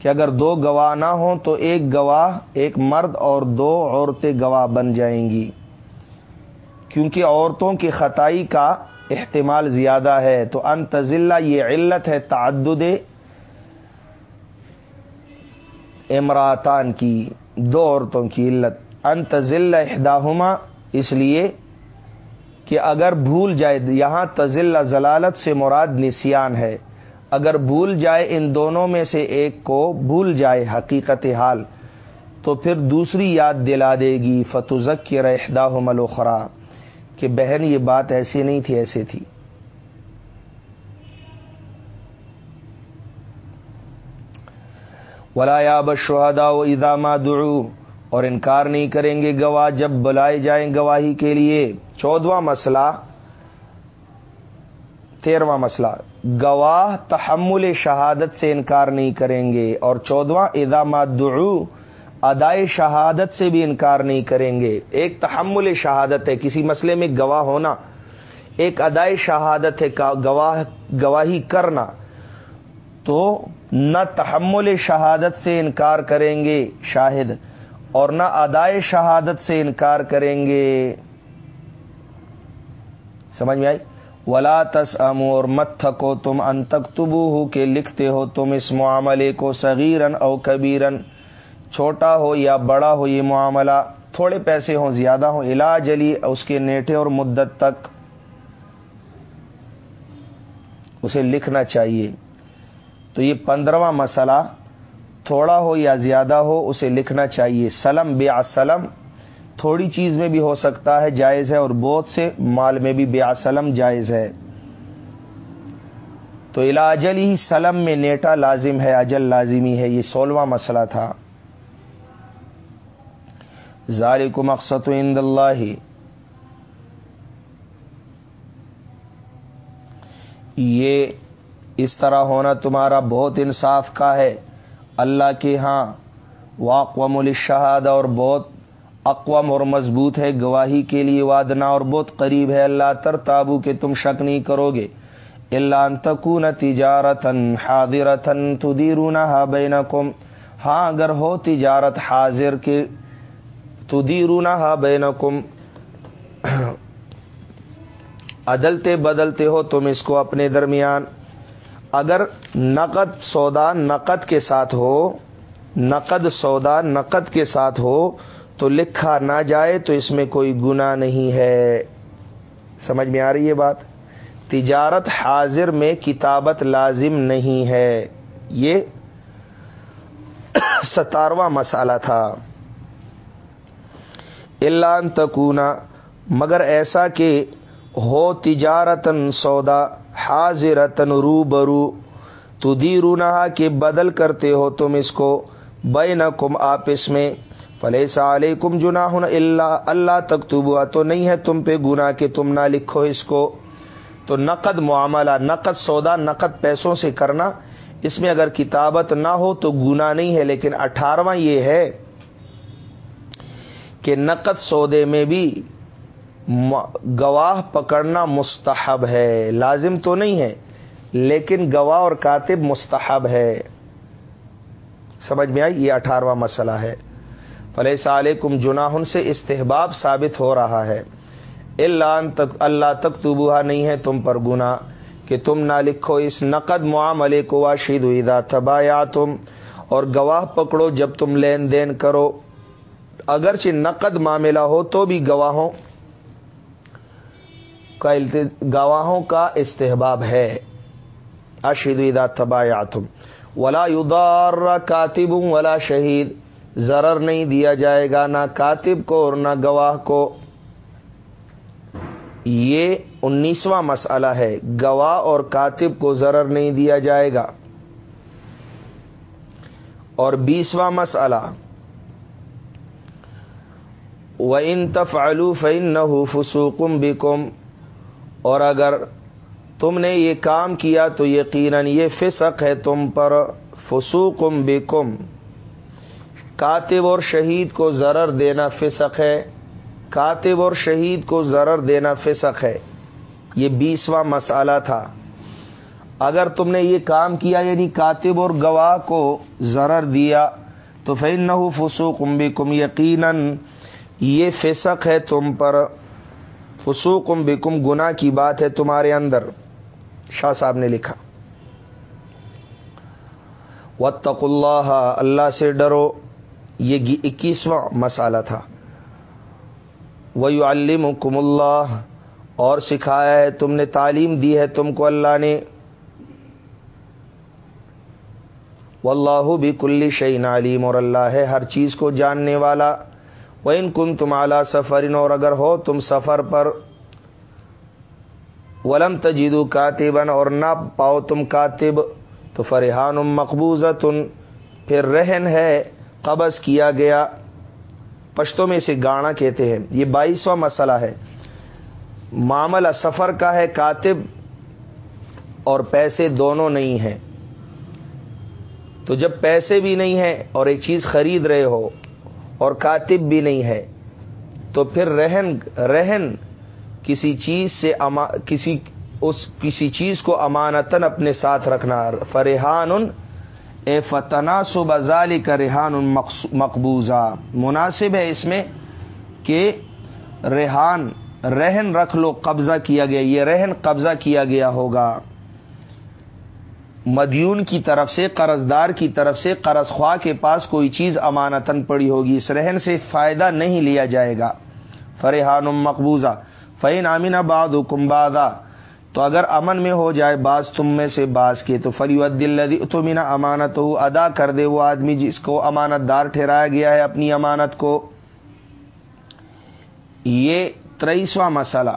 کہ اگر دو گواہ نہ ہوں تو ایک گواہ، ایک مرد اور دو عورتیں گواہ بن جائیں گی۔ کیونکہ عورتوں کی خطائی کا احتمال زیادہ ہے۔ تو انتظلہ یہ علت ہے تعدد امراتان کی، دو عورتوں کی علت۔ انتظل احداہما، اس لیے کہ اگر بھول جائے، یہاں تزل ضلالت سے مراد نسیان ہے۔ اگر بھول جائے ان دونوں میں سے ایک کو، بھول جائے حقیقت حال، تو پھر دوسری یاد دلا دے گی فتوزک کے رحدہ ملوخرا کہ بہن، یہ بات ایسی نہیں تھی، ایسے تھی۔ ولا بشہدا و ادامہ دعو اور انکار نہیں کریں گے گواہ جب بلائے جائیں گواہی کے لیے۔ چودواں مسئلہ، تیرواں مسئلہ۔ گواہ تحمل شہادت سے انکار نہیں کریں گے اور چودواں ادامات دعو، ادائے شہادت سے بھی انکار نہیں کریں گے۔ ایک تحمل شہادت ہے، کسی مسئلے میں گواہ ہونا۔ ایک ادائے شہادت ہے گواہ گواہی کرنا۔ تو نہ تحمل شہادت سے انکار کریں گے شاہد، اور نہ ادائے شہادت سے انکار کریں گے۔ سمجھ میں آئی؟ ولا تس ام اور مت تھکو تم ان تک ہو کے لکھتے ہو تم اس معاملے کو صغیرن او کبیرن چھوٹا ہو یا بڑا ہو یہ معاملہ، تھوڑے پیسے ہوں، زیادہ ہوں، علاج علی اس کے نیٹے اور مدت تک اسے لکھنا چاہیے۔ تو یہ پندرہواں مسئلہ، تھوڑا ہو یا زیادہ ہو اسے لکھنا چاہیے۔ سلم بے سلم تھوڑی چیز میں بھی ہو سکتا ہے، جائز ہے اور بہت سے مال میں بھی بے سلم جائز ہے۔ تو الاجل ہی سلم میں نیٹا لازم ہے، اجل لازمی ہے، یہ سولہواں مسئلہ تھا۔ ذالک مقصد عند اللہ۔ یہ اس طرح ہونا تمہارا بہت انصاف کا ہے۔ اللہ کے ہاں واقوام الشہاد اور بہت اقوام اور مضبوط ہے، گواہی کے لیے وادنا اور بہت قریب ہے۔ اللہ تر تابو کہ تم شک نہیں کرو گے۔ اللہ تکون تجارتن حاضرتن تدیرون ہا بینکم۔ ہاں اگر ہو تجارت حاضر کے تدیرون ہا بینکم۔ عدلتے بدلتے ہو تم اس کو اپنے درمیان۔ اگر نقد سودا نقد کے ساتھ ہو، نقد سودا نقد کے ساتھ ہو تو لکھا نہ جائے تو اس میں کوئی گنا نہیں ہے۔ سمجھ میں آ رہی ہے بات؟ تجارت حاضر میں کتابت لازم نہیں ہے۔ یہ ستارواں مسالہ تھا۔ اللہ تکونا، مگر ایسا کہ ہو تجارتن سودا، حاضرتن رو برو تو دی کہ بدل کرتے ہو تم اس کو بے نہ کم آپس میں۔ فلیسا علیکم جنا اللہ اللہ تک تو نہیں ہے تم پہ گنا کہ تم نہ لکھو اس کو۔ تو نقد معاملہ، نقد سودا، نقد پیسوں سے کرنا، اس میں اگر کتابت نہ ہو تو گنا نہیں ہے، لیکن اٹھارہواں یہ ہے کہ نقد سودے میں بھی گواہ پکڑنا مستحب ہے، لازم تو نہیں ہے، لیکن گواہ اور کاتب مستحب ہے۔ سمجھ میں آئی؟ یہ اٹھارہواں مسئلہ ہے۔ فلیس علیکم جناحن سے استحباب ثابت ہو رہا ہے۔ اللہ تک اللہ تک تبوہا نہیں ہے تم پر گنا کہ تم نہ لکھو اس نقد معاملے کو واشید ادا تبایا تم اور گواہ پکڑو جب تم لین دین کرو۔ اگرچہ نقد معاملہ ہو تو بھی گواہوں کا گواہوں کا استحباب ہے۔ اشید ادا تبایا تم ولا یدار کاتب ولا شہید ضرر نہیں دیا جائے گا نہ کاتب کو اور نہ گواہ کو یہ انیسواں مسئلہ ہے گواہ اور کاتب کو ضرر نہیں دیا جائے گا اور بیسواں مسئلہ و ان تفعلو فین نہ فسوکم بکم اور اگر تم نے یہ کام کیا تو یقیناً یہ فسق ہے تم پر فسوکم بکم کاتب اور شہید کو ضرر دینا فسق ہے۔ کاتب اور شہید کو ضرر دینا فسق ہے۔ یہ بیسواں مسئلہ تھا۔ اگر تم نے یہ کام کیا یعنی کاتب اور گواہ کو ضرر دیا، تو فین نہ فسوق امبی کم یقیناً یہ فسق ہے تم پر۔ فسوق امبی کم گنا کی بات ہے تمہارے اندر۔ شاہ صاحب نے لکھا۔ وطق اللہ اللہ سے ڈرو۔ یہ اکیسواں مسئلہ تھا۔ وہ علم اللہ اور سکھایا ہے، تم نے تعلیم دی ہے تم کو اللہ نے۔ واللہ بھی کلی شعین علیم اور اللہ ہے ہر چیز کو جاننے والا۔ وہ ان کن تم اعلیٰ سفر، اور اگر ہو تم سفر پر۔ ولم تجیدو کاتبن اور نہ پاؤ تم کاتب۔ تو فرحان مقبوض پھر رہن ہے۔ قبض کیا گیا۔ پشتوں میں اسے گانا کہتے ہیں۔ یہ بائیسواں مسئلہ ہے۔ معاملہ سفر کا ہے، کاتب اور پیسے دونوں نہیں ہیں۔ تو جب پیسے بھی نہیں ہیں اور ایک چیز خرید رہے ہو اور کاتب بھی نہیں ہے، تو پھر رہن رہن کسی چیز سے اما، کسی، اس، کسی چیز کو امانتن اپنے ساتھ رکھنا۔ فرحان اے فتنا بزالی کا ریحان مقبوضہ۔ مناسب ہے اس میں کہ ریحان، رہن رکھ لو، قبضہ کیا گیا، یہ رہن قبضہ کیا گیا ہوگا۔ مدیون کی طرف سے قرض دار کی طرف سے، قرض خواہ کے پاس کوئی چیز امانتن پڑی ہوگی، اس رہن سے فائدہ نہیں لیا جائے گا۔ فرحان مقبوضہ۔ فین امین آباد حکم تو اگر امن میں ہو جائے بعض تم میں سے بعض کے، تو فری دل تو مینا امانت ہو ادا کر دے وہ آدمی جس کو امانت دار ٹھہرایا گیا ہے اپنی امانت کو۔ یہ تریسواں مسئلہ۔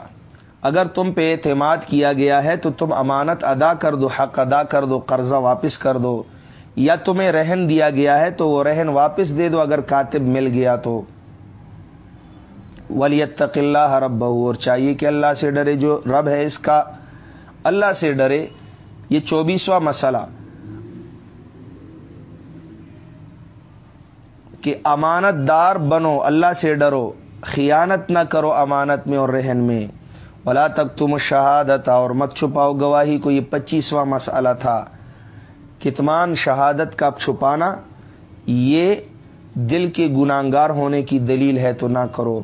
اگر تم پہ اعتماد کیا گیا ہے تو تم امانت ادا کر دو، حق ادا کر دو، قرضہ واپس کر دو۔ یا تمہیں رہن دیا گیا ہے تو وہ رہن واپس دے دو اگر کاتب مل گیا تو۔ ولیت اللہ رب اور چاہیے کہ اللہ سے ڈرے جو رب ہے اس کا۔ اللہ سے ڈرے، یہ چوبیسواں مسئلہ کہ امانت دار بنو، اللہ سے ڈرو، خیانت نہ کرو امانت میں اور رہن میں۔ ولا تک تم شہادت اور مت چھپاؤ گواہی کو، یہ پچیسواں مسئلہ تھا۔ کتمان شہادت کا چھپانا، یہ دل کے گناگار ہونے کی دلیل ہے تو نہ کرو۔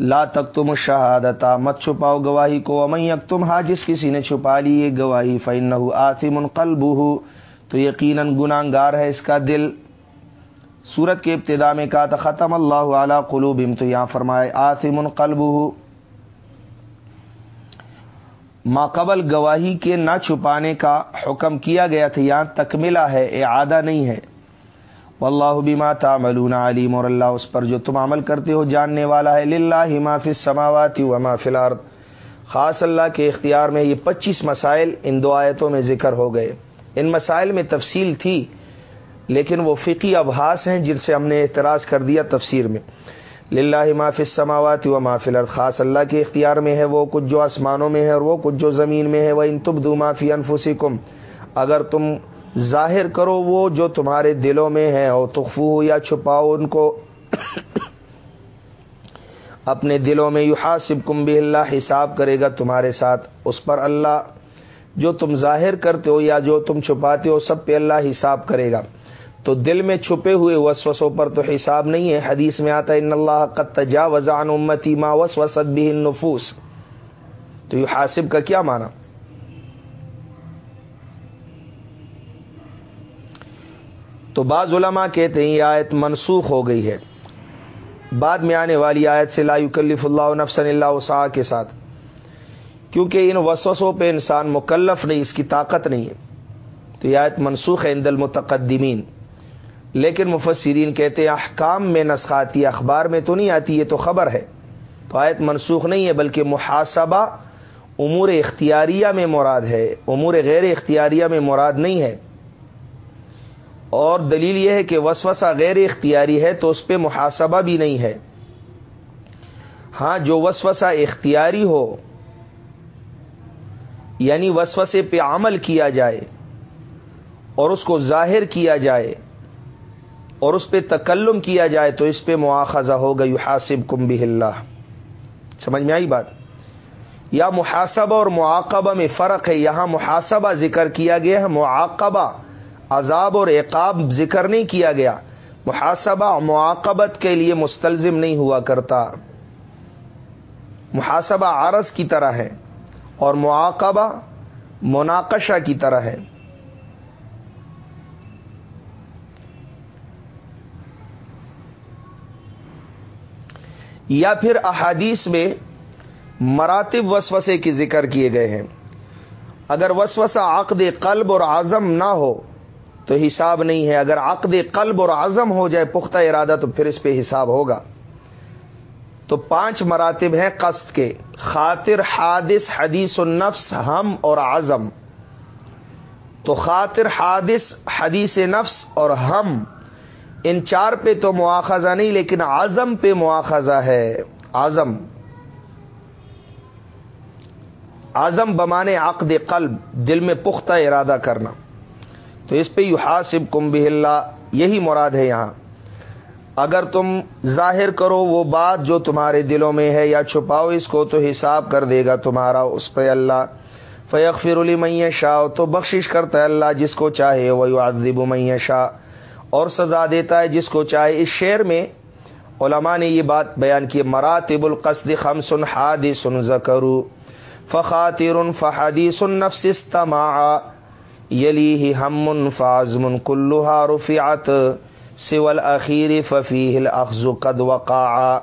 لا تک تم شہادتا، مت چھپاؤ گواہی کو امئی تم ہا جس کسی نے چھپا لی یہ گواہی فن آتم قلب ہو تو یقیناً گناگار ہے اس کا دل۔ سورت کے ابتدا میں کہا تھا، ختم اللہ اعلیٰ قلوب تو یہاں فرمائے آتم قلب ہو ماقبل گواہی کے نہ چھپانے کا حکم کیا گیا تھا، یہاں تکملہ ہے، اعادہ نہیں ہے۔ واللہ بما تعملون علیم اور اللہ اس پر جو تم عمل کرتے ہو جاننے والا ہے، للہ ما فی السماوات و ما فی الارض۔ خاص اللہ کے اختیار میں یہ پچیس مسائل ان دو آیتوں میں ذکر ہو گئے۔ ان مسائل میں تفصیل تھی، لیکن وہ فقی ابحاس ہیں جن سے ہم نے اعتراض کر دیا تفسیر میں۔ للہ ما فی السماوات و ما فی الارض۔ خاص اللہ کے اختیار میں ہے، وہ کچھ جو آسمانوں میں ہے اور وہ کچھ جو زمین میں ہے۔ وہ ان تبدو ما فی انفسکم اگر تم ظاہر کرو وہ جو تمہارے دلوں میں ہے، اور تخفو یا چھپاؤ ان کو اپنے دلوں میں یو حاصب کم بھی اللہ حساب کرے گا تمہارے ساتھ۔ اس پر اللہ جو تم ظاہر کرتے ہو یا جو تم چھپاتے ہو، سب پہ اللہ حساب کرے گا۔ تو دل میں چھپے ہوئے وسوسوں پر تو حساب نہیں ہے۔ حدیث میں آتا ہے، ان اللہ قد تجا وزان امتی ما وس وسط بھی تو یو حاصب کا کیا مانا تو بعض علماء کہتے ہیں یہ آیت منسوخ ہو گئی ہے۔ بعد میں آنے والی آیت سے لا یکلف اللہ نفسن اللہ وسا کے ساتھ۔ کیونکہ ان وسوسوں پہ انسان مکلف نہیں، اس کی طاقت نہیں ہے۔ تو یہ آیت منسوخ ہے اندل متقدمین لیکن مفسرین کہتے ہیں احکام میں نسخاتی اخبار میں تو نہیں آتی، یہ تو خبر ہے۔ تو آیت منسوخ نہیں ہے، بلکہ محاسبہ امور اختیاریہ میں مراد ہے۔ امور غیر اختیاریہ میں مراد نہیں ہے۔ اور دلیل یہ ہے کہ وسوسہ غیر اختیاری ہے تو اس پہ محاسبہ بھی نہیں ہے۔ ہاں جو وسوسہ اختیاری ہو یعنی وسوسے پہ عمل کیا جائے اور اس کو ظاہر کیا جائے اور اس پہ تکلم کیا جائے تو اس پہ مواخذہ ہوگا یو حاصب کم اللہ۔ سمجھ میں آئی بات؟ یا محاسبہ اور معاقبہ میں فرق ہے۔ یہاں محاسبہ ذکر کیا گیا ہے، معاقبہ۔ عذاب اور عقاب ذکر نہیں کیا گیا۔ محاسبہ معاقبت کے لیے مستلزم نہیں ہوا کرتا۔ محاسبہ عرض کی طرح ہے اور معاقبہ مناقشہ کی طرح ہے۔ یا پھر احادیث میں مراتب وسوسے کی ذکر کیے گئے ہیں۔ اگر وسوسہ عقد قلب اور عزم نہ ہو تو حساب نہیں ہے۔ اگر عقد قلب اور عزم ہو جائے پختہ ارادہ، تو پھر اس پہ حساب ہوگا۔ تو پانچ مراتب ہیں قصد کے۔ خاطر، حادث، حدیث النفس ہم اور عزم۔ تو خاطر، حادث، حدیث نفس اور ہم۔ ان چار پہ تو مواخذہ نہیں، لیکن آزم پہ مواخذہ ہے۔ آزم آزم بمانے عقد قلب، دل میں پختہ ارادہ کرنا۔ تو اس پہ یو حاصب کم اللہ، یہی مراد ہے یہاں۔ اگر تم ظاہر کرو وہ بات جو تمہارے دلوں میں ہے یا چھپاؤ اس کو تو حساب کر دے گا تمہارا اس پہ اللہ۔ فیق فر شاہ تو بخشش کرتا ہے اللہ جس کو چاہے وہ ادب شاہ اور سزا دیتا ہے جس کو چاہے۔ اس شعر میں علماء نے یہ بات بیان کی، مراتب القصد خم سن ہادی سن زکرو فخاتر فہادی سن نفس استما یلی ہی ہم فازم کلوہا رفعت سول اخیر ففی اخذ قد وقع.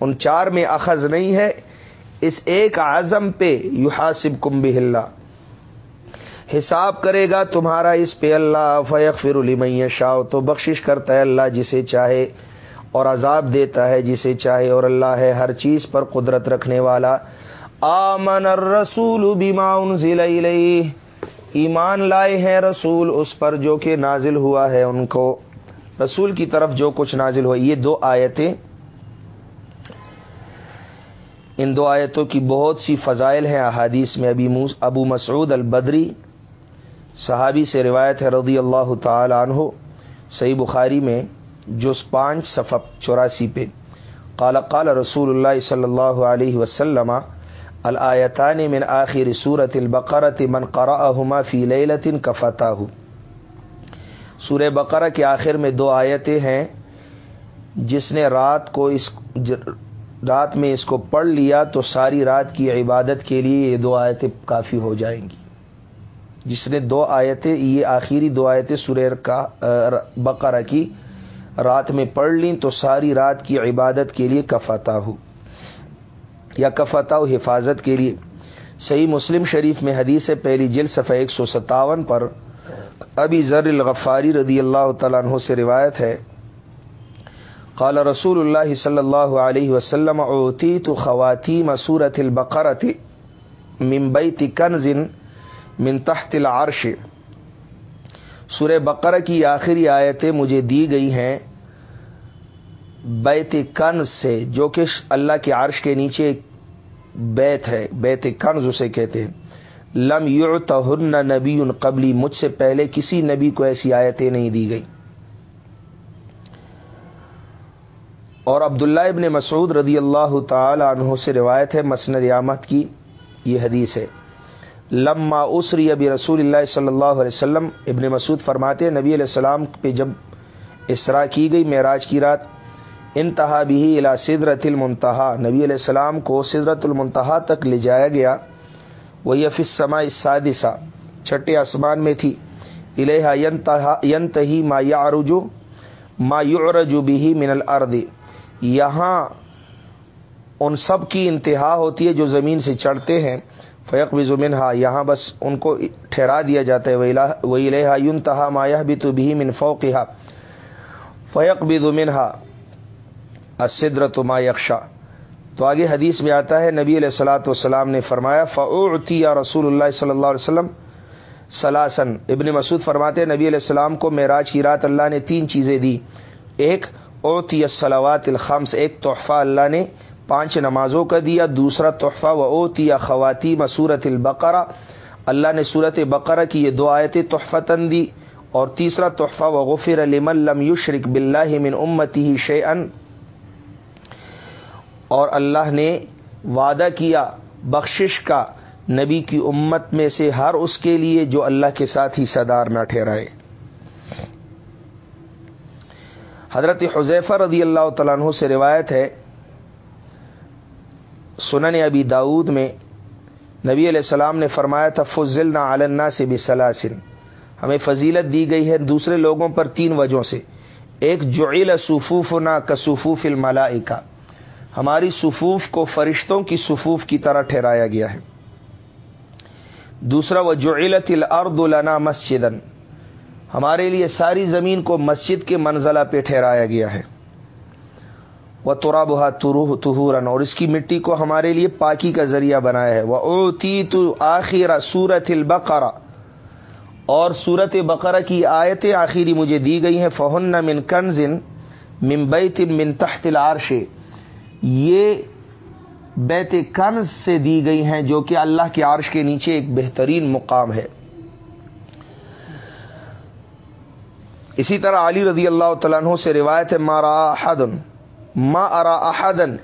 ان چار میں اخذ نہیں ہے، اس ایک اعظم پہ یحاسب کم بہلہ حساب کرے گا تمہارا اس پہ اللہ فیق فر علی شاہ تو بخشش کرتا ہے اللہ جسے چاہے اور عذاب دیتا ہے جسے چاہے، اور اللہ ہے ہر چیز پر قدرت رکھنے والا. آمن الرسول بیما انزل الیہ ایمان لائے ہیں رسول، اس پر جو کہ نازل ہوا ہے ان کو۔ رسول کی طرف جو کچھ نازل ہوا، یہ دو آیتیں۔ ان دو آیتوں کی بہت سی فضائل ہیں احادیث میں۔ ابھی ابو مسعود البدری، صحابی سے روایت ہے رضی اللہ تعالی عنہ، صحیح بخاری میں، جو پانچ صفح چوراسی پہ۔ قال قال رسول اللہ صلی اللہ علیہ وسلم الآیتان من آخر صورت البقرت من قرأہما فی لیلت کفتاہ سورہ بقرہ کے آخر میں دو آیتیں ہیں، جس نے رات کو اس، رات میں اس کو پڑھ لیا تو ساری رات کی عبادت کے لیے یہ دو آیتیں کافی ہو جائیں گی۔ جس نے دو آیتیں، یہ آخری دو آیتیں سریر کا بقرہ کی، رات میں پڑھ لیں تو ساری رات کی عبادت کے لیے کفتا ہو یا کفتا ہو حفاظت کے لیے۔ صحیح مسلم شریف میں حدیث پہلی جل صفحہ ایک سو ستاون پر۔ ابھی ذر الغفاری رضی اللہ تعالیٰ عنہ سے روایت ہے۔ قال رسول اللہ صلی اللہ علیہ وسلم اوتی تو خواتین مسورت البقرت ممبئی کنزن من تحت العرش سورہ بقرہ کی آخری آیتیں مجھے دی گئی ہیں۔ بیت کنز سے، جو کہ اللہ کے عرش کے نیچے بیت ہے، بیت کنز اسے کہتے ہیں۔ لم یعتہن نبی قبلی، مجھ سے پہلے کسی نبی کو ایسی آیتیں نہیں دی گئی اور عبداللہ ابن مسعود رضی اللہ تعالی عنہ سے روایت ہے، مسند آمد کی یہ حدیث ہے۔ لما اسری ابی رسول اللہ صلی اللہ علیہ وسلم، ابن مسعود فرماتے نبی علیہ السلام پہ جب اسرا کی گئی، معراج کی رات انتہا بھی الا سدرت المنتہا۔ نبی علیہ السلام کو سدرت المنتہا تک لے جایا گیا۔ وہ یفس سما سادسہ چھٹے آسمان میں تھی۔ الحا ینتہی ما یارجو ما یعرج بھی من الارض۔ یہاں ان سب کی انتہا ہوتی ہے جو زمین سے چڑھتے ہیں۔ فیق بھی زمنہا یہاں بس ان کو ٹھہرا دیا جاتا ہے۔ وہی لہا یون تہا مایا بھی تو بھی من فوقہ فیق بھی زمنہا اسدرت ما یکشا تو آگے حدیث میں آتا ہے، نبی علیہ السلاۃ والسلام نے فرمایا فعتی یا رسول اللہ صلی اللہ علیہ وسلم سلاسن ابن مسعود فرماتے نبی علیہ السلام کو معراج کی رات اللہ نے تین چیزیں دی۔ ایک اوتی الصلاوات الخمس۔ ایک، تحفہ اللہ نے پانچ نمازوں کا دیا۔ دوسرا، تحفہ و اوتی یا خواتین صورت البقرہ۔ اللہ نے صورت بقرہ کی یہ دو آیتیں تحفتن دی۔ اور تیسرا، تحفہ و غفر لمن لم یشرک باللہ من امتی ہی شے اور اللہ نے وعدہ کیا بخشش کا نبی کی امت میں سے ہر اس کے لیے جو اللہ کے ساتھ ہی صدار نہ ٹھہرائے۔ حضرت حضیفہ رضی اللہ تعالیٰ عنہ سے روایت ہے، سنن ابی داود میں نبی علیہ السلام نے فرمایا تھا فضل نہ علنا سے بھی ہمیں فضیلت دی گئی ہے دوسرے لوگوں پر تین وجہوں سے۔ ایک جعیل صفوف نہ کسفوف الملائکہ۔ ہماری صفوف کو فرشتوں کی صفوف کی طرح ٹھہرایا گیا ہے۔ دوسرا وہ جو علت الارض لنا مسجد ہمارے لیے ساری زمین کو مسجد کے منزلہ پہ ٹھہرایا گیا ہے۔ وہ تورا بہا تروح تہورن اور اس کی مٹی کو ہمارے لیے پاکی کا ذریعہ بنایا ہے۔ وہ اوتی تو آخر سورت البقرا اور سورت بقرہ کی آیتیں آخری مجھے دی گئی ہیں۔ فہن من کنزن ممبئی من تحت العرش۔ یہ بیت کنز سے دی گئی ہیں جو کہ اللہ کے عرش کے نیچے ایک بہترین مقام ہے۔ اسی طرح علی رضی اللہ تعالیٰ عنہ سے روایت ہے مارا احدن ما ارا احدن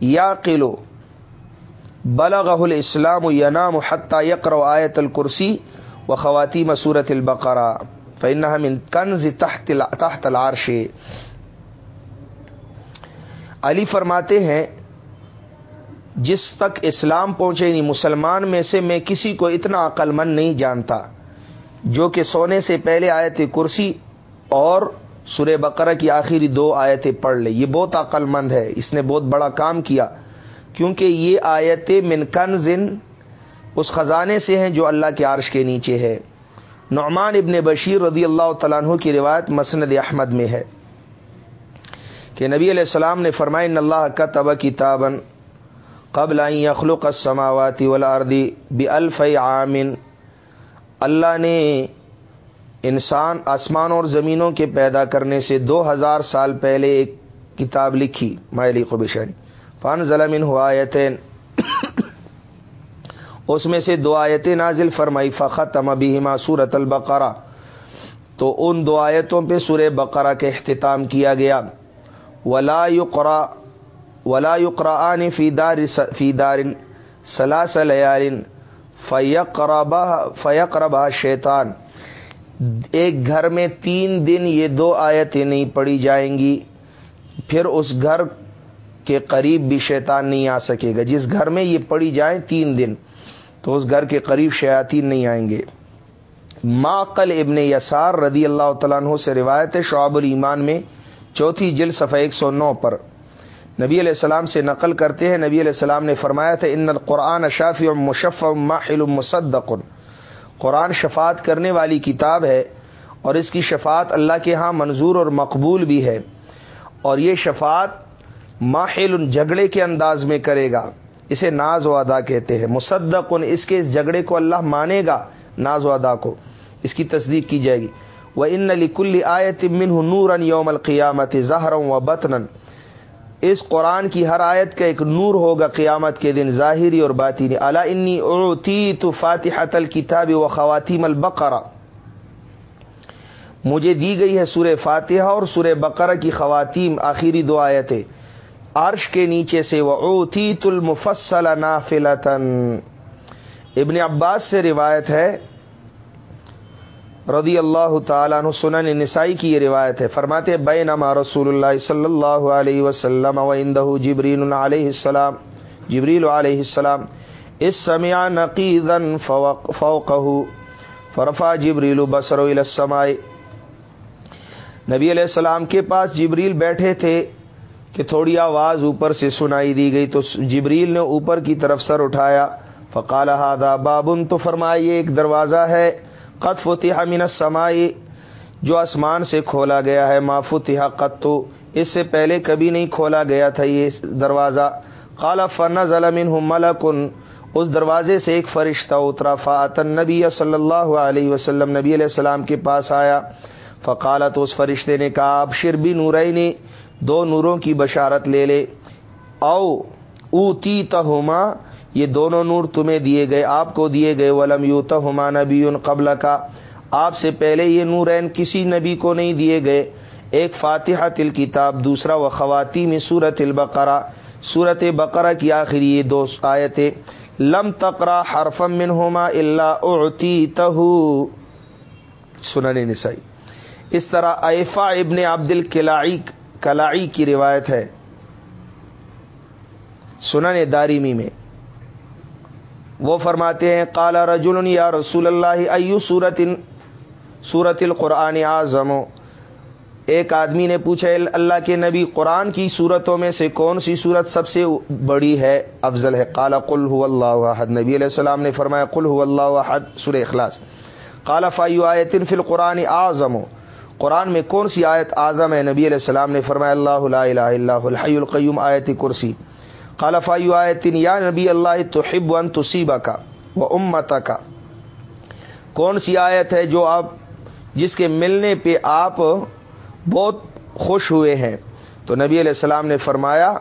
یا قلو بلغ الاسلام ینام حتى یقر آیت الکرسی و خواتین مسورت البقرا من کنز تحت تحت العرش۔ علی فرماتے ہیں، جس تک اسلام پہنچے نہیں، مسلمان میں سے میں کسی کو اتنا عقل مند نہیں جانتا، جو کہ سونے سے پہلے آئے تھے کرسی اور سورہ بقرہ کی آخری دو آیتیں پڑھ لے۔ یہ بہت عقل مند ہے، اس نے بہت بڑا کام کیا، کیونکہ یہ آیتیں من کنزن اس خزانے سے ہیں جو اللہ کے عرش کے نیچے ہے۔ نعمان ابن بشیر رضی اللہ تعالیٰ عنہ کی روایت مسند احمد میں ہے۔ کہ نبی علیہ السلام نے فرمائے اللہ کا تب کتابن قبل یخلق السماواتی والارضی بی الف عامن اللہ نے انسان آسمان اور زمینوں کے پیدا کرنے سے دو ہزار سال پہلے ایک کتاب لکھی مائلی قبشانی فن ضلع ہوا آیتین۔ اس میں سے دو آیتیں نازل فرمائی فخت مبیما سورت البقرہ۔ تو ان دو آیتوں پہ سورہ بقرہ کے اختتام کیا گیا۔ ولا یقرا ولا یقرآن فی دار فی دار سلاس لیال فیقربا شیطان ایک گھر میں تین دن یہ دو آیتیں نہیں پڑی جائیں گی، پھر اس گھر کے قریب بھی شیطان نہیں آ سکے گا۔ جس گھر میں یہ پڑی جائیں تین دن، تو اس گھر کے قریب شیاطین نہیں آئیں گے۔ ماقل ابن یسار رضی اللہ تعالیٰ عنہ سے روایت شعب الایمان میں چوتھی جل صفحہ ایک سو نو پر نبی علیہ السلام سے نقل کرتے ہیں۔ نبی علیہ السلام نے فرمایا تھا، ان القرآن اشافی مشف ماحل مصدق. قرآن شفات کرنے والی کتاب ہے اور اس کی شفات اللہ کے ہاں منظور اور مقبول بھی ہے۔ اور یہ شفات ماحل جھگڑے کے انداز میں کرے گا۔ اسے ناز و ادا کہتے ہیں۔ مصدق، اس کے اس جھگڑے کو اللہ مانے گا ناز و ادا کو۔ اس کی تصدیق کی جائے گی۔ وہ ان علی کل آیت من نور یوم القیامت ظاہر و بطن اس قرآن کی ہر آیت کا ایک نور ہوگا قیامت کے دن، ظاہری اور باطینی اللہ انی اڑتی تو فاتحت الکتاب و خواتیم البقرا مجھے دی گئی ہے سورہ فاتحہ اور سورہ بقرہ کی خواتین آخری دو آیتیں۔ عرش کے نیچے سے وہ اوتی تل مفصل ابن عباس سے روایت ہے رضی اللہ تعالیٰ عنہ سنن نسائی کی یہ روایت ہے۔ فرماتے بے نما رسول اللہ صلی اللہ علیہ وسلم و جبریل علیہ السلام، جبریل علیہ السلام اس سمیا نقیدن فوقہ فرفا جبریل بسر السمائے نبی علیہ السلام کے پاس جبریل بیٹھے تھے کہ تھوڑی آواز اوپر سے سنائی دی گئی، تو جبریل نے اوپر کی طرف سر اٹھایا۔ فقال ہادا بابن؟ تو فرمائیے ایک دروازہ ہے۔ قط فتح من السمائی جو آسمان سے کھولا گیا ہے، ما فتح قط، اس سے پہلے کبھی نہیں کھولا گیا تھا یہ دروازہ۔ قال فن ضلع ملکن اس دروازے سے ایک فرشتہ اترا فاطن نبی صلی اللہ علیہ وسلم، نبی علیہ السلام کے پاس آیا۔ فقالت، اس فرشتے نے کہا آپ شربی نورئی دو نوروں کی بشارت لے لے۔ او او تی تہما یہ دونوں نور تمہیں دیے گئے، آپ کو دیے گئے، ولم یو تہما نبی قبل کا آپ سے پہلے یہ نورین کسی نبی کو نہیں دیے گئے۔ ایک فاتحہ تل کتاب، دوسرا و خواتی میں سورت البقرہ۔ سورت بقرہ کی آخری یہ دو آیتیں۔ لم تقرا حرفم من ہوما اللہ اڑتی تہو سنن نسائی۔ اس طرح ایفا ابن عبد الکلائی کلائی کی روایت ہے۔ سنن داریمی میں۔ وہ فرماتے ہیں کالا رجول یا رسول اللہ، ایو سورت سورت القرآن اعظم؟ ایک آدمی نے پوچھا اللہ کے نبی قرآن کی صورتوں میں سے کون سی صورت سب سے بڑی ہے؟ افضل ہے۔ کالا کل اللہ حد نبی علیہ السلام نے فرمایا کل اللہ حد سر اخلاص۔ کالا فایو آیتن فی القرآن اعظم۔ قرآن میں کون سی آیت اعظم ہے؟ نبی علیہ السلام نے فرمایا، اللہ لا الہ اللہ الحی القیوم آیت کرسی۔ کالا آیتن یا نبی اللہ تو ان تصیبہ کا وہ امتا کا کون سی آیت ہے جو آپ، جس کے ملنے پہ آپ بہت خوش ہوئے ہیں؟ تو نبی علیہ السلام نے فرمایا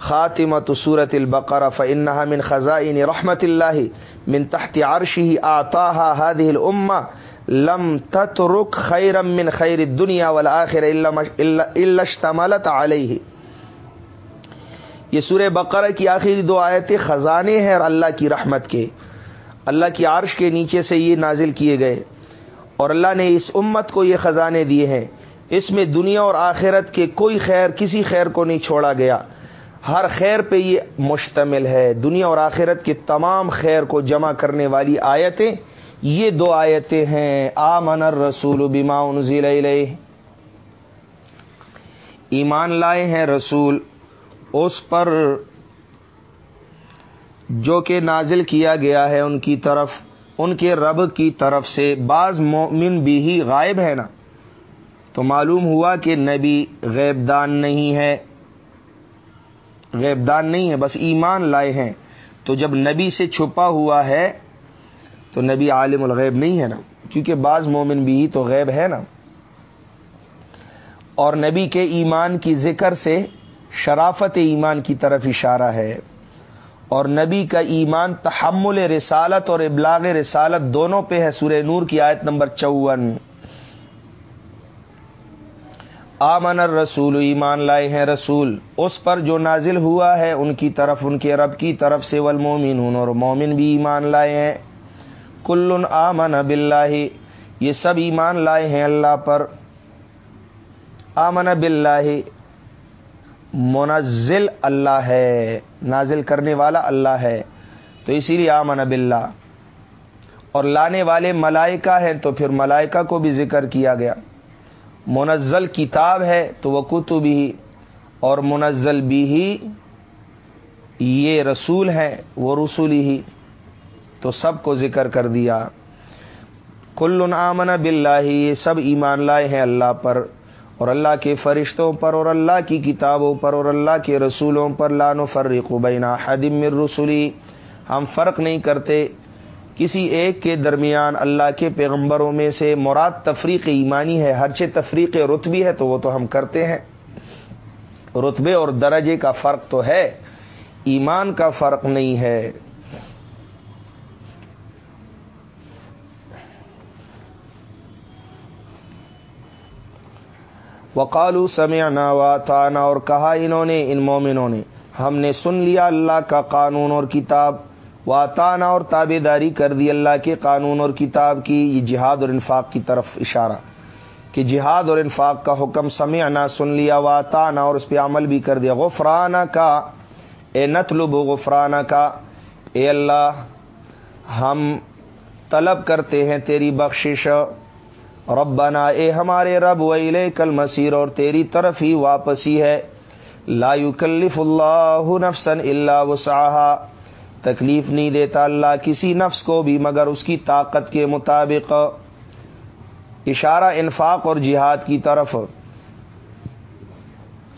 خاتمت صورت البقرہ فنحا من خزائن رحمت اللہ من تحت عرشی آتا هذه الامہ لم تترک خیرم من خیر دنیا والآخر الا اشتملت علیہ یہ سورہ بقرہ کی آخری دو آیتیں خزانے ہیں اور اللہ کی رحمت کے۔ اللہ کی عرش کے نیچے سے یہ نازل کیے گئے۔ اور اللہ نے اس امت کو یہ خزانے دیے ہیں۔ اس میں دنیا اور آخرت کے کوئی خیر کسی خیر کو نہیں چھوڑا گیا۔ ہر خیر پہ یہ مشتمل ہے۔ دنیا اور آخرت کے تمام خیر کو جمع کرنے والی آیتیں یہ دو آیتیں ہیں۔ آ منر رسول بیما انزل ایمان لائے ہیں رسول۔ اس پر جو کہ نازل کیا گیا ہے ان کی طرف، ان کے رب کی طرف سے بعض مومن بھی ہی غائب ہے نا۔ تو معلوم ہوا کہ نبی غیب دان نہیں ہے غیب دان نہیں ہے، بس ایمان لائے ہیں۔ تو جب نبی سے چھپا ہوا ہے، تو نبی عالم الغیب نہیں ہے نا۔ کیونکہ بعض مومن بھی تو غیب ہے نا۔ اور نبی کے ایمان کی ذکر سے شرافت ایمان کی طرف اشارہ ہے اور نبی کا ایمان تحمل رسالت اور ابلاغ رسالت دونوں پہ ہے سورہ نور کی آیت نمبر چون۔ آمن رسول ایمان لائے ہیں رسول۔ اس پر جو نازل ہوا ہے ان کی طرف، ان کے رب کی طرف سے والمومن اور مومن بھی ایمان لائے ہیں۔ کل آمن بلّہ یہ سب ایمان لائے ہیں اللہ پر۔ آمن بلّہ منزل اللہ ہے، نازل کرنے والا اللہ ہے۔ تو اسی لیے آمن باللہ۔ اور لانے والے ملائکہ ہیں، تو پھر ملائکہ کو بھی ذکر کیا گیا۔ منزل کتاب ہے، تو وہ کتب ہی۔ اور منزل بھی ہی یہ رسول ہے وہ رسول ہی۔ تو سب کو ذکر کر دیا۔ کل آمن بلّہ یہ سب ایمان لائے ہیں اللہ پر۔ اور اللہ کے فرشتوں پر اور اللہ کی کتابوں پر اور اللہ کے رسولوں پر لان فرق بینا حدم رسولی ہم فرق نہیں کرتے۔ کسی ایک کے درمیان اللہ کے پیغمبروں میں سے مراد تفریق ایمانی ہے ہر چھ تفریق رتبی ہے تو وہ تو ہم کرتے ہیں۔ رتبے اور درجے کا فرق تو ہے۔ ایمان کا فرق نہیں ہے۔ وقالو سمعنا واتانا اور کہا انہوں نے، ان مومنوں نے، ہم نے سن لیا اللہ کا قانون اور کتاب۔ واتانا اور تابے داری کر دی اللہ کے قانون اور کتاب کی۔ یہ جہاد اور انفاق کی طرف اشارہ۔ کہ جہاد اور انفاق کا حکم سمعنا، سن لیا واتانا اور اس پہ عمل بھی کر دیا۔ غفرانہ کا اے نتلب غفرانہ کا اے اللہ، ہم طلب کرتے ہیں تیری بخشش۔ ربنا، اے ہمارے رب ویلے کل مسیر اور تیری طرف ہی واپسی ہے۔ لا یکلف اللہ نفسن اللہ وسعها تکلیف نہیں دیتا اللہ کسی نفس کو بھی، مگر اس کی طاقت کے مطابق۔ اشارہ انفاق اور جہاد کی طرف۔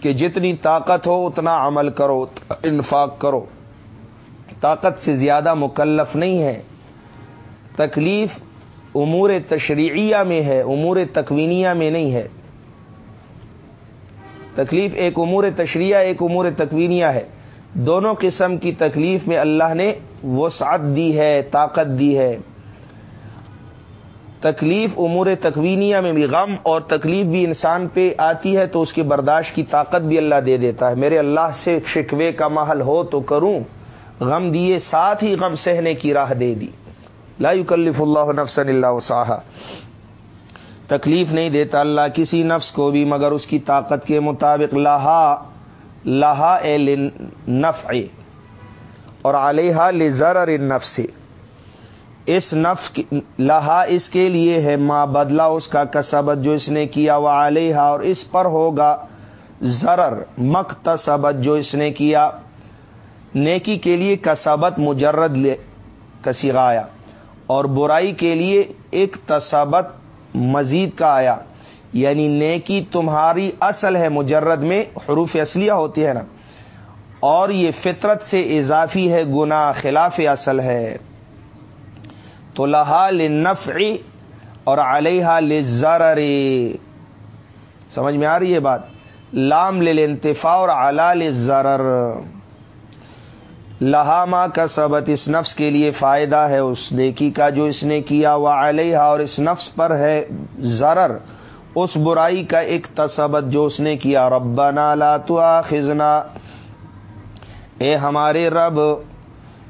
کہ جتنی طاقت ہو، اتنا عمل کرو، انفاق کرو۔ طاقت سے زیادہ مکلف نہیں ہے۔ تکلیف امور تشریعیہ میں ہے، امور تکوینیہ میں نہیں ہے۔ تکلیف ایک امور تشریعہ ایک امور تکوینیہ ہے۔ دونوں قسم کی تکلیف میں اللہ نے وسعت دی ہے، طاقت دی ہے۔ تکلیف امور تکوینیہ میں بھی غم اور تکلیف بھی انسان پہ آتی ہے تو اس کی برداشت کی طاقت بھی اللہ دے دیتا ہے۔ میرے اللہ سے شکوے کا محل ہو تو کروں۔ غم دیے، ساتھ ہی غم سہنے کی راہ دے دی۔ لا یکلف اللہ نفسن اللہ وساحا تکلیف نہیں دیتا اللہ کسی نفس کو بھی، مگر اس کی طاقت کے مطابق لاہا لاہا اے نف اور علیہ لزر نفس اس نف لہا اس کے لیے ہے ماں بدلا اس کا کسبت جو اس نے کیا وہ علیہ اور اس پر ہوگا ضرر مکتسبت جو اس نے کیا۔ نیکی کے لیے کسبت مجرد لے، کسی گایا اور برائی کے لیے ایک تصابت مزید کا آیا۔ یعنی نیکی تمہاری اصل ہے، مجرد میں حروف اصلیہ ہوتی ہے نا۔ اور یہ فطرت سے اضافی ہے گنا خلاف اصل ہے۔ تو لہا لنفعی اور علیہ لزر سمجھ میں آ رہی ہے بات؟ لام لنتفا اور علا ضرر لہاما کا سبت اس نفس کے لیے فائدہ ہے اس نیکی کا جو اس نے کیا وہ علیہ اور اس نفس پر ہے ضرر، اس برائی کا ایک تصبت جو اس نے کیا، ربنا لا تو خزنا اے ہمارے رب،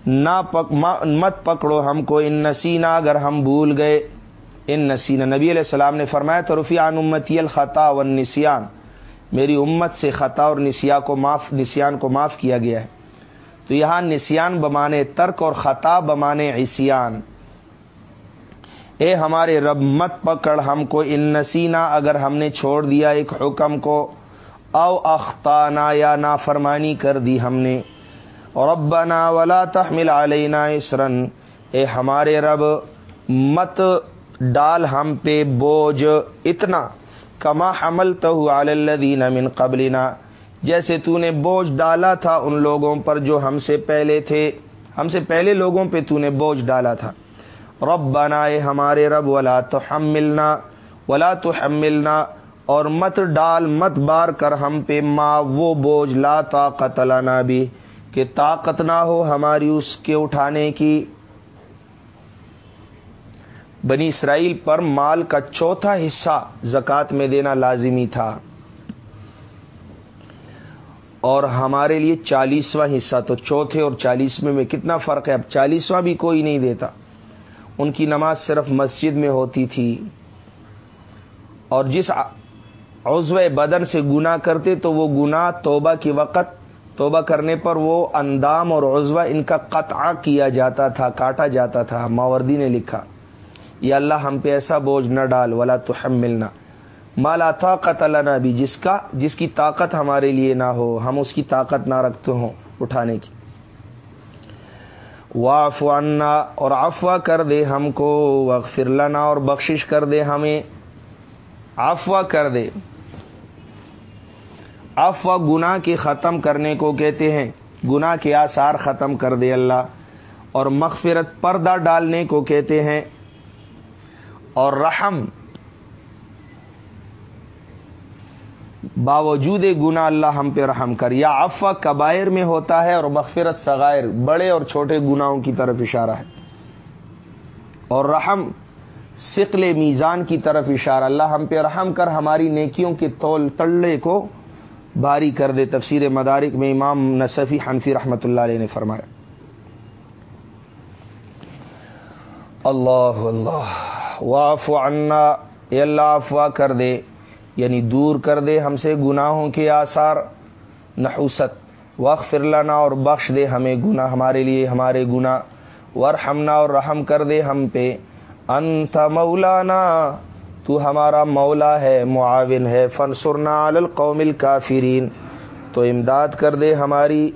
نہ پک مت پکڑو ہم کو، ان نسینا، اگر ہم بھول گئے۔ ان نسینا، نبی علیہ السلام نے فرمایا تو رفیع عن امتی الخطا و نسیان میری امت سے خطا اور نسیا کو معاف، نسیان کو معاف کیا گیا ہے۔ تو یہاں نسیان بمانے، ترک اور خطا بمانے عصیان اے ہمارے رب، مت پکڑ ہم کو ان نسینا، اگر ہم نے چھوڑ دیا ایک حکم کو۔ او اختانہ یا نافرمانی کر دی ہم نے۔ ربنا ولا تحمل علینا اسرن اے ہمارے رب، مت ڈال ہم پہ بوجھ اتنا۔ کما حمل تو الدین من قبلنا۔ جیسے تو نے بوجھ ڈالا تھا ان لوگوں پر جو ہم سے پہلے تھے، ہم سے پہلے لوگوں پہ تو نے بوجھ ڈالا تھا۔ رب بنائے ہمارے رب، ولا تو ہم ملنا ولا تو ہم ملنا اور مت ڈال، مت بار کر ہم پہ ماں وہ بوجھ، لا طاقت لنا بھی، کہ طاقت نہ ہو ہماری اس کے اٹھانے کی۔ بنی اسرائیل پر مال کا چوتھا حصہ زکوٰۃ میں دینا لازمی تھا۔ اور ہمارے لیے چالیسواں حصہ تو چوتھے اور چالیسویں میں کتنا فرق ہے؟ اب چالیسواں بھی کوئی نہیں دیتا۔ ان کی نماز صرف مسجد میں ہوتی تھی۔ اور جس عضو بدن سے گنا کرتے تو وہ گنا توبہ کے وقت، توبہ کرنے پر وہ اندام اور عضو ان کا قطع کیا جاتا تھا، کاٹا جاتا تھا۔ ماوردی نے لکھا، یا اللہ ہم پہ ایسا بوجھ نہ ڈال والا تو ہم ملنا مالا طاقت اللہ بھی، جس کا، جس کی طاقت ہمارے لیے نہ ہو، ہم اس کی طاقت نہ رکھتے ہوں اٹھانے کی۔ واف عنا، اور افوا کر دے ہم کو وغفر لنا، اور بخشش کر دے ہمیں۔ افوا کر دے۔ افوا گناہ کے ختم کرنے کو کہتے ہیں۔ گناہ کے آثار ختم کر دے اللہ۔ اور مغفرت پردہ ڈالنے کو کہتے ہیں۔ اور رحم باوجود گنا اللہ ہم پہ رحم کر۔ یا افوا کبائر میں ہوتا ہے اور مغفرت سغائر بڑے اور چھوٹے گناہوں کی طرف اشارہ ہے۔ اور رحم سقل میزان کی طرف اشارہ۔ اللہ ہم پہ رحم کر، ہماری نیکیوں کے تول تلے کو بھاری کر دے۔ تفسیر مدارک میں امام نصفی حنفی رحمۃ اللہ علیہ نے فرمایا۔ اللہ اللہ واف عنا اللہ افواہ کر دے۔ یعنی دور کر دے ہم سے گناہوں کے آثار۔ نحوست وقف فرلانا اور بخش دے ہمیں گنا ہمارے لیے، ہمارے گنا ور اور رحم کر دے ہم پہ۔ انت مولانا، تو ہمارا مولا ہے، معاون ہے۔ فن سرنا القوم الکافرین۔ تو امداد کر دے ہماری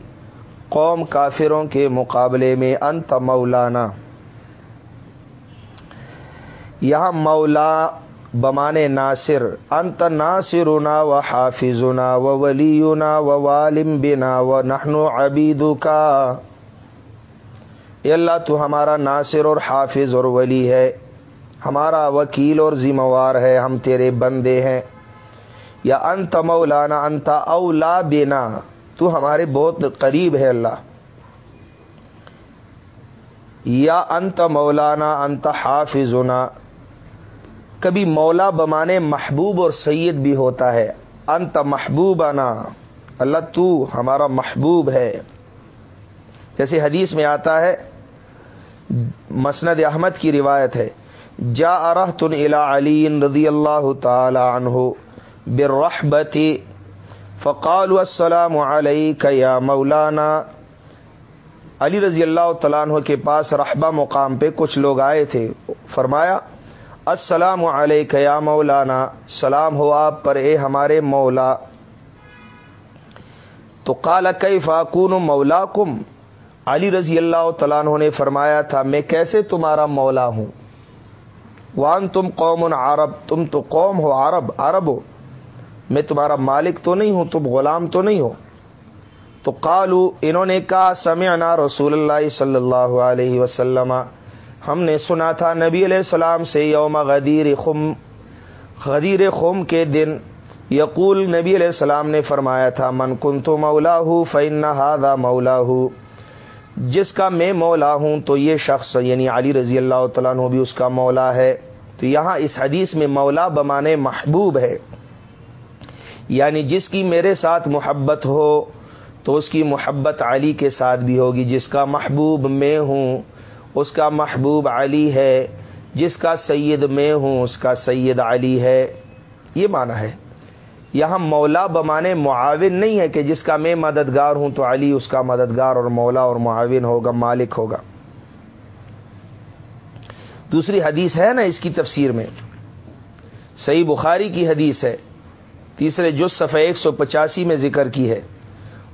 قوم کافروں کے مقابلے میں۔ انت مولانا۔ یہاں مولا بمانے ناصر، انت ناصرنا و حافظنا و ولینا و والم بنا و نحنو عبیدو کا اللہ، تو ہمارا ناصر اور حافظ اور ولی ہے، ہمارا وکیل اور ذمہ وار ہے، ہم تیرے بندے ہیں۔ یا انت مولانا، انت اولا بینا تو ہمارے بہت قریب ہے اللہ۔ یا انت مولانا، انت حافظنا۔ کبھی مولا بمانے محبوب اور سید بھی ہوتا ہے۔ انت محبوب اللہ تو ہمارا محبوب ہے۔ جیسے حدیث میں آتا ہے، مسند احمد کی روایت ہے، جا ارحتن الا علی رضی اللہ تعالی عنہ برحبتی فقال السلام علیک یا مولانا۔ علی رضی اللہ تعالیٰ عنہ کے پاس رحبہ مقام پہ کچھ لوگ آئے تھے۔ فرمایا السلام علیک یا مولانا، سلام ہو آپ پر، اے ہمارے مولا۔ تو کالا کئی فاکون مولا کم علی رضی اللہ تعالیٰ نے فرمایا تھا، میں کیسے تمہارا مولا ہوں؟ وان تم قوم عرب، تم تو قوم ہو عرب عرب ہو۔ میں تمہارا مالک تو نہیں ہوں، تم غلام تو نہیں ہو۔ تو قالو، انہوں نے کہا، سمعنا رسول اللہ صلی اللہ علیہ وسلم۔ ہم نے سنا تھا نبی علیہ السلام سے یوم غدیر خم غدیر خم کے دن یقول نبی علیہ السلام نے فرمایا تھا، من کن تو مولا ہوں فن ہادا مولا ہوں جس کا میں مولا ہوں تو یہ شخص یعنی علی رضی اللہ تعالیٰ عنہ بھی اس کا مولا ہے۔ تو یہاں اس حدیث میں مولا بمانے محبوب ہے۔ یعنی جس کی میرے ساتھ محبت ہو تو اس کی محبت علی کے ساتھ بھی ہوگی، جس کا محبوب میں ہوں۔ اس کا محبوب علی ہے، جس کا سید میں ہوں، اس کا سید علی ہے۔ یہ مانا ہے۔ یہاں مولا بمانے معاون نہیں ہے کہ جس کا میں مددگار ہوں تو علی اس کا مددگار اور مولا اور معاون ہوگا، مالک ہوگا۔ دوسری حدیث ہے نا اس کی تفسیر میں۔ صحیح بخاری کی حدیث ہے۔ تیسرے جو صفحہ ایک سو پچاسی میں ذکر کی ہے۔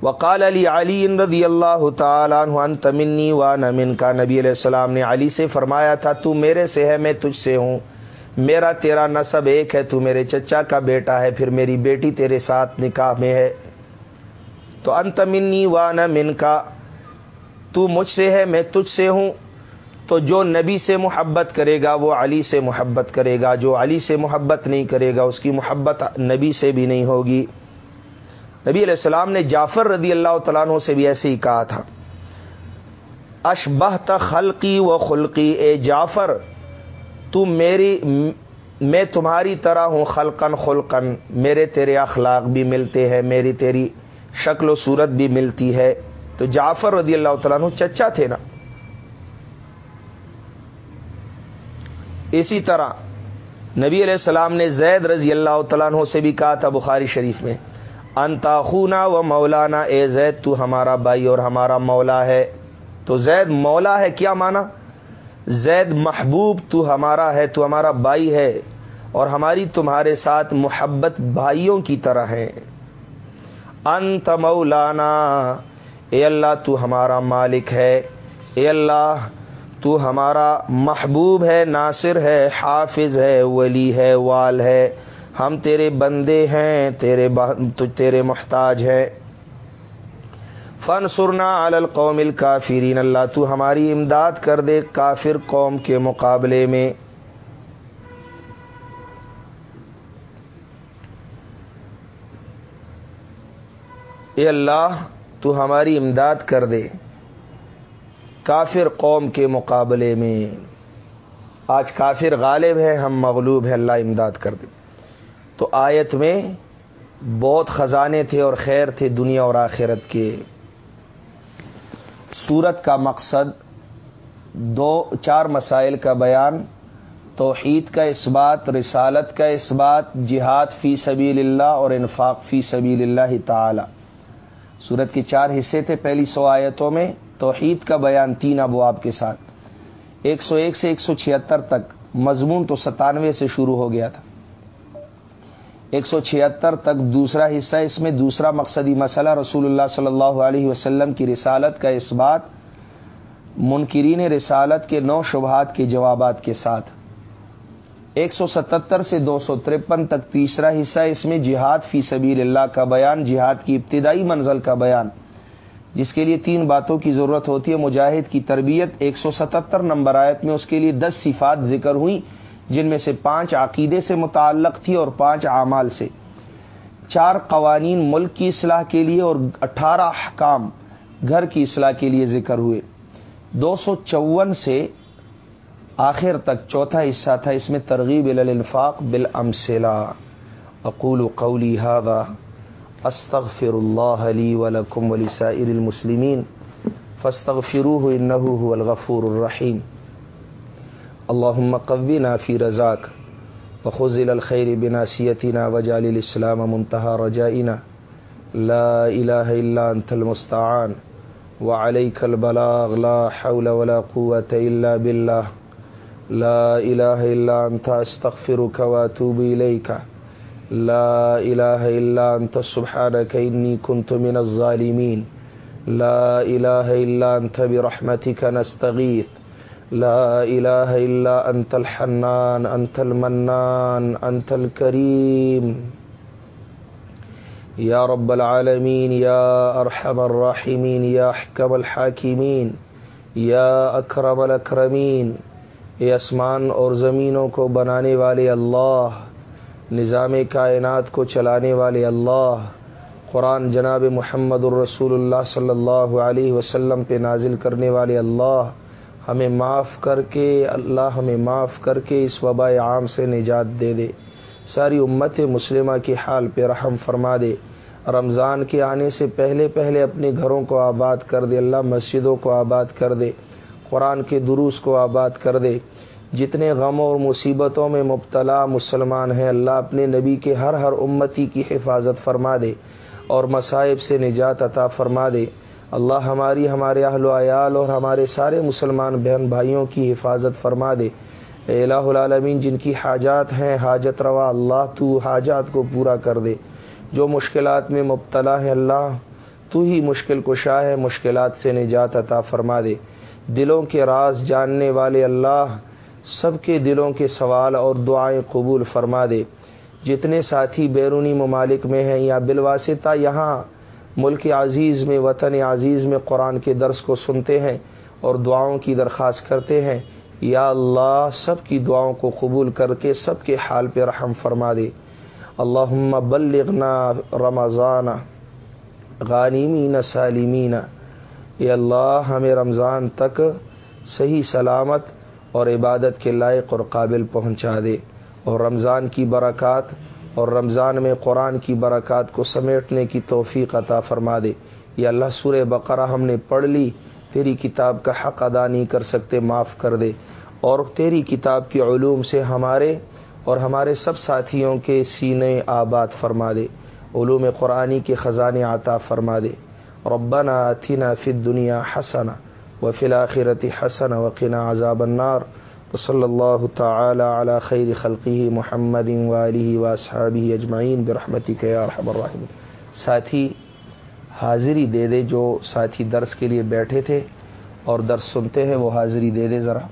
وقال علی علی رضی اللہ تعالیٰ عنہ تمنی و نمن کا نبی علیہ السلام نے علی سے فرمایا تھا، تو میرے سے ہے، میں تجھ سے ہوں۔ میرا تیرا نصب ایک ہے، تو میرے چچا کا بیٹا ہے، پھر میری بیٹی تیرے ساتھ نکاح میں ہے۔ تو انتمنی و من کا تو مجھ سے ہے، میں تجھ سے ہوں۔ تو جو نبی سے محبت کرے گا، وہ علی سے محبت کرے گا۔ جو علی سے محبت نہیں کرے گا، اس کی محبت نبی سے بھی نہیں ہوگی۔ نبی علیہ السلام نے جعفر رضی اللہ تعالیٰ عنہ سے بھی ایسے ہی کہا تھا اشبہ خلقی و خلقی، اے جعفر، تو میری، میں تمہاری طرح ہوں خلقن خلقن میرے تیرے اخلاق بھی ملتے ہیں، میری تیری شکل و صورت بھی ملتی ہے۔ تو جعفر رضی اللہ تعالیٰ عنہ چچا تھے نا۔ اسی طرح نبی علیہ السلام نے زید رضی اللہ تعالیٰ عنہ سے بھی کہا تھا بخاری شریف میں انتا خونا و مولانا، اے زید، تو ہمارا بھائی اور ہمارا مولا ہے۔ تو زید، مولا ہے کیا مانا زید محبوب تو ہمارا ہے، تو ہمارا بھائی ہے۔ اور ہماری تمہارے ساتھ محبت بھائیوں کی طرح ہے۔ انت مولانا، اے اللہ، تو ہمارا مالک ہے۔ اے اللہ، تو ہمارا محبوب ہے، ناصر ہے، حافظ ہے، ولی ہے، وال ہے۔ ہم تیرے بندے ہیں، تیرے تیرے محتاج ہے فن سرنا القوم الکافرین، اللہ تو ہماری امداد کر دے کافر قوم کے مقابلے میں۔ اے اللہ، تو ہماری امداد کر دے کافر قوم کے مقابلے میں۔ آج کافر غالب ہے ہم مغلوب ہے اللہ امداد کر دے۔ تو آیت میں بہت خزانے تھے اور خیر تھے دنیا اور آخرت کے۔ سورت کا مقصد، دو، چار مسائل کا بیان، توحید کا اس بات، رسالت کا اس بات، جہاد فی سبیل اللہ اور انفاق فی سبیل اللہ تعالی۔ سورت کے چار حصے تھے پہلی سو آیتوں میں، توحید کا بیان تین ابواب کے ساتھ۔ ایک سو ایک سے ایک سو چھہتر تک، مضمون تو ستانوے سے شروع ہو گیا تھا۔ ایک سو چھہتر تک دوسرا حصہ، اس میں دوسرا مقصدی مسئلہ رسول اللہ صلی اللہ علیہ وسلم کی رسالت کا اس بات، منکرین رسالت کے نو شبہات کے جوابات کے ساتھ۔ ایک سو ستتر سے دو سو ترپن تک تیسرا حصہ، اس میں جہاد فی سبیل اللہ کا بیان، جہاد کی ابتدائی منزل کا بیان۔ جس کے لیے تین باتوں کی ضرورت ہوتی ہے۔ مجاہد کی تربیت، ایک سو ستتر نمبر آیت میں اس کے لیے دس صفات ذکر ہوئی جن میں سے پانچ عقیدے سے متعلق تھی اور پانچ اعمال سے۔ چار قوانین ملک کی اصلاح کے لیے اور اٹھارہ حکام گھر کی اصلاح کے لیے ذکر ہوئے۔ دو سو چون سے آخر تک چوتھا حصہ تھا اس میں ترغیب الانفاق بالامثلہ۔ اقول قولی هذا، استغفر الله لي ولكم ولسائر المسلمين فاستغفروه انه هو الغفور الرحيم اللهم قونا في رزاك وخذل الخير بناسيتنا، وجعل الاسلام منتهى رجائنا. لا اله الا انت المستعان، وعليك البلاغ، لا حول ولا قوه الا بالله. لا اله الا انت استغفرك واتوب اليك لا الہ الا انت سبحانك انی كنت من الظالمین لا الہ الا انت برحمتك نستغیث لا الہ الا انت الحنان انت المنان انت الكریم یا رب العالمین یا ارحم الراحمین یا حکم الحاکمین یا اکرم الاکرمین اے اسمان اور زمینوں کو بنانے والے اللہ، نظام کائنات کو چلانے والے اللہ، قرآن جناب محمد الرسول اللہ صلی اللہ علیہ وسلم پہ نازل کرنے والے اللہ ہمیں معاف کر کے، اللہ ہمیں معاف کر کے اس وبا عام سے نجات دے دے۔ ساری امت مسلمہ کی حال پہ رحم فرما دے۔ رمضان کے آنے سے پہلے پہلے اپنے گھروں کو آباد کر دے۔ اللہ مسجدوں کو آباد کر دے۔ قرآن کے دروس کو آباد کر دے۔ جتنے غموں اور مصیبتوں میں مبتلا مسلمان ہیں، اللہ اپنے نبی کے ہر ہر امتی کی حفاظت فرما دے اور مصائب سے نجات عطا فرما دے۔ اللہ ہماری، ہمارے اہل و عیال اور ہمارے سارے مسلمان بہن بھائیوں کی حفاظت فرما دے۔ اے الہ العالمین، جن کی حاجات ہیں، حاجت روا اللہ تو حاجات کو پورا کر دے۔ جو مشکلات میں مبتلا ہے اللہ، تو ہی مشکل کشا ہے، مشکلات سے نجات عطا فرما دے۔ دلوں کے راز جاننے والے اللہ، سب کے دلوں کے سوال اور دعائیں قبول فرما دے۔ جتنے ساتھی بیرونی ممالک میں ہیں یا بالواسطہ یہاں ملک عزیز میں، وطن عزیز میں قرآن کے درس کو سنتے ہیں اور دعاؤں کی درخواست کرتے ہیں۔ یا اللہ، سب کی دعاؤں کو قبول کر کے سب کے حال پہ رحم فرما دے۔ اللہ بلغنا رمضان غانیمین سالمین۔ یہ اللہ، ہمیں رمضان تک صحیح سلامت اور عبادت کے لائق اور قابل پہنچا دے۔ اور رمضان کی برکات اور رمضان میں قرآن کی برکات کو سمیٹنے کی توفیق عطا فرما دے۔ یا اللہ سور بقرہ ہم نے پڑھ لی، تیری کتاب کا حق ادا نہیں کر سکتے، معاف کر دے۔ اور تیری کتاب کے علوم سے ہمارے اور ہمارے سب ساتھیوں کے سینے آباد فرما دے۔ علوم قرآنی کے خزانے عطا فرما دے۔ ربنا اتنا فی الدنیا حسنا و فلاخرت حسن وقین عذاب النار۔ صلی اللہ تعالی علی خیر خلقی محمد والی و صحابی اجمعین برحمتی ارحم الرحم ساتھی حاضری دے دے جو ساتھی درس کے لیے بیٹھے تھے اور درس سنتے ہیں وہ حاضری دے دے ذرا.